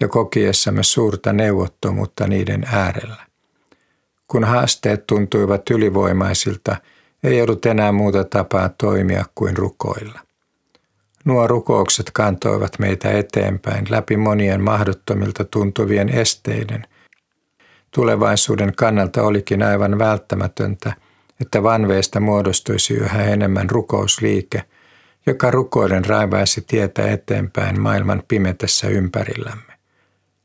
ja kokiessamme suurta neuvottomuutta niiden äärellä. Kun haasteet tuntuivat ylivoimaisilta, ei ollut enää muuta tapaa toimia kuin rukoilla. Nuo rukoukset kantoivat meitä eteenpäin läpi monien mahdottomilta tuntuvien esteiden. Tulevaisuuden kannalta olikin aivan välttämätöntä, että vanveista muodostuisi yhä enemmän rukousliike, joka rukoiden raivaisi tietä eteenpäin maailman pimetessä ympärillämme.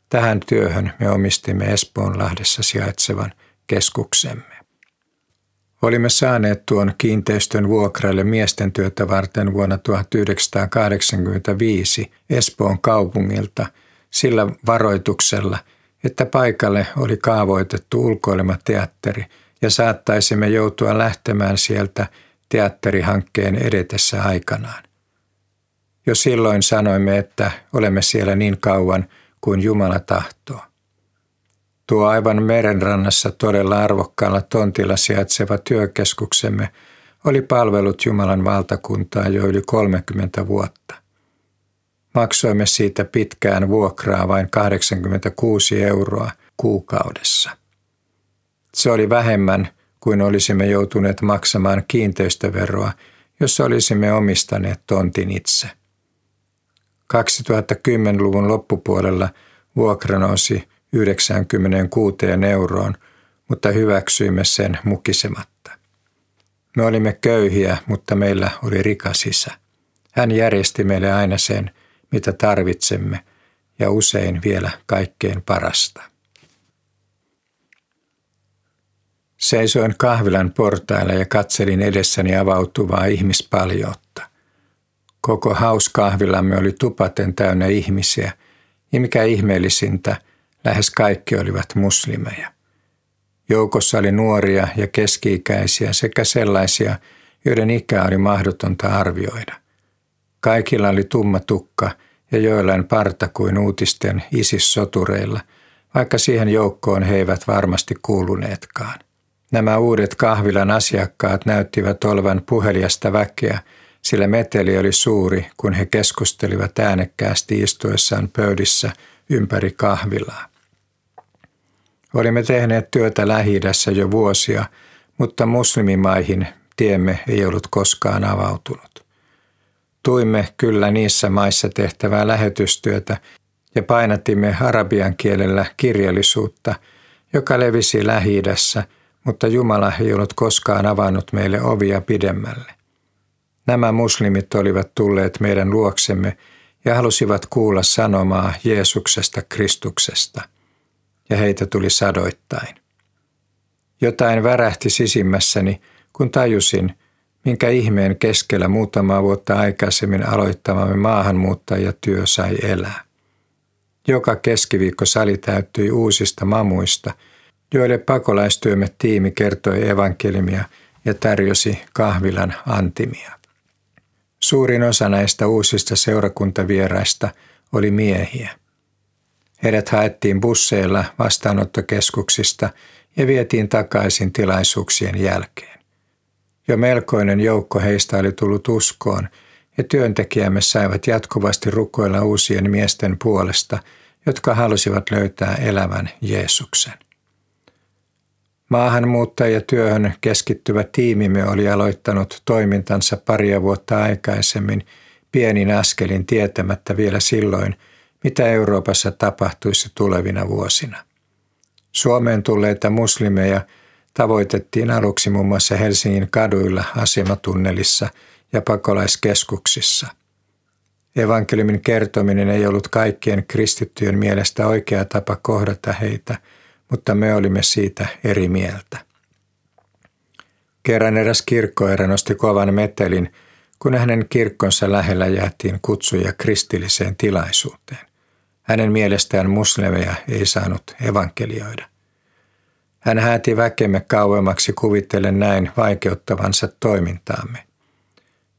Tähän työhön me omistimme Espoonlahdessa sijaitsevan keskuksemme. Olimme saaneet tuon kiinteistön vuokralle miesten työtä varten vuonna 1985 Espoon kaupungilta sillä varoituksella, että paikalle oli kaavoitettu ulkoilmateatteri ja saattaisimme joutua lähtemään sieltä teatterihankkeen edetessä aikanaan. Jo silloin sanoimme, että olemme siellä niin kauan kuin Jumala tahtoo. Tuo aivan merenrannassa todella arvokkaalla tontilla sijaitseva työkeskuksemme oli palvelut Jumalan valtakuntaa jo yli 30 vuotta. Maksoimme siitä pitkään vuokraa vain 86 euroa kuukaudessa. Se oli vähemmän kuin olisimme joutuneet maksamaan kiinteistöveroa, jos olisimme omistaneet tontin itse. 2010-luvun loppupuolella vuokra nousi 96 euroon, mutta hyväksyimme sen mukisematta. Me olimme köyhiä, mutta meillä oli rikas isä. Hän järjesti meille aina sen, mitä tarvitsemme, ja usein vielä kaikkein parasta. Seisoin kahvilan portailla ja katselin edessäni avautuvaa ihmispaljoutta. Koko hauskahvilamme oli tupaten täynnä ihmisiä, ja mikä ihmeellisintä – Lähes kaikki olivat muslimeja. Joukossa oli nuoria ja keski-ikäisiä sekä sellaisia, joiden ikä oli mahdotonta arvioida. Kaikilla oli tumma tukka ja joillain parta kuin uutisten isissotureilla, vaikka siihen joukkoon he eivät varmasti kuuluneetkaan. Nämä uudet kahvilan asiakkaat näyttivät olevan puheliasta väkeä, sillä meteli oli suuri, kun he keskustelivat äänekkäästi istuessaan pöydissä ympäri kahvilaa. Olimme tehneet työtä lähi jo vuosia, mutta muslimimaihin tiemme ei ollut koskaan avautunut. Tuimme kyllä niissä maissa tehtävää lähetystyötä ja painatimme arabian kielellä kirjallisuutta, joka levisi lähi mutta Jumala ei ollut koskaan avannut meille ovia pidemmälle. Nämä muslimit olivat tulleet meidän luoksemme ja halusivat kuulla sanomaa Jeesuksesta Kristuksesta – ja heitä tuli sadoittain. Jotain värähti sisimmässäni, kun tajusin, minkä ihmeen keskellä muutama vuotta aikaisemmin aloittamamme maahanmuuttajatyö sai elää. Joka keskiviikko sali täyttyi uusista mamuista, joille pakolaistyömme tiimi kertoi evankelimia ja tarjosi kahvilan antimia. Suurin osa näistä uusista seurakuntavieraista oli miehiä. Heidät haettiin busseilla vastaanottokeskuksista ja vietiin takaisin tilaisuuksien jälkeen. Jo melkoinen joukko heistä oli tullut uskoon, ja työntekijämme saivat jatkuvasti rukoilla uusien miesten puolesta, jotka halusivat löytää elävän Jeesuksen. Maahanmuuttajatyöhön keskittyvä tiimimme oli aloittanut toimintansa paria vuotta aikaisemmin pienin askelin tietämättä vielä silloin – mitä Euroopassa tapahtuisi tulevina vuosina. Suomeen tulleita muslimeja tavoitettiin aluksi muun muassa Helsingin kaduilla, asematunnelissa ja pakolaiskeskuksissa. Evankeliumin kertominen ei ollut kaikkien kristittyjen mielestä oikea tapa kohdata heitä, mutta me olimme siitä eri mieltä. Kerran eräs kirkkoherra nosti kovan metelin, kun hänen kirkkonsa lähellä jäätiin kutsuja kristilliseen tilaisuuteen. Hänen mielestään muslimeja ei saanut evankelioida. Hän hääti väkemme kauemmaksi kuvitellen näin vaikeuttavansa toimintaamme.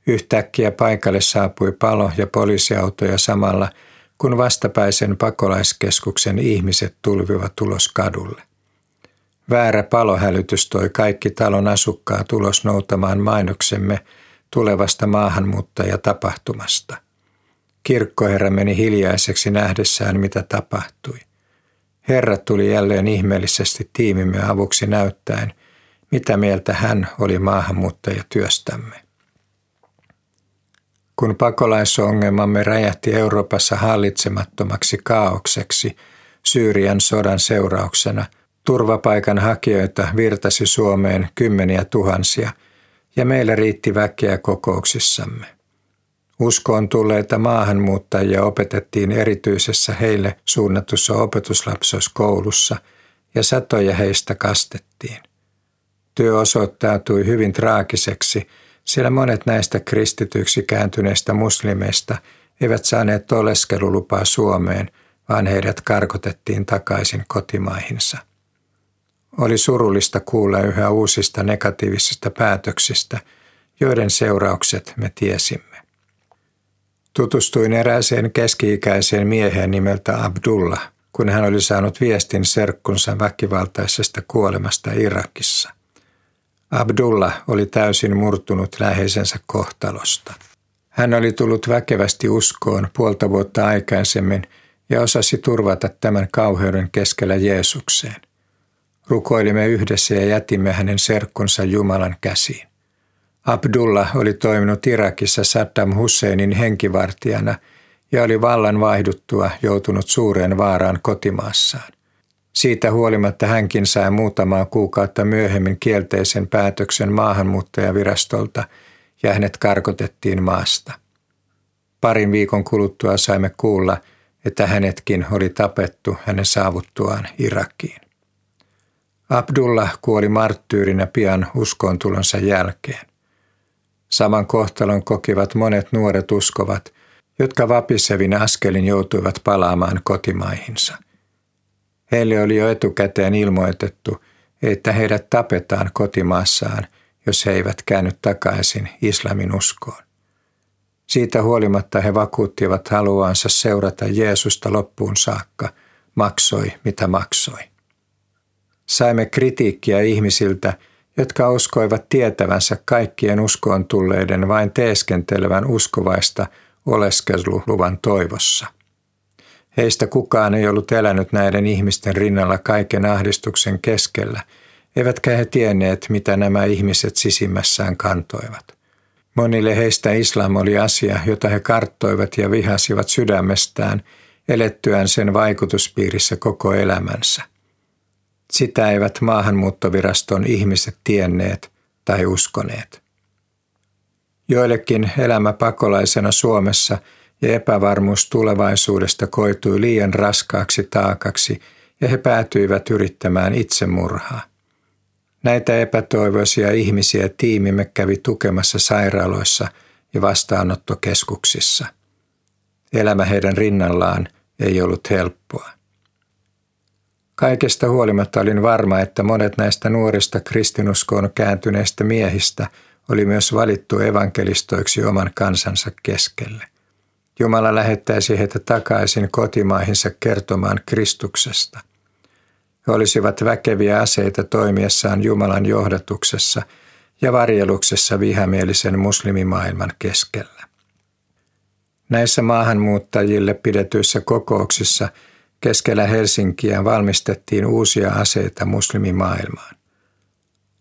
Yhtäkkiä paikalle saapui palo- ja poliisiautoja samalla, kun vastapäisen pakolaiskeskuksen ihmiset tulvivat ulos kadulle. Väärä palohälytys toi kaikki talon asukkaat ulos noutamaan mainoksemme tulevasta maahanmuuttajatapahtumasta. Kirkkoherra meni hiljaiseksi nähdessään, mitä tapahtui. Herra tuli jälleen ihmeellisesti tiimimme avuksi näyttäen, mitä mieltä hän oli maahanmuuttajatyöstämme. Kun pakolaisongelmamme räjähti Euroopassa hallitsemattomaksi kaaukseksi Syyrian sodan seurauksena, turvapaikan hakijoita virtasi Suomeen kymmeniä tuhansia ja meillä riitti väkeä kokouksissamme. Uskoon tulleita maahanmuuttajia opetettiin erityisessä heille suunnatussa opetuslapsoskoulussa ja satoja heistä kastettiin. Työ osoittautui hyvin traagiseksi, sillä monet näistä kristityiksi kääntyneistä muslimeista eivät saaneet oleskelulupaa Suomeen, vaan heidät karkotettiin takaisin kotimaihinsa. Oli surullista kuulla yhä uusista negatiivisista päätöksistä, joiden seuraukset me tiesimme. Tutustuin erääseen keski-ikäiseen mieheen nimeltä Abdullah, kun hän oli saanut viestin serkkunsa väkivaltaisesta kuolemasta Irakissa. Abdullah oli täysin murtunut läheisensä kohtalosta. Hän oli tullut väkevästi uskoon puolta vuotta aikaisemmin ja osasi turvata tämän kauheuden keskellä Jeesukseen. Rukoilimme yhdessä ja jätimme hänen serkkunsa Jumalan käsiin. Abdullah oli toiminut Irakissa Saddam Husseinin henkivartijana ja oli vallan vaihduttua joutunut suureen vaaraan kotimaassaan. Siitä huolimatta hänkin sai muutamaa kuukautta myöhemmin kielteisen päätöksen maahanmuuttajavirastolta ja hänet karkotettiin maasta. Parin viikon kuluttua saimme kuulla, että hänetkin oli tapettu hänen saavuttuaan Irakiin. Abdullah kuoli marttyyrinä pian uskoontulonsa jälkeen. Saman kohtalon kokivat monet nuoret uskovat, jotka vapisevin askelin joutuivat palaamaan kotimaihinsa. Heille oli jo etukäteen ilmoitettu, että heidät tapetaan kotimaassaan, jos he eivät käänny takaisin islamin uskoon. Siitä huolimatta he vakuuttivat haluansa seurata Jeesusta loppuun saakka, maksoi mitä maksoi. Saimme kritiikkiä ihmisiltä, jotka uskoivat tietävänsä kaikkien uskoon tulleiden vain teeskentelevän uskovaista oleskeluluvan toivossa. Heistä kukaan ei ollut elänyt näiden ihmisten rinnalla kaiken ahdistuksen keskellä, eivätkä he tienneet, mitä nämä ihmiset sisimmässään kantoivat. Monille heistä islam oli asia, jota he karttoivat ja vihasivat sydämestään, elettyään sen vaikutuspiirissä koko elämänsä – sitä eivät maahanmuuttoviraston ihmiset tienneet tai uskoneet. Joillekin elämä pakolaisena Suomessa ja epävarmuus tulevaisuudesta koitui liian raskaaksi taakaksi ja he päätyivät yrittämään itsemurhaa. Näitä epätoivoisia ihmisiä tiimimme kävi tukemassa sairaaloissa ja vastaanottokeskuksissa. Elämä heidän rinnallaan ei ollut helppoa. Kaikesta huolimatta olin varma, että monet näistä nuorista kristinuskoon kääntyneistä miehistä oli myös valittu evankelistoiksi oman kansansa keskelle. Jumala lähettäisi heitä takaisin kotimaihinsa kertomaan Kristuksesta. He olisivat väkeviä aseita toimiessaan Jumalan johdatuksessa ja varjeluksessa vihamielisen muslimimaailman keskellä. Näissä maahanmuuttajille pidetyissä kokouksissa – Keskellä Helsinkiä valmistettiin uusia aseita muslimimaailmaan.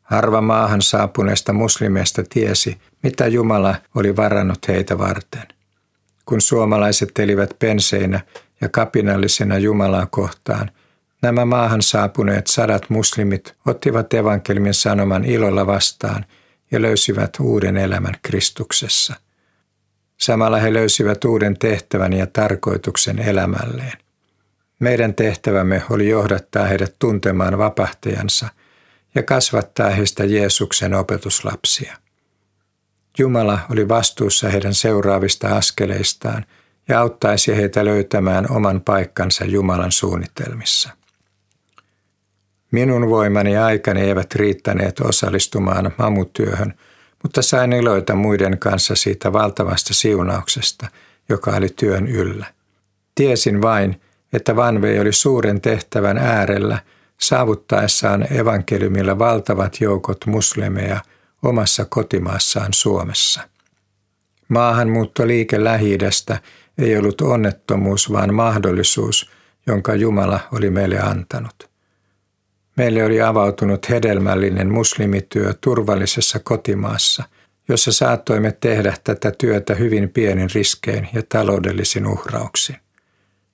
Harva maahan saapuneesta muslimeista tiesi, mitä Jumala oli varannut heitä varten. Kun suomalaiset elivät penseinä ja kapinallisena Jumalaa kohtaan, nämä maahan saapuneet sadat muslimit ottivat evankelmin sanoman ilolla vastaan ja löysivät uuden elämän Kristuksessa. Samalla he löysivät uuden tehtävän ja tarkoituksen elämälleen. Meidän tehtävämme oli johdattaa heidät tuntemaan vapahtajansa ja kasvattaa heistä Jeesuksen opetuslapsia. Jumala oli vastuussa heidän seuraavista askeleistaan ja auttaisi heitä löytämään oman paikkansa Jumalan suunnitelmissa. Minun voimani ja aikani eivät riittäneet osallistumaan mamutyöhön, mutta sain iloita muiden kanssa siitä valtavasta siunauksesta, joka oli työn yllä. Tiesin vain, että Vanvei oli suuren tehtävän äärellä saavuttaessaan evankeliumilla valtavat joukot muslimeja omassa kotimaassaan Suomessa. Maahanmuuttoliike lähi ei ollut onnettomuus, vaan mahdollisuus, jonka Jumala oli meille antanut. Meille oli avautunut hedelmällinen muslimityö turvallisessa kotimaassa, jossa saattoimme tehdä tätä työtä hyvin pienin riskein ja taloudellisin uhrauksin.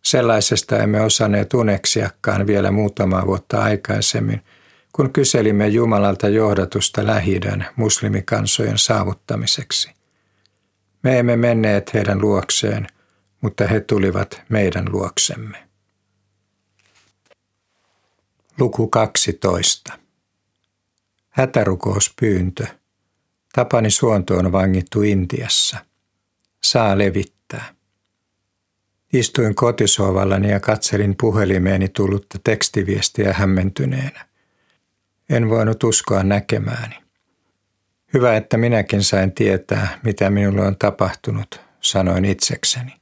Sellaisesta emme osanneet uneksiakaan vielä muutama vuotta aikaisemmin, kun kyselimme Jumalalta johdatusta lähidän muslimikansojen saavuttamiseksi. Me emme menneet heidän luokseen, mutta he tulivat meidän luoksemme. Luku 12. Hätärukouspyyntö. Tapani Suonto on vangittu Intiassa. Saa levittää. Istuin kotisovallani ja katselin puhelimeeni tullutta tekstiviestiä hämmentyneenä. En voinut uskoa näkemääni. Hyvä, että minäkin sain tietää, mitä minulle on tapahtunut, sanoin itsekseni.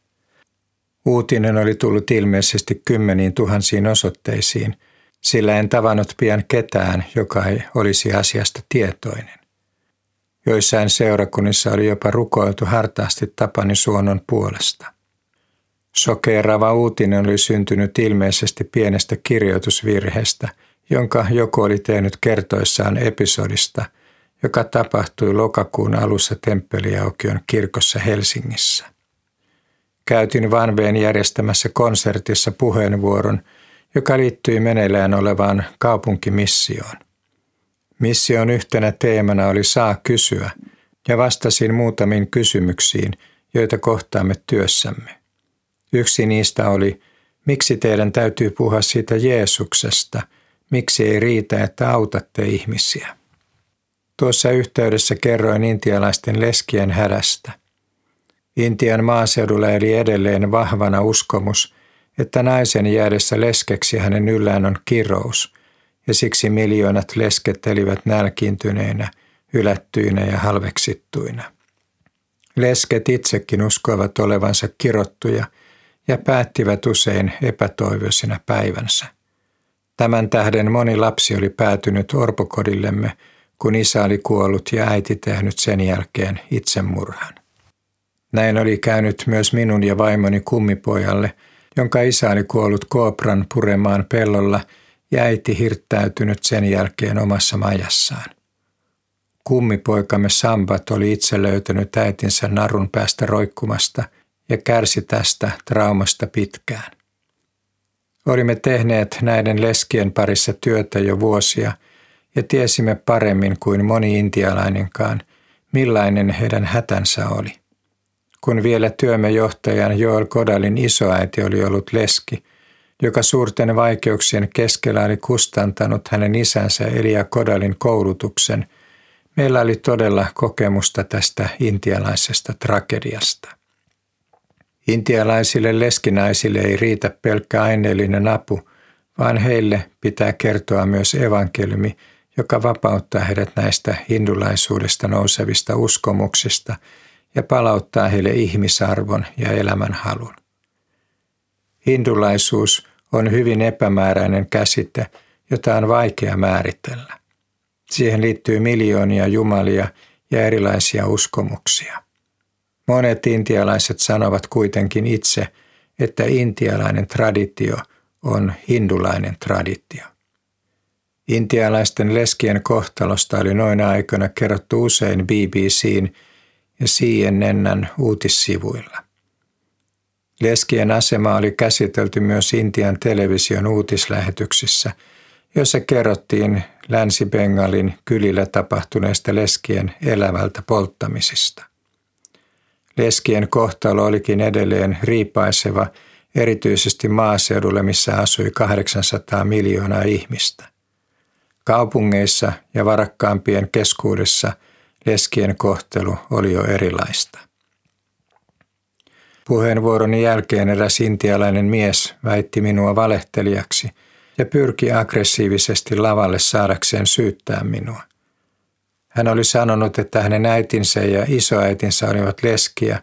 Uutinen oli tullut ilmeisesti kymmeniin tuhansiin osoitteisiin – sillä en tavannut pian ketään, joka ei olisi asiasta tietoinen. Joissain seurakunnissa oli jopa rukoiltu hartaasti Tapani Suonon puolesta. Sokeerava uutinen oli syntynyt ilmeisesti pienestä kirjoitusvirheestä, jonka joku oli tehnyt kertoissaan episodista, joka tapahtui lokakuun alussa Temppeliaukion kirkossa Helsingissä. Käytin Vanveen järjestämässä konsertissa puheenvuoron – joka liittyi meneillään olevaan kaupunkimissioon. Mission yhtenä teemana oli saa kysyä, ja vastasin muutamiin kysymyksiin, joita kohtaamme työssämme. Yksi niistä oli, miksi teidän täytyy puhua siitä Jeesuksesta, miksi ei riitä, että autatte ihmisiä. Tuossa yhteydessä kerroin intialaisten leskien hädästä. Intian maaseudulla eli edelleen vahvana uskomus – että naisen jäädessä leskeksi hänen yllään on kirous, ja siksi miljoonat lesket elivät nälkiintyneinä, hylättyinä ja halveksittuina. Lesket itsekin uskoivat olevansa kirottuja ja päättivät usein epätoivoisina päivänsä. Tämän tähden moni lapsi oli päätynyt orpokodillemme, kun isä oli kuollut ja äiti tehnyt sen jälkeen itsemurhan. Näin oli käynyt myös minun ja vaimoni kummipojalle – jonka isä oli kuollut koopran puremaan pellolla ja äiti hirttäytynyt sen jälkeen omassa majassaan. Kummipoikamme Sambat oli itse löytänyt äitinsä narun päästä roikkumasta ja kärsi tästä traumasta pitkään. Olimme tehneet näiden leskien parissa työtä jo vuosia ja tiesimme paremmin kuin moni intialainenkaan, millainen heidän hätänsä oli kun vielä työmme johtajan Joel Kodalin isoäiti oli ollut leski, joka suurten vaikeuksien keskellä oli kustantanut hänen isänsä Elia Kodalin koulutuksen, meillä oli todella kokemusta tästä intialaisesta tragediasta. Intialaisille leskinaisille ei riitä pelkkä aineellinen apu, vaan heille pitää kertoa myös evankeliumi, joka vapauttaa heidät näistä hindulaisuudesta nousevista uskomuksista – ja palauttaa heille ihmisarvon ja elämänhalun. Hindulaisuus on hyvin epämääräinen käsite, jota on vaikea määritellä. Siihen liittyy miljoonia jumalia ja erilaisia uskomuksia. Monet intialaiset sanovat kuitenkin itse, että intialainen traditio on hindulainen traditio. Intialaisten leskien kohtalosta oli noina aikoina kerrottu usein BBCn ja CNNn uutissivuilla. Leskien asema oli käsitelty myös Intian television uutislähetyksissä, joissa kerrottiin Länsi-Bengalin kylillä tapahtuneista leskien elävältä polttamisista. Leskien kohtalo olikin edelleen riipaiseva, erityisesti maaseudulle, missä asui 800 miljoonaa ihmistä. Kaupungeissa ja varakkaampien keskuudessa leskien kohtelu oli jo erilaista. Puheenvuoroni jälkeen eräs intialainen mies väitti minua valehtelijaksi ja pyrki aggressiivisesti lavalle saadakseen syyttää minua. Hän oli sanonut, että hänen äitinsä ja isoäitinsä olivat leskiä,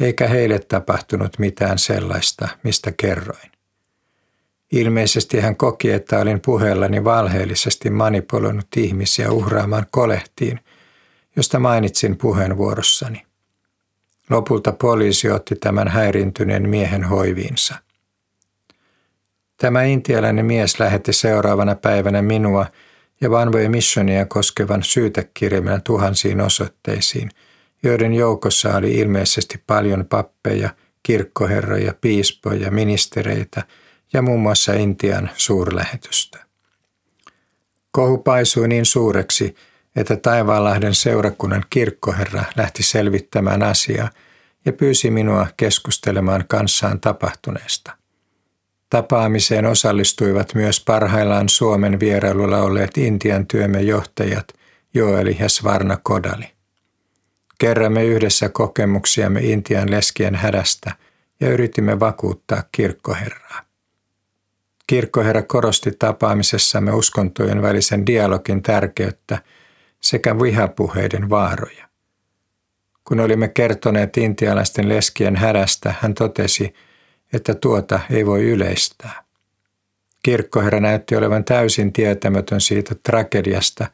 eikä heille tapahtunut mitään sellaista, mistä kerroin. Ilmeisesti hän koki, että olin puheellani valheellisesti manipuloinut ihmisiä uhraamaan kolehtiin, josta mainitsin puheenvuorossani. Lopulta poliisi otti tämän häirintyneen miehen hoiviinsa. Tämä intialainen mies lähetti seuraavana päivänä minua ja Vanway Missionia koskevan syytekirjelmän tuhansiin osoitteisiin, joiden joukossa oli ilmeisesti paljon pappeja, kirkkoherroja, piispoja, ministereitä ja muun muassa Intian suurlähetystä. Kohu paisui niin suureksi, että Taivaanlahden seurakunnan kirkkoherra lähti selvittämään asiaa ja pyysi minua keskustelemaan kanssaan tapahtuneesta. Tapaamiseen osallistuivat myös parhaillaan Suomen vierailulla olleet Intian työmme johtajat Joeli ja Svarna Kodali. Kerramme yhdessä kokemuksiamme Intian leskien hädästä ja yritimme vakuuttaa kirkkoherraa. Kirkkoherra korosti tapaamisessamme uskontojen välisen dialogin tärkeyttä sekä vihapuheiden vaaroja. Kun olimme kertoneet intialaisten leskien hädästä, hän totesi, että tuota ei voi yleistää. Kirkkoherra näytti olevan täysin tietämätön siitä tragediasta,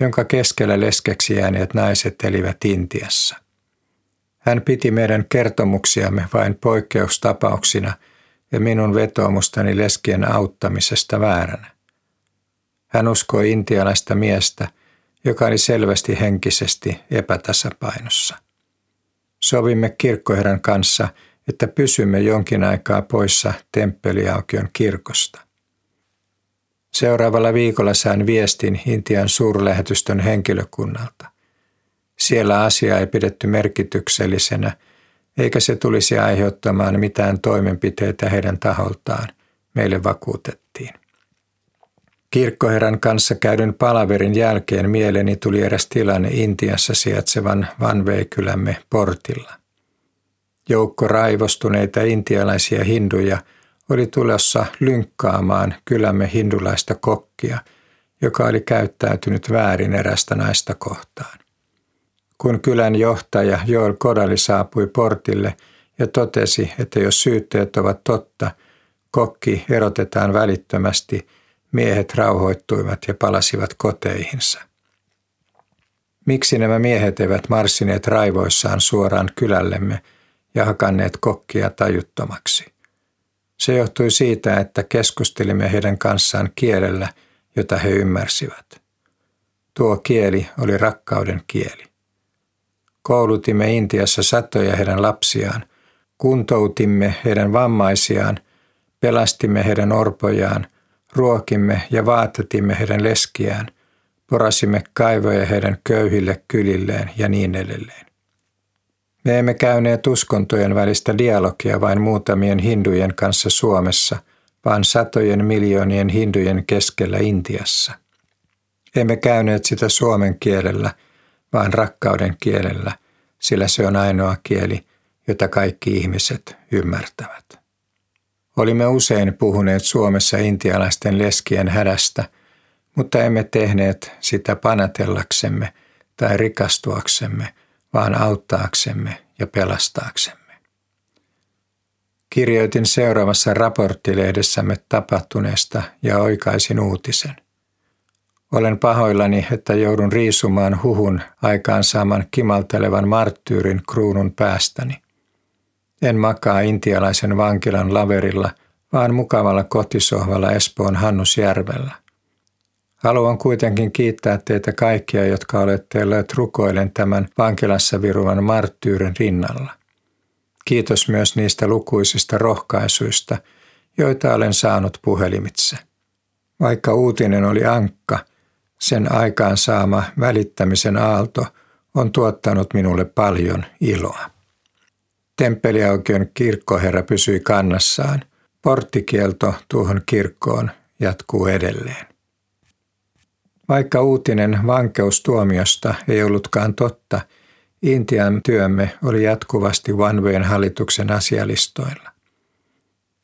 jonka keskellä leskeksi jääneet naiset elivät Intiassa. Hän piti meidän kertomuksiamme vain poikkeustapauksina ja minun vetoomustani leskien auttamisesta vääränä. Hän uskoi intialaista miestä, joka oli selvästi henkisesti epätasapainossa. Sovimme kirkkoherran kanssa, että pysymme jonkin aikaa poissa temppeliaukion kirkosta. Seuraavalla viikolla sain viestin Intian suurlähetystön henkilökunnalta. Siellä asia ei pidetty merkityksellisenä, eikä se tulisi aiheuttamaan mitään toimenpiteitä heidän taholtaan, meille vakuutettiin. Kirkkoherran kanssa käydyn palaverin jälkeen mieleeni tuli eräs tilanne Intiassa sijaitsevan Vanveikylämme portilla. Joukko raivostuneita intialaisia hinduja oli tulossa lynkkaamaan kylämme hindulaista kokkia, joka oli käyttäytynyt väärin erästä naista kohtaan. Kun kylän johtaja Joel Kodali saapui portille ja totesi, että jos syytteet ovat totta, kokki erotetaan välittömästi – miehet rauhoittuivat ja palasivat koteihinsa. Miksi nämä miehet eivät marssineet raivoissaan suoraan kylällemme ja hakanneet kokkia tajuttomaksi? Se johtui siitä, että keskustelimme heidän kanssaan kielellä, jota he ymmärsivät. Tuo kieli oli rakkauden kieli. Koulutimme Intiassa satoja heidän lapsiaan, kuntoutimme heidän vammaisiaan, pelastimme heidän orpojaan – ruokimme ja vaatetimme heidän leskiään, porasimme kaivoja heidän köyhille kylilleen ja niin edelleen. Me emme käyneet uskontojen välistä dialogia vain muutamien hindujen kanssa Suomessa, vaan satojen miljoonien hindujen keskellä Intiassa. Emme käyneet sitä suomen kielellä, vaan rakkauden kielellä, sillä se on ainoa kieli, jota kaikki ihmiset ymmärtävät. Olimme usein puhuneet Suomessa intialaisten leskien hädästä, mutta emme tehneet sitä panatellaksemme tai rikastuaksemme, vaan auttaaksemme ja pelastaaksemme. Kirjoitin seuraavassa raporttilehdessämme tapahtuneesta ja oikaisin uutisen. Olen pahoillani, että joudun riisumaan huhun aikaansaaman kimaltelevan marttyyrin kruunun päästäni. En makaa intialaisen vankilan laverilla, vaan mukavalla kotisohvalla Espoon Hannusjärvellä. Haluan kuitenkin kiittää teitä kaikkia, jotka olette olleet rukoilen tämän vankilassa viruvan marttyyrin rinnalla. Kiitos myös niistä lukuisista rohkaisuista, joita olen saanut puhelimitse. Vaikka uutinen oli ankka, sen aikaan saama välittämisen aalto on tuottanut minulle paljon iloa. Temppeliaukion kirkkoherra pysyi kannassaan. Porttikielto tuohon kirkkoon jatkuu edelleen. Vaikka uutinen vankeustuomiosta ei ollutkaan totta, Intian työmme oli jatkuvasti Wayn hallituksen asialistoilla.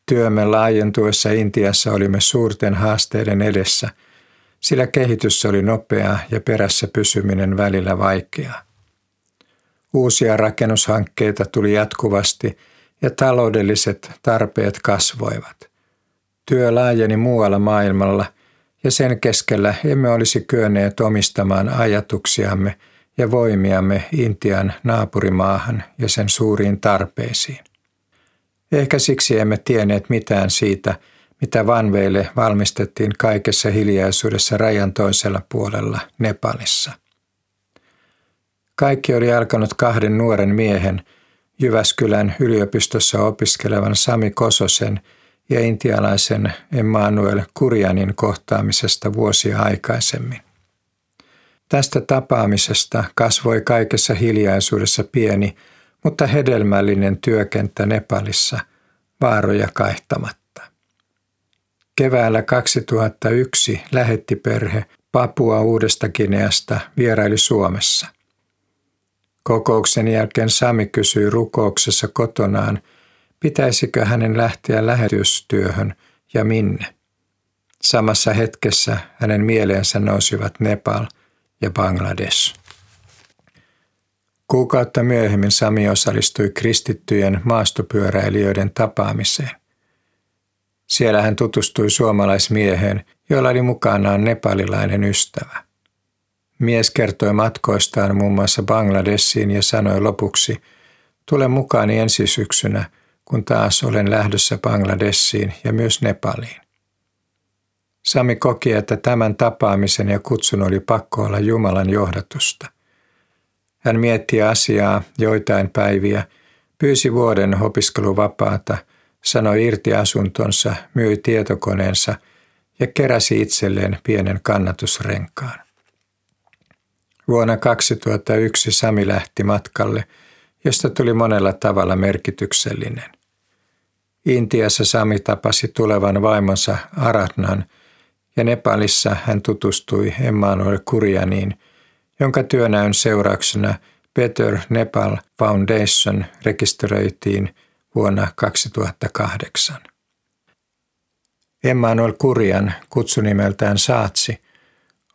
Työmme laajentuessa Intiassa olimme suurten haasteiden edessä, sillä kehitys oli nopeaa ja perässä pysyminen välillä vaikeaa. Uusia rakennushankkeita tuli jatkuvasti ja taloudelliset tarpeet kasvoivat. Työ laajeni muualla maailmalla ja sen keskellä emme olisi kyenneet omistamaan ajatuksiamme ja voimiamme Intian naapurimaahan ja sen suuriin tarpeisiin. Ehkä siksi emme tienneet mitään siitä, mitä vanveille valmistettiin kaikessa hiljaisuudessa rajan toisella puolella Nepalissa. Kaikki oli alkanut kahden nuoren miehen, Jyväskylän yliopistossa opiskelevan Sami Kososen ja intialaisen Emmanuel Kurjanin kohtaamisesta vuosia aikaisemmin. Tästä tapaamisesta kasvoi kaikessa hiljaisuudessa pieni, mutta hedelmällinen työkenttä Nepalissa, vaaroja kaihtamatta. Keväällä 2001 lähetti perhe Papua Uudesta Kineasta vieraili Suomessa – Kokouksen jälkeen Sami kysyi rukouksessa kotonaan, pitäisikö hänen lähteä lähetystyöhön ja minne. Samassa hetkessä hänen mieleensä nousivat Nepal ja Bangladesh. Kuukautta myöhemmin Sami osallistui kristittyjen maastopyöräilijöiden tapaamiseen. Siellä hän tutustui suomalaismieheen, jolla oli mukanaan nepalilainen ystävä. Mies kertoi matkoistaan muun muassa Bangladessiin ja sanoi lopuksi, tule mukaani ensi syksynä, kun taas olen lähdössä Bangladessiin ja myös Nepaliin. Sami koki, että tämän tapaamisen ja kutsun oli pakko olla Jumalan johdatusta. Hän mietti asiaa joitain päiviä, pyysi vuoden opiskeluvapaata, sanoi irti asuntonsa, myi tietokoneensa ja keräsi itselleen pienen kannatusrenkaan. Vuonna 2001 Sami lähti matkalle, josta tuli monella tavalla merkityksellinen. Intiassa Sami tapasi tulevan vaimonsa Aratnan ja Nepalissa hän tutustui Emmanuel Kurjaniin, jonka työnäyn seurauksena Better Nepal Foundation rekisteröitiin vuonna 2008. Emmanuel Kurjan, kutsunimeltään Saatsi,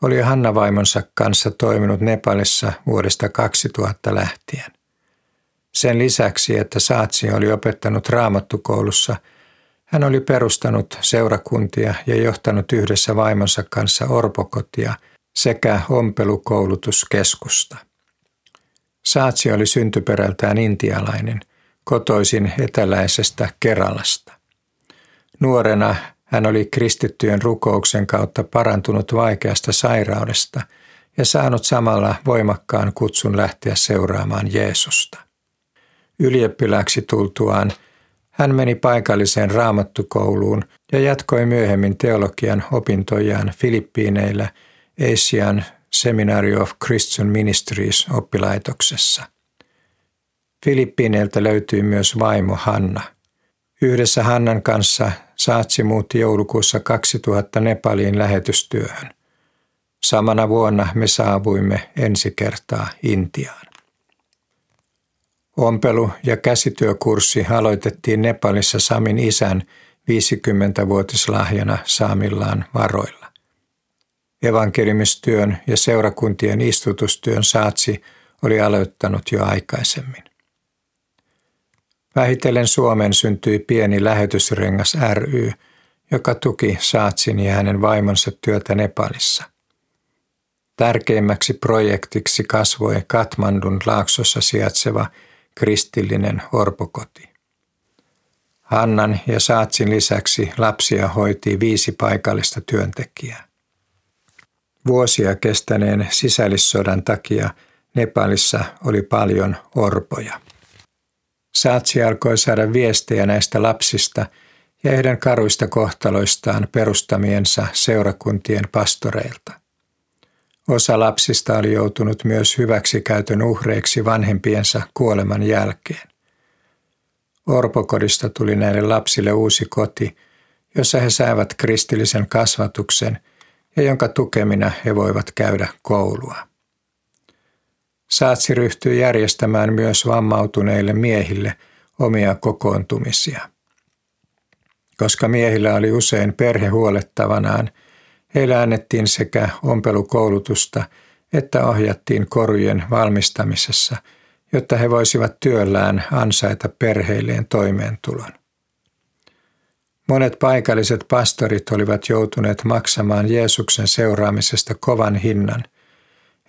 oli Hanna vaimonsa kanssa toiminut Nepalissa vuodesta 2000 lähtien. Sen lisäksi, että Saatsi oli opettanut raamattukoulussa, hän oli perustanut seurakuntia ja johtanut yhdessä vaimonsa kanssa orpokotia sekä ompelukoulutuskeskusta. Saatsi oli syntyperältään intialainen, kotoisin eteläisestä Keralasta. Nuorena hän oli kristittyjen rukouksen kautta parantunut vaikeasta sairaudesta ja saanut samalla voimakkaan kutsun lähteä seuraamaan Jeesusta. Ylioppilaksi tultuaan hän meni paikalliseen raamattukouluun ja jatkoi myöhemmin teologian opintojaan Filippiineillä Asian Seminary of Christian Ministries oppilaitoksessa. Filippiineiltä löytyi myös vaimo Hanna. Yhdessä Hannan kanssa Saatsi muutti joulukuussa 2000 Nepaliin lähetystyöhön. Samana vuonna me saavuimme ensi kertaa Intiaan. Ompelu- ja käsityökurssi aloitettiin Nepalissa Samin isän 50-vuotislahjana saamillaan varoilla. Evankelimistyön ja seurakuntien istutustyön Saatsi oli aloittanut jo aikaisemmin. Vähitellen Suomeen syntyi pieni lähetysrengas ry, joka tuki Saatsin ja hänen vaimonsa työtä Nepalissa. Tärkeimmäksi projektiksi kasvoi Katmandun laaksossa sijaitseva kristillinen orpokoti. Hannan ja Saatsin lisäksi lapsia hoiti viisi paikallista työntekijää. Vuosia kestäneen sisällissodan takia Nepalissa oli paljon orpoja. Saatsi alkoi saada viestejä näistä lapsista ja heidän karuista kohtaloistaan perustamiensa seurakuntien pastoreilta. Osa lapsista oli joutunut myös hyväksikäytön uhreiksi vanhempiensa kuoleman jälkeen. Orpokodista tuli näille lapsille uusi koti, jossa he saivat kristillisen kasvatuksen ja jonka tukemina he voivat käydä koulua. Saatsi ryhtyi järjestämään myös vammautuneille miehille omia kokoontumisia. Koska miehillä oli usein perhe huolettavanaan, heille annettiin sekä ompelukoulutusta että ohjattiin korujen valmistamisessa, jotta he voisivat työllään ansaita perheilleen toimeentulon. Monet paikalliset pastorit olivat joutuneet maksamaan Jeesuksen seuraamisesta kovan hinnan.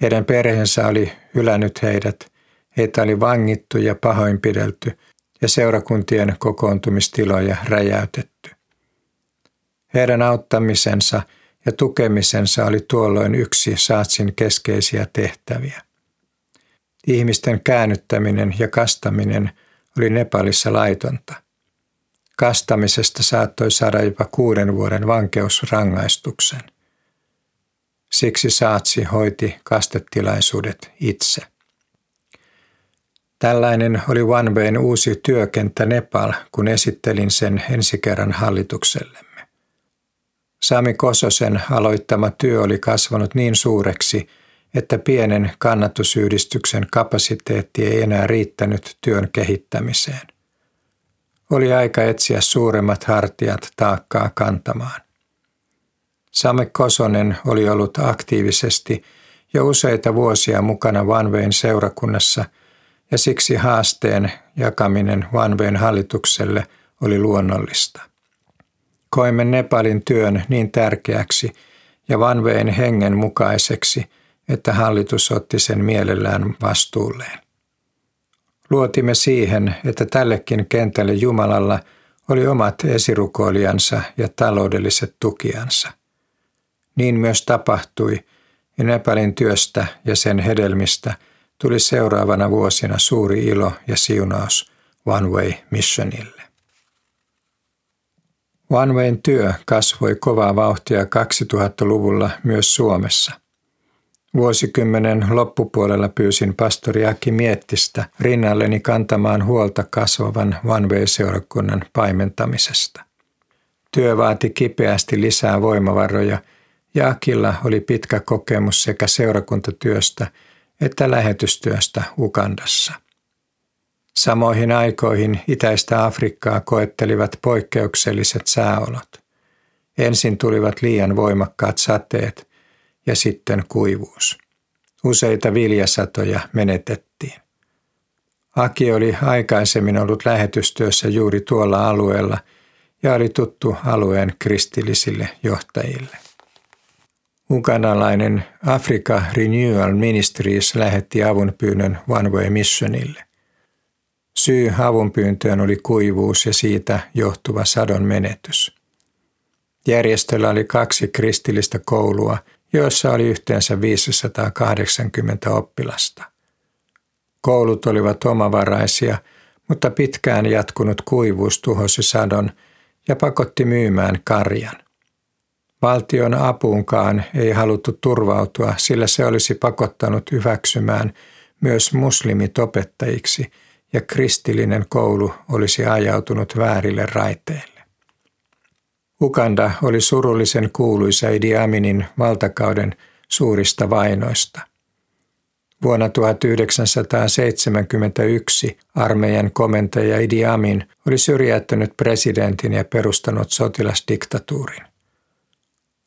Heidän perheensä oli hylännyt heidät, heitä oli vangittu ja pahoinpidelty ja seurakuntien kokoontumistiloja räjäytetty. Heidän auttamisensa ja tukemisensa oli tuolloin yksi Saatsin keskeisiä tehtäviä. Ihmisten käännyttäminen ja kastaminen oli Nepalissa laitonta – Kastamisesta saattoi saada jopa kuuden vuoden vankeusrangaistuksen. Siksi Saatsi hoiti kastetilaisuudet itse. Tällainen oli OneWayn uusi työkenttä Nepal, kun esittelin sen ensi kerran hallituksellemme. Sami Kososen aloittama työ oli kasvanut niin suureksi, että pienen kannatusyhdistyksen kapasiteetti ei enää riittänyt työn kehittämiseen. Oli aika etsiä suuremmat hartiat taakkaa kantamaan. Same Kosonen oli ollut aktiivisesti jo useita vuosia mukana Vanveen seurakunnassa ja siksi haasteen jakaminen Vanveen hallitukselle oli luonnollista. Koimme Nepalin työn niin tärkeäksi ja Vanveen hengen mukaiseksi, että hallitus otti sen mielellään vastuulleen. Luotimme siihen, että tällekin kentälle Jumalalla oli omat esirukoilijansa ja taloudelliset tukiansa. Niin myös tapahtui, ja Nepalin työstä ja sen hedelmistä tuli seuraavana vuosina suuri ilo ja siunaus One Way Missionille. Wayn työ kasvoi kovaa vauhtia 2000-luvulla myös Suomessa – Vuosikymmenen loppupuolella pyysin pastori Aki Miettistä rinnalleni kantamaan huolta kasvavan Vanvei-seurakunnan paimentamisesta. Työ vaati kipeästi lisää voimavaroja ja Akilla oli pitkä kokemus sekä seurakuntatyöstä että lähetystyöstä Ukandassa. Samoihin aikoihin itäistä Afrikkaa koettelivat poikkeukselliset sääolot. Ensin tulivat liian voimakkaat sateet, ja sitten kuivuus. Useita viljasatoja menetettiin. Aki oli aikaisemmin ollut lähetystyössä juuri tuolla alueella ja oli tuttu alueen kristillisille johtajille. Uganalainen Africa Renewal Ministries lähetti avunpyynnön One Way Missionille. Syy avunpyyntöön oli kuivuus ja siitä johtuva sadon menetys. Järjestöllä oli kaksi kristillistä koulua – joissa oli yhteensä 580 oppilasta. Koulut olivat omavaraisia, mutta pitkään jatkunut kuivuus tuhosi sadon ja pakotti myymään karjan. Valtion apuunkaan ei haluttu turvautua, sillä se olisi pakottanut hyväksymään myös muslimit opettajiksi ja kristillinen koulu olisi ajautunut väärille raiteille. Uganda oli surullisen kuuluisa Idi Aminin valtakauden suurista vainoista. Vuonna 1971 armeijan komentaja Idi Amin oli syrjäyttänyt presidentin ja perustanut sotilasdiktatuurin.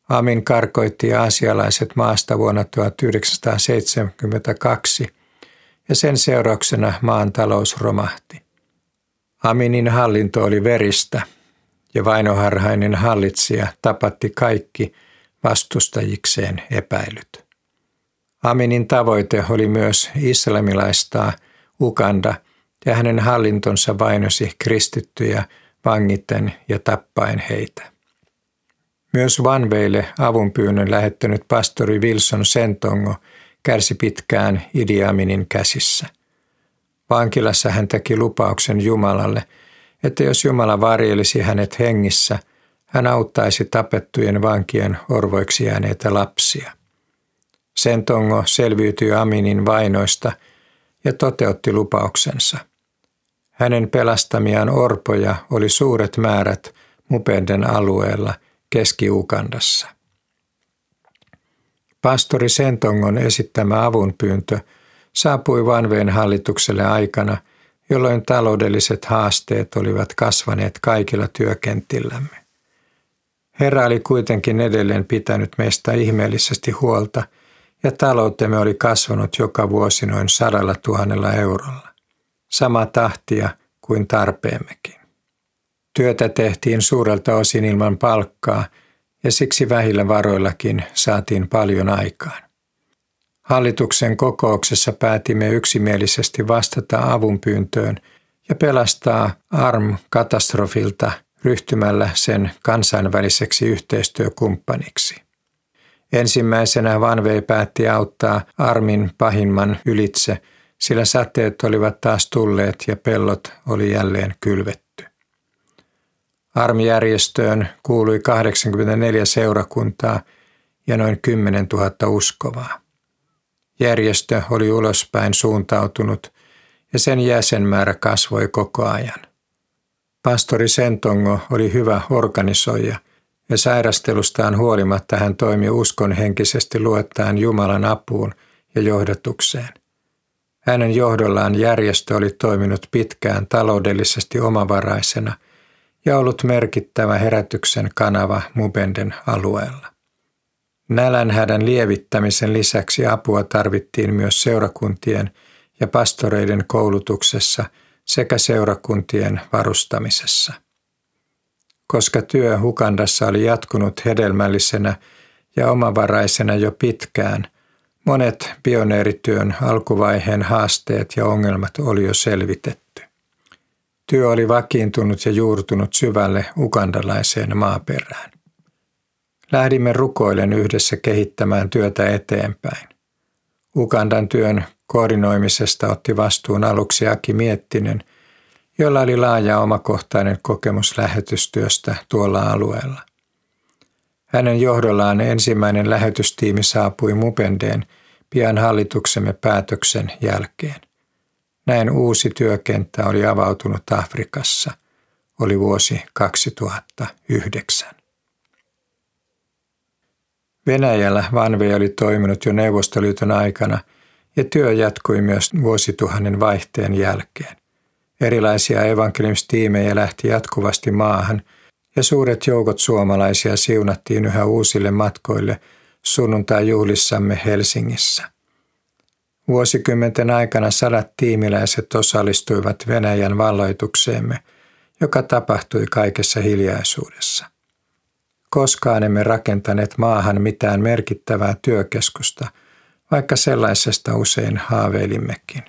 Amin karkoitti aasialaiset maasta vuonna 1972 ja sen seurauksena maan talous romahti. Aminin hallinto oli veristä ja vainoharhainen hallitsija tapatti kaikki vastustajikseen epäilyt. Aminin tavoite oli myös islamilaistaa Uganda ja hänen hallintonsa vainosi kristittyjä vangitten ja tappaen heitä. Myös Vanveille avunpyynnön lähettänyt pastori Wilson Sentongo kärsi pitkään Idi Aminin käsissä. Vankilassa hän teki lupauksen Jumalalle – että jos Jumala varjelisi hänet hengissä, hän auttaisi tapettujen vankien orvoiksi jääneitä lapsia. Sentongo selviytyi Aminin vainoista ja toteutti lupauksensa. Hänen pelastamiaan orpoja oli suuret määrät Mupenden alueella Keski-Ukandassa. Pastori Sentongon esittämä avunpyyntö saapui Vanveen hallitukselle aikana, jolloin taloudelliset haasteet olivat kasvaneet kaikilla työkentillämme. Herra oli kuitenkin edelleen pitänyt meistä ihmeellisesti huolta ja taloutemme oli kasvanut joka vuosi noin sadalla tuhannella eurolla. Sama tahtia kuin tarpeemmekin. Työtä tehtiin suurelta osin ilman palkkaa ja siksi vähillä varoillakin saatiin paljon aikaan. Hallituksen kokouksessa päätimme yksimielisesti vastata avunpyyntöön ja pelastaa ARM-katastrofilta ryhtymällä sen kansainväliseksi yhteistyökumppaniksi. Ensimmäisenä Vanvei päätti auttaa Armin pahimman ylitse, sillä säteet olivat taas tulleet ja pellot oli jälleen kylvetty. Armijärjestöön kuului 84 seurakuntaa ja noin 10 000 uskovaa. Järjestö oli ulospäin suuntautunut ja sen jäsenmäärä kasvoi koko ajan. Pastori Sentongo oli hyvä organisoija ja sairastelustaan huolimatta hän toimi uskonhenkisesti luottaen Jumalan apuun ja johdatukseen. Hänen johdollaan järjestö oli toiminut pitkään taloudellisesti omavaraisena ja ollut merkittävä herätyksen kanava Mubenden alueella. Nälänhädän lievittämisen lisäksi apua tarvittiin myös seurakuntien ja pastoreiden koulutuksessa sekä seurakuntien varustamisessa. Koska työ Hukandassa oli jatkunut hedelmällisenä ja omavaraisena jo pitkään, monet pioneerityön alkuvaiheen haasteet ja ongelmat oli jo selvitetty. Työ oli vakiintunut ja juurtunut syvälle ukandalaiseen maaperään. Lähdimme rukoilen yhdessä kehittämään työtä eteenpäin. Ugandan työn koordinoimisesta otti vastuun aluksi Aki Miettinen, jolla oli laaja omakohtainen kokemus lähetystyöstä tuolla alueella. Hänen johdollaan ensimmäinen lähetystiimi saapui Mupendeen pian hallituksemme päätöksen jälkeen. Näin uusi työkenttä oli avautunut Afrikassa. Oli vuosi 2009. Venäjällä Vanve oli toiminut jo Neuvostoliiton aikana ja työ jatkui myös vuosituhannen vaihteen jälkeen. Erilaisia evankeliustiimejä lähti jatkuvasti maahan ja suuret joukot suomalaisia siunattiin yhä uusille matkoille sunnuntai-juhlissamme Helsingissä. Vuosikymmenten aikana sadat tiimiläiset osallistuivat Venäjän valloitukseemme, joka tapahtui kaikessa hiljaisuudessa. Koskaan emme rakentaneet maahan mitään merkittävää työkeskusta, vaikka sellaisesta usein haaveilimmekin.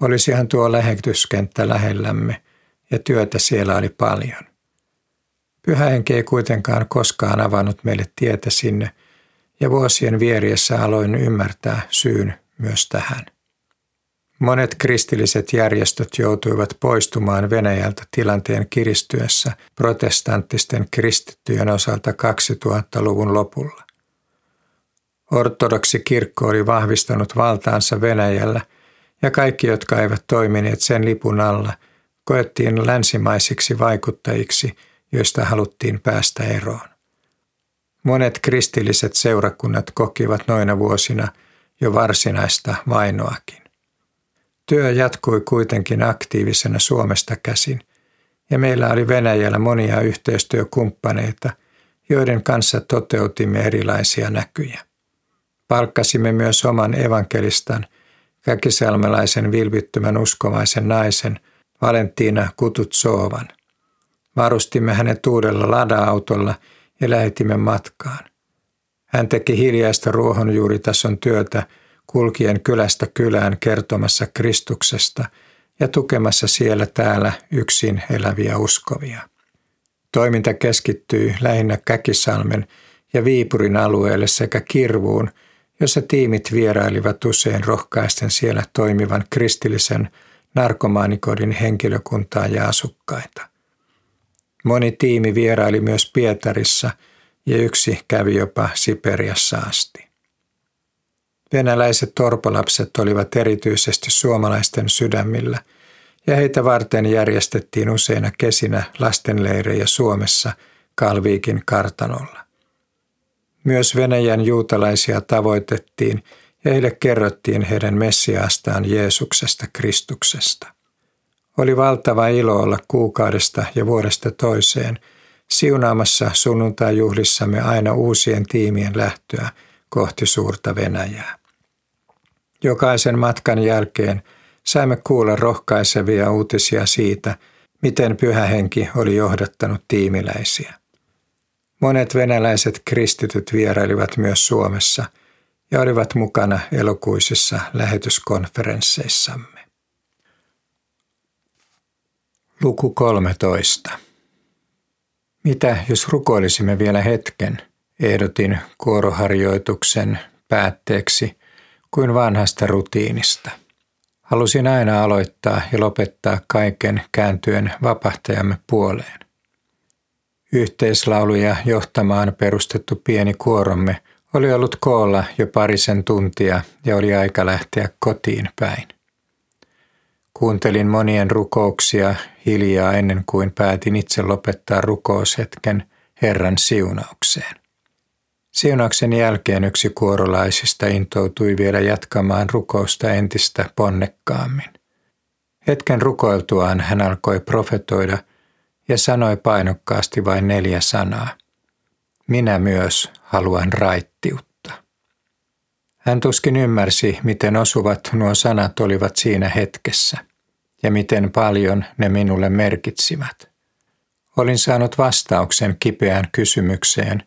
Olisihan tuo lähetyskenttä lähellämme ja työtä siellä oli paljon. Pyhä henki ei kuitenkaan koskaan avannut meille tietä sinne, ja vuosien vieriessä aloin ymmärtää syyn myös tähän. Monet kristilliset järjestöt joutuivat poistumaan Venäjältä tilanteen kiristyessä protestanttisten kristittyjen osalta 2000-luvun lopulla. Ortodoksi kirkko oli vahvistanut valtaansa Venäjällä ja kaikki, jotka eivät toimineet sen lipun alla, koettiin länsimaisiksi vaikuttajiksi, joista haluttiin päästä eroon. Monet kristilliset seurakunnat kokivat noina vuosina jo varsinaista vainoakin. Työ jatkui kuitenkin aktiivisena Suomesta käsin, ja meillä oli Venäjällä monia yhteistyökumppaneita, joiden kanssa toteutimme erilaisia näkyjä. Palkkasimme myös oman evankelistan, käkiselmelaisen vilpittömän uskovaisen naisen, Valentina Kututsovan. Varustimme hänet uudella lada-autolla ja lähetimme matkaan. Hän teki hiljaista ruohonjuuritason työtä kulkien kylästä kylään kertomassa Kristuksesta ja tukemassa siellä täällä yksin eläviä uskovia. Toiminta keskittyi lähinnä Käkisalmen ja Viipurin alueelle sekä Kirvuun, jossa tiimit vierailivat usein rohkaisten siellä toimivan kristillisen narkomaanikodin henkilökuntaa ja asukkaita. Moni tiimi vieraili myös Pietarissa ja yksi kävi jopa Siperiassa asti. Venäläiset torpolapset olivat erityisesti suomalaisten sydämillä, ja heitä varten järjestettiin useina kesinä lastenleirejä Suomessa Kalviikin kartanolla. Myös Venäjän juutalaisia tavoitettiin ja heille kerrottiin heidän Messiaastaan Jeesuksesta Kristuksesta. Oli valtava ilo olla kuukaudesta ja vuodesta toiseen siunaamassa sunnuntai-juhlissamme aina uusien tiimien lähtöä kohti suurta Venäjää. Jokaisen matkan jälkeen saimme kuulla rohkaisevia uutisia siitä, miten pyhä henki oli johdattanut tiimiläisiä. Monet venäläiset kristityt vierailivat myös Suomessa ja olivat mukana elokuisissa lähetyskonferensseissamme. Luku 13. Mitä jos rukoilisimme vielä hetken, ehdotin kuoroharjoituksen päätteeksi kuin vanhasta rutiinista. Halusin aina aloittaa ja lopettaa kaiken kääntyen vapahtajamme puoleen. Yhteislauluja johtamaan perustettu pieni kuoromme oli ollut koolla jo parisen tuntia ja oli aika lähteä kotiin päin. Kuuntelin monien rukouksia hiljaa ennen kuin päätin itse lopettaa rukoushetken Herran siunaukseen. Siunauksen jälkeen yksi kuorolaisista intoutui vielä jatkamaan rukousta entistä ponnekkaammin. Hetken rukoiltuaan hän alkoi profetoida ja sanoi painokkaasti vain neljä sanaa. Minä myös haluan raittiutta. Hän tuskin ymmärsi, miten osuvat nuo sanat olivat siinä hetkessä ja miten paljon ne minulle merkitsivät. Olin saanut vastauksen kipeään kysymykseen,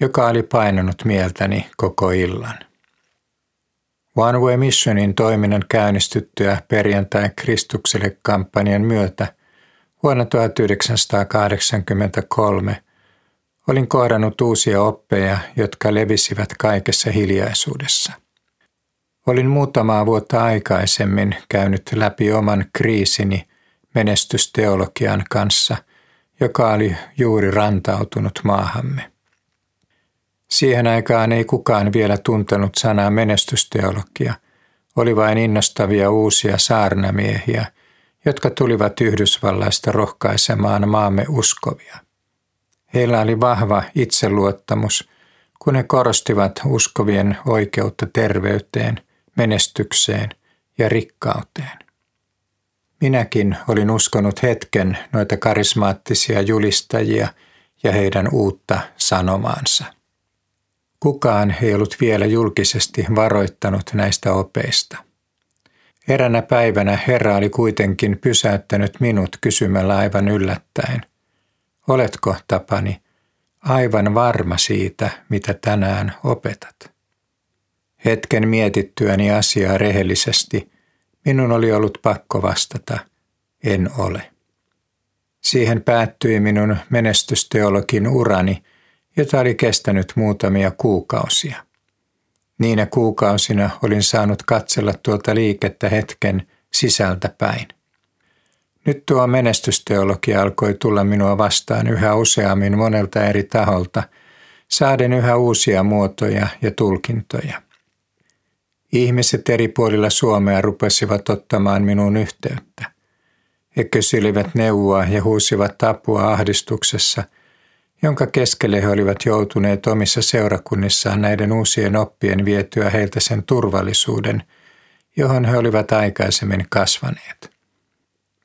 joka oli painanut mieltäni koko illan. One Way Missionin toiminnan käynnistyttyä perjantai Kristukselle kampanjan myötä vuonna 1983 olin kohdannut uusia oppeja, jotka levisivät kaikessa hiljaisuudessa. Olin muutamaa vuotta aikaisemmin käynyt läpi oman kriisini menestysteologian kanssa, joka oli juuri rantautunut maahamme. Siihen aikaan ei kukaan vielä tuntenut sanaa menestysteologia, oli vain innostavia uusia saarnamiehiä, jotka tulivat Yhdysvallaista rohkaisemaan maamme uskovia. Heillä oli vahva itseluottamus, kun he korostivat uskovien oikeutta terveyteen, menestykseen ja rikkauteen. Minäkin olin uskonut hetken noita karismaattisia julistajia ja heidän uutta sanomaansa. Kukaan ei ollut vielä julkisesti varoittanut näistä opeista. Eränä päivänä Herra oli kuitenkin pysäyttänyt minut kysymällä aivan yllättäen, oletko Tapani aivan varma siitä, mitä tänään opetat? Hetken mietittyäni asiaa rehellisesti, minun oli ollut pakko vastata, en ole. Siihen päättyi minun menestysteologin urani – jota oli kestänyt muutamia kuukausia. Niinä kuukausina olin saanut katsella tuota liikettä hetken sisältä päin. Nyt tuo menestysteologia alkoi tulla minua vastaan yhä useammin monelta eri taholta, saaden yhä uusia muotoja ja tulkintoja. Ihmiset eri puolilla Suomea rupesivat ottamaan minuun yhteyttä. He kysyivät neuvoa ja huusivat apua ahdistuksessa – jonka keskelle he olivat joutuneet omissa seurakunnissaan näiden uusien oppien vietyä heiltä sen turvallisuuden, johon he olivat aikaisemmin kasvaneet.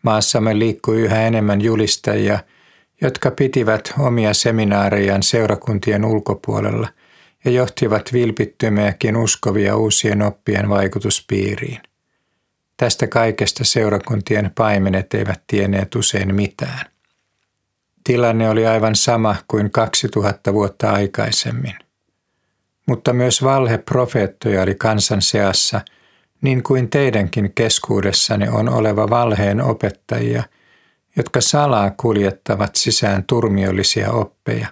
Maassamme liikkui yhä enemmän julistajia, jotka pitivät omia seminaarejaan seurakuntien ulkopuolella ja johtivat vilpittymiäkin uskovia uusien oppien vaikutuspiiriin. Tästä kaikesta seurakuntien paimenet eivät tienneet usein mitään. Tilanne oli aivan sama kuin 2000 vuotta aikaisemmin. Mutta myös valheprofeettoja oli kansan seassa, niin kuin teidänkin keskuudessanne on oleva valheen opettajia, jotka salaa kuljettavat sisään turmiollisia oppeja,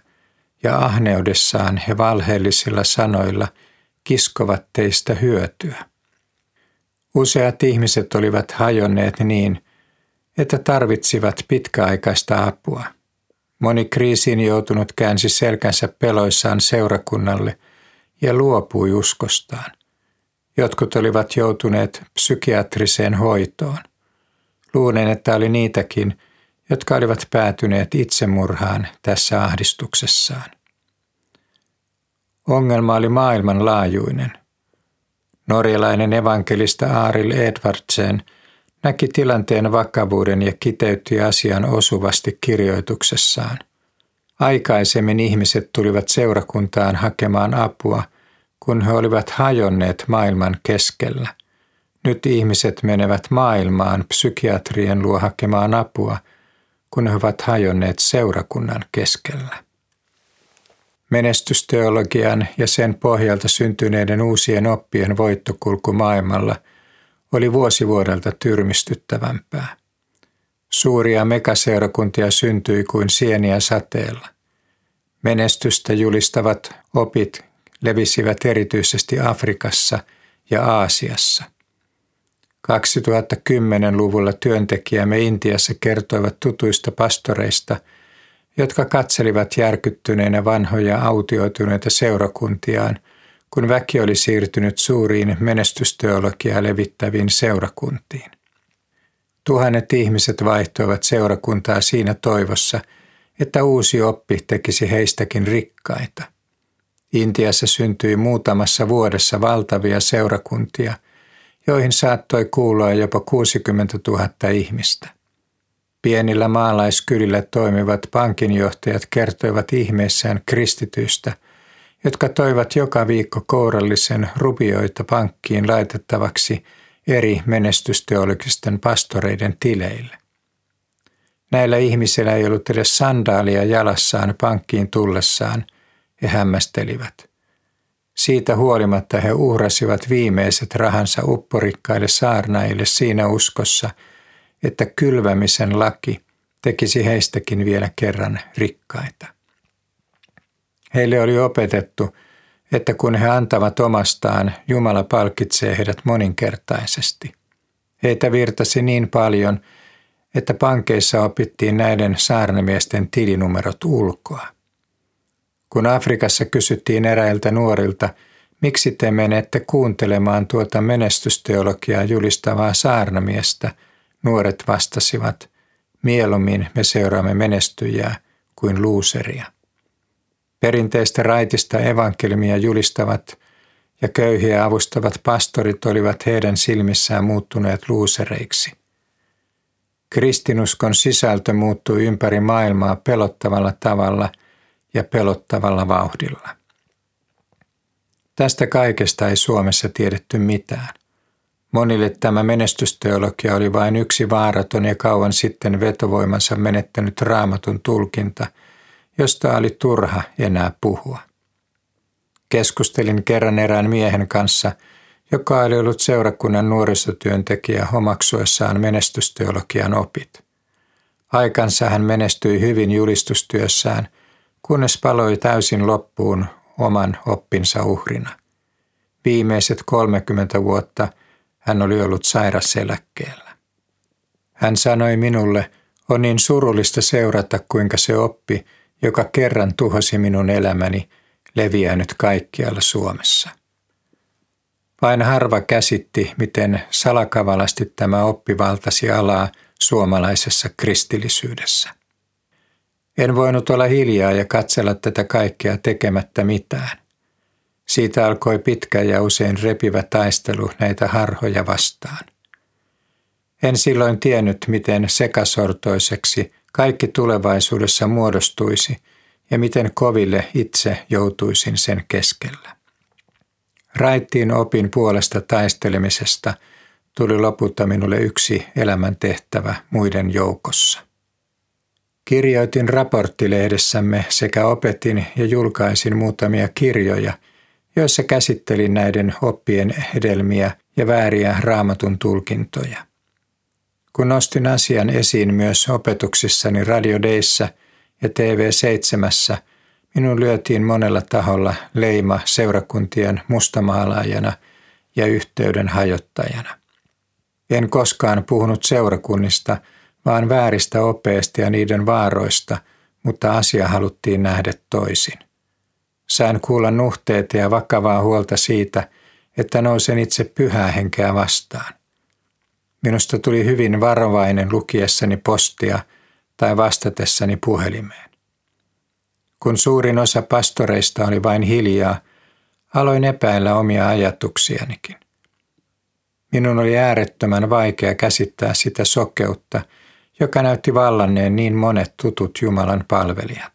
ja ahneudessaan he valheellisilla sanoilla kiskovat teistä hyötyä. Useat ihmiset olivat hajonneet niin, että tarvitsivat pitkäaikaista apua – Moni kriisiin joutunut käänsi selkänsä peloissaan seurakunnalle ja luopui uskostaan. Jotkut olivat joutuneet psykiatriseen hoitoon. Luulen, että oli niitäkin, jotka olivat päätyneet itsemurhaan tässä ahdistuksessaan. Ongelma oli maailmanlaajuinen. Norjalainen evankelista Aaril Edvardsen näki tilanteen vakavuuden ja kiteytti asian osuvasti kirjoituksessaan. Aikaisemmin ihmiset tulivat seurakuntaan hakemaan apua, kun he olivat hajonneet maailman keskellä. Nyt ihmiset menevät maailmaan psykiatrien luo hakemaan apua, kun he ovat hajonneet seurakunnan keskellä. Menestysteologian ja sen pohjalta syntyneiden uusien oppien voittokulku maailmalla oli vuosi vuodelta tyrmistyttävämpää. Suuria megaseurakuntia syntyi kuin sieniä sateella. Menestystä julistavat opit levisivät erityisesti Afrikassa ja Aasiassa. 2010-luvulla työntekijämme Intiassa kertoivat tutuista pastoreista, jotka katselivat järkyttyneenä vanhoja autioituneita seurakuntiaan, kun väki oli siirtynyt suuriin menestysteologiaa levittäviin seurakuntiin. Tuhannet ihmiset vaihtoivat seurakuntaa siinä toivossa, että uusi oppi tekisi heistäkin rikkaita. Intiassa syntyi muutamassa vuodessa valtavia seurakuntia, joihin saattoi kuulua jopa 60 000 ihmistä. Pienillä maalaiskylillä toimivat pankinjohtajat kertoivat ihmeissään kristityistä, jotka toivat joka viikko kourallisen rubioita pankkiin laitettavaksi eri menestysteologisten pastoreiden tileille. Näillä ihmisillä ei ollut edes sandaalia jalassaan pankkiin tullessaan, he hämmästelivät. Siitä huolimatta he uhrasivat viimeiset rahansa upporikkaille saarnaille siinä uskossa – että kylvämisen laki tekisi heistäkin vielä kerran rikkaita. Heille oli opetettu, että kun he antavat omastaan, Jumala palkitsee heidät moninkertaisesti. Heitä virtasi niin paljon, että pankeissa opittiin näiden saarnamiesten tilinumerot ulkoa. Kun Afrikassa kysyttiin eräiltä nuorilta, miksi te menette kuuntelemaan tuota menestysteologiaa julistavaa saarnamiestä – Nuoret vastasivat, mieluummin me seuraamme menestyjää kuin luuseria. Perinteistä raitista evankelmia julistavat ja köyhiä avustavat pastorit olivat heidän silmissään muuttuneet luusereiksi. Kristinuskon sisältö muuttui ympäri maailmaa pelottavalla tavalla ja pelottavalla vauhdilla. Tästä kaikesta ei Suomessa tiedetty mitään. Monille tämä menestysteologia oli vain yksi vaaraton ja kauan sitten vetovoimansa menettänyt raamatun tulkinta, josta oli turha enää puhua. Keskustelin kerran erään miehen kanssa, joka oli ollut seurakunnan nuorisotyöntekijä omaksuessaan menestysteologian opit. Aikansa hän menestyi hyvin julistustyössään, kunnes paloi täysin loppuun oman oppinsa uhrina. Viimeiset 30 vuotta – hän oli ollut sairas eläkkeellä. Hän sanoi minulle, on niin surullista seurata, kuinka se oppi, joka kerran tuhosi minun elämäni, leviää nyt kaikkialla Suomessa. Vain harva käsitti, miten salakavalasti tämä oppi valtasi alaa suomalaisessa kristillisyydessä. En voinut olla hiljaa ja katsella tätä kaikkea tekemättä mitään. Siitä alkoi pitkä ja usein repivä taistelu näitä harhoja vastaan. En silloin tiennyt, miten sekasortoiseksi kaikki tulevaisuudessa muodostuisi ja miten koville itse joutuisin sen keskellä. Raittiin opin puolesta taistelemisesta tuli lopulta minulle yksi elämäntehtävä muiden joukossa. Kirjoitin raporttilehdessämme sekä opetin ja julkaisin muutamia kirjoja – joissa käsittelin näiden oppien hedelmiä ja vääriä raamatun tulkintoja. Kun nostin asian esiin myös opetuksissani radiodeissa ja TV7, minun lyötiin monella taholla leima seurakuntien mustamaalaajana ja yhteyden hajottajana. En koskaan puhunut seurakunnista, vaan vääristä opeista ja niiden vaaroista, mutta asia haluttiin nähdä toisin. Sain kuulla nuhteita ja vakavaa huolta siitä, että nousen itse pyhää henkeä vastaan. Minusta tuli hyvin varovainen lukiessani postia tai vastatessani puhelimeen. Kun suurin osa pastoreista oli vain hiljaa, Aloin epäillä omia ajatuksianikin. Minun oli äärettömän vaikea käsittää sitä sokeutta, joka näytti vallanneen niin monet tutut Jumalan palvelijat.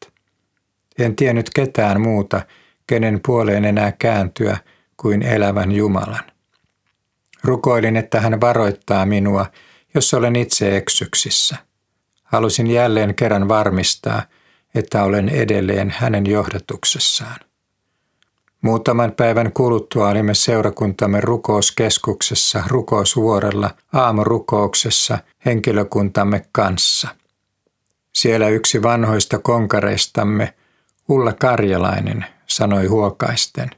En tiennyt ketään muuta, kenen puoleen enää kääntyä kuin elävän Jumalan. Rukoilin, että hän varoittaa minua, jos olen itse eksyksissä. Halusin jälleen kerran varmistaa, että olen edelleen hänen johdatuksessaan. Muutaman päivän kuluttua olimme seurakuntamme rukouskeskuksessa rukousvuorella aamurukouksessa henkilökuntamme kanssa. Siellä yksi vanhoista konkareistamme, Ulla Karjalainen, sanoi huokaisten.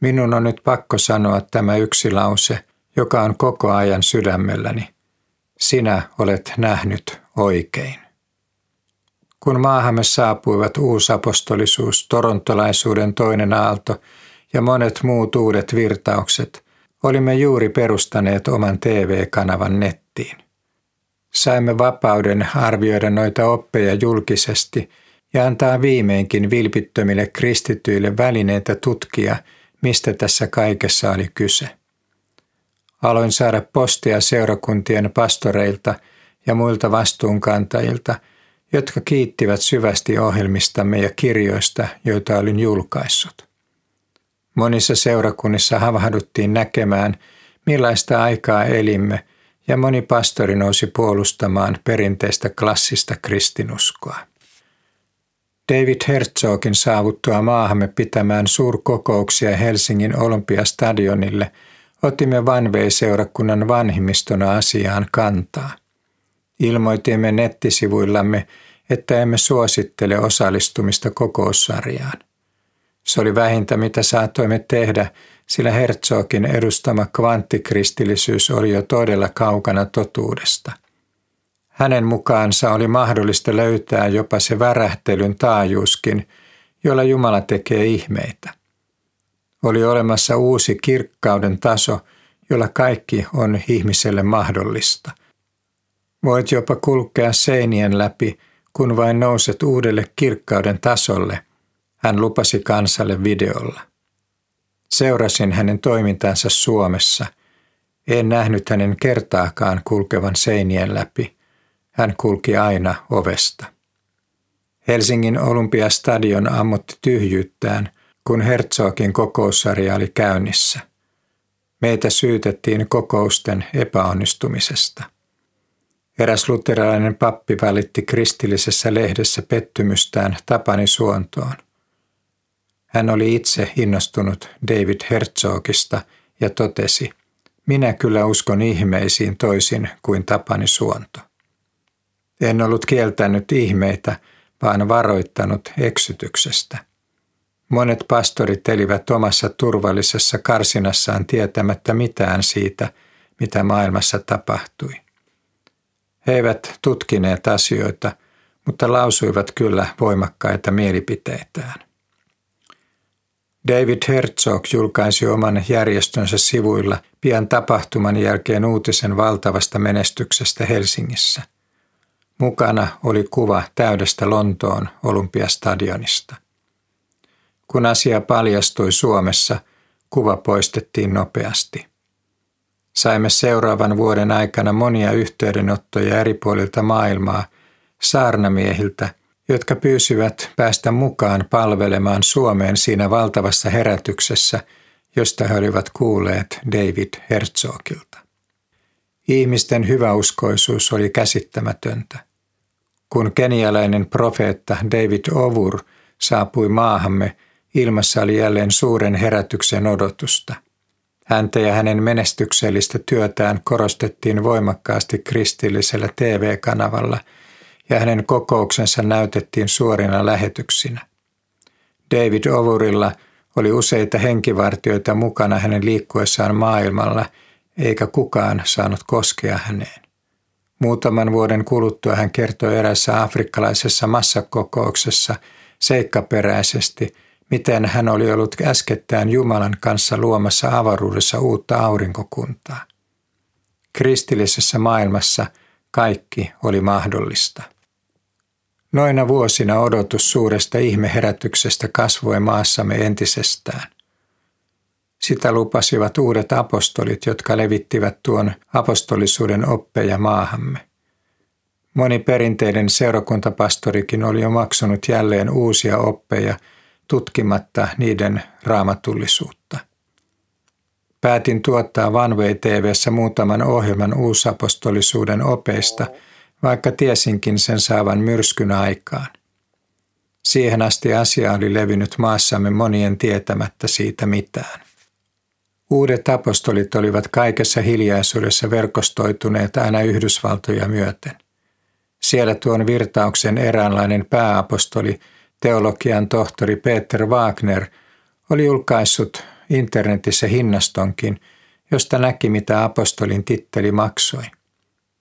Minun on nyt pakko sanoa tämä yksi lause, joka on koko ajan sydämelläni. Sinä olet nähnyt oikein. Kun maahamme saapuivat uusapostolisuus, torontolaisuuden toinen aalto ja monet muut uudet virtaukset, olimme juuri perustaneet oman TV-kanavan nettiin. Saimme vapauden arvioida noita oppeja julkisesti ja antaa viimeinkin vilpittömille kristityille välineitä tutkia, mistä tässä kaikessa oli kyse. Aloin saada postia seurakuntien pastoreilta ja muilta vastuunkantajilta – jotka kiittivät syvästi ohjelmistamme ja kirjoista, joita olin julkaissut. Monissa seurakunnissa havahduttiin näkemään, millaista aikaa elimme, ja moni pastori nousi puolustamaan perinteistä klassista kristinuskoa. David Herzogin saavuttua maahamme pitämään suurkokouksia Helsingin Olympiastadionille otimme Vanvei-seurakunnan vanhimmistona asiaan kantaa – Ilmoitimme nettisivuillamme, että emme suosittele osallistumista kokoussarjaan. Se oli vähintä, mitä saatoimme tehdä, sillä Herzogin edustama kvanttikristillisyys oli jo todella kaukana totuudesta. Hänen mukaansa oli mahdollista löytää jopa se värähtelyn taajuuskin, jolla Jumala tekee ihmeitä. Oli olemassa uusi kirkkauden taso, jolla kaikki on ihmiselle mahdollista – Voit jopa kulkea seinien läpi, kun vain nouset uudelle kirkkauden tasolle, hän lupasi kansalle videolla. Seurasin hänen toimintansa Suomessa. En nähnyt hänen kertaakaan kulkevan seinien läpi. Hän kulki aina ovesta. Helsingin Olympiastadion ammotti tyhjyyttään, kun Herzogin kokoussarja oli käynnissä. Meitä syytettiin kokousten epäonnistumisesta. Eräs luterilainen pappi välitti kristillisessä lehdessä pettymystään Tapani Suontoon. Hän oli itse innostunut David Herzogista ja totesi, minä kyllä uskon ihmeisiin toisin kuin Tapani Suonto. En ollut kieltänyt ihmeitä, vaan varoittanut eksytyksestä. Monet pastorit elivät omassa turvallisessa karsinassaan tietämättä mitään siitä, mitä maailmassa tapahtui. He eivät tutkineet asioita, mutta lausuivat kyllä voimakkaita mielipiteitään. David Herzog julkaisi oman järjestönsä sivuilla pian tapahtuman jälkeen uutisen valtavasta menestyksestä Helsingissä. Mukana oli kuva täydestä Lontoon Olympiastadionista. Kun asia paljastui Suomessa, kuva poistettiin nopeasti. Saimme seuraavan vuoden aikana monia yhteydenottoja eri puolilta maailmaa saarnamiehiltä, jotka pyysivät päästä mukaan palvelemaan Suomeen siinä valtavassa herätyksessä, josta he olivat kuulleet David Herzogilta. Ihmisten hyväuskoisuus oli käsittämätöntä. Kun kenialainen profeetta David Ovur saapui maahamme, ilmassa oli jälleen suuren herätyksen odotusta – Häntä ja hänen menestyksellistä työtään korostettiin voimakkaasti kristillisellä TV-kanavalla ja hänen kokouksensa näytettiin suorina lähetyksinä. David Ovurilla oli useita henkivartioita mukana hänen liikkuessaan maailmalla, eikä kukaan saanut koskea häneen. Muutaman vuoden kuluttua hän kertoi erässä afrikkalaisessa massakokouksessa seikkaperäisesti – miten hän oli ollut äskettäin Jumalan kanssa luomassa avaruudessa uutta aurinkokuntaa. Kristillisessä maailmassa kaikki oli mahdollista. Noina vuosina odotus suuresta ihmeherätyksestä kasvoi maassamme entisestään. Sitä lupasivat uudet apostolit, jotka levittivät tuon apostolisuuden oppeja maahamme. Moni perinteinen seurakuntapastorikin oli jo maksanut jälleen uusia oppeja tutkimatta niiden raamatullisuutta. Päätin tuottaa Vanway TVssä muutaman ohjelman uusapostolisuuden opeista, vaikka tiesinkin sen saavan myrskyn aikaan. Siihen asti asia oli levinnyt maassamme monien tietämättä siitä mitään. Uudet apostolit olivat kaikessa hiljaisuudessa verkostoituneet aina Yhdysvaltoja myöten. Siellä tuon virtauksen eräänlainen pääapostoli, teologian tohtori Peter Wagner, oli julkaissut internetissä hinnastonkin, josta näki mitä apostolin titteli maksoi.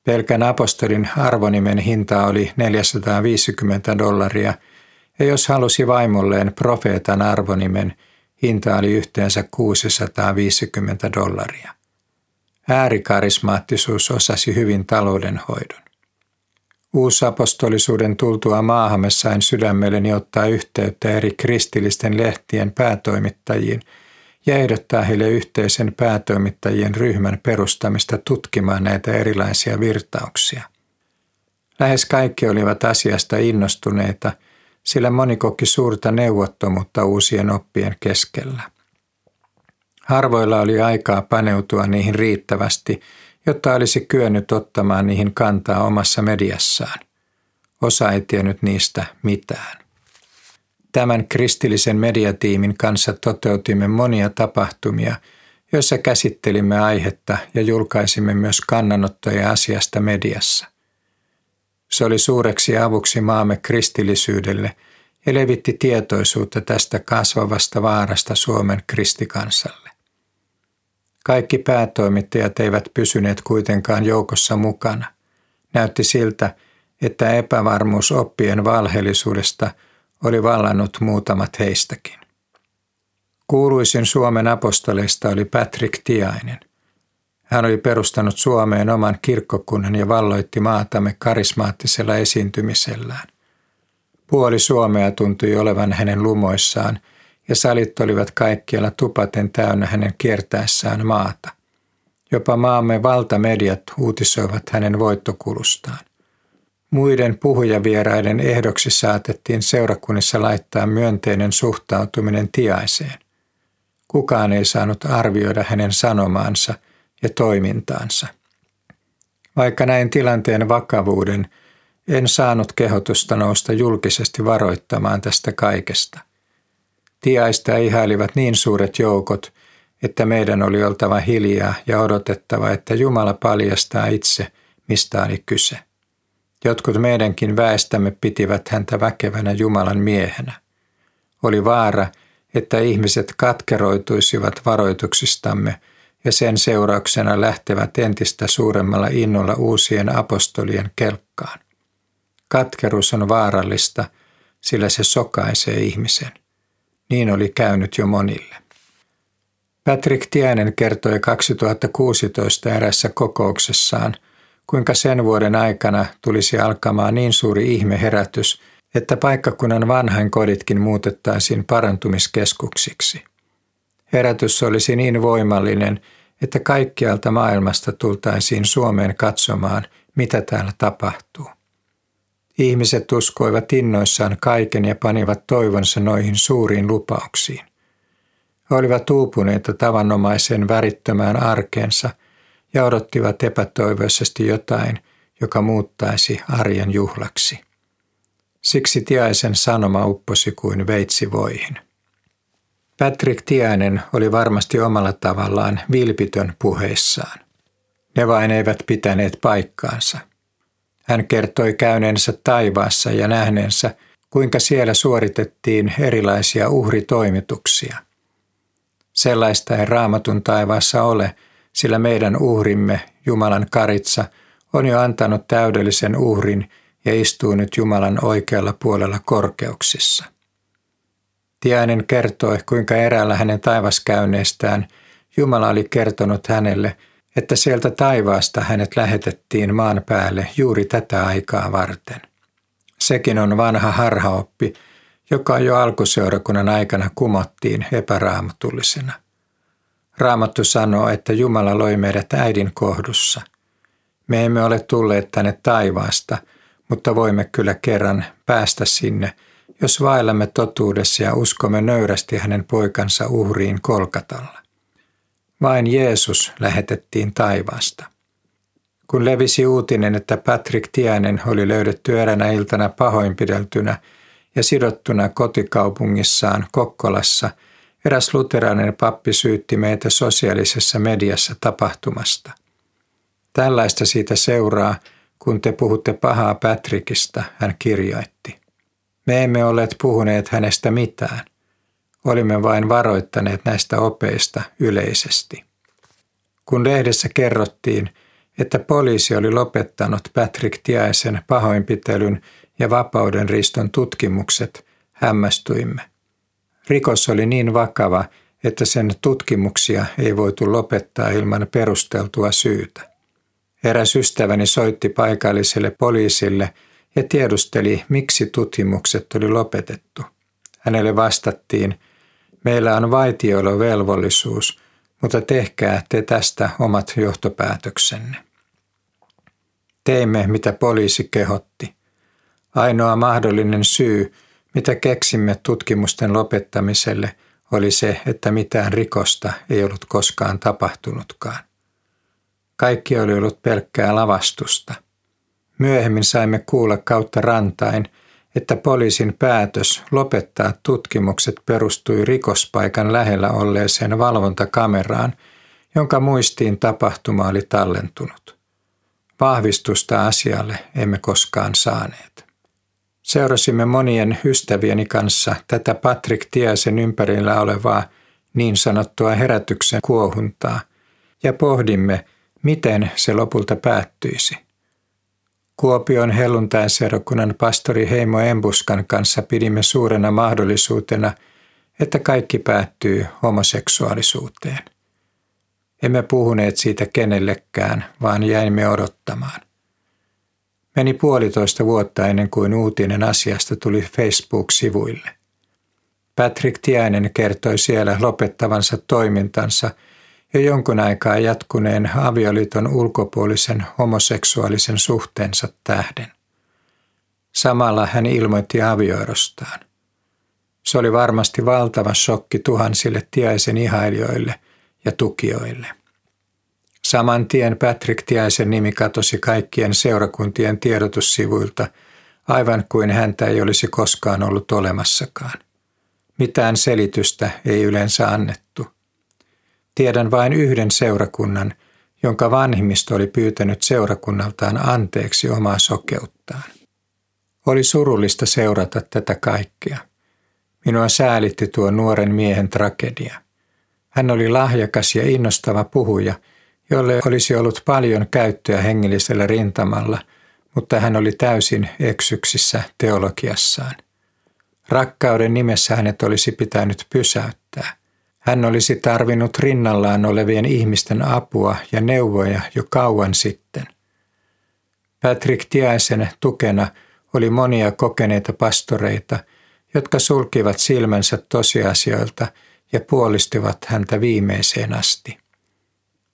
Pelkän apostolin arvonimen hinta oli 450 dollaria, ja jos halusi vaimolleen profeetan arvonimen, hinta oli yhteensä 650 dollaria. Äärikarismaattisuus osasi hyvin taloudenhoidon. Uusapostolisuuden tultua maahamme sain sydämelleni ottaa yhteyttä eri kristillisten lehtien päätoimittajiin ja ehdottaa heille yhteisen päätoimittajien ryhmän perustamista tutkimaan näitä erilaisia virtauksia. Lähes kaikki olivat asiasta innostuneita, sillä moni koki suurta neuvottomuutta uusien oppien keskellä. Harvoilla oli aikaa paneutua niihin riittävästi – jotta olisi kyennyt ottamaan niihin kantaa omassa mediassaan. Osa ei tiennyt niistä mitään. Tämän kristillisen mediatiimin kanssa toteutimme monia tapahtumia, joissa käsittelimme aihetta ja julkaisimme myös kannanottoja asiasta mediassa. Se oli suureksi avuksi maamme kristillisyydelle ja levitti tietoisuutta tästä kasvavasta vaarasta Suomen kristikansalle. Kaikki päätoimittajat eivät pysyneet kuitenkaan joukossa mukana. Näytti siltä, että epävarmuus oppien valheellisuudesta oli vallannut muutamat heistäkin. Kuuluisin Suomen apostoleista oli Patrick Tiainen. Hän oli perustanut Suomeen oman kirkkokunnan ja valloitti maatamme karismaattisella esiintymisellään. Puoli Suomea tuntui olevan hänen lumoissaan – ja salit olivat kaikkialla tupaten täynnä hänen kiertäessään maata. Jopa maamme valtamediat uutisoivat hänen voittokulustaan. Muiden puhujavieraiden ehdoksi saatettiin seurakunnissa laittaa myönteinen suhtautuminen tiaiseen. Kukaan ei saanut arvioida hänen sanomaansa ja toimintaansa. Vaikka näin tilanteen vakavuuden, en saanut kehotusta nousta julkisesti varoittamaan tästä kaikesta – Tiaista ihailivat niin suuret joukot, että meidän oli oltava hiljaa ja odotettava, että Jumala paljastaa itse, mistä oli kyse. Jotkut meidänkin väestämme pitivät häntä väkevänä Jumalan miehenä. Oli vaara, että ihmiset katkeroituisivat varoituksistamme ja sen seurauksena lähtevät entistä suuremmalla innolla uusien apostolien kelkkaan. Katkeruus on vaarallista, sillä se sokaisee ihmisen. Niin oli käynyt jo monille. Patrick Tienen kertoi 2016 erässä kokouksessaan, kuinka sen vuoden aikana tulisi alkamaan niin suuri ihmeherätys, että paikkakunnan vanhain koditkin muutettaisiin parantumiskeskuksiksi. Herätys olisi niin voimallinen, että kaikkialta maailmasta tultaisiin Suomeen katsomaan, mitä täällä tapahtuu. Ihmiset uskoivat innoissaan kaiken ja panivat toivonsa noihin suuriin lupauksiin. He olivat uupuneita tavanomaiseen värittömään arkeensa ja odottivat epätoivoisesti jotain, joka muuttaisi arjen juhlaksi. Siksi Tiaisen sanoma upposi kuin veitsivoihin. Patrick Tiainen oli varmasti omalla tavallaan vilpitön puheissaan. Ne vain eivät pitäneet paikkaansa – hän kertoi käyneensä taivaassa ja nähneensä, kuinka siellä suoritettiin erilaisia uhritoimituksia. Sellaista ei raamatun taivaassa ole, sillä meidän uhrimme, Jumalan karitsa, on jo antanut täydellisen uhrin ja istuu nyt Jumalan oikealla puolella korkeuksissa. Tiainen kertoi, kuinka eräällä hänen taivaskäynneestään Jumala oli kertonut hänelle – että sieltä taivaasta hänet lähetettiin maan päälle juuri tätä aikaa varten. Sekin on vanha harhaoppi, joka jo alkuseurakunnan aikana kumottiin epäraamatullisena. Raamattu sanoo, että Jumala loi meidät äidin kohdussa. Me emme ole tulleet tänne taivaasta, mutta voimme kyllä kerran päästä sinne, jos vaellamme totuudessa ja uskomme nöyrästi hänen poikansa uhriin kolkatalla. Vain Jeesus lähetettiin taivaasta. Kun levisi uutinen, että Patrick Tiainen oli löydetty eränä iltana pahoinpideltynä ja sidottuna kotikaupungissaan Kokkolassa, eräs luterilainen pappi syytti meitä sosiaalisessa mediassa tapahtumasta. Tällaista siitä seuraa, kun te puhutte pahaa Patrickista, hän kirjoitti. Me emme olleet puhuneet hänestä mitään. Olimme vain varoittaneet näistä opeista yleisesti. Kun lehdessä kerrottiin, että poliisi oli lopettanut Patrick Tiaisen pahoinpitelyn ja vapauden riston tutkimukset, hämmästyimme. Rikos oli niin vakava, että sen tutkimuksia ei voitu lopettaa ilman perusteltua syytä. Eräs ystäväni soitti paikalliselle poliisille ja tiedusteli, miksi tutkimukset oli lopetettu. Hänelle vastattiin, meillä on vaitioilovelvollisuus, mutta tehkää te tästä omat johtopäätöksenne. Teimme, mitä poliisi kehotti. Ainoa mahdollinen syy, mitä keksimme tutkimusten lopettamiselle, oli se, että mitään rikosta ei ollut koskaan tapahtunutkaan. Kaikki oli ollut pelkkää lavastusta. Myöhemmin saimme kuulla kautta rantain, että poliisin päätös lopettaa tutkimukset perustui rikospaikan lähellä olleeseen valvontakameraan, jonka muistiin tapahtuma oli tallentunut. Vahvistusta asialle emme koskaan saaneet. Seurasimme monien ystävieni kanssa tätä Patrick Tiaisen ympärillä olevaa niin sanottua herätyksen kuohuntaa ja pohdimme, miten se lopulta päättyisi. Kuopion helluntainseurakunnan pastori Heimo Embuskan kanssa pidimme suurena mahdollisuutena, että kaikki päättyy homoseksuaalisuuteen. Emme puhuneet siitä kenellekään, vaan jäimme odottamaan. Meni puolitoista vuotta ennen kuin uutinen asiasta tuli Facebook-sivuille. Patrick Tiainen kertoi siellä lopettavansa toimintansa jo jonkun aikaa jatkuneen avioliiton ulkopuolisen homoseksuaalisen suhteensa tähden. Samalla hän ilmoitti avioerostaan. Se oli varmasti valtava shokki tuhansille Tiaisen ihailijoille ja tukijoille. Saman tien Patrick Tiaisen nimi katosi kaikkien seurakuntien tiedotussivuilta, aivan kuin häntä ei olisi koskaan ollut olemassakaan. Mitään selitystä ei yleensä annettu. Tiedän vain yhden seurakunnan, jonka vanhimmisto oli pyytänyt seurakunnaltaan anteeksi omaa sokeuttaan. Oli surullista seurata tätä kaikkea. Minua säälitti tuo nuoren miehen tragedia. Hän oli lahjakas ja innostava puhuja, jolle olisi ollut paljon käyttöä hengellisellä rintamalla, mutta hän oli täysin eksyksissä teologiassaan. Rakkauden nimessä hänet olisi pitänyt pysäyttää. Hän olisi tarvinnut rinnallaan olevien ihmisten apua ja neuvoja jo kauan sitten. Patrick Tiaisen tukena oli monia kokeneita pastoreita, jotka sulkivat silmänsä tosiasioilta ja puolistivat häntä viimeiseen asti.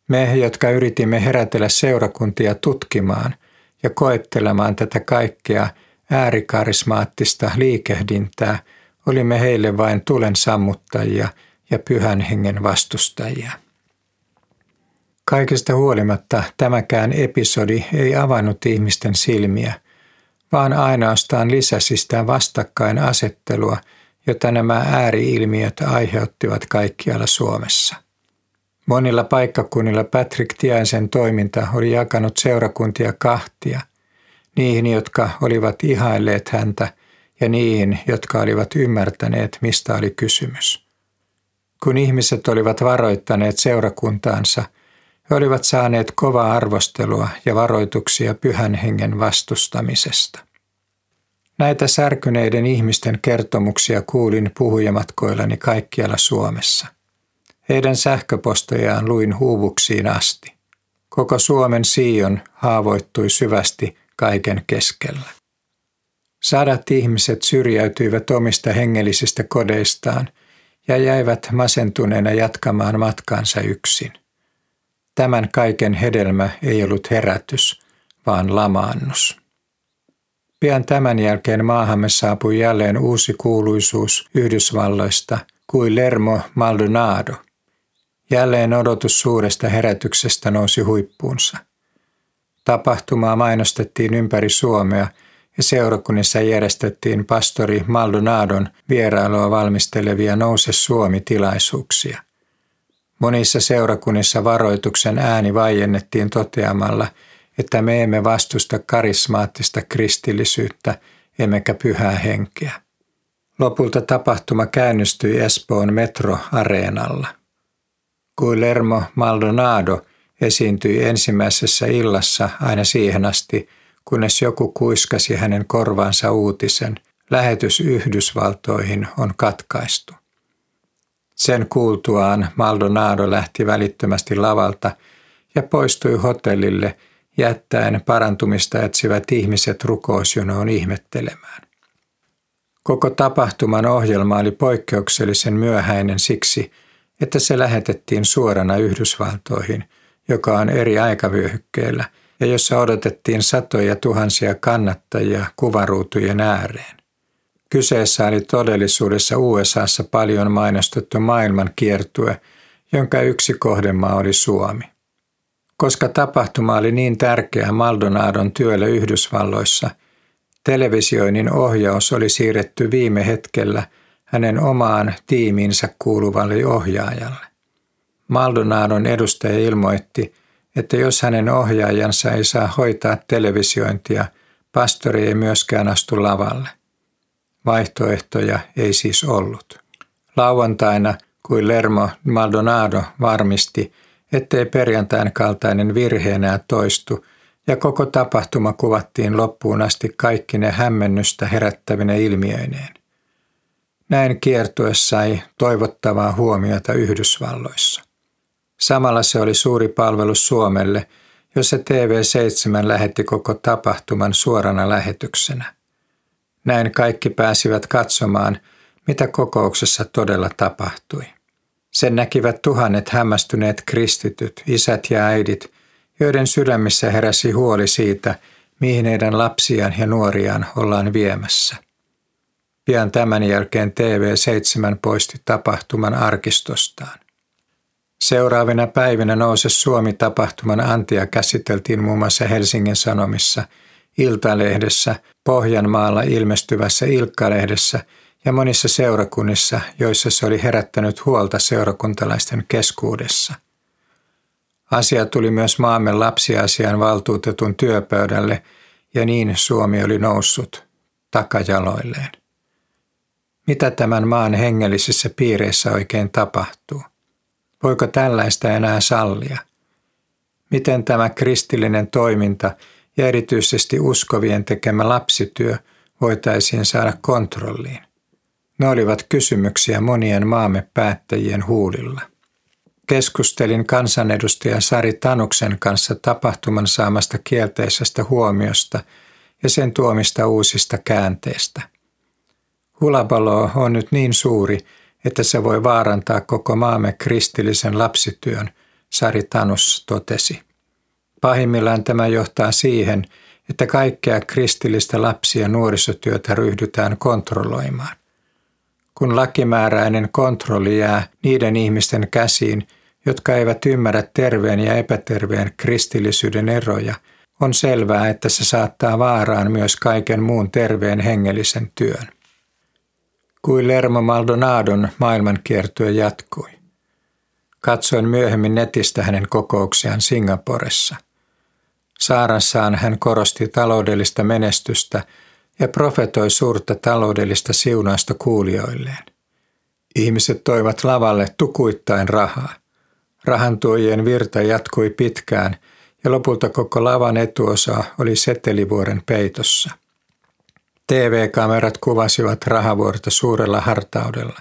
Me, jotka yritimme herätellä seurakuntia tutkimaan ja koettelemaan tätä kaikkea äärikarismaattista liikehdintää, olimme heille vain tulen sammuttajia – ja pyhän hengen vastustajia. Kaikesta huolimatta tämäkään episodi ei avannut ihmisten silmiä, vaan ainoastaan lisäsi sitä vastakkainasettelua, jota nämä ääriilmiöt aiheuttivat kaikkialla Suomessa. Monilla paikkakunnilla Patrick Tiaisen toiminta oli jakanut seurakuntia kahtia, niihin, jotka olivat ihailleet häntä ja niihin, jotka olivat ymmärtäneet, mistä oli kysymys. Kun ihmiset olivat varoittaneet seurakuntaansa, he olivat saaneet kovaa arvostelua ja varoituksia pyhän hengen vastustamisesta. Näitä särkyneiden ihmisten kertomuksia kuulin puhujamatkoillani kaikkialla Suomessa. Heidän sähköpostojaan luin huuvuksiin asti. Koko Suomen siion haavoittui syvästi kaiken keskellä. Sadat ihmiset syrjäytyivät omista hengellisistä kodeistaan – ja jäivät masentuneena jatkamaan matkaansa yksin. Tämän kaiken hedelmä ei ollut herätys, vaan lamaannus. Pian tämän jälkeen maahamme saapui jälleen uusi kuuluisuus Yhdysvalloista kuin Lermo Maldonado. Jälleen odotus suuresta herätyksestä nousi huippuunsa. Tapahtumaa mainostettiin ympäri Suomea seurakunnissa järjestettiin pastori Maldonadon vierailua valmistelevia Nouse Suomi-tilaisuuksia. Monissa seurakunnissa varoituksen ääni vaiennettiin toteamalla – että me emme vastusta karismaattista kristillisyyttä emmekä pyhää henkeä. Lopulta tapahtuma käännystyi Espoon metroareenalla. Lermo Maldonado esiintyi ensimmäisessä illassa aina siihen asti, kunnes joku kuiskasi hänen korvaansa uutisen, lähetys Yhdysvaltoihin on katkaistu. Sen kuultuaan Maldonado lähti välittömästi lavalta ja poistui hotellille – jättäen parantumista etsivät ihmiset rukousjonoon ihmettelemään. Koko tapahtuman ohjelma oli poikkeuksellisen myöhäinen siksi, että se lähetettiin suorana Yhdysvaltoihin, joka on eri aikavyöhykkeellä ja jossa odotettiin satoja tuhansia kannattajia kuvaruutujen ääreen. Kyseessä oli todellisuudessa USAssa paljon mainostettu maailmankiertue, jonka yksi kohdemaa oli Suomi. Koska tapahtuma oli niin tärkeä Maldonadon työlle Yhdysvalloissa, televisioinnin ohjaus oli siirretty viime hetkellä hänen omaan tiimiinsä kuuluvalle ohjaajalle. Maldonadon edustaja ilmoitti, että jos hänen ohjaajansa ei saa hoitaa televisiointia, pastori ei myöskään astu lavalle. Vaihtoehtoja ei siis ollut. Lauantaina, kuin Lermo Maldonado varmisti, ettei perjantain kaltainen virhe enää toistu, ja koko tapahtuma kuvattiin loppuun asti kaikki ne hämmennystä herättävine ilmiöineen. Näin kiertue sai toivottavaa huomiota Yhdysvalloissa. Samalla se oli suuri palvelus Suomelle, jossa TV7 lähetti koko tapahtuman suorana lähetyksenä. Näin kaikki pääsivät katsomaan, mitä kokouksessa todella tapahtui. Sen näkivät tuhannet hämmästyneet kristityt, isät ja äidit, joiden sydämissä heräsi huoli siitä, mihin heidän lapsiaan ja nuoriaan ollaan viemässä. Pian tämän jälkeen TV7 poisti tapahtuman arkistostaan. Seuraavina päivinä nouse Suomi-tapahtuman antia käsiteltiin muun muassa Helsingin Sanomissa, Iltalehdessä, Pohjanmaalla ilmestyvässä Ilkkalehdessä – ja monissa seurakunnissa, joissa se oli herättänyt huolta seurakuntalaisten keskuudessa. Asia tuli myös maamme lapsiasian valtuutetun työpöydälle ja niin Suomi oli noussut takajaloilleen. Mitä tämän maan hengellisissä piireissä oikein tapahtuu? Voiko tällaista enää sallia? Miten tämä kristillinen toiminta ja erityisesti uskovien tekemä lapsityö voitaisiin saada kontrolliin? Ne olivat kysymyksiä monien maamme päättäjien huulilla. Keskustelin kansanedustaja Sari Tanuksen kanssa tapahtuman saamasta kielteisestä huomiosta ja sen tuomista uusista käänteistä. Hulabalo on nyt niin suuri, että se voi vaarantaa koko maamme kristillisen lapsityön, Sari Tanus totesi. Pahimmillaan tämä johtaa siihen, että kaikkea kristillistä lapsi- ja nuorisotyötä ryhdytään kontrolloimaan kun lakimääräinen kontrolli jää niiden ihmisten käsiin, jotka eivät ymmärrä terveen ja epäterveen kristillisyyden eroja, on selvää, että se saattaa vaaraan myös kaiken muun terveen hengellisen työn. Kuin Lermo Maldonadon maailmankiertue jatkui. Katsoin myöhemmin netistä hänen kokouksiaan Singaporessa. Saarassaan hän korosti taloudellista menestystä – ja profetoi suurta taloudellista siunausta kuulijoilleen. Ihmiset toivat lavalle tukuittain rahaa. Rahantuojien virta jatkui pitkään ja lopulta koko lavan etuosa oli setelivuoren peitossa. TV-kamerat kuvasivat rahavuorta suurella hartaudella.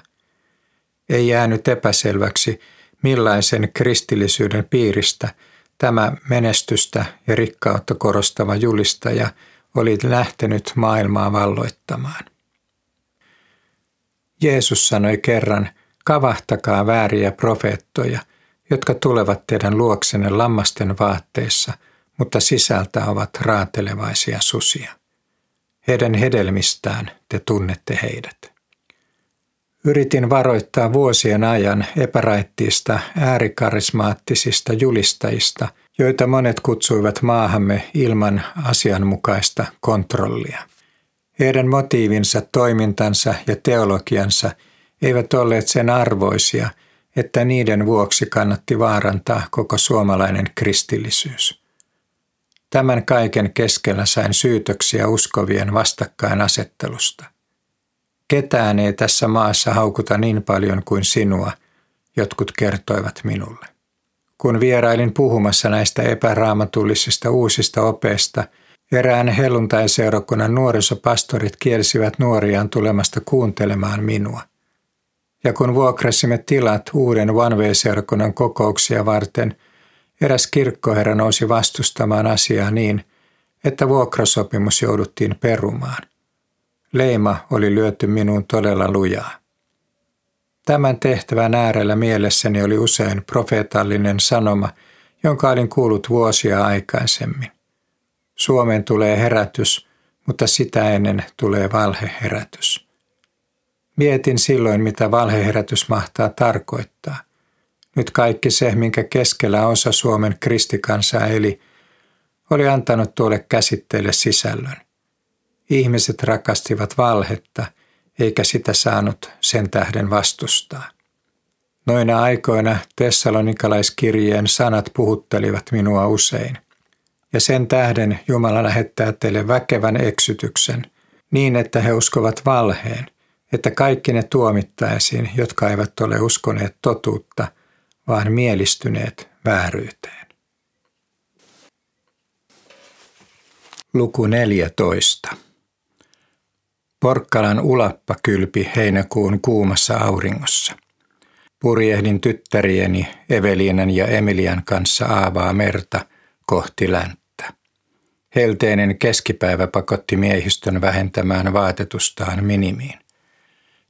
Ei jäänyt epäselväksi, millaisen kristillisyyden piiristä tämä menestystä ja rikkautta korostava julistaja – oli lähtenyt maailmaa valloittamaan. Jeesus sanoi kerran, kavahtakaa vääriä profeettoja, jotka tulevat teidän luoksenne lammasten vaatteissa, mutta sisältä ovat raatelevaisia susia. Heidän hedelmistään te tunnette heidät. Yritin varoittaa vuosien ajan epäraittiista äärikarismaattisista julistajista, joita monet kutsuivat maahamme ilman asianmukaista kontrollia. Heidän motiivinsa, toimintansa ja teologiansa eivät olleet sen arvoisia, että niiden vuoksi kannatti vaarantaa koko suomalainen kristillisyys. Tämän kaiken keskellä sain syytöksiä uskovien vastakkainasettelusta. Ketään ei tässä maassa haukuta niin paljon kuin sinua, jotkut kertoivat minulle. Kun vierailin puhumassa näistä epäraamatullisista uusista opeista, erään helluntai-seurakunnan nuorisopastorit kielsivät nuoriaan tulemasta kuuntelemaan minua. Ja kun vuokrasimme tilat uuden One Way-seurakunnan kokouksia varten, eräs kirkkoherra nousi vastustamaan asiaa niin, että vuokrasopimus jouduttiin perumaan. Leima oli lyöty minuun todella lujaa. Tämän tehtävän äärellä mielessäni oli usein profeetallinen sanoma, jonka olin kuullut vuosia aikaisemmin. Suomeen tulee herätys, mutta sitä ennen tulee valheherätys. Mietin silloin, mitä valheherätys mahtaa tarkoittaa. Nyt kaikki se, minkä keskellä osa Suomen kristikansaa eli, oli antanut tuolle käsitteelle sisällön. Ihmiset rakastivat valhetta, eikä sitä saanut sen tähden vastustaa. Noina aikoina tessalonikalaiskirjeen sanat puhuttelivat minua usein. Ja sen tähden Jumala lähettää teille väkevän eksytyksen, niin että he uskovat valheen, että kaikki ne tuomittaisiin, jotka eivät ole uskoneet totuutta, vaan mielistyneet vääryyteen. Luku 14. Porkkalan ulappa kylpi heinäkuun kuumassa auringossa. Purjehdin tyttärieni Eveliinan ja Emilian kanssa aavaa merta kohti länttä. Helteinen keskipäivä pakotti miehistön vähentämään vaatetustaan minimiin.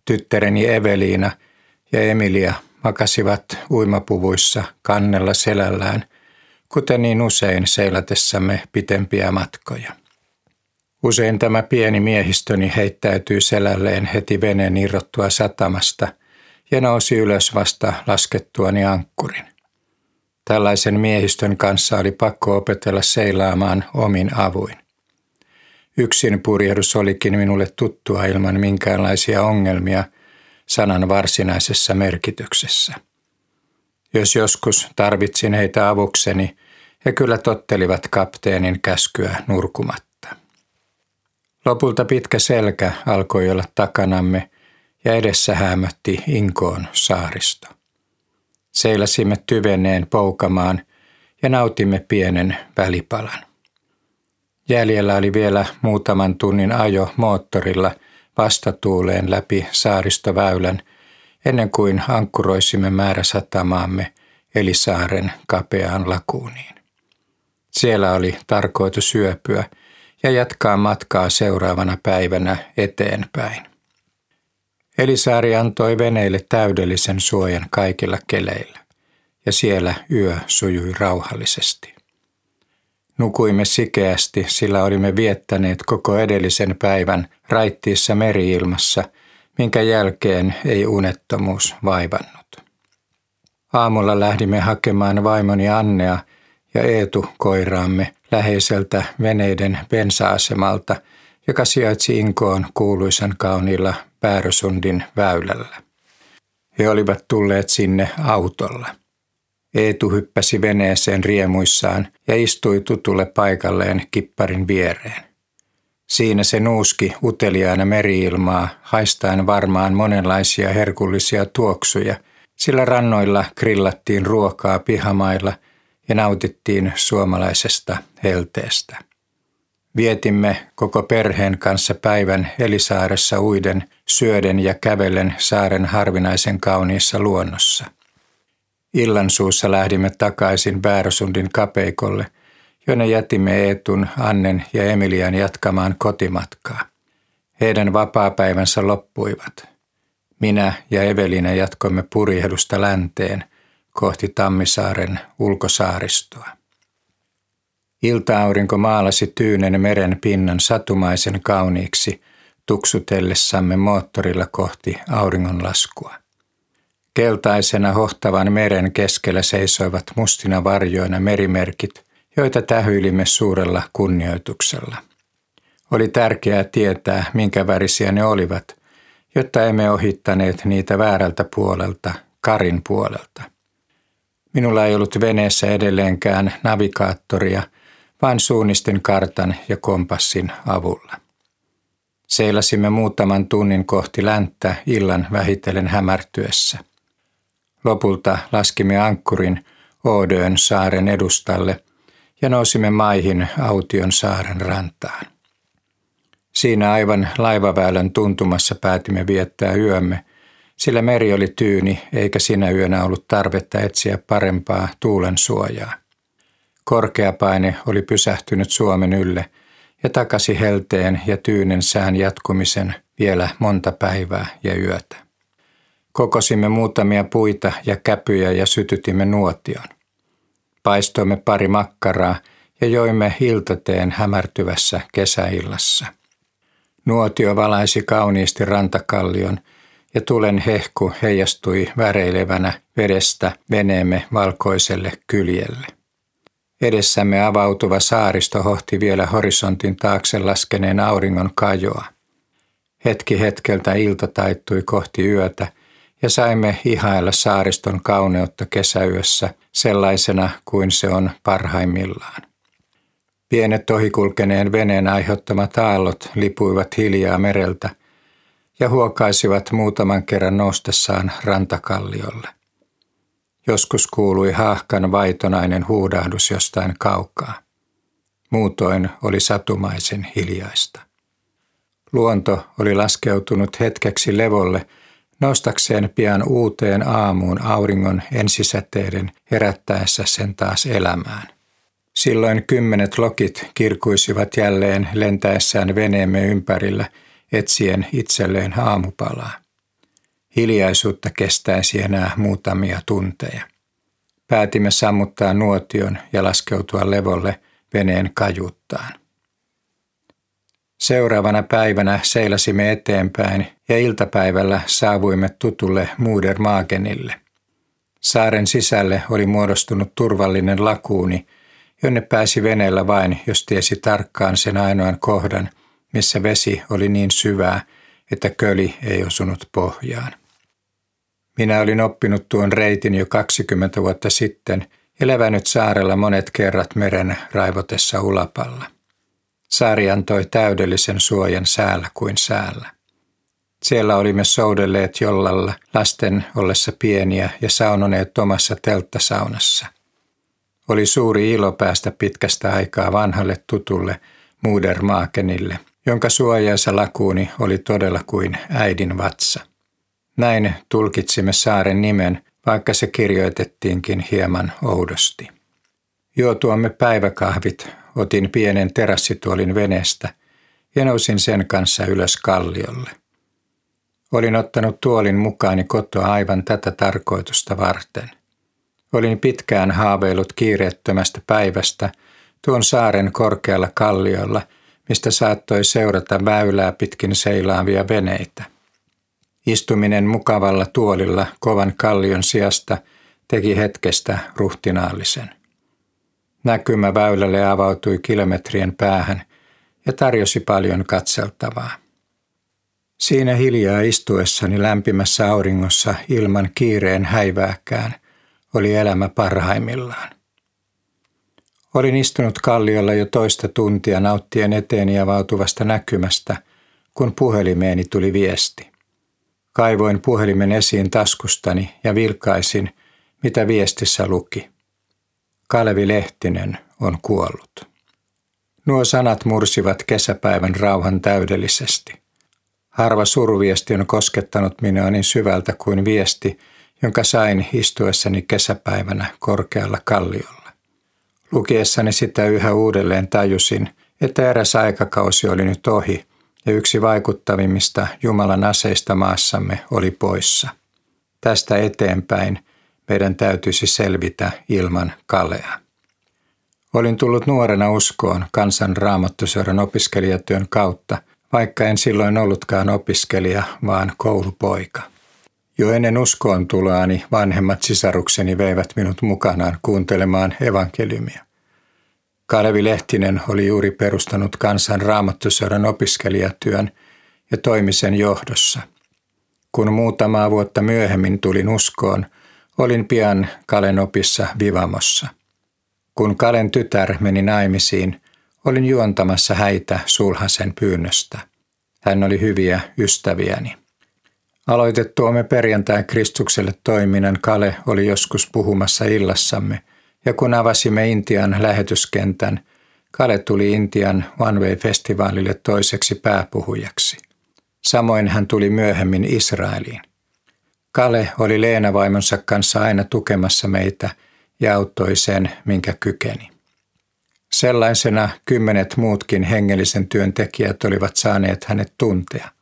Tyttäreni Eveliina ja Emilia makasivat uimapuvuissa kannella selällään, kuten niin usein seilatessamme pitempiä matkoja. Usein tämä pieni miehistöni heittäytyy selälleen heti veneen irrottua satamasta ja nousi ylös vasta laskettuani ankkurin. Tällaisen miehistön kanssa oli pakko opetella seilaamaan omin avuin. Yksin purjehdus olikin minulle tuttua ilman minkäänlaisia ongelmia sanan varsinaisessa merkityksessä. Jos joskus tarvitsin heitä avukseni, he kyllä tottelivat kapteenin käskyä nurkumatta. Lopulta pitkä selkä alkoi olla takanamme ja edessä hämötti Inkoon saaristo. Seilasimme tyveneen poukamaan ja nautimme pienen välipalan. Jäljellä oli vielä muutaman tunnin ajo moottorilla vastatuuleen läpi saaristoväylän ennen kuin ankkuroisimme määräsatamaamme eli saaren kapeaan lakuuniin. Siellä oli tarkoitus syöpyä – ja jatkaa matkaa seuraavana päivänä eteenpäin. Elisaari antoi veneille täydellisen suojan kaikilla keleillä, ja siellä yö sujui rauhallisesti. Nukuimme sikeästi, sillä olimme viettäneet koko edellisen päivän raittiissa meriilmassa, minkä jälkeen ei unettomuus vaivannut. Aamulla lähdimme hakemaan vaimoni Annea ja Eetu koiraamme läheiseltä veneiden bensa-asemalta, joka sijaitsi Inkoon kuuluisan kauniilla Päärösundin väylällä. He olivat tulleet sinne autolla. Eetu hyppäsi veneeseen riemuissaan ja istui tutulle paikalleen kipparin viereen. Siinä se nuuski uteliaana meriilmaa, haistaen varmaan monenlaisia herkullisia tuoksuja, sillä rannoilla grillattiin ruokaa pihamailla – ja nautittiin suomalaisesta helteestä. Vietimme koko perheen kanssa päivän Elisaaressa uiden, syöden ja kävellen saaren harvinaisen kauniissa luonnossa. Illansuussa lähdimme takaisin Väärösundin kapeikolle, jonne jätimme Eetun, Annen ja Emilian jatkamaan kotimatkaa. Heidän vapaapäivänsä loppuivat. Minä ja Evelina jatkoimme purjehdusta länteen kohti Tammisaaren ulkosaaristoa. Ilta-aurinko maalasi tyynen meren pinnan satumaisen kauniiksi tuksutellessamme moottorilla kohti auringonlaskua. Keltaisena hohtavan meren keskellä seisoivat mustina varjoina merimerkit, joita tähyilimme suurella kunnioituksella. Oli tärkeää tietää, minkä värisiä ne olivat, jotta emme ohittaneet niitä väärältä puolelta, Karin puolelta. Minulla ei ollut veneessä edelleenkään navigaattoria, vaan suunnistin kartan ja kompassin avulla. Seilasimme muutaman tunnin kohti länttä illan vähitellen hämärtyessä. Lopulta laskimme ankkurin Oodöön saaren edustalle ja nousimme maihin Aution saaren rantaan. Siinä aivan laivaväylän tuntumassa päätimme viettää yömme, sillä meri oli tyyni eikä sinä yönä ollut tarvetta etsiä parempaa tuulen suojaa. Korkeapaine oli pysähtynyt Suomen ylle ja takasi helteen ja tyynen sään jatkumisen vielä monta päivää ja yötä. Kokosimme muutamia puita ja käpyjä ja sytytimme nuotion. Paistoimme pari makkaraa ja joimme iltateen hämärtyvässä kesäillassa – Nuotio valaisi kauniisti rantakallion ja tulen hehku heijastui väreilevänä vedestä veneemme valkoiselle kyljelle. Edessämme avautuva saaristo hohti vielä horisontin taakse laskeneen auringon kajoa. Hetki hetkeltä ilta taittui kohti yötä ja saimme ihailla saariston kauneutta kesäyössä sellaisena kuin se on parhaimmillaan. Pienet ohikulkeneen veneen aiheuttamat aallot lipuivat hiljaa mereltä ja huokaisivat muutaman kerran noustessaan rantakalliolle. Joskus kuului haahkan vaitonainen huudahdus jostain kaukaa. Muutoin oli satumaisen hiljaista. Luonto oli laskeutunut hetkeksi levolle nostakseen pian uuteen aamuun auringon ensisäteiden herättäessä sen taas elämään. Silloin kymmenet lokit kirkuisivat jälleen lentäessään veneemme ympärillä etsien itselleen aamupalaa. Hiljaisuutta kestäisi enää muutamia tunteja. Päätimme sammuttaa nuotion ja laskeutua levolle veneen kajuttaan. Seuraavana päivänä seilasimme eteenpäin ja iltapäivällä saavuimme tutulle Muudermaagenille. Saaren sisälle oli muodostunut turvallinen lakuuni – jonne pääsi veneellä vain, jos tiesi tarkkaan sen ainoan kohdan, missä vesi oli niin syvää, että köli ei osunut pohjaan. Minä olin oppinut tuon reitin jo 20 vuotta sitten ja saarella monet kerrat meren raivotessa ulapalla. Saari antoi täydellisen suojan säällä kuin säällä. Siellä olimme soudelleet jollalla lasten ollessa pieniä ja saunoneet omassa telttasaunassa – oli suuri ilo päästä pitkästä aikaa vanhalle tutulle Muudermaakenille, jonka suojaisa lakuuni oli todella kuin äidin vatsa. Näin tulkitsimme saaren nimen, vaikka se kirjoitettiinkin hieman oudosti. Juotuamme päiväkahvit otin pienen terassituolin veneestä ja nousin sen kanssa ylös kalliolle. Olin ottanut tuolin mukaani kotoa aivan tätä tarkoitusta varten. Olin pitkään haaveillut kiireettömästä päivästä tuon saaren korkealla kalliolla, mistä saattoi seurata väylää pitkin seilaavia veneitä. Istuminen mukavalla tuolilla kovan kallion sijasta teki hetkestä ruhtinaallisen. Näkymä väylälle avautui kilometrien päähän ja tarjosi paljon katseltavaa. Siinä hiljaa istuessani lämpimässä auringossa ilman kiireen häivääkään – oli elämä parhaimmillaan. Olin istunut kalliolla jo toista tuntia nauttien eteeni avautuvasta näkymästä, kun puhelimeeni tuli viesti. Kaivoin puhelimen esiin taskustani ja vilkaisin, mitä viestissä luki. Kalevi Lehtinen on kuollut. Nuo sanat mursivat kesäpäivän rauhan täydellisesti. Harva suruviesti on koskettanut minua niin syvältä kuin viesti, jonka sain istuessani kesäpäivänä korkealla kalliolla. Lukiessani sitä yhä uudelleen tajusin, että eräs aikakausi oli nyt ohi ja yksi vaikuttavimmista Jumalan aseista maassamme oli poissa. Tästä eteenpäin meidän täytyisi selvitä ilman Kalea. Olin tullut nuorena uskoon kansan raamattuseuran opiskelijatyön kautta, vaikka en silloin ollutkaan opiskelija, vaan koulupoika. Jo ennen uskoon tuloani vanhemmat sisarukseni veivät minut mukanaan kuuntelemaan evankeliumia. Kalevi Lehtinen oli juuri perustanut kansan raamattuseuran opiskelijatyön ja toimi sen johdossa. Kun muutamaa vuotta myöhemmin tulin uskoon, olin pian Kalen opissa Vivamossa. Kun Kalen tytär meni naimisiin, olin juontamassa häitä sulhasen pyynnöstä. Hän oli hyviä ystäviäni. Aloitettuamme perjantai Kristukselle toiminnan Kale oli joskus puhumassa illassamme, ja kun avasimme Intian lähetyskentän, Kale tuli Intian One Way-festivaalille toiseksi pääpuhujaksi. Samoin hän tuli myöhemmin Israeliin. Kale oli Leena vaimonsa kanssa aina tukemassa meitä ja auttoi sen, minkä kykeni. Sellaisena kymmenet muutkin hengellisen työntekijät olivat saaneet hänet tuntea –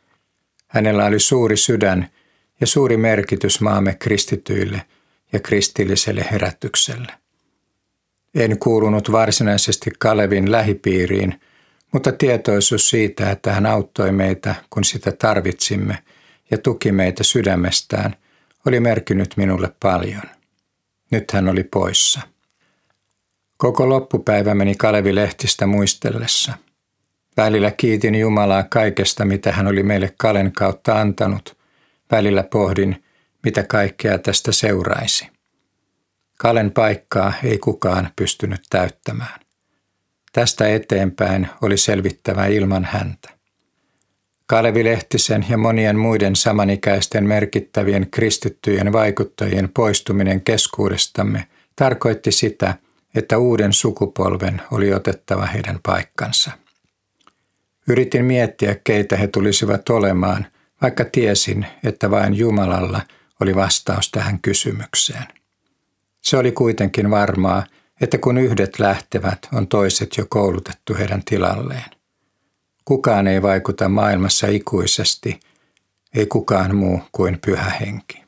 Hänellä oli suuri sydän ja suuri merkitys maamme kristityille ja kristilliselle herätykselle. En kuulunut varsinaisesti Kalevin lähipiiriin, mutta tietoisuus siitä, että hän auttoi meitä, kun sitä tarvitsimme, ja tuki meitä sydämestään, oli merkinnyt minulle paljon. Nyt hän oli poissa. Koko loppupäivä meni Kalevi Lehtistä muistellessa – Välillä kiitin Jumalaa kaikesta, mitä hän oli meille Kalen kautta antanut. Välillä pohdin, mitä kaikkea tästä seuraisi. Kalen paikkaa ei kukaan pystynyt täyttämään. Tästä eteenpäin oli selvittävä ilman häntä. Kalevi Lehtisen ja monien muiden samanikäisten merkittävien kristittyjen vaikuttajien poistuminen keskuudestamme tarkoitti sitä, että uuden sukupolven oli otettava heidän paikkansa. Yritin miettiä, keitä he tulisivat olemaan, vaikka tiesin, että vain Jumalalla oli vastaus tähän kysymykseen. Se oli kuitenkin varmaa, että kun yhdet lähtevät, on toiset jo koulutettu heidän tilalleen. Kukaan ei vaikuta maailmassa ikuisesti, ei kukaan muu kuin pyhä henki.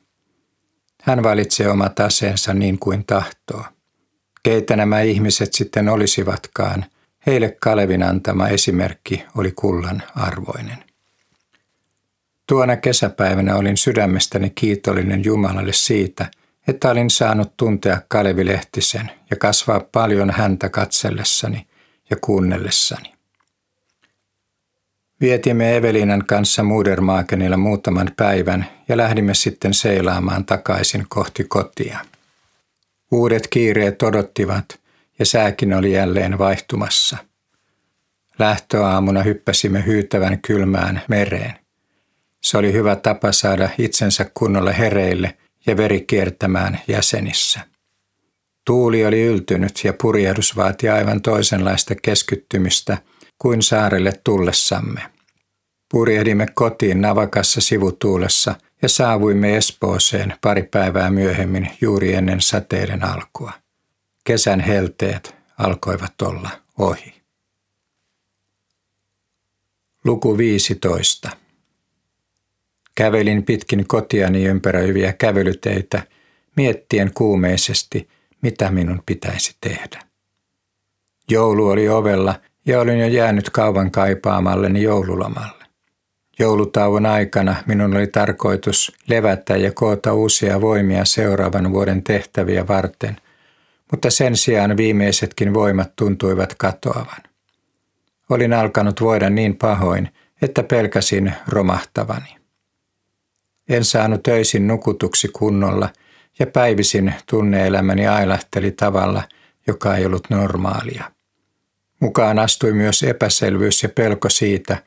Hän valitsee omat aseensa niin kuin tahtoo. Keitä nämä ihmiset sitten olisivatkaan – Heille Kalevin antama esimerkki oli kullan arvoinen. Tuona kesäpäivänä olin sydämestäni kiitollinen Jumalalle siitä, että olin saanut tuntea Kalevi Lehtisen ja kasvaa paljon häntä katsellessani ja kuunnellessani. Vietimme Evelinan kanssa Muudermaakenilla muutaman päivän ja lähdimme sitten seilaamaan takaisin kohti kotia. Uudet kiireet odottivat ja sääkin oli jälleen vaihtumassa. Lähtöaamuna hyppäsimme hyytävän kylmään mereen. Se oli hyvä tapa saada itsensä kunnolla hereille ja veri kiertämään jäsenissä. Tuuli oli yltynyt ja purjehdus vaati aivan toisenlaista keskittymistä kuin saarelle tullessamme. Purjehdimme kotiin navakassa sivutuulessa ja saavuimme Espooseen pari päivää myöhemmin juuri ennen sateiden alkua. Kesän helteet alkoivat olla ohi. Luku 15. Kävelin pitkin kotiani ympäröiviä kävelyteitä, miettien kuumeisesti, mitä minun pitäisi tehdä. Joulu oli ovella ja olin jo jäänyt kauan kaipaamalleni joululomalle. Joulutauon aikana minun oli tarkoitus levätä ja koota uusia voimia seuraavan vuoden tehtäviä varten – mutta sen sijaan viimeisetkin voimat tuntuivat katoavan. Olin alkanut voida niin pahoin, että pelkäsin romahtavani. En saanut töisin nukutuksi kunnolla ja päivisin tunneelämäni ailahteli tavalla, joka ei ollut normaalia. Mukaan astui myös epäselvyys ja pelko siitä,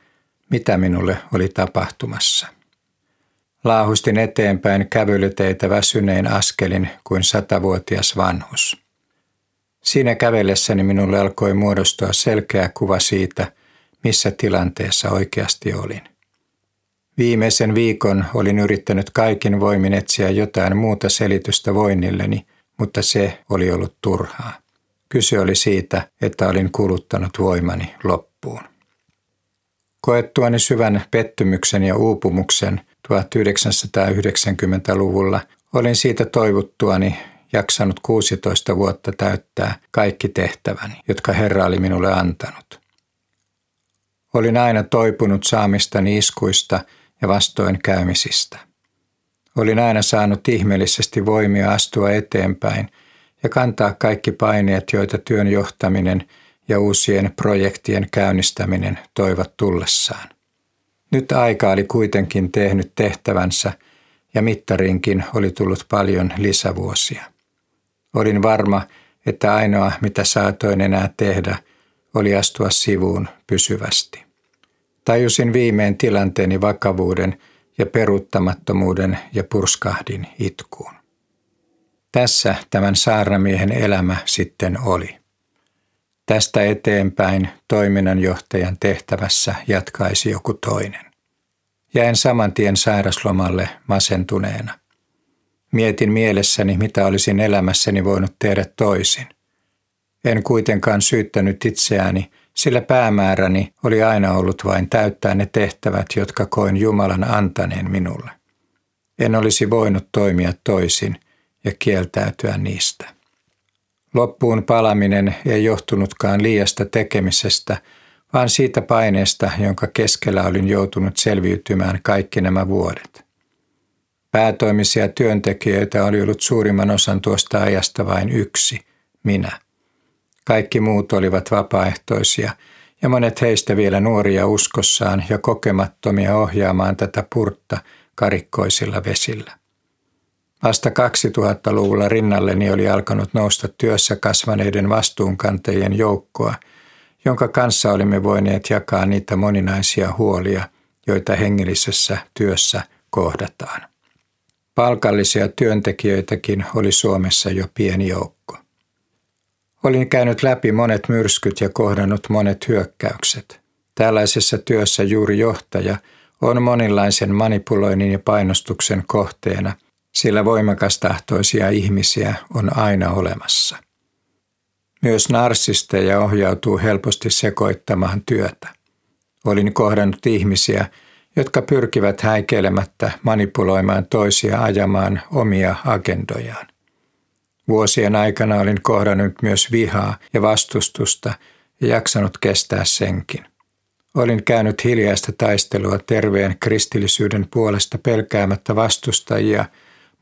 mitä minulle oli tapahtumassa. Laahustin eteenpäin kävelyteitä väsynein askelin kuin satavuotias vanhus. Siinä kävellessäni minulle alkoi muodostua selkeä kuva siitä, missä tilanteessa oikeasti olin. Viimeisen viikon olin yrittänyt kaikin voimin etsiä jotain muuta selitystä voinnilleni, mutta se oli ollut turhaa. Kyse oli siitä, että olin kuluttanut voimani loppuun. Koettuani syvän pettymyksen ja uupumuksen 1990-luvulla olin siitä toivuttuani jaksanut 16 vuotta täyttää kaikki tehtäväni, jotka Herra oli minulle antanut. Olin aina toipunut saamistani iskuista ja vastoinkäymisistä. Olin aina saanut ihmeellisesti voimia astua eteenpäin ja kantaa kaikki paineet, joita työn johtaminen ja uusien projektien käynnistäminen toivat tullessaan. Nyt aika oli kuitenkin tehnyt tehtävänsä ja mittarinkin oli tullut paljon lisävuosia. Olin varma, että ainoa mitä saatoin enää tehdä oli astua sivuun pysyvästi. Tajusin viimein tilanteeni vakavuuden ja peruuttamattomuuden ja purskahdin itkuun. Tässä tämän saarnamiehen elämä sitten oli. Tästä eteenpäin toiminnanjohtajan tehtävässä jatkaisi joku toinen. Jäin saman tien sairaslomalle masentuneena. Mietin mielessäni, mitä olisin elämässäni voinut tehdä toisin. En kuitenkaan syyttänyt itseäni, sillä päämääräni oli aina ollut vain täyttää ne tehtävät, jotka koin Jumalan antaneen minulle. En olisi voinut toimia toisin ja kieltäytyä niistä. Loppuun palaminen ei johtunutkaan liiasta tekemisestä, vaan siitä paineesta, jonka keskellä olin joutunut selviytymään kaikki nämä vuodet. Päätoimisia työntekijöitä oli ollut suurimman osan tuosta ajasta vain yksi, minä. Kaikki muut olivat vapaaehtoisia ja monet heistä vielä nuoria uskossaan ja kokemattomia ohjaamaan tätä purtta karikkoisilla vesillä. Vasta 2000-luvulla rinnalleni oli alkanut nousta työssä kasvaneiden vastuunkantajien joukkoa, jonka kanssa olimme voineet jakaa niitä moninaisia huolia, joita hengellisessä työssä kohdataan. Palkallisia työntekijöitäkin oli Suomessa jo pieni joukko. Olin käynyt läpi monet myrskyt ja kohdannut monet hyökkäykset. Tällaisessa työssä juuri johtaja on monenlaisen manipuloinnin ja painostuksen kohteena – sillä voimakastahtoisia ihmisiä on aina olemassa. Myös narsisteja ohjautuu helposti sekoittamaan työtä. Olin kohdannut ihmisiä, jotka pyrkivät häikeilemättä manipuloimaan toisia ajamaan omia agendojaan. Vuosien aikana olin kohdannut myös vihaa ja vastustusta ja jaksanut kestää senkin. Olin käynyt hiljaista taistelua terveen kristillisyyden puolesta pelkäämättä vastustajia –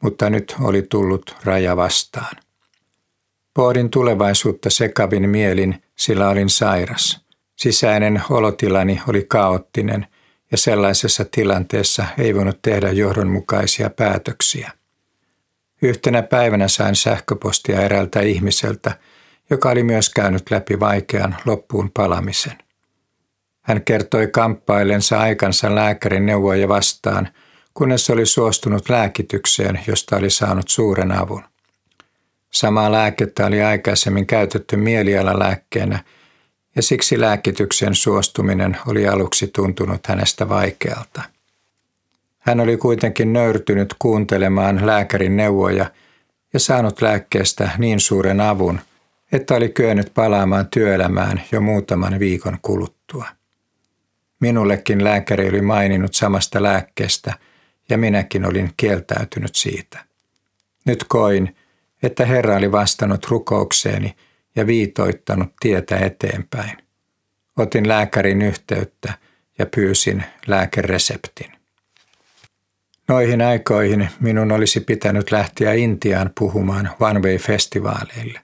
mutta nyt oli tullut raja vastaan. Pohdin tulevaisuutta sekavin mielin, sillä olin sairas. Sisäinen olotilani oli kaoottinen ja sellaisessa tilanteessa ei voinut tehdä johdonmukaisia päätöksiä. Yhtenä päivänä sain sähköpostia eräältä ihmiseltä, joka oli myös käynyt läpi vaikean loppuun palamisen. Hän kertoi kamppailensa aikansa lääkärin neuvoja vastaan – kunnes oli suostunut lääkitykseen, josta oli saanut suuren avun. Samaa lääkettä oli aikaisemmin käytetty mielialalääkkeenä, ja siksi lääkityksen suostuminen oli aluksi tuntunut hänestä vaikealta. Hän oli kuitenkin nöyrtynyt kuuntelemaan lääkärin neuvoja ja saanut lääkkeestä niin suuren avun, että oli kyennyt palaamaan työelämään jo muutaman viikon kuluttua. Minullekin lääkäri oli maininnut samasta lääkkeestä – ja minäkin olin kieltäytynyt siitä. Nyt koin, että Herra oli vastannut rukoukseeni ja viitoittanut tietä eteenpäin. Otin lääkärin yhteyttä ja pyysin lääkereseptin. Noihin aikoihin minun olisi pitänyt lähteä Intiaan puhumaan One Way-festivaaleille.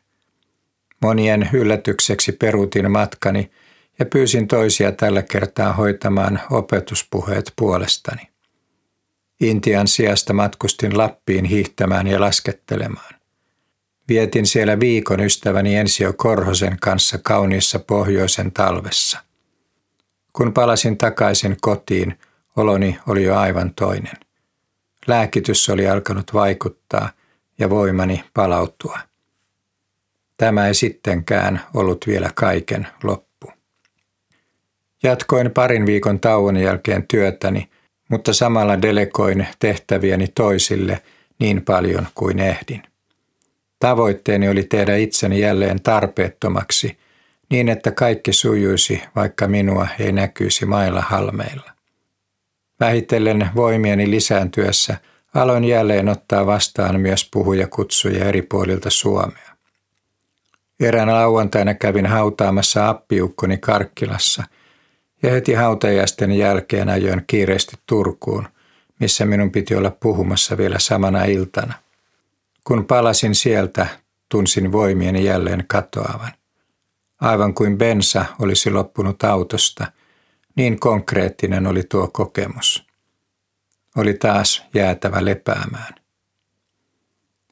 Monien yllätykseksi peruutin matkani ja pyysin toisia tällä kertaa hoitamaan opetuspuheet puolestani. Intian sijasta matkustin Lappiin hiihtämään ja laskettelemaan. Vietin siellä viikon ystäväni Ensio Korhosen kanssa kauniissa pohjoisen talvessa. Kun palasin takaisin kotiin, oloni oli jo aivan toinen. Lääkitys oli alkanut vaikuttaa ja voimani palautua. Tämä ei sittenkään ollut vielä kaiken loppu. Jatkoin parin viikon tauon jälkeen työtäni – mutta samalla delegoin tehtäviäni toisille niin paljon kuin ehdin. Tavoitteeni oli tehdä itseni jälleen tarpeettomaksi, niin että kaikki sujuisi, vaikka minua ei näkyisi mailla halmeilla. Vähitellen voimieni lisääntyessä aloin jälleen ottaa vastaan myös puhuja kutsuja eri puolilta Suomea. Erään lauantaina kävin hautaamassa appiukkoni Karkkilassa ja heti hautajaisten jälkeen ajoin kiireesti Turkuun, missä minun piti olla puhumassa vielä samana iltana. Kun palasin sieltä, tunsin voimieni jälleen katoavan. Aivan kuin bensa olisi loppunut autosta, niin konkreettinen oli tuo kokemus. Oli taas jäätävä lepäämään.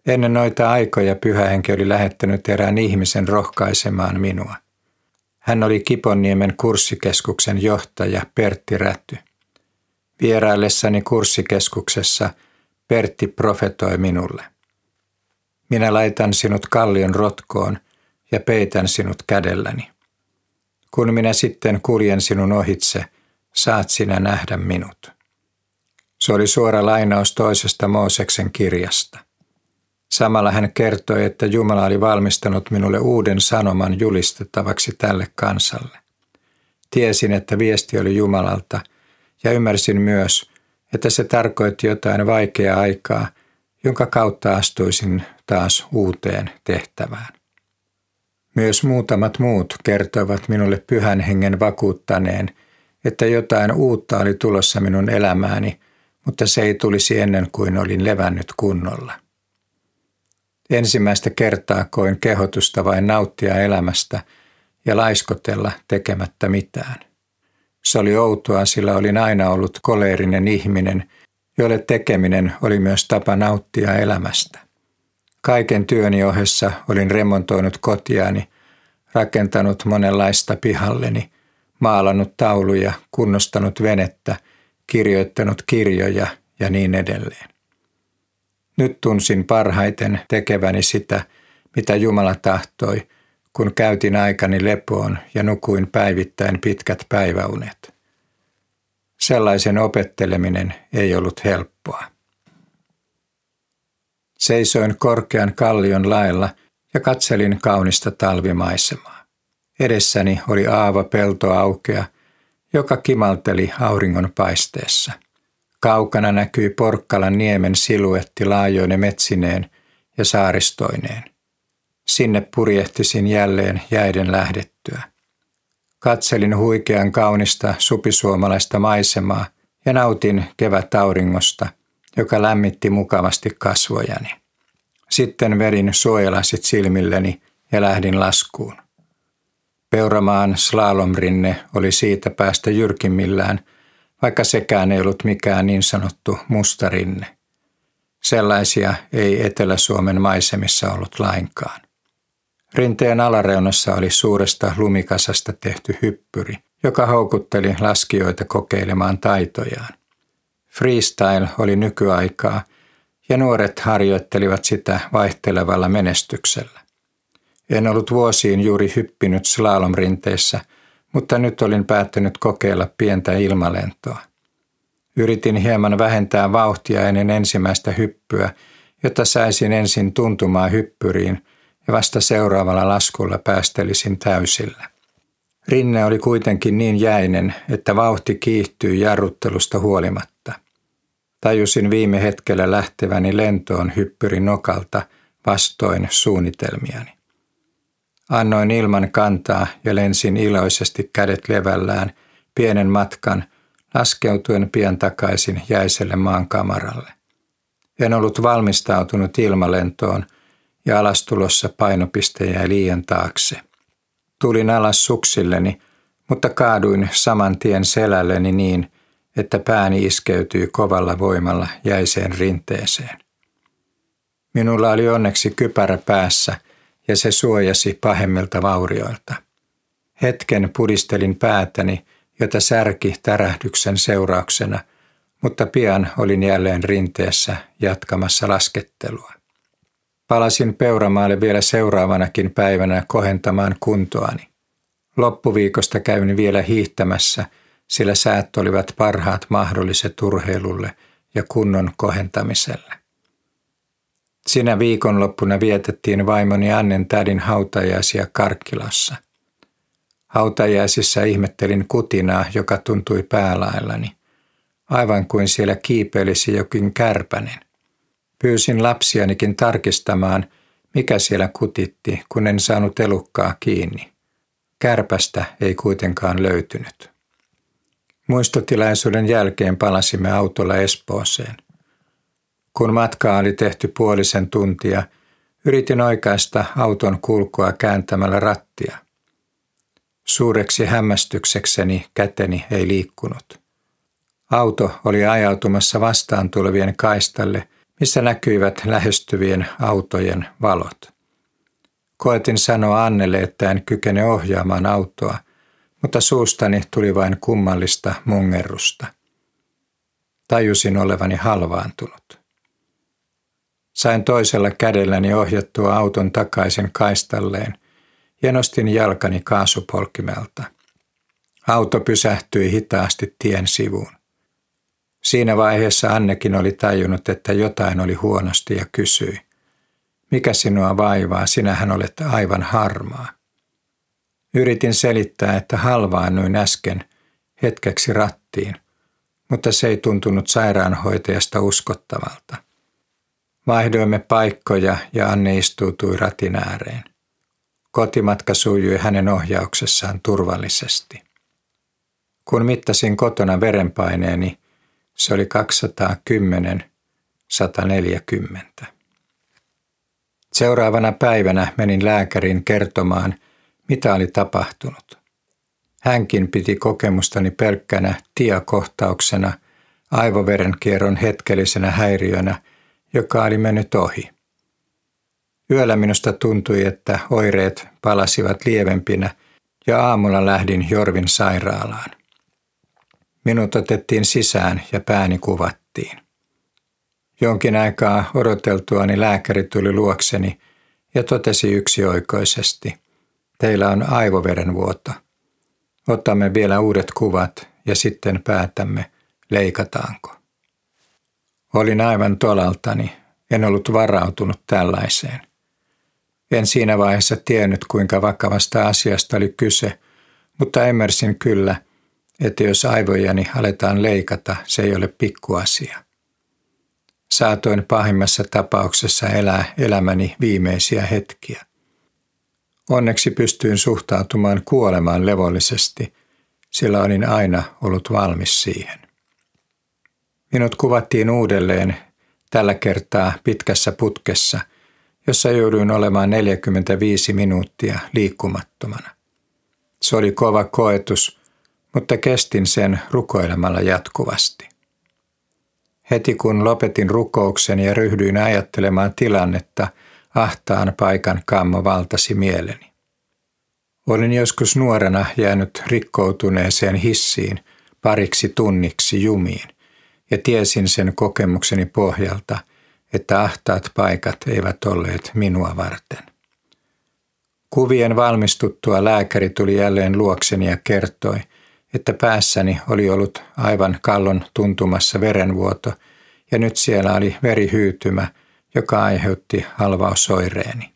Ennen noita aikoja pyhähenki oli lähettänyt erään ihmisen rohkaisemaan minua. Hän oli Kiponniemen kurssikeskuksen johtaja Pertti Räty. Vieraillessani kurssikeskuksessa Pertti profetoi minulle. Minä laitan sinut kallion rotkoon ja peitän sinut kädelläni. Kun minä sitten kuljen sinun ohitse, saat sinä nähdä minut. Se oli suora lainaus toisesta Mooseksen kirjasta. Samalla hän kertoi, että Jumala oli valmistanut minulle uuden sanoman julistettavaksi tälle kansalle. Tiesin, että viesti oli Jumalalta ja ymmärsin myös, että se tarkoitti jotain vaikeaa aikaa, jonka kautta astuisin taas uuteen tehtävään. Myös muutamat muut kertoivat minulle pyhän hengen vakuuttaneen, että jotain uutta oli tulossa minun elämääni, mutta se ei tulisi ennen kuin olin levännyt kunnolla. Ensimmäistä kertaa koin kehotusta vain nauttia elämästä ja laiskotella tekemättä mitään. Se oli outoa, sillä olin aina ollut koleerinen ihminen, jolle tekeminen oli myös tapa nauttia elämästä. Kaiken työni ohessa olin remontoinut kotiani, rakentanut monenlaista pihalleni, maalannut tauluja, kunnostanut venettä, kirjoittanut kirjoja ja niin edelleen. Nyt tunsin parhaiten tekeväni sitä, mitä Jumala tahtoi, kun käytin aikani lepoon ja nukuin päivittäin pitkät päiväunet. Sellaisen opetteleminen ei ollut helppoa. Seisoin korkean kallion laella ja katselin kaunista talvimaisemaa. Edessäni oli aava pelto aukea, joka kimalteli auringon paisteessa – Kaukana näkyi Porkkalan niemen siluetti laajoine metsineen ja saaristoineen. Sinne purjehtisin jälleen jäiden lähdettyä. Katselin huikean kaunista supisuomalaista maisemaa ja nautin kevätauringosta, joka lämmitti mukavasti kasvojani. Sitten verin suojelasit silmilleni ja lähdin laskuun. Peuramaan slalomrinne oli siitä päästä jyrkimmillään – vaikka sekään ei ollut mikään niin sanottu mustarinne. Sellaisia ei Etelä-Suomen maisemissa ollut lainkaan. Rinteen alareunassa oli suuresta lumikasasta tehty hyppyri, joka houkutteli laskijoita kokeilemaan taitojaan. Freestyle oli nykyaikaa ja nuoret harjoittelivat sitä vaihtelevalla menestyksellä. En ollut vuosiin juuri hyppinyt slalomrinteissä – mutta nyt olin päättänyt kokeilla pientä ilmalentoa. Yritin hieman vähentää vauhtia ennen ensimmäistä hyppyä, jotta saisin ensin tuntumaa hyppyriin ja vasta seuraavalla laskulla päästelisin täysillä. Rinne oli kuitenkin niin jäinen, että vauhti kiihtyi jarruttelusta huolimatta. Tajusin viime hetkellä lähteväni lentoon hyppyrin nokalta vastoin suunnitelmiani. Annoin ilman kantaa ja lensin iloisesti kädet levällään pienen matkan, laskeutuen pian takaisin jäiselle maankamaralle. En ollut valmistautunut ilmalentoon ja alastulossa painopiste jäi liian taakse. Tulin alas suksilleni, mutta kaaduin saman tien selälleni niin, että pääni iskeytyi kovalla voimalla jäiseen rinteeseen. Minulla oli onneksi kypärä päässä – ja se suojasi pahemmilta vaurioilta. Hetken pudistelin päätäni, jota särki tärähdyksen seurauksena, mutta pian olin jälleen rinteessä jatkamassa laskettelua. Palasin Peuramaalle vielä seuraavanakin päivänä kohentamaan kuntoani. Loppuviikosta kävin vielä hiihtämässä, sillä säät olivat parhaat mahdolliset urheilulle ja kunnon kohentamiselle. Sinä viikonloppuna vietettiin vaimoni Annen tädin hautajaisia Karkkilassa. Hautajaisissa ihmettelin kutinaa, joka tuntui päälaillani, aivan kuin siellä kiipeilisi jokin kärpänen. Pyysin lapsianikin tarkistamaan, mikä siellä kutitti, kun en saanut elukkaa kiinni. Kärpästä ei kuitenkaan löytynyt. Muistotilaisuuden jälkeen palasimme autolla Espooseen. Kun matkaa oli tehty puolisen tuntia, yritin oikaista auton kulkua kääntämällä rattia. Suureksi hämmästyksekseni käteni ei liikkunut. Auto oli ajautumassa vastaan tulevien kaistalle, missä näkyivät lähestyvien autojen valot. Koetin sanoa Annelle, että en kykene ohjaamaan autoa, mutta suustani tuli vain kummallista mungerrusta. Tajusin olevani halvaantunut. Sain toisella kädelläni ohjattua auton takaisin kaistalleen ja nostin jalkani kaasupolkimelta. Auto pysähtyi hitaasti tien sivuun. Siinä vaiheessa Annekin oli tajunnut, että jotain oli huonosti ja kysyi. Mikä sinua vaivaa, sinähän olet aivan harmaa. Yritin selittää, että halvaannuin äsken hetkeksi rattiin, mutta se ei tuntunut sairaanhoitajasta uskottavalta. Vaihdoimme paikkoja ja Anne istuutui ratin ääreen. Kotimatka sujui hänen ohjauksessaan turvallisesti. Kun mittasin kotona verenpaineeni, se oli 210 140. Seuraavana päivänä menin lääkäriin kertomaan, mitä oli tapahtunut. Hänkin piti kokemustani pelkkänä tiekohtauksena, aivoverenkierron hetkellisenä häiriönä, joka oli mennyt ohi. Yöllä minusta tuntui, että oireet palasivat lievempinä ja aamulla lähdin Jorvin sairaalaan. Minut otettiin sisään ja pääni kuvattiin. Jonkin aikaa odoteltuani lääkäri tuli luokseni ja totesi yksioikoisesti, teillä on aivoverenvuoto. Otamme vielä uudet kuvat ja sitten päätämme, leikataanko. Olin aivan tolaltani, en ollut varautunut tällaiseen. En siinä vaiheessa tiennyt, kuinka vakavasta asiasta oli kyse, mutta ymmärsin kyllä, että jos aivojani aletaan leikata, se ei ole pikkuasia. Saatoin pahimmassa tapauksessa elää elämäni viimeisiä hetkiä. Onneksi pystyin suhtautumaan kuolemaan levollisesti, sillä olin aina ollut valmis siihen. Minut kuvattiin uudelleen tällä kertaa pitkässä putkessa, jossa jouduin olemaan 45 minuuttia liikkumattomana. Se oli kova koetus, mutta kestin sen rukoilemalla jatkuvasti. Heti kun lopetin rukouksen ja ryhdyin ajattelemaan tilannetta, ahtaan paikan kammo valtasi mieleni. Olin joskus nuorena jäänyt rikkoutuneeseen hissiin pariksi tunniksi jumiin ja tiesin sen kokemukseni pohjalta, että ahtaat paikat eivät olleet minua varten. Kuvien valmistuttua lääkäri tuli jälleen luokseni ja kertoi, että päässäni oli ollut aivan kallon tuntumassa verenvuoto ja nyt siellä oli verihyytymä, joka aiheutti halvausoireeni.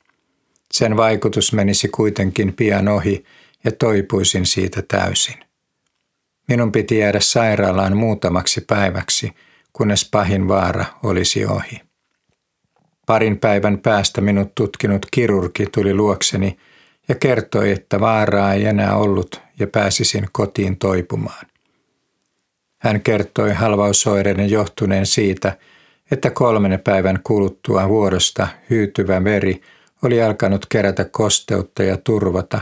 Sen vaikutus menisi kuitenkin pian ohi ja toipuisin siitä täysin. Minun piti jäädä sairaalaan muutamaksi päiväksi, kunnes pahin vaara olisi ohi. Parin päivän päästä minut tutkinut kirurgi tuli luokseni ja kertoi, että vaaraa ei enää ollut ja pääsisin kotiin toipumaan. Hän kertoi halvausoireiden johtuneen siitä, että kolmen päivän kuluttua vuorosta hyytyvä veri oli alkanut kerätä kosteutta ja turvata,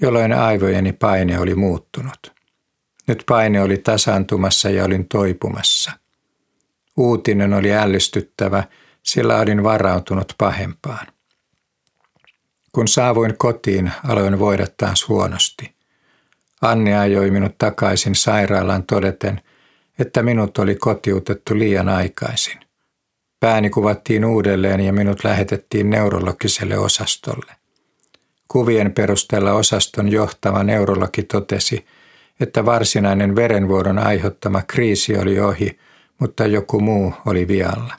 jolloin aivojeni paine oli muuttunut. Nyt paine oli tasaantumassa ja olin toipumassa. Uutinen oli ällistyttävä, sillä olin varautunut pahempaan. Kun saavuin kotiin, aloin voida taas huonosti. Anni ajoi minut takaisin sairaalaan todeten, että minut oli kotiutettu liian aikaisin. Pääni kuvattiin uudelleen ja minut lähetettiin neurologiselle osastolle. Kuvien perusteella osaston johtava neurologi totesi, että varsinainen verenvuodon aiheuttama kriisi oli ohi, mutta joku muu oli vialla.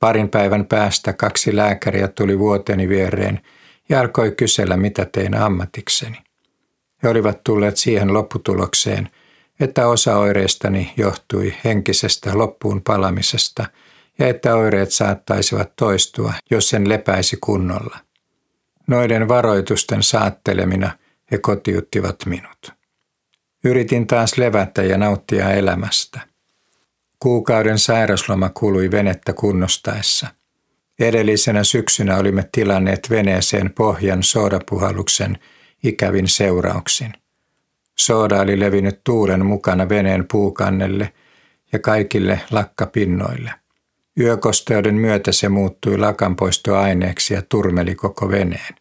Parin päivän päästä kaksi lääkäriä tuli vuoteni viereen ja alkoi kysellä, mitä tein ammatikseni. He olivat tulleet siihen lopputulokseen, että osa oireistani johtui henkisestä loppuun palamisesta ja että oireet saattaisivat toistua, jos sen lepäisi kunnolla. Noiden varoitusten saattelemina he kotiuttivat minut. Yritin taas levätä ja nauttia elämästä. Kuukauden sairasloma kului venettä kunnostaessa. Edellisenä syksynä olimme tilanneet veneeseen pohjan soodapuhalluksen ikävin seurauksin. Sooda oli levinnyt tuulen mukana veneen puukannelle ja kaikille lakkapinnoille. Yökosteuden myötä se muuttui lakanpoistoaineeksi ja turmeli koko veneen.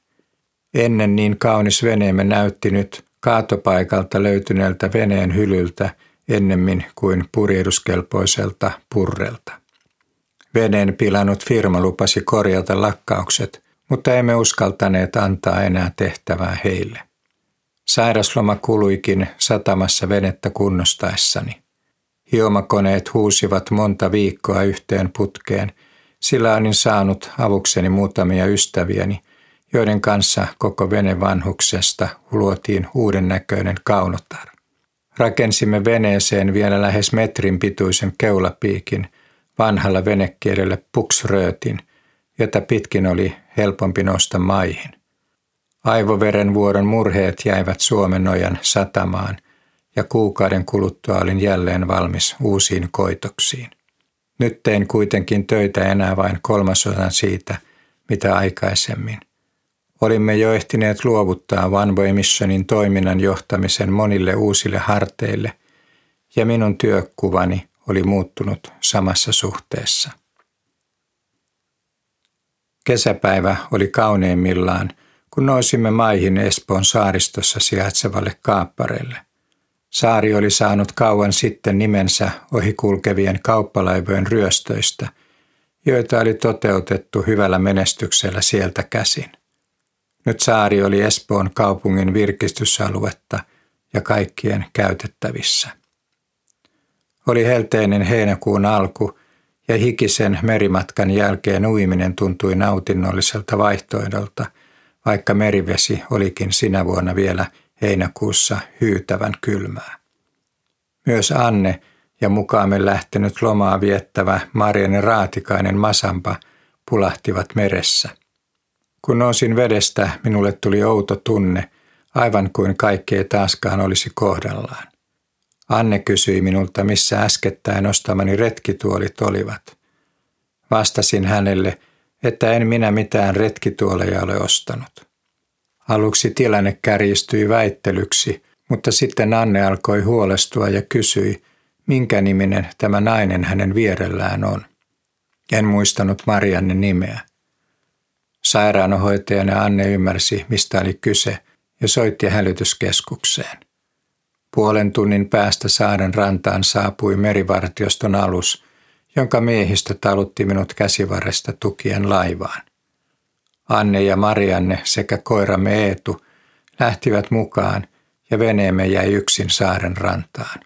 Ennen niin kaunis veneemme näytti nyt kaatopaikalta löytyneeltä veneen hylyltä ennemmin kuin purjehduskelpoiselta purrelta. Veneen pilannut firma lupasi korjata lakkaukset, mutta emme uskaltaneet antaa enää tehtävää heille. Sairasloma kuluikin satamassa venettä kunnostaessani. Hiomakoneet huusivat monta viikkoa yhteen putkeen, sillä olin saanut avukseni muutamia ystäviäni – joiden kanssa koko vene vanhuksesta luotiin uuden näköinen kaunotar. Rakensimme veneeseen vielä lähes metrin pituisen keulapiikin vanhalla venekielellä puksröötin, jota pitkin oli helpompi nousta maihin. Aivoverenvuodon murheet jäivät Suomen nojan satamaan ja kuukauden kuluttua olin jälleen valmis uusiin koitoksiin. Nyt tein kuitenkin töitä enää vain kolmasosan siitä, mitä aikaisemmin – Olimme jo ehtineet luovuttaa One Missionin toiminnan johtamisen monille uusille harteille, ja minun työkuvani oli muuttunut samassa suhteessa. Kesäpäivä oli kauneimmillaan, kun nousimme maihin Espoon saaristossa sijaitsevalle kaappareille. Saari oli saanut kauan sitten nimensä ohikulkevien kauppalaivojen ryöstöistä, joita oli toteutettu hyvällä menestyksellä sieltä käsin. Nyt saari oli Espoon kaupungin virkistysaluetta ja kaikkien käytettävissä. Oli helteinen heinäkuun alku ja hikisen merimatkan jälkeen uiminen tuntui nautinnolliselta vaihtoehdolta, vaikka merivesi olikin sinä vuonna vielä heinäkuussa hyytävän kylmää. Myös Anne ja mukaamme lähtenyt lomaa viettävä Marianne Raatikainen Masampa pulahtivat meressä – kun nousin vedestä, minulle tuli outo tunne, aivan kuin kaikki ei taaskaan olisi kohdallaan. Anne kysyi minulta, missä äskettäin ostamani retkituolit olivat. Vastasin hänelle, että en minä mitään retkituoleja ole ostanut. Aluksi tilanne kärjistyi väittelyksi, mutta sitten Anne alkoi huolestua ja kysyi, minkä niminen tämä nainen hänen vierellään on. En muistanut Marianne nimeä. Sairaanhoitajana Anne ymmärsi, mistä oli kyse, ja soitti hälytyskeskukseen. Puolen tunnin päästä saaren rantaan saapui merivartioston alus, jonka miehistö talutti minut käsivarresta tukien laivaan. Anne ja Marianne sekä koiramme Eetu lähtivät mukaan ja veneemme jäi yksin saaren rantaan.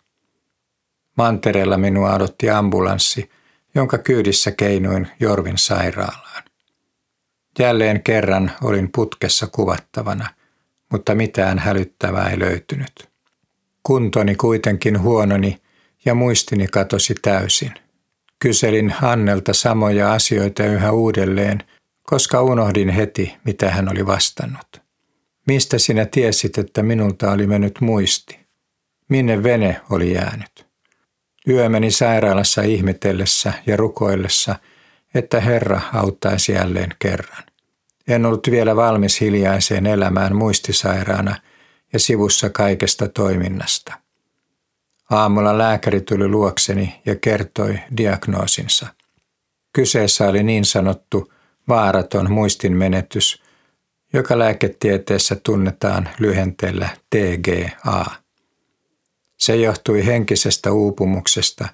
Mantereella minua odotti ambulanssi, jonka kyydissä keinuin Jorvin sairaalaan. Jälleen kerran olin putkessa kuvattavana, mutta mitään hälyttävää ei löytynyt. Kuntoni kuitenkin huononi ja muistini katosi täysin. Kyselin Hannelta samoja asioita yhä uudelleen, koska unohdin heti, mitä hän oli vastannut. Mistä sinä tiesit, että minulta oli mennyt muisti? Minne vene oli jäänyt? Yö meni sairaalassa ihmetellessä ja rukoillessa, että Herra auttaisi jälleen kerran. En ollut vielä valmis hiljaiseen elämään muistisairaana ja sivussa kaikesta toiminnasta. Aamulla lääkäri tuli luokseni ja kertoi diagnoosinsa. Kyseessä oli niin sanottu vaaraton muistinmenetys, joka lääketieteessä tunnetaan lyhenteellä TGA. Se johtui henkisestä uupumuksesta,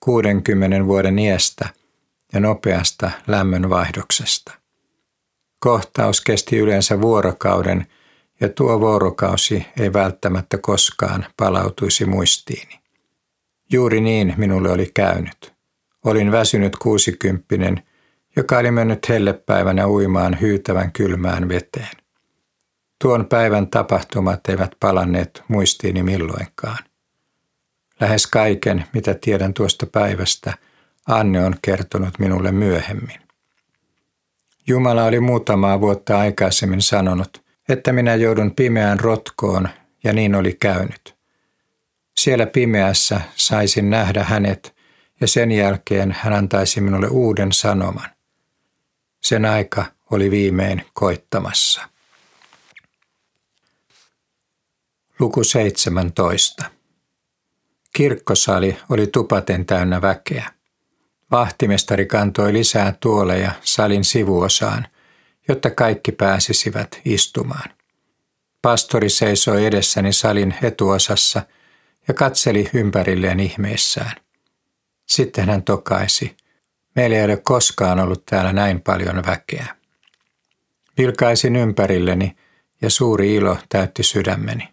60 vuoden iästä ja nopeasta lämmönvaihdoksesta. Kohtaus kesti yleensä vuorokauden ja tuo vuorokausi ei välttämättä koskaan palautuisi muistiini. Juuri niin minulle oli käynyt. Olin väsynyt kuusikymppinen, joka oli mennyt hellepäivänä uimaan hyytävän kylmään veteen. Tuon päivän tapahtumat eivät palanneet muistiini milloinkaan. Lähes kaiken, mitä tiedän tuosta päivästä, Anne on kertonut minulle myöhemmin. Jumala oli muutamaa vuotta aikaisemmin sanonut, että minä joudun pimeään rotkoon, ja niin oli käynyt. Siellä pimeässä saisin nähdä hänet, ja sen jälkeen hän antaisi minulle uuden sanoman. Sen aika oli viimein koittamassa. Luku 17. Kirkkosali oli tupaten täynnä väkeä. Vahtimestari kantoi lisää tuoleja salin sivuosaan, jotta kaikki pääsisivät istumaan. Pastori seisoi edessäni salin etuosassa ja katseli ympärilleen ihmeessään. Sitten hän tokaisi, meillä ei ole koskaan ollut täällä näin paljon väkeä. Vilkaisin ympärilleni ja suuri ilo täytti sydämeni.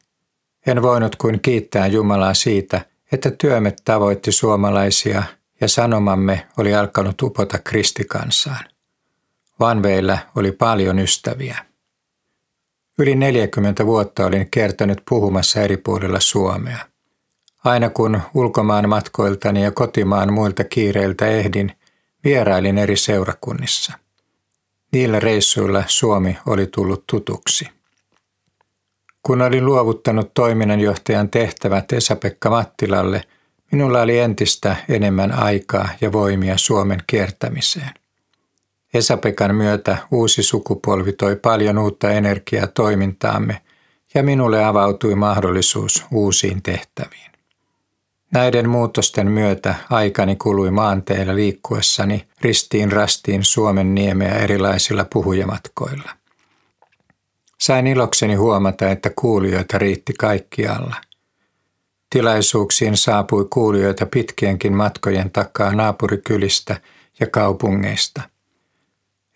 En voinut kuin kiittää Jumalaa siitä, että työmme tavoitti suomalaisia ja sanomamme oli alkanut upota kristikansaan. Vanveillä oli paljon ystäviä. Yli 40 vuotta olin kertonut puhumassa eri puolilla Suomea. Aina kun ulkomaan matkoiltani ja kotimaan muilta kiireiltä ehdin, vierailin eri seurakunnissa. Niillä reissuilla Suomi oli tullut tutuksi. Kun olin luovuttanut toiminnanjohtajan tehtävät Esa-Pekka Mattilalle, minulla oli entistä enemmän aikaa ja voimia Suomen kiertämiseen. Esapekan myötä uusi sukupolvi toi paljon uutta energiaa toimintaamme ja minulle avautui mahdollisuus uusiin tehtäviin. Näiden muutosten myötä aikani kului maanteilla liikkuessani ristiin rastiin Suomen niemeä erilaisilla puhujamatkoilla. Sain ilokseni huomata, että kuulijoita riitti kaikkialla. Tilaisuuksiin saapui kuulijoita pitkienkin matkojen takaa naapurikylistä ja kaupungeista.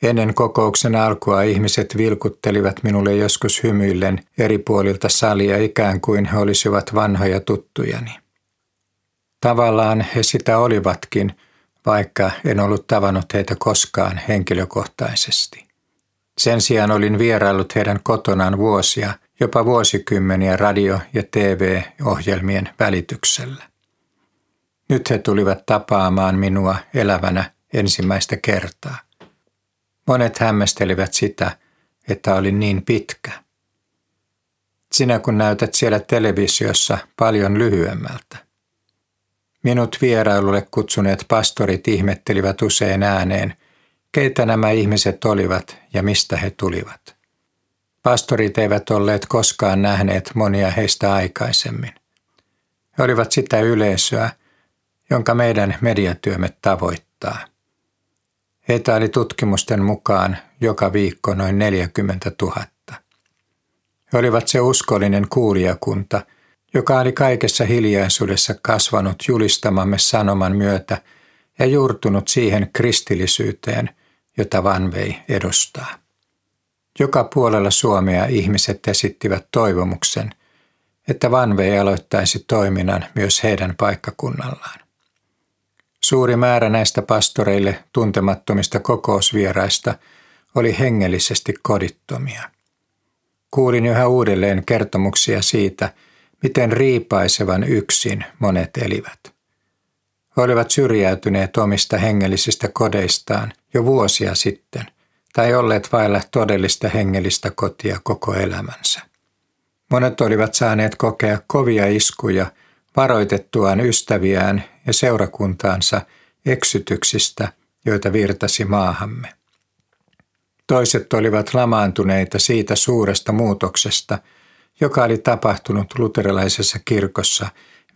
Ennen kokouksen alkua ihmiset vilkuttelivat minulle joskus hymyillen eri puolilta salia ikään kuin he olisivat vanhoja tuttujani. Tavallaan he sitä olivatkin, vaikka en ollut tavannut heitä koskaan henkilökohtaisesti. Sen sijaan olin vieraillut heidän kotonaan vuosia, jopa vuosikymmeniä radio- ja TV-ohjelmien välityksellä. Nyt he tulivat tapaamaan minua elävänä ensimmäistä kertaa. Monet hämmästelivät sitä, että olin niin pitkä. Sinä kun näytät siellä televisiossa paljon lyhyemmältä. Minut vierailulle kutsuneet pastorit ihmettelivät usein ääneen, keitä nämä ihmiset olivat ja mistä he tulivat. Pastorit eivät olleet koskaan nähneet monia heistä aikaisemmin. He olivat sitä yleisöä, jonka meidän mediatyömme tavoittaa. Heitä oli tutkimusten mukaan joka viikko noin 40 000. He olivat se uskollinen kuulijakunta, joka oli kaikessa hiljaisuudessa kasvanut julistamamme sanoman myötä ja juurtunut siihen kristillisyyteen – jota Vanvei edustaa. Joka puolella Suomea ihmiset esittivät toivomuksen, että Vanvei aloittaisi toiminnan myös heidän paikkakunnallaan. Suuri määrä näistä pastoreille tuntemattomista kokousvieraista oli hengellisesti kodittomia. Kuulin yhä uudelleen kertomuksia siitä, miten riipaisevan yksin monet elivät. He olivat syrjäytyneet omista hengellisistä kodeistaan jo vuosia sitten tai olleet vailla todellista hengellistä kotia koko elämänsä. Monet olivat saaneet kokea kovia iskuja varoitettuaan ystäviään ja seurakuntaansa eksytyksistä, joita virtasi maahamme. Toiset olivat lamaantuneita siitä suuresta muutoksesta, joka oli tapahtunut luterilaisessa kirkossa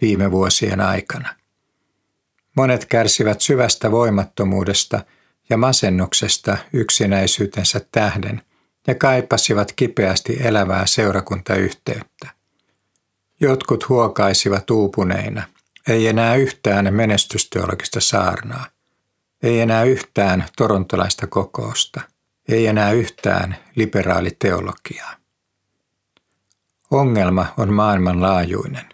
viime vuosien aikana. Monet kärsivät syvästä voimattomuudesta ja masennuksesta yksinäisyytensä tähden ja kaipasivat kipeästi elävää seurakuntayhteyttä. Jotkut huokaisivat uupuneina. Ei enää yhtään menestysteologista saarnaa. Ei enää yhtään torontolaista kokousta. Ei enää yhtään liberaaliteologiaa. Ongelma on maailmanlaajuinen.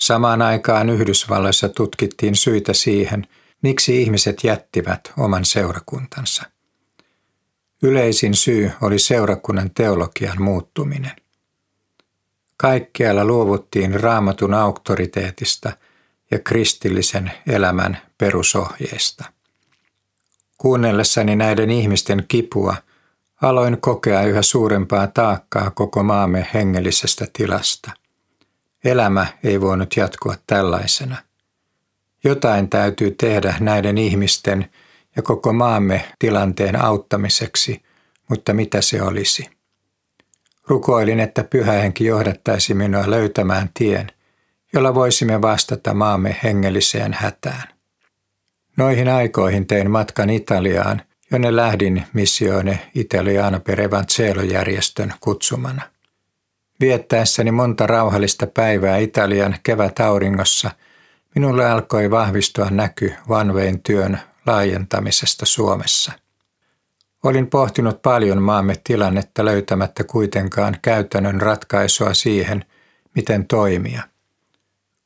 Samaan aikaan Yhdysvalloissa tutkittiin syitä siihen, miksi ihmiset jättivät oman seurakuntansa. Yleisin syy oli seurakunnan teologian muuttuminen. Kaikkialla luovuttiin raamatun auktoriteetista ja kristillisen elämän perusohjeista. Kuunnellessani näiden ihmisten kipua, aloin kokea yhä suurempaa taakkaa koko maamme hengellisestä tilasta. Elämä ei voinut jatkua tällaisena. Jotain täytyy tehdä näiden ihmisten ja koko maamme tilanteen auttamiseksi, mutta mitä se olisi? Rukoilin, että pyhähenki johdattaisi minua löytämään tien, jolla voisimme vastata maamme hengelliseen hätään. Noihin aikoihin tein matkan Italiaan, jonne lähdin missioone Italiano per Evangelo-järjestön kutsumana. Viettäessäni monta rauhallista päivää Italian kevätauringossa, minulle alkoi vahvistua näky Vanvein työn laajentamisesta Suomessa. Olin pohtinut paljon maamme tilannetta löytämättä kuitenkaan käytännön ratkaisua siihen, miten toimia.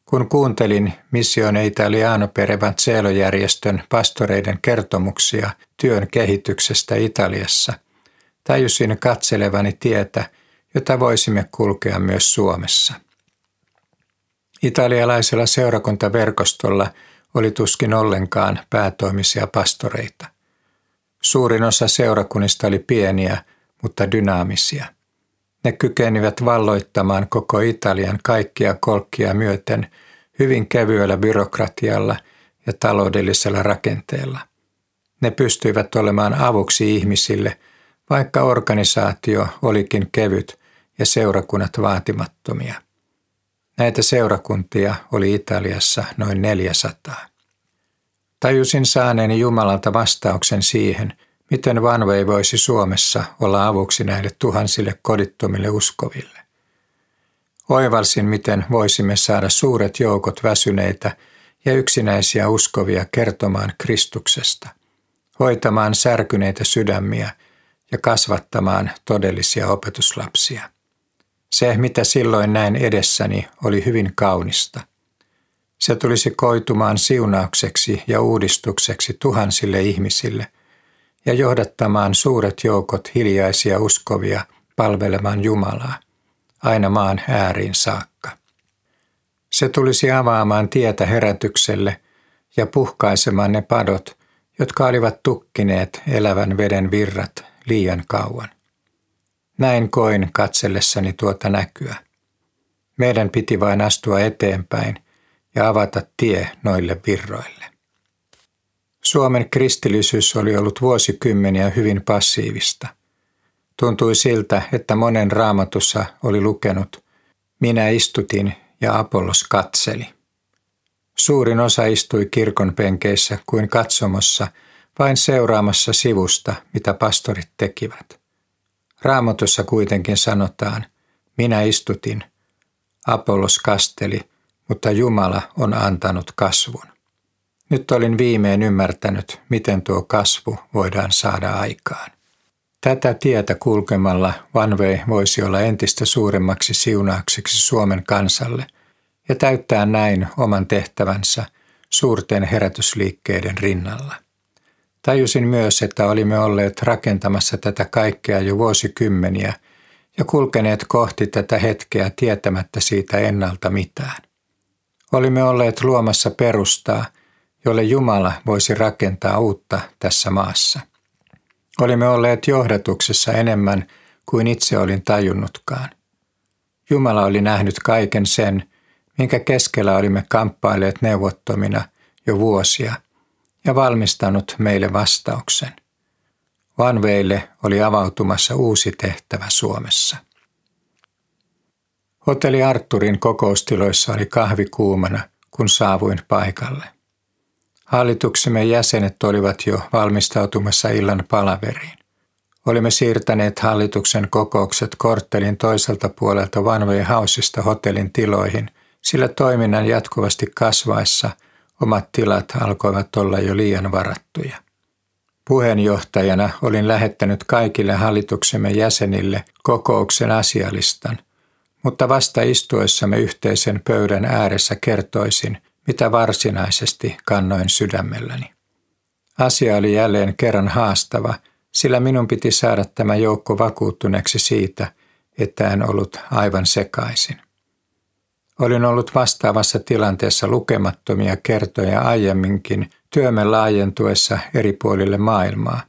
Kun kuuntelin Missione Italiano per Evangelo-järjestön pastoreiden kertomuksia työn kehityksestä Italiassa, tajusin katselevani tietä, jota voisimme kulkea myös Suomessa. Italialaisella seurakuntaverkostolla oli tuskin ollenkaan päätoimisia pastoreita. Suurin osa seurakunnista oli pieniä, mutta dynaamisia. Ne kykenivät valloittamaan koko Italian kaikkia kolkkia myöten hyvin kevyellä byrokratialla ja taloudellisella rakenteella. Ne pystyivät olemaan avuksi ihmisille, vaikka organisaatio olikin kevyt ja seurakunnat vaatimattomia. Näitä seurakuntia oli Italiassa noin 400. Tajusin saaneeni Jumalalta vastauksen siihen, miten Vanvei voisi Suomessa olla avuksi näille tuhansille kodittomille uskoville. Oivalsin, miten voisimme saada suuret joukot väsyneitä ja yksinäisiä uskovia kertomaan Kristuksesta, hoitamaan särkyneitä sydämiä ja kasvattamaan todellisia opetuslapsia. Se, mitä silloin näin edessäni, oli hyvin kaunista. Se tulisi koitumaan siunaukseksi ja uudistukseksi tuhansille ihmisille ja johdattamaan suuret joukot hiljaisia uskovia palvelemaan Jumalaa, aina maan ääriin saakka. Se tulisi avaamaan tietä herätykselle ja puhkaisemaan ne padot, jotka olivat tukkineet elävän veden virrat liian kauan. Näin koin katsellessani tuota näkyä. Meidän piti vain astua eteenpäin ja avata tie noille virroille. Suomen kristillisyys oli ollut vuosikymmeniä hyvin passiivista. Tuntui siltä, että monen raamatussa oli lukenut, minä istutin ja Apollos katseli. Suurin osa istui kirkon penkeissä kuin katsomossa, vain seuraamassa sivusta, mitä pastorit tekivät. Raamatussa kuitenkin sanotaan, minä istutin, Apollos kasteli, mutta Jumala on antanut kasvun. Nyt olin viimein ymmärtänyt, miten tuo kasvu voidaan saada aikaan. Tätä tietä kulkemalla Vanvei voisi olla entistä suuremmaksi siunaukseksi Suomen kansalle ja täyttää näin oman tehtävänsä suurten herätysliikkeiden rinnalla. Tajusin myös, että olimme olleet rakentamassa tätä kaikkea jo vuosikymmeniä ja kulkeneet kohti tätä hetkeä tietämättä siitä ennalta mitään. Olimme olleet luomassa perustaa, jolle Jumala voisi rakentaa uutta tässä maassa. Olimme olleet johdatuksessa enemmän kuin itse olin tajunnutkaan. Jumala oli nähnyt kaiken sen, minkä keskellä olimme kamppailleet neuvottomina jo vuosia – ja valmistanut meille vastauksen. Vanveille oli avautumassa uusi tehtävä Suomessa. Hotelli Arturin kokoustiloissa oli kahvi kuumana, kun saavuin paikalle. Hallituksemme jäsenet olivat jo valmistautumassa illan palaveriin. Olimme siirtäneet hallituksen kokoukset korttelin toiselta puolelta Vanway Houseista hotellin tiloihin, sillä toiminnan jatkuvasti kasvaessa – Omat tilat alkoivat olla jo liian varattuja. Puheenjohtajana olin lähettänyt kaikille hallituksemme jäsenille kokouksen asialistan, mutta vasta istuessamme yhteisen pöydän ääressä kertoisin, mitä varsinaisesti kannoin sydämelläni. Asia oli jälleen kerran haastava sillä minun piti saada tämä joukko vakuuttuneeksi siitä, että en ollut aivan sekaisin. Olin ollut vastaavassa tilanteessa lukemattomia kertoja aiemminkin työmme laajentuessa eri puolille maailmaa,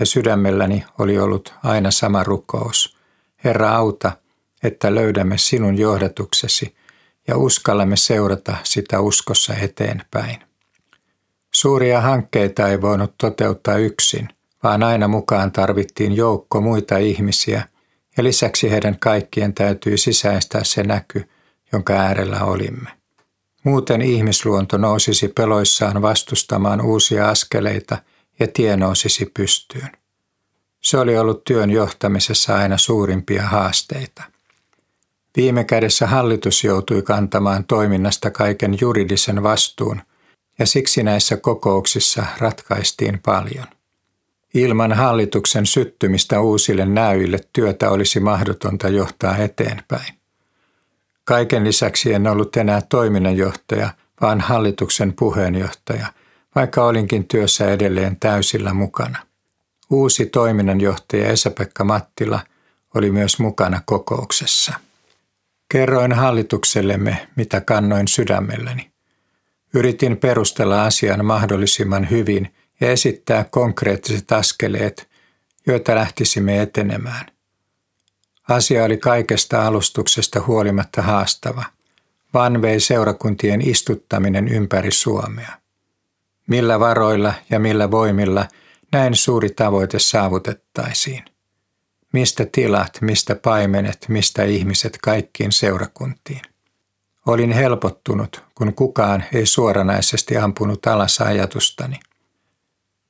ja sydämelläni oli ollut aina sama rukous. Herra auta, että löydämme sinun johdatuksesi ja uskallamme seurata sitä uskossa eteenpäin. Suuria hankkeita ei voinut toteuttaa yksin, vaan aina mukaan tarvittiin joukko muita ihmisiä, ja lisäksi heidän kaikkien täytyy sisäistää se näky, jonka äärellä olimme. Muuten ihmisluonto nousisi peloissaan vastustamaan uusia askeleita ja tie nousisi pystyyn. Se oli ollut työn johtamisessa aina suurimpia haasteita. Viime kädessä hallitus joutui kantamaan toiminnasta kaiken juridisen vastuun, ja siksi näissä kokouksissa ratkaistiin paljon. Ilman hallituksen syttymistä uusille näyille työtä olisi mahdotonta johtaa eteenpäin. Kaiken lisäksi en ollut enää toiminnanjohtaja, vaan hallituksen puheenjohtaja, vaikka olinkin työssä edelleen täysillä mukana. Uusi toiminnanjohtaja Esa-Pekka Mattila oli myös mukana kokouksessa. Kerroin hallituksellemme, mitä kannoin sydämelläni. Yritin perustella asian mahdollisimman hyvin ja esittää konkreettiset askeleet, joita lähtisimme etenemään. Asia oli kaikesta alustuksesta huolimatta haastava. Van vei seurakuntien istuttaminen ympäri Suomea. Millä varoilla ja millä voimilla näin suuri tavoite saavutettaisiin? Mistä tilat, mistä paimenet, mistä ihmiset kaikkiin seurakuntiin? Olin helpottunut, kun kukaan ei suoranaisesti ampunut alas ajatustani.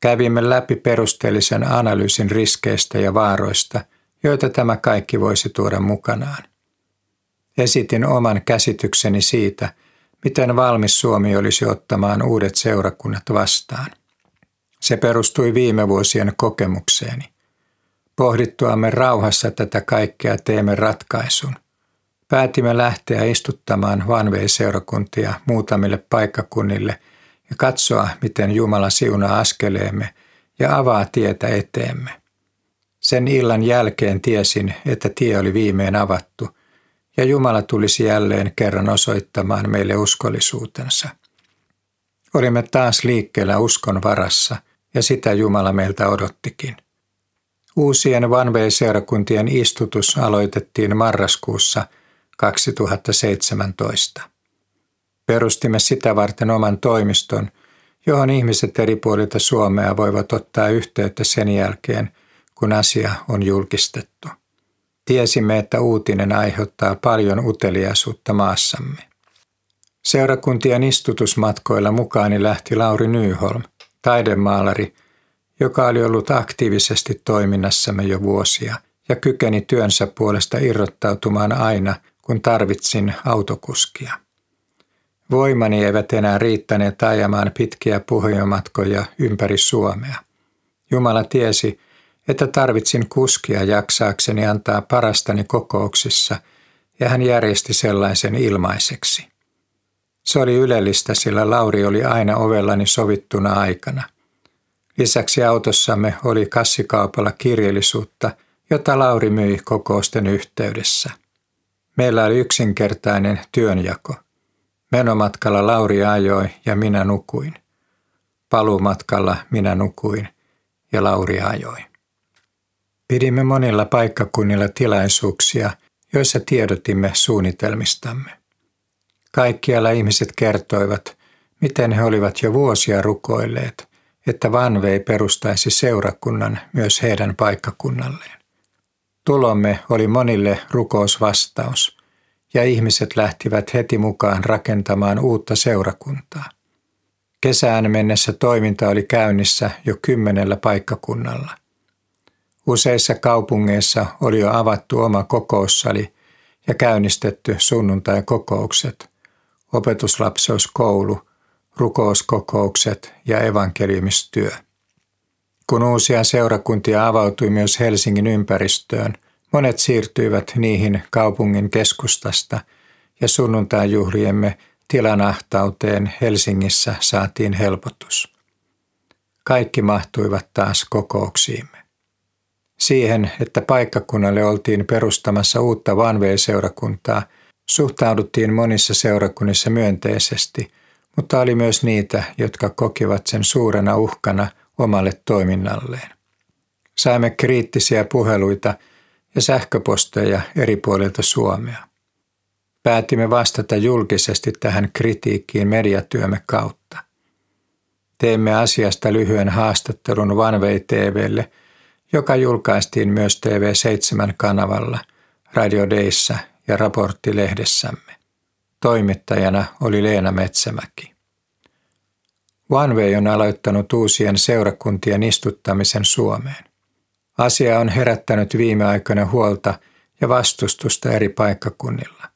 Kävimme läpi perusteellisen analyysin riskeistä ja vaaroista, joita tämä kaikki voisi tuoda mukanaan. Esitin oman käsitykseni siitä, miten valmis Suomi olisi ottamaan uudet seurakunnat vastaan. Se perustui viime vuosien kokemukseeni. Pohdittuamme rauhassa tätä kaikkea teemme ratkaisun – Päätimme lähteä istuttamaan vanveiseurakuntia muutamille paikkakunnille ja katsoa, miten Jumala siunaa askeleemme ja avaa tietä eteemme. Sen illan jälkeen tiesin, että tie oli viimein avattu ja Jumala tulisi jälleen kerran osoittamaan meille uskollisuutensa. Olimme taas liikkeellä uskon varassa ja sitä Jumala meiltä odottikin. Uusien vanveiseurakuntien istutus aloitettiin marraskuussa – 2017. Perustimme sitä varten oman toimiston, johon ihmiset eri puolilta Suomea voivat ottaa yhteyttä sen jälkeen, kun asia on julkistettu. Tiesimme, että uutinen aiheuttaa paljon uteliaisuutta maassamme. Seurakuntien istutusmatkoilla mukaani lähti Lauri Nyholm, taidemaalari, joka oli ollut aktiivisesti toiminnassamme jo vuosia ja kykeni työnsä puolesta irrottautumaan aina – kun tarvitsin autokuskia. Voimani eivät enää riittäneet ajamaan pitkiä puheenjomatkoja ympäri Suomea. Jumala tiesi, että tarvitsin kuskia jaksaakseni antaa parastani kokouksissa, ja hän järjesti sellaisen ilmaiseksi. Se oli ylellistä, sillä Lauri oli aina ovellani sovittuna aikana. Lisäksi autossamme oli kassikaupalla kirjallisuutta, jota Lauri myi kokousten yhteydessä. Meillä oli yksinkertainen työnjako. Menomatkalla Lauri ajoi ja minä nukuin. Paluumatkalla minä nukuin ja Lauri ajoi. Pidimme monilla paikkakunnilla tilaisuuksia, joissa tiedotimme suunnitelmistamme. Kaikkialla ihmiset kertoivat, miten he olivat jo vuosia rukoilleet, että Vanvei perustaisi seurakunnan myös heidän paikkakunnalleen. Tulomme oli monille rukousvastaus, ja ihmiset lähtivät heti mukaan rakentamaan uutta seurakuntaa. Kesään mennessä toiminta oli käynnissä jo kymmenellä paikkakunnalla. Useissa kaupungeissa oli jo avattu oma kokoussali ja käynnistetty sunnuntai-kokoukset, opetuslapseuskoulu, rukouskokoukset ja evankeliumistyö. Kun uusia seurakuntia avautui myös Helsingin ympäristöön, monet siirtyivät niihin kaupungin keskustasta ja sunnuntajuhliemme tilanahtauteen Helsingissä saatiin helpotus. Kaikki mahtuivat taas kokouksiimme. Siihen, että paikkakunnalle oltiin perustamassa uutta vanveiseurakuntaa, suhtauduttiin monissa seurakunnissa myönteisesti, mutta oli myös niitä, jotka kokivat sen suurena uhkana omalle toiminnalleen. Saimme kriittisiä puheluita ja sähköposteja eri puolilta Suomea. Päätimme vastata julkisesti tähän kritiikkiin mediatyömme kautta. Teemme asiasta lyhyen haastattelun Vanvei TVlle, joka julkaistiin myös TV7-kanavalla, Radio Dayssä ja raporttilehdessämme. Toimittajana oli Leena Metsämäki. OneWay on aloittanut uusien seurakuntien istuttamisen Suomeen. Asia on herättänyt viime aikoina huolta ja vastustusta eri paikkakunnilla.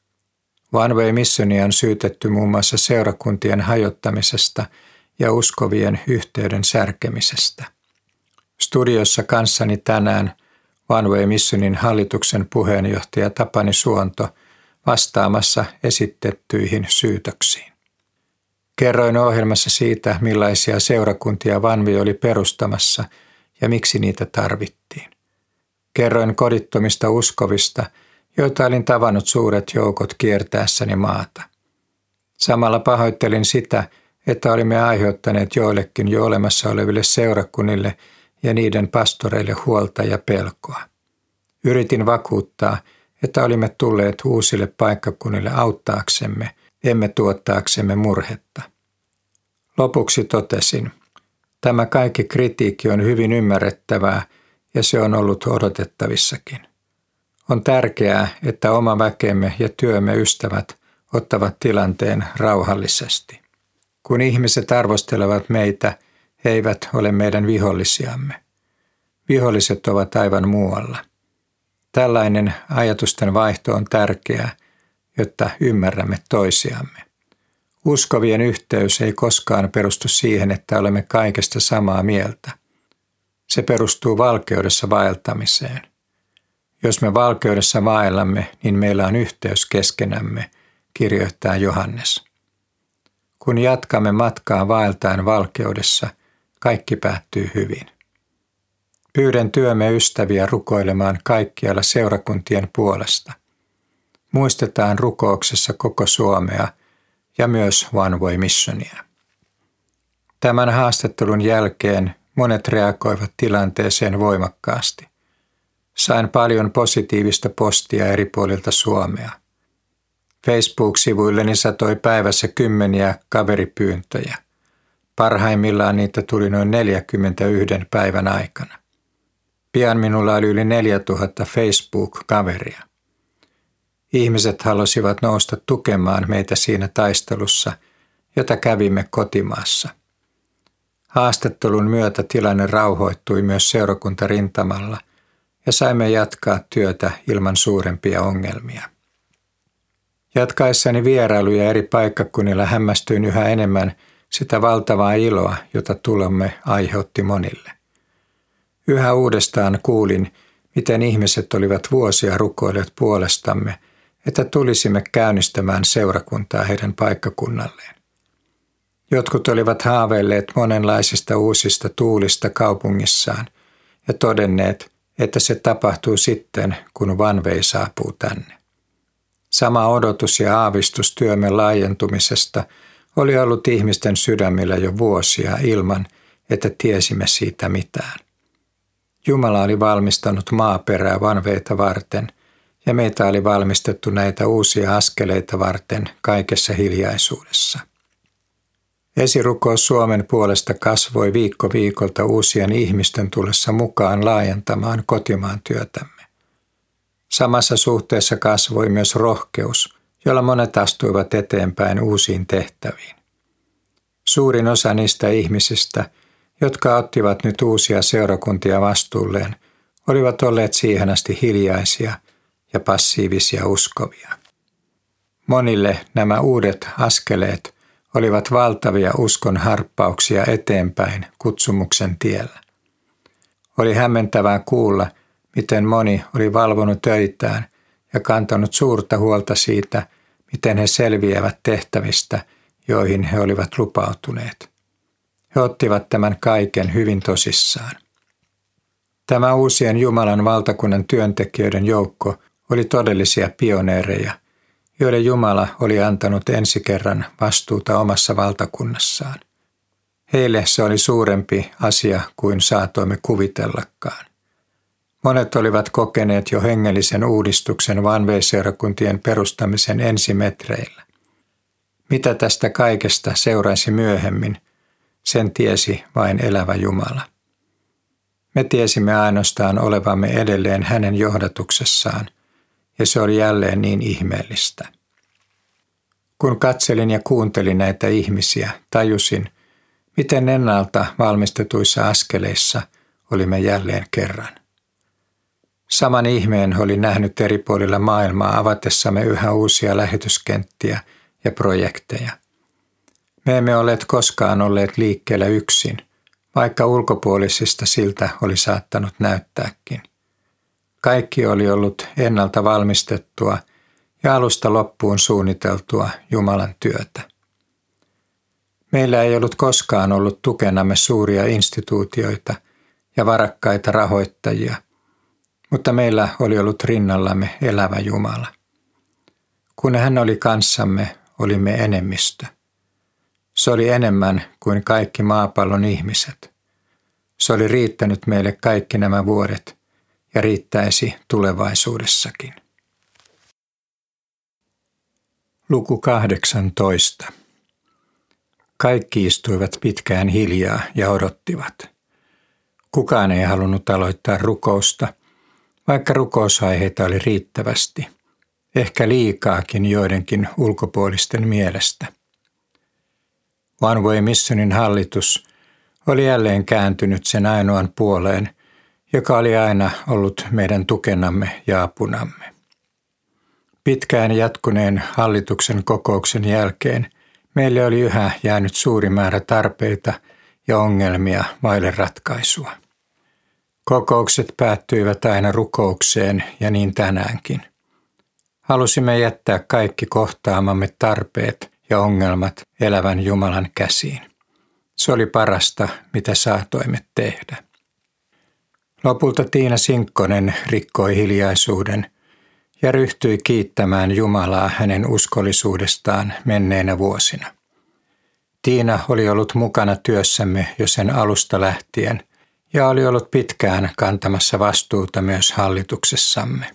OneWay Missionia on syytetty muun muassa seurakuntien hajottamisesta ja uskovien yhteyden särkemisestä. Studiossa kanssani tänään OneWay Missionin hallituksen puheenjohtaja Tapani Suonto vastaamassa esitettyihin syytöksiin. Kerroin ohjelmassa siitä, millaisia seurakuntia Vanvi oli perustamassa ja miksi niitä tarvittiin. Kerroin kodittomista uskovista, joita olin tavannut suuret joukot kiertäessäni maata. Samalla pahoittelin sitä, että olimme aiheuttaneet joillekin jo olemassa oleville seurakunnille ja niiden pastoreille huolta ja pelkoa. Yritin vakuuttaa, että olimme tulleet uusille paikkakunnille auttaaksemme, emme tuottaaksemme murhetta. Lopuksi totesin, tämä kaikki kritiikki on hyvin ymmärrettävää ja se on ollut odotettavissakin. On tärkeää, että oma väkemme ja työmme ystävät ottavat tilanteen rauhallisesti. Kun ihmiset arvostelevat meitä, he eivät ole meidän vihollisiamme. Viholliset ovat aivan muualla. Tällainen ajatusten vaihto on tärkeää, jotta ymmärrämme toisiamme. Uskovien yhteys ei koskaan perustu siihen, että olemme kaikesta samaa mieltä. Se perustuu valkeudessa vaeltamiseen. Jos me valkeudessa vaellamme, niin meillä on yhteys keskenämme, kirjoittaa Johannes. Kun jatkamme matkaa vaeltaen valkeudessa, kaikki päättyy hyvin. Pyydän työmme ystäviä rukoilemaan kaikkialla seurakuntien puolesta. Muistetaan rukouksessa koko Suomea ja myös One Way Missionia. Tämän haastattelun jälkeen monet reagoivat tilanteeseen voimakkaasti. Sain paljon positiivista postia eri puolilta Suomea. Facebook-sivuilleni satoi päivässä kymmeniä kaveripyyntöjä. Parhaimmillaan niitä tuli noin 41 päivän aikana. Pian minulla oli yli 4000 Facebook-kaveria. Ihmiset halusivat nousta tukemaan meitä siinä taistelussa, jota kävimme kotimaassa. Haastattelun myötä tilanne rauhoittui myös seurakuntarintamalla ja saimme jatkaa työtä ilman suurempia ongelmia. Jatkaessani vierailuja eri paikkakunnilla hämmästyin yhä enemmän sitä valtavaa iloa, jota tulemme aiheutti monille. Yhä uudestaan kuulin, miten ihmiset olivat vuosia rukoilleet puolestamme, että tulisimme käynnistämään seurakuntaa heidän paikkakunnalleen. Jotkut olivat haaveilleet monenlaisista uusista tuulista kaupungissaan ja todenneet, että se tapahtuu sitten, kun vanvei saapuu tänne. Sama odotus ja aavistus työmme laajentumisesta oli ollut ihmisten sydämillä jo vuosia ilman, että tiesimme siitä mitään. Jumala oli valmistanut maaperää vanveita varten ja meitä oli valmistettu näitä uusia askeleita varten kaikessa hiljaisuudessa. Esirukous Suomen puolesta kasvoi viikko viikolta uusien ihmisten tullessa mukaan laajentamaan kotimaan työtämme. Samassa suhteessa kasvoi myös rohkeus, jolla monet astuivat eteenpäin uusiin tehtäviin. Suurin osa niistä ihmisistä – jotka ottivat nyt uusia seurakuntia vastuulleen, olivat olleet siihen asti hiljaisia ja passiivisia uskovia. Monille nämä uudet askeleet olivat valtavia uskon harppauksia eteenpäin kutsumuksen tiellä. Oli hämmentävää kuulla, miten moni oli valvonut töitään ja kantanut suurta huolta siitä, miten he selviävät tehtävistä, joihin he olivat lupautuneet. He ottivat tämän kaiken hyvin tosissaan. Tämä uusien Jumalan valtakunnan työntekijöiden joukko oli todellisia pioneereja, joille Jumala oli antanut ensi kerran vastuuta omassa valtakunnassaan. Heille se oli suurempi asia kuin saatoimme kuvitellakaan. Monet olivat kokeneet jo hengellisen uudistuksen vanveiseurakuntien perustamisen ensimetreillä. Mitä tästä kaikesta seuraisi myöhemmin, sen tiesi vain elävä Jumala. Me tiesimme ainoastaan olevamme edelleen hänen johdatuksessaan, ja se oli jälleen niin ihmeellistä. Kun katselin ja kuuntelin näitä ihmisiä, tajusin, miten ennalta valmistetuissa askeleissa olimme jälleen kerran. Saman ihmeen oli nähnyt eri puolilla maailmaa avatessamme yhä uusia lähetyskenttiä ja projekteja. Me emme olleet koskaan olleet liikkeellä yksin, vaikka ulkopuolisista siltä oli saattanut näyttääkin. Kaikki oli ollut ennalta valmistettua ja alusta loppuun suunniteltua Jumalan työtä. Meillä ei ollut koskaan ollut tukenamme suuria instituutioita ja varakkaita rahoittajia – mutta meillä oli ollut rinnallamme elävä Jumala. Kun hän oli kanssamme, olimme enemmistö. Se oli enemmän kuin kaikki maapallon ihmiset. Se oli riittänyt meille kaikki nämä vuodet ja riittäisi tulevaisuudessakin. Luku 18. Kaikki istuivat pitkään hiljaa ja odottivat. Kukaan ei halunnut aloittaa rukousta – vaikka rukousaiheita oli riittävästi, ehkä liikaakin joidenkin ulkopuolisten mielestä. One Way Missionin hallitus oli jälleen kääntynyt sen ainoan puoleen, joka oli aina ollut meidän tukenamme ja apunamme. Pitkään jatkuneen hallituksen kokouksen jälkeen meille oli yhä jäänyt suuri määrä tarpeita ja ongelmia vaille ratkaisua. Kokoukset päättyivät aina rukoukseen ja niin tänäänkin. Halusimme jättää kaikki kohtaamamme tarpeet ja ongelmat elävän Jumalan käsiin. Se oli parasta, mitä saatoimme tehdä. Lopulta Tiina Sinkkonen rikkoi hiljaisuuden ja ryhtyi kiittämään Jumalaa hänen uskollisuudestaan menneinä vuosina. Tiina oli ollut mukana työssämme jo sen alusta lähtien – ja oli ollut pitkään kantamassa vastuuta myös hallituksessamme.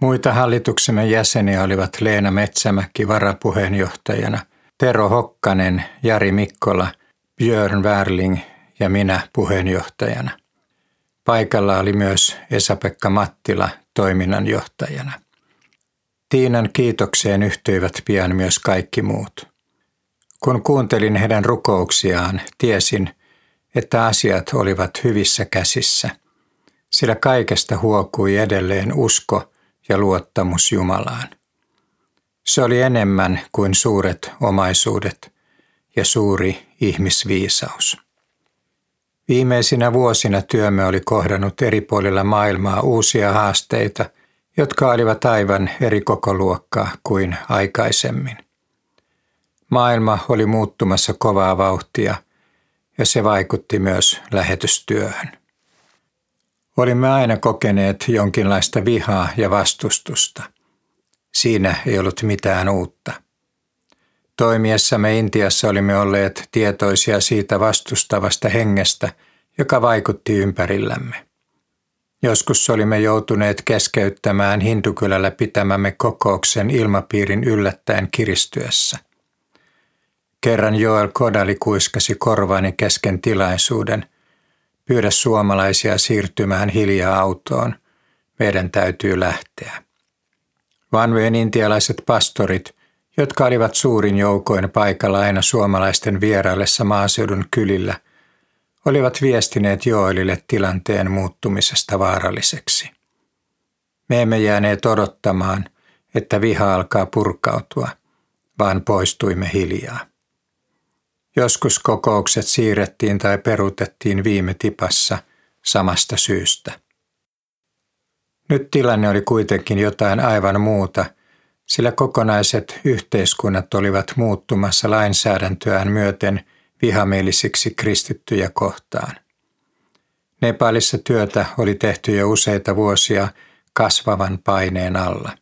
Muita hallituksemme jäseniä olivat Leena Metsämäki varapuheenjohtajana, Tero Hokkanen, Jari Mikkola, Björn Wärling ja minä puheenjohtajana. Paikalla oli myös Esa-Pekka Mattila toiminnanjohtajana. Tiinan kiitokseen yhtyivät pian myös kaikki muut. Kun kuuntelin heidän rukouksiaan, tiesin, että asiat olivat hyvissä käsissä, sillä kaikesta huokui edelleen usko ja luottamus Jumalaan. Se oli enemmän kuin suuret omaisuudet ja suuri ihmisviisaus. Viimeisinä vuosina työmme oli kohdannut eri puolilla maailmaa uusia haasteita, jotka olivat aivan eri kokoluokkaa kuin aikaisemmin. Maailma oli muuttumassa kovaa vauhtia – ja se vaikutti myös lähetystyöhön. Olimme aina kokeneet jonkinlaista vihaa ja vastustusta. Siinä ei ollut mitään uutta. Toimiessamme Intiassa olimme olleet tietoisia siitä vastustavasta hengestä, joka vaikutti ympärillämme. Joskus olimme joutuneet keskeyttämään Hindukylällä pitämämme kokouksen ilmapiirin yllättäen kiristyessä. Kerran Joel Kodali kuiskasi korvaani kesken tilaisuuden. Pyydä suomalaisia siirtymään hiljaa autoon. Meidän täytyy lähteä. Vanvojen intialaiset pastorit, jotka olivat suurin joukoin paikalla aina suomalaisten vieraillessa maaseudun kylillä, olivat viestineet Joelille tilanteen muuttumisesta vaaralliseksi. Me emme jääneet odottamaan, että viha alkaa purkautua, vaan poistuimme hiljaa. Joskus kokoukset siirrettiin tai peruutettiin viime tipassa samasta syystä. Nyt tilanne oli kuitenkin jotain aivan muuta, sillä kokonaiset yhteiskunnat olivat muuttumassa lainsäädäntöään myöten vihamielisiksi kristittyjä kohtaan. Nepalissa työtä oli tehty jo useita vuosia kasvavan paineen alla.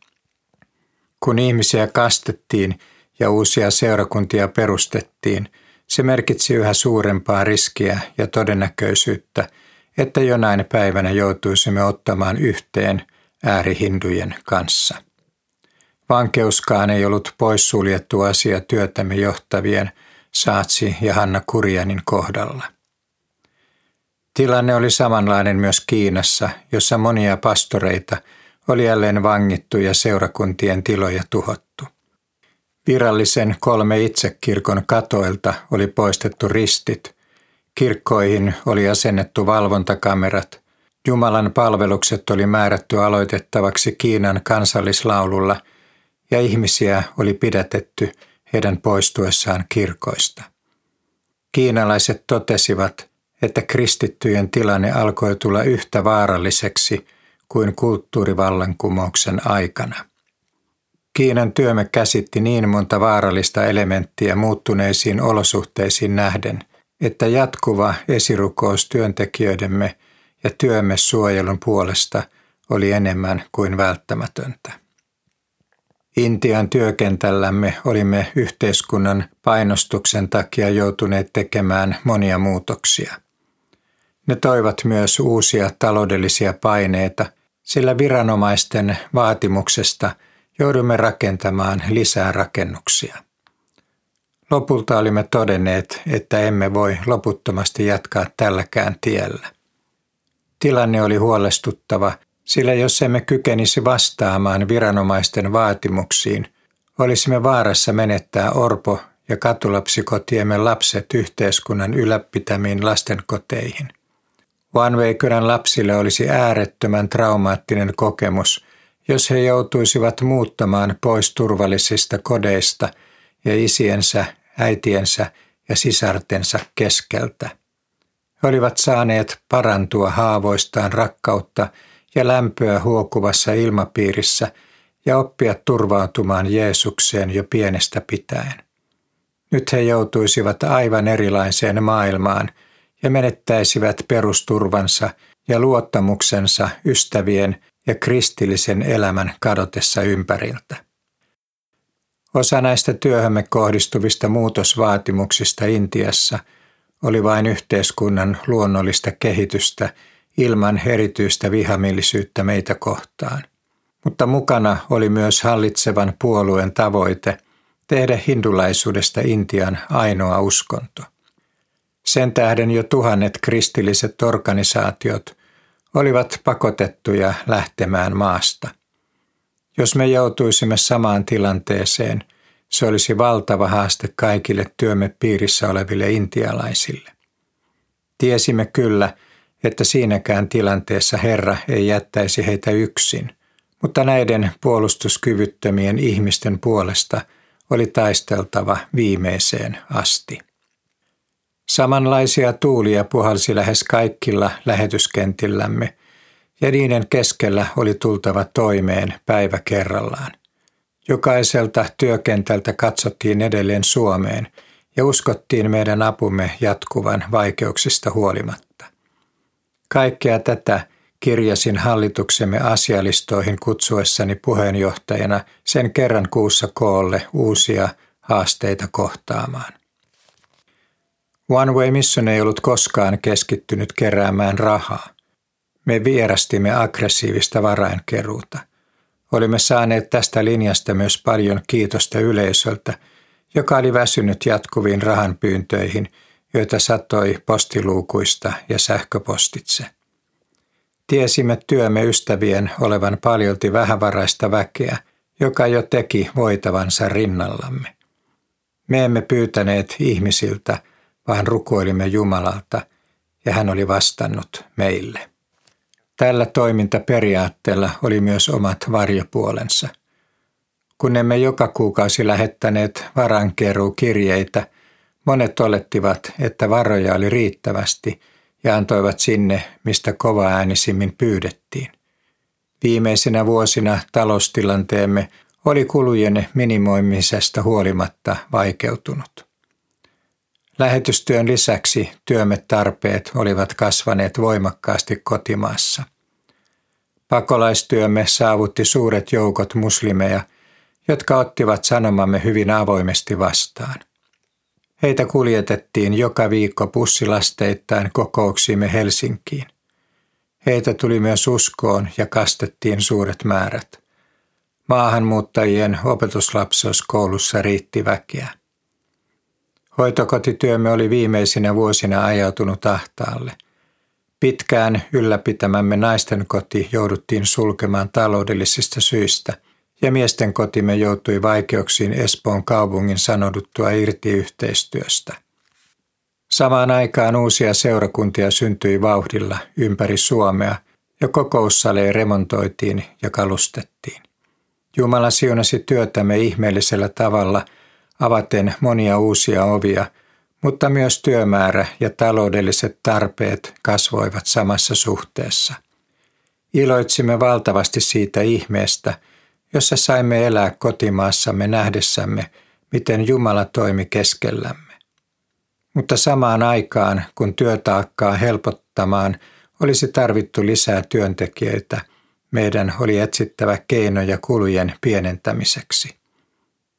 Kun ihmisiä kastettiin ja uusia seurakuntia perustettiin, se merkitsi yhä suurempaa riskiä ja todennäköisyyttä, että jonain päivänä joutuisimme ottamaan yhteen äärihindujen kanssa. Vankeuskaan ei ollut poissuljettu asia työtämme johtavien Saatsi ja Hanna Kurjanin kohdalla. Tilanne oli samanlainen myös Kiinassa, jossa monia pastoreita oli jälleen vangittu ja seurakuntien tiloja tuhottu. Virallisen kolme itsekirkon katoilta oli poistettu ristit, kirkkoihin oli asennettu valvontakamerat, Jumalan palvelukset oli määrätty aloitettavaksi Kiinan kansallislaululla ja ihmisiä oli pidätetty heidän poistuessaan kirkoista. Kiinalaiset totesivat, että kristittyjen tilanne alkoi tulla yhtä vaaralliseksi kuin kulttuurivallankumouksen aikana. Kiinan työmme käsitti niin monta vaarallista elementtiä muuttuneisiin olosuhteisiin nähden, että jatkuva esirukous työntekijöidemme ja työmme suojelun puolesta oli enemmän kuin välttämätöntä. Intian työkentällämme olimme yhteiskunnan painostuksen takia joutuneet tekemään monia muutoksia. Ne toivat myös uusia taloudellisia paineita, sillä viranomaisten vaatimuksesta – joudumme rakentamaan lisää rakennuksia. Lopulta olimme todenneet, että emme voi loputtomasti jatkaa tälläkään tiellä. Tilanne oli huolestuttava, sillä jos emme kykenisi vastaamaan viranomaisten vaatimuksiin, olisimme vaarassa menettää orpo- ja katulapsikotiemme lapset yhteiskunnan ylläpitämiin lastenkoteihin. Vanveikyrän lapsille olisi äärettömän traumaattinen kokemus – jos he joutuisivat muuttamaan pois turvallisista kodeista ja isiensä, äitiensä ja sisartensa keskeltä. He olivat saaneet parantua haavoistaan rakkautta ja lämpöä huokuvassa ilmapiirissä ja oppia turvautumaan Jeesukseen jo pienestä pitäen. Nyt he joutuisivat aivan erilaiseen maailmaan ja menettäisivät perusturvansa ja luottamuksensa ystävien ja kristillisen elämän kadotessa ympäriltä. Osa näistä työhömme kohdistuvista muutosvaatimuksista Intiassa oli vain yhteiskunnan luonnollista kehitystä ilman erityistä vihamielisyyttä meitä kohtaan. Mutta mukana oli myös hallitsevan puolueen tavoite tehdä hindulaisuudesta Intian ainoa uskonto. Sen tähden jo tuhannet kristilliset organisaatiot – olivat pakotettuja lähtemään maasta. Jos me joutuisimme samaan tilanteeseen, se olisi valtava haaste kaikille työmme piirissä oleville intialaisille. Tiesimme kyllä, että siinäkään tilanteessa Herra ei jättäisi heitä yksin, mutta näiden puolustuskyvyttömien ihmisten puolesta oli taisteltava viimeiseen asti. Samanlaisia tuulia puhalsi lähes kaikilla lähetyskentillämme, ja niiden keskellä oli tultava toimeen päivä kerrallaan. Jokaiselta työkentältä katsottiin edelleen Suomeen ja uskottiin meidän apumme jatkuvan vaikeuksista huolimatta. Kaikkea tätä kirjasin hallituksemme asialistoihin kutsuessani puheenjohtajana sen kerran kuussa koolle uusia haasteita kohtaamaan. One Way Mission ei ollut koskaan keskittynyt keräämään rahaa. Me vierastimme aggressiivista varainkeruuta. Olimme saaneet tästä linjasta myös paljon kiitosta yleisöltä, joka oli väsynyt jatkuviin rahanpyyntöihin, joita satoi postiluukuista ja sähköpostitse. Tiesimme työmme ystävien olevan paljolti vähävaraista väkeä, joka jo teki voitavansa rinnallamme. Me emme pyytäneet ihmisiltä – vaan rukoilimme Jumalalta ja hän oli vastannut meille. Tällä toimintaperiaatteella oli myös omat varjopuolensa. Kun emme joka kuukausi lähettäneet varankeruukirjeitä, monet olettivat, että varoja oli riittävästi ja antoivat sinne, mistä kova äänisimmin pyydettiin. Viimeisinä vuosina taloustilanteemme oli kulujen minimoimisesta huolimatta vaikeutunut. Lähetystyön lisäksi työmme tarpeet olivat kasvaneet voimakkaasti kotimaassa. Pakolaistyömme saavutti suuret joukot muslimeja, jotka ottivat sanomamme hyvin avoimesti vastaan. Heitä kuljetettiin joka viikko bussilasteittain kokouksiimme Helsinkiin. Heitä tuli myös uskoon ja kastettiin suuret määrät. Maahanmuuttajien opetuslapseuskoulussa riitti väkeä. Hoitokotityömme oli viimeisinä vuosina ajautunut ahtaalle. Pitkään ylläpitämämme naisten koti jouduttiin sulkemaan taloudellisista syistä ja miesten kotimme joutui vaikeuksiin Espoon kaupungin sanoduttua irti yhteistyöstä. Samaan aikaan uusia seurakuntia syntyi vauhdilla ympäri Suomea ja kokoussaleja remontoitiin ja kalustettiin. Jumala siunasi työtämme ihmeellisellä tavalla – avaten monia uusia ovia, mutta myös työmäärä ja taloudelliset tarpeet kasvoivat samassa suhteessa. Iloitsimme valtavasti siitä ihmeestä, jossa saimme elää kotimaassamme nähdessämme, miten Jumala toimi keskellämme. Mutta samaan aikaan, kun työtaakkaa helpottamaan olisi tarvittu lisää työntekijöitä, meidän oli etsittävä keinoja kulujen pienentämiseksi.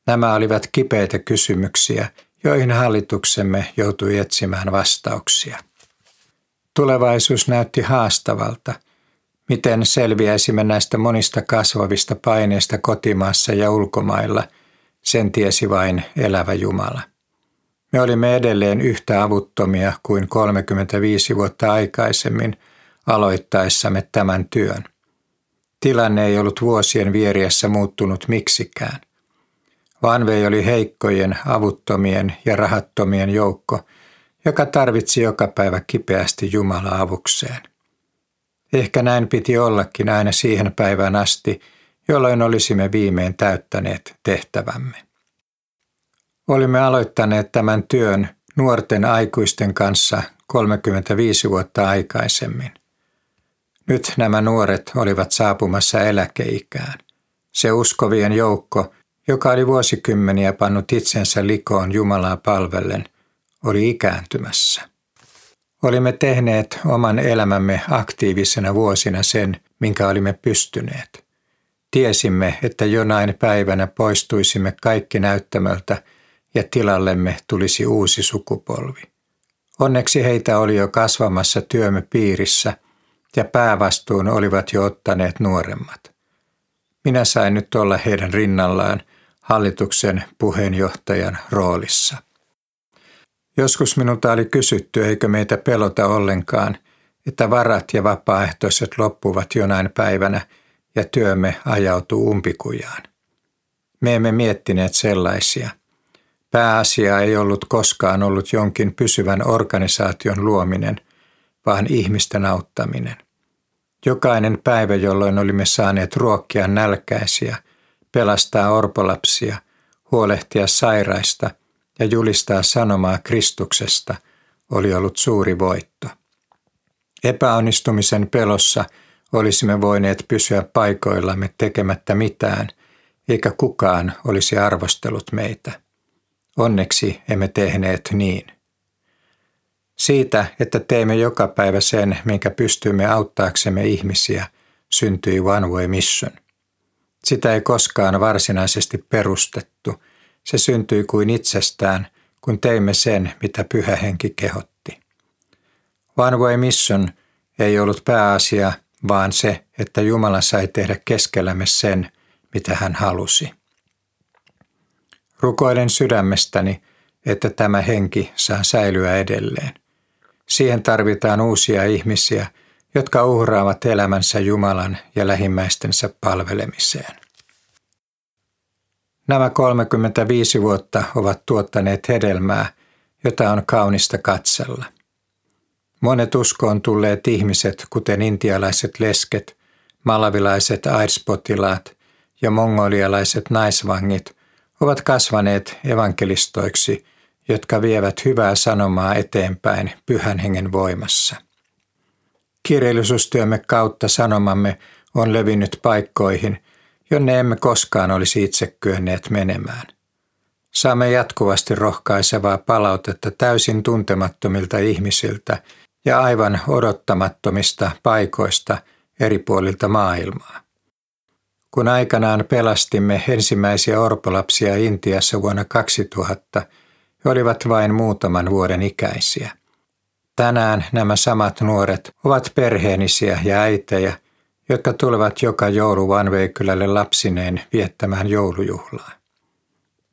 Nämä olivat kipeitä kysymyksiä, joihin hallituksemme joutui etsimään vastauksia. Tulevaisuus näytti haastavalta. Miten selviäisimme näistä monista kasvavista paineista kotimaassa ja ulkomailla, sen tiesi vain elävä Jumala. Me olimme edelleen yhtä avuttomia kuin 35 vuotta aikaisemmin aloittaessamme tämän työn. Tilanne ei ollut vuosien vieriessä muuttunut miksikään. Vanvei oli heikkojen, avuttomien ja rahattomien joukko, joka tarvitsi joka päivä kipeästi Jumala avukseen. Ehkä näin piti ollakin aina siihen päivään asti, jolloin olisimme viimein täyttäneet tehtävämme. Olimme aloittaneet tämän työn nuorten aikuisten kanssa 35 vuotta aikaisemmin. Nyt nämä nuoret olivat saapumassa eläkeikään. Se uskovien joukko, joka oli vuosikymmeniä pannut itsensä likoon Jumalaa palvellen, oli ikääntymässä. Olimme tehneet oman elämämme aktiivisena vuosina sen, minkä olimme pystyneet. Tiesimme, että jonain päivänä poistuisimme kaikki näyttämöltä ja tilallemme tulisi uusi sukupolvi. Onneksi heitä oli jo kasvamassa työmme piirissä ja päävastuun olivat jo ottaneet nuoremmat. Minä sain nyt olla heidän rinnallaan – hallituksen puheenjohtajan roolissa. Joskus minulta oli kysytty, eikö meitä pelota ollenkaan, että varat ja vapaaehtoiset loppuvat jonain päivänä ja työmme ajautuu umpikujaan. Me emme miettineet sellaisia. Pääasia ei ollut koskaan ollut jonkin pysyvän organisaation luominen, vaan ihmisten auttaminen. Jokainen päivä, jolloin olimme saaneet ruokkia nälkäisiä, pelastaa orpolapsia, huolehtia sairaista ja julistaa sanomaa Kristuksesta oli ollut suuri voitto. Epäonnistumisen pelossa olisimme voineet pysyä paikoillamme tekemättä mitään, eikä kukaan olisi arvostellut meitä. Onneksi emme tehneet niin. Siitä, että teemme joka päivä sen, minkä pystymme auttaaksemme ihmisiä, syntyi One Way Mission – sitä ei koskaan varsinaisesti perustettu. Se syntyi kuin itsestään, kun teimme sen, mitä pyhä henki kehotti. One Way Mission ei ollut pääasia, vaan se, että Jumala sai tehdä keskellämme sen, mitä hän halusi. Rukoilen sydämestäni, että tämä henki saa säilyä edelleen. Siihen tarvitaan uusia ihmisiä, jotka uhraavat elämänsä Jumalan ja lähimmäistensä palvelemiseen. Nämä 35 vuotta ovat tuottaneet hedelmää, jota on kaunista katsella. Monet uskoon tulleet ihmiset, kuten intialaiset lesket, malavilaiset aidspotilaat ja mongolialaiset naisvangit, ovat kasvaneet evankelistoiksi, jotka vievät hyvää sanomaa eteenpäin pyhän hengen voimassa. Kirjallisuustyömme kautta sanomamme on levinnyt paikkoihin, jonne emme koskaan olisi itse kyenneet menemään. Saamme jatkuvasti rohkaisevaa palautetta täysin tuntemattomilta ihmisiltä ja aivan odottamattomista paikoista eri puolilta maailmaa. Kun aikanaan pelastimme ensimmäisiä orpolapsia Intiassa vuonna 2000, he olivat vain muutaman vuoden ikäisiä. Tänään nämä samat nuoret ovat perheenisiä ja äitejä, jotka tulevat joka joulu Vanveikylälle lapsineen viettämään joulujuhlaa.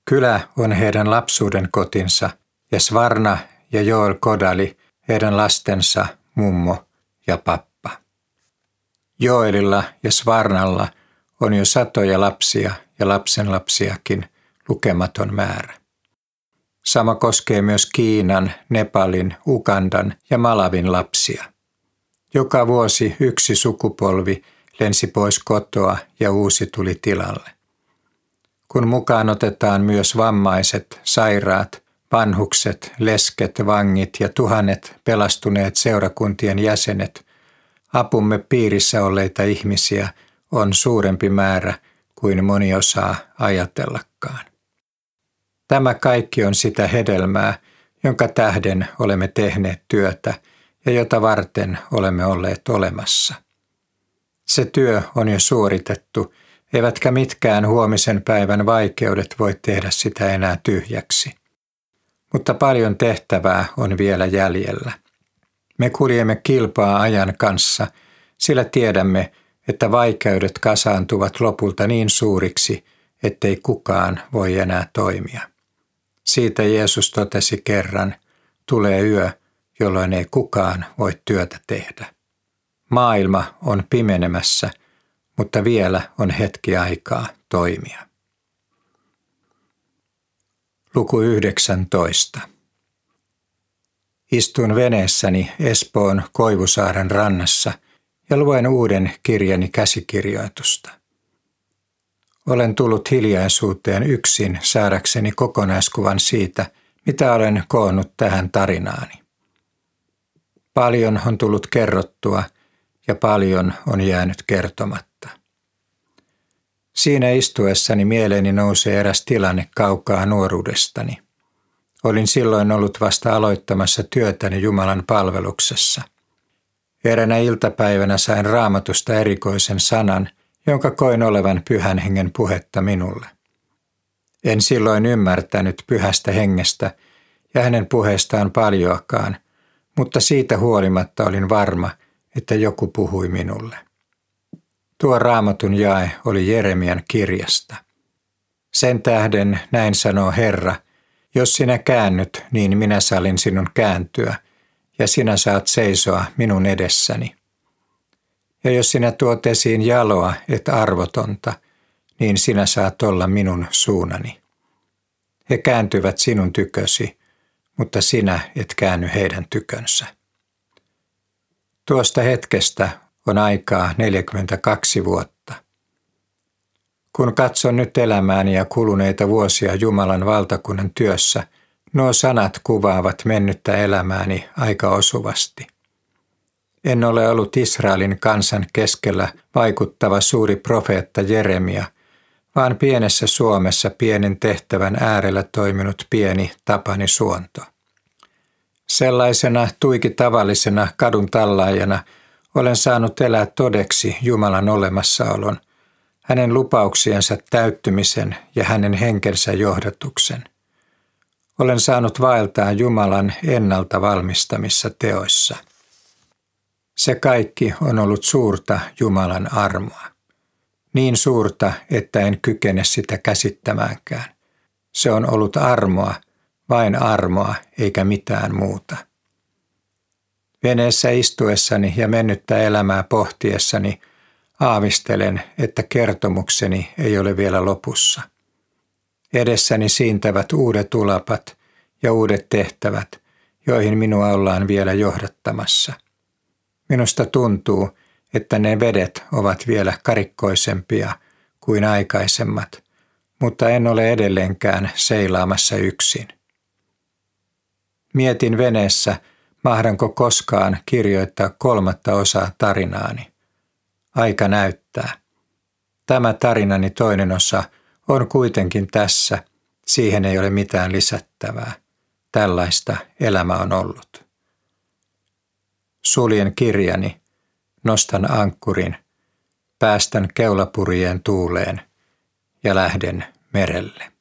Kylä on heidän lapsuuden kotinsa ja Svarna ja Joel Kodali heidän lastensa mummo ja pappa. Joelilla ja Svarnalla on jo satoja lapsia ja lapsenlapsiakin lukematon määrä. Sama koskee myös Kiinan, Nepalin, Ugandan ja Malavin lapsia. Joka vuosi yksi sukupolvi lensi pois kotoa ja uusi tuli tilalle. Kun mukaan otetaan myös vammaiset, sairaat, vanhukset, lesket, vangit ja tuhannet pelastuneet seurakuntien jäsenet, apumme piirissä olleita ihmisiä on suurempi määrä kuin moni osaa ajatellakaan. Tämä kaikki on sitä hedelmää, jonka tähden olemme tehneet työtä ja jota varten olemme olleet olemassa. Se työ on jo suoritettu, eivätkä mitkään huomisen päivän vaikeudet voi tehdä sitä enää tyhjäksi. Mutta paljon tehtävää on vielä jäljellä. Me kuljemme kilpaa ajan kanssa, sillä tiedämme, että vaikeudet kasaantuvat lopulta niin suuriksi, ettei kukaan voi enää toimia. Siitä Jeesus totesi kerran, tulee yö, jolloin ei kukaan voi työtä tehdä. Maailma on pimenemässä, mutta vielä on hetki aikaa toimia. Luku 19. Istun veneessäni Espoon Koivusaaren rannassa ja luen uuden kirjani käsikirjoitusta – olen tullut hiljaisuuteen yksin saadakseni kokonaiskuvan siitä, mitä olen koonnut tähän tarinaani. Paljon on tullut kerrottua ja paljon on jäänyt kertomatta. Siinä istuessani mieleeni nousee eräs tilanne kaukaa nuoruudestani. Olin silloin ollut vasta aloittamassa työtäni Jumalan palveluksessa. Eränä iltapäivänä sain raamatusta erikoisen sanan – jonka koin olevan pyhän hengen puhetta minulle. En silloin ymmärtänyt pyhästä hengestä ja hänen puheestaan paljoakaan, mutta siitä huolimatta olin varma, että joku puhui minulle. Tuo raamatun jae oli Jeremian kirjasta. Sen tähden näin sanoo Herra, jos sinä käännyt, niin minä sallin sinun kääntyä, ja sinä saat seisoa minun edessäni. Ja jos sinä tuot esiin jaloa et arvotonta, niin sinä saat olla minun suunani. He kääntyvät sinun tykösi, mutta sinä et käänny heidän tykönsä. Tuosta hetkestä on aikaa 42 vuotta. Kun katson nyt elämääni ja kuluneita vuosia Jumalan valtakunnan työssä, nuo sanat kuvaavat mennyttä elämääni aika osuvasti. En ole ollut Israelin kansan keskellä vaikuttava suuri profeetta Jeremia, vaan pienessä Suomessa pienen tehtävän äärellä toiminut pieni Tapani Suonto. Sellaisena tuiki tavallisena kadun tallaajana olen saanut elää todeksi Jumalan olemassaolon, hänen lupauksiensa täyttymisen ja hänen henkensä johdatuksen. Olen saanut vaeltaa Jumalan ennalta valmistamissa teoissa. Se kaikki on ollut suurta Jumalan armoa. Niin suurta, että en kykene sitä käsittämäänkään. Se on ollut armoa, vain armoa eikä mitään muuta. Veneessä istuessani ja mennyttä elämää pohtiessani aavistelen, että kertomukseni ei ole vielä lopussa. Edessäni siintävät uudet ulapat ja uudet tehtävät, joihin minua ollaan vielä johdattamassa. Minusta tuntuu, että ne vedet ovat vielä karikkoisempia kuin aikaisemmat, mutta en ole edelleenkään seilaamassa yksin. Mietin veneessä, mahdanko koskaan kirjoittaa kolmatta osaa tarinaani. Aika näyttää. Tämä tarinani toinen osa on kuitenkin tässä, Siihen ei ole mitään lisättävää. Tällaista elämä on ollut. Suljen kirjani, nostan ankkurin, päästän keulapurjeen tuuleen ja lähden merelle.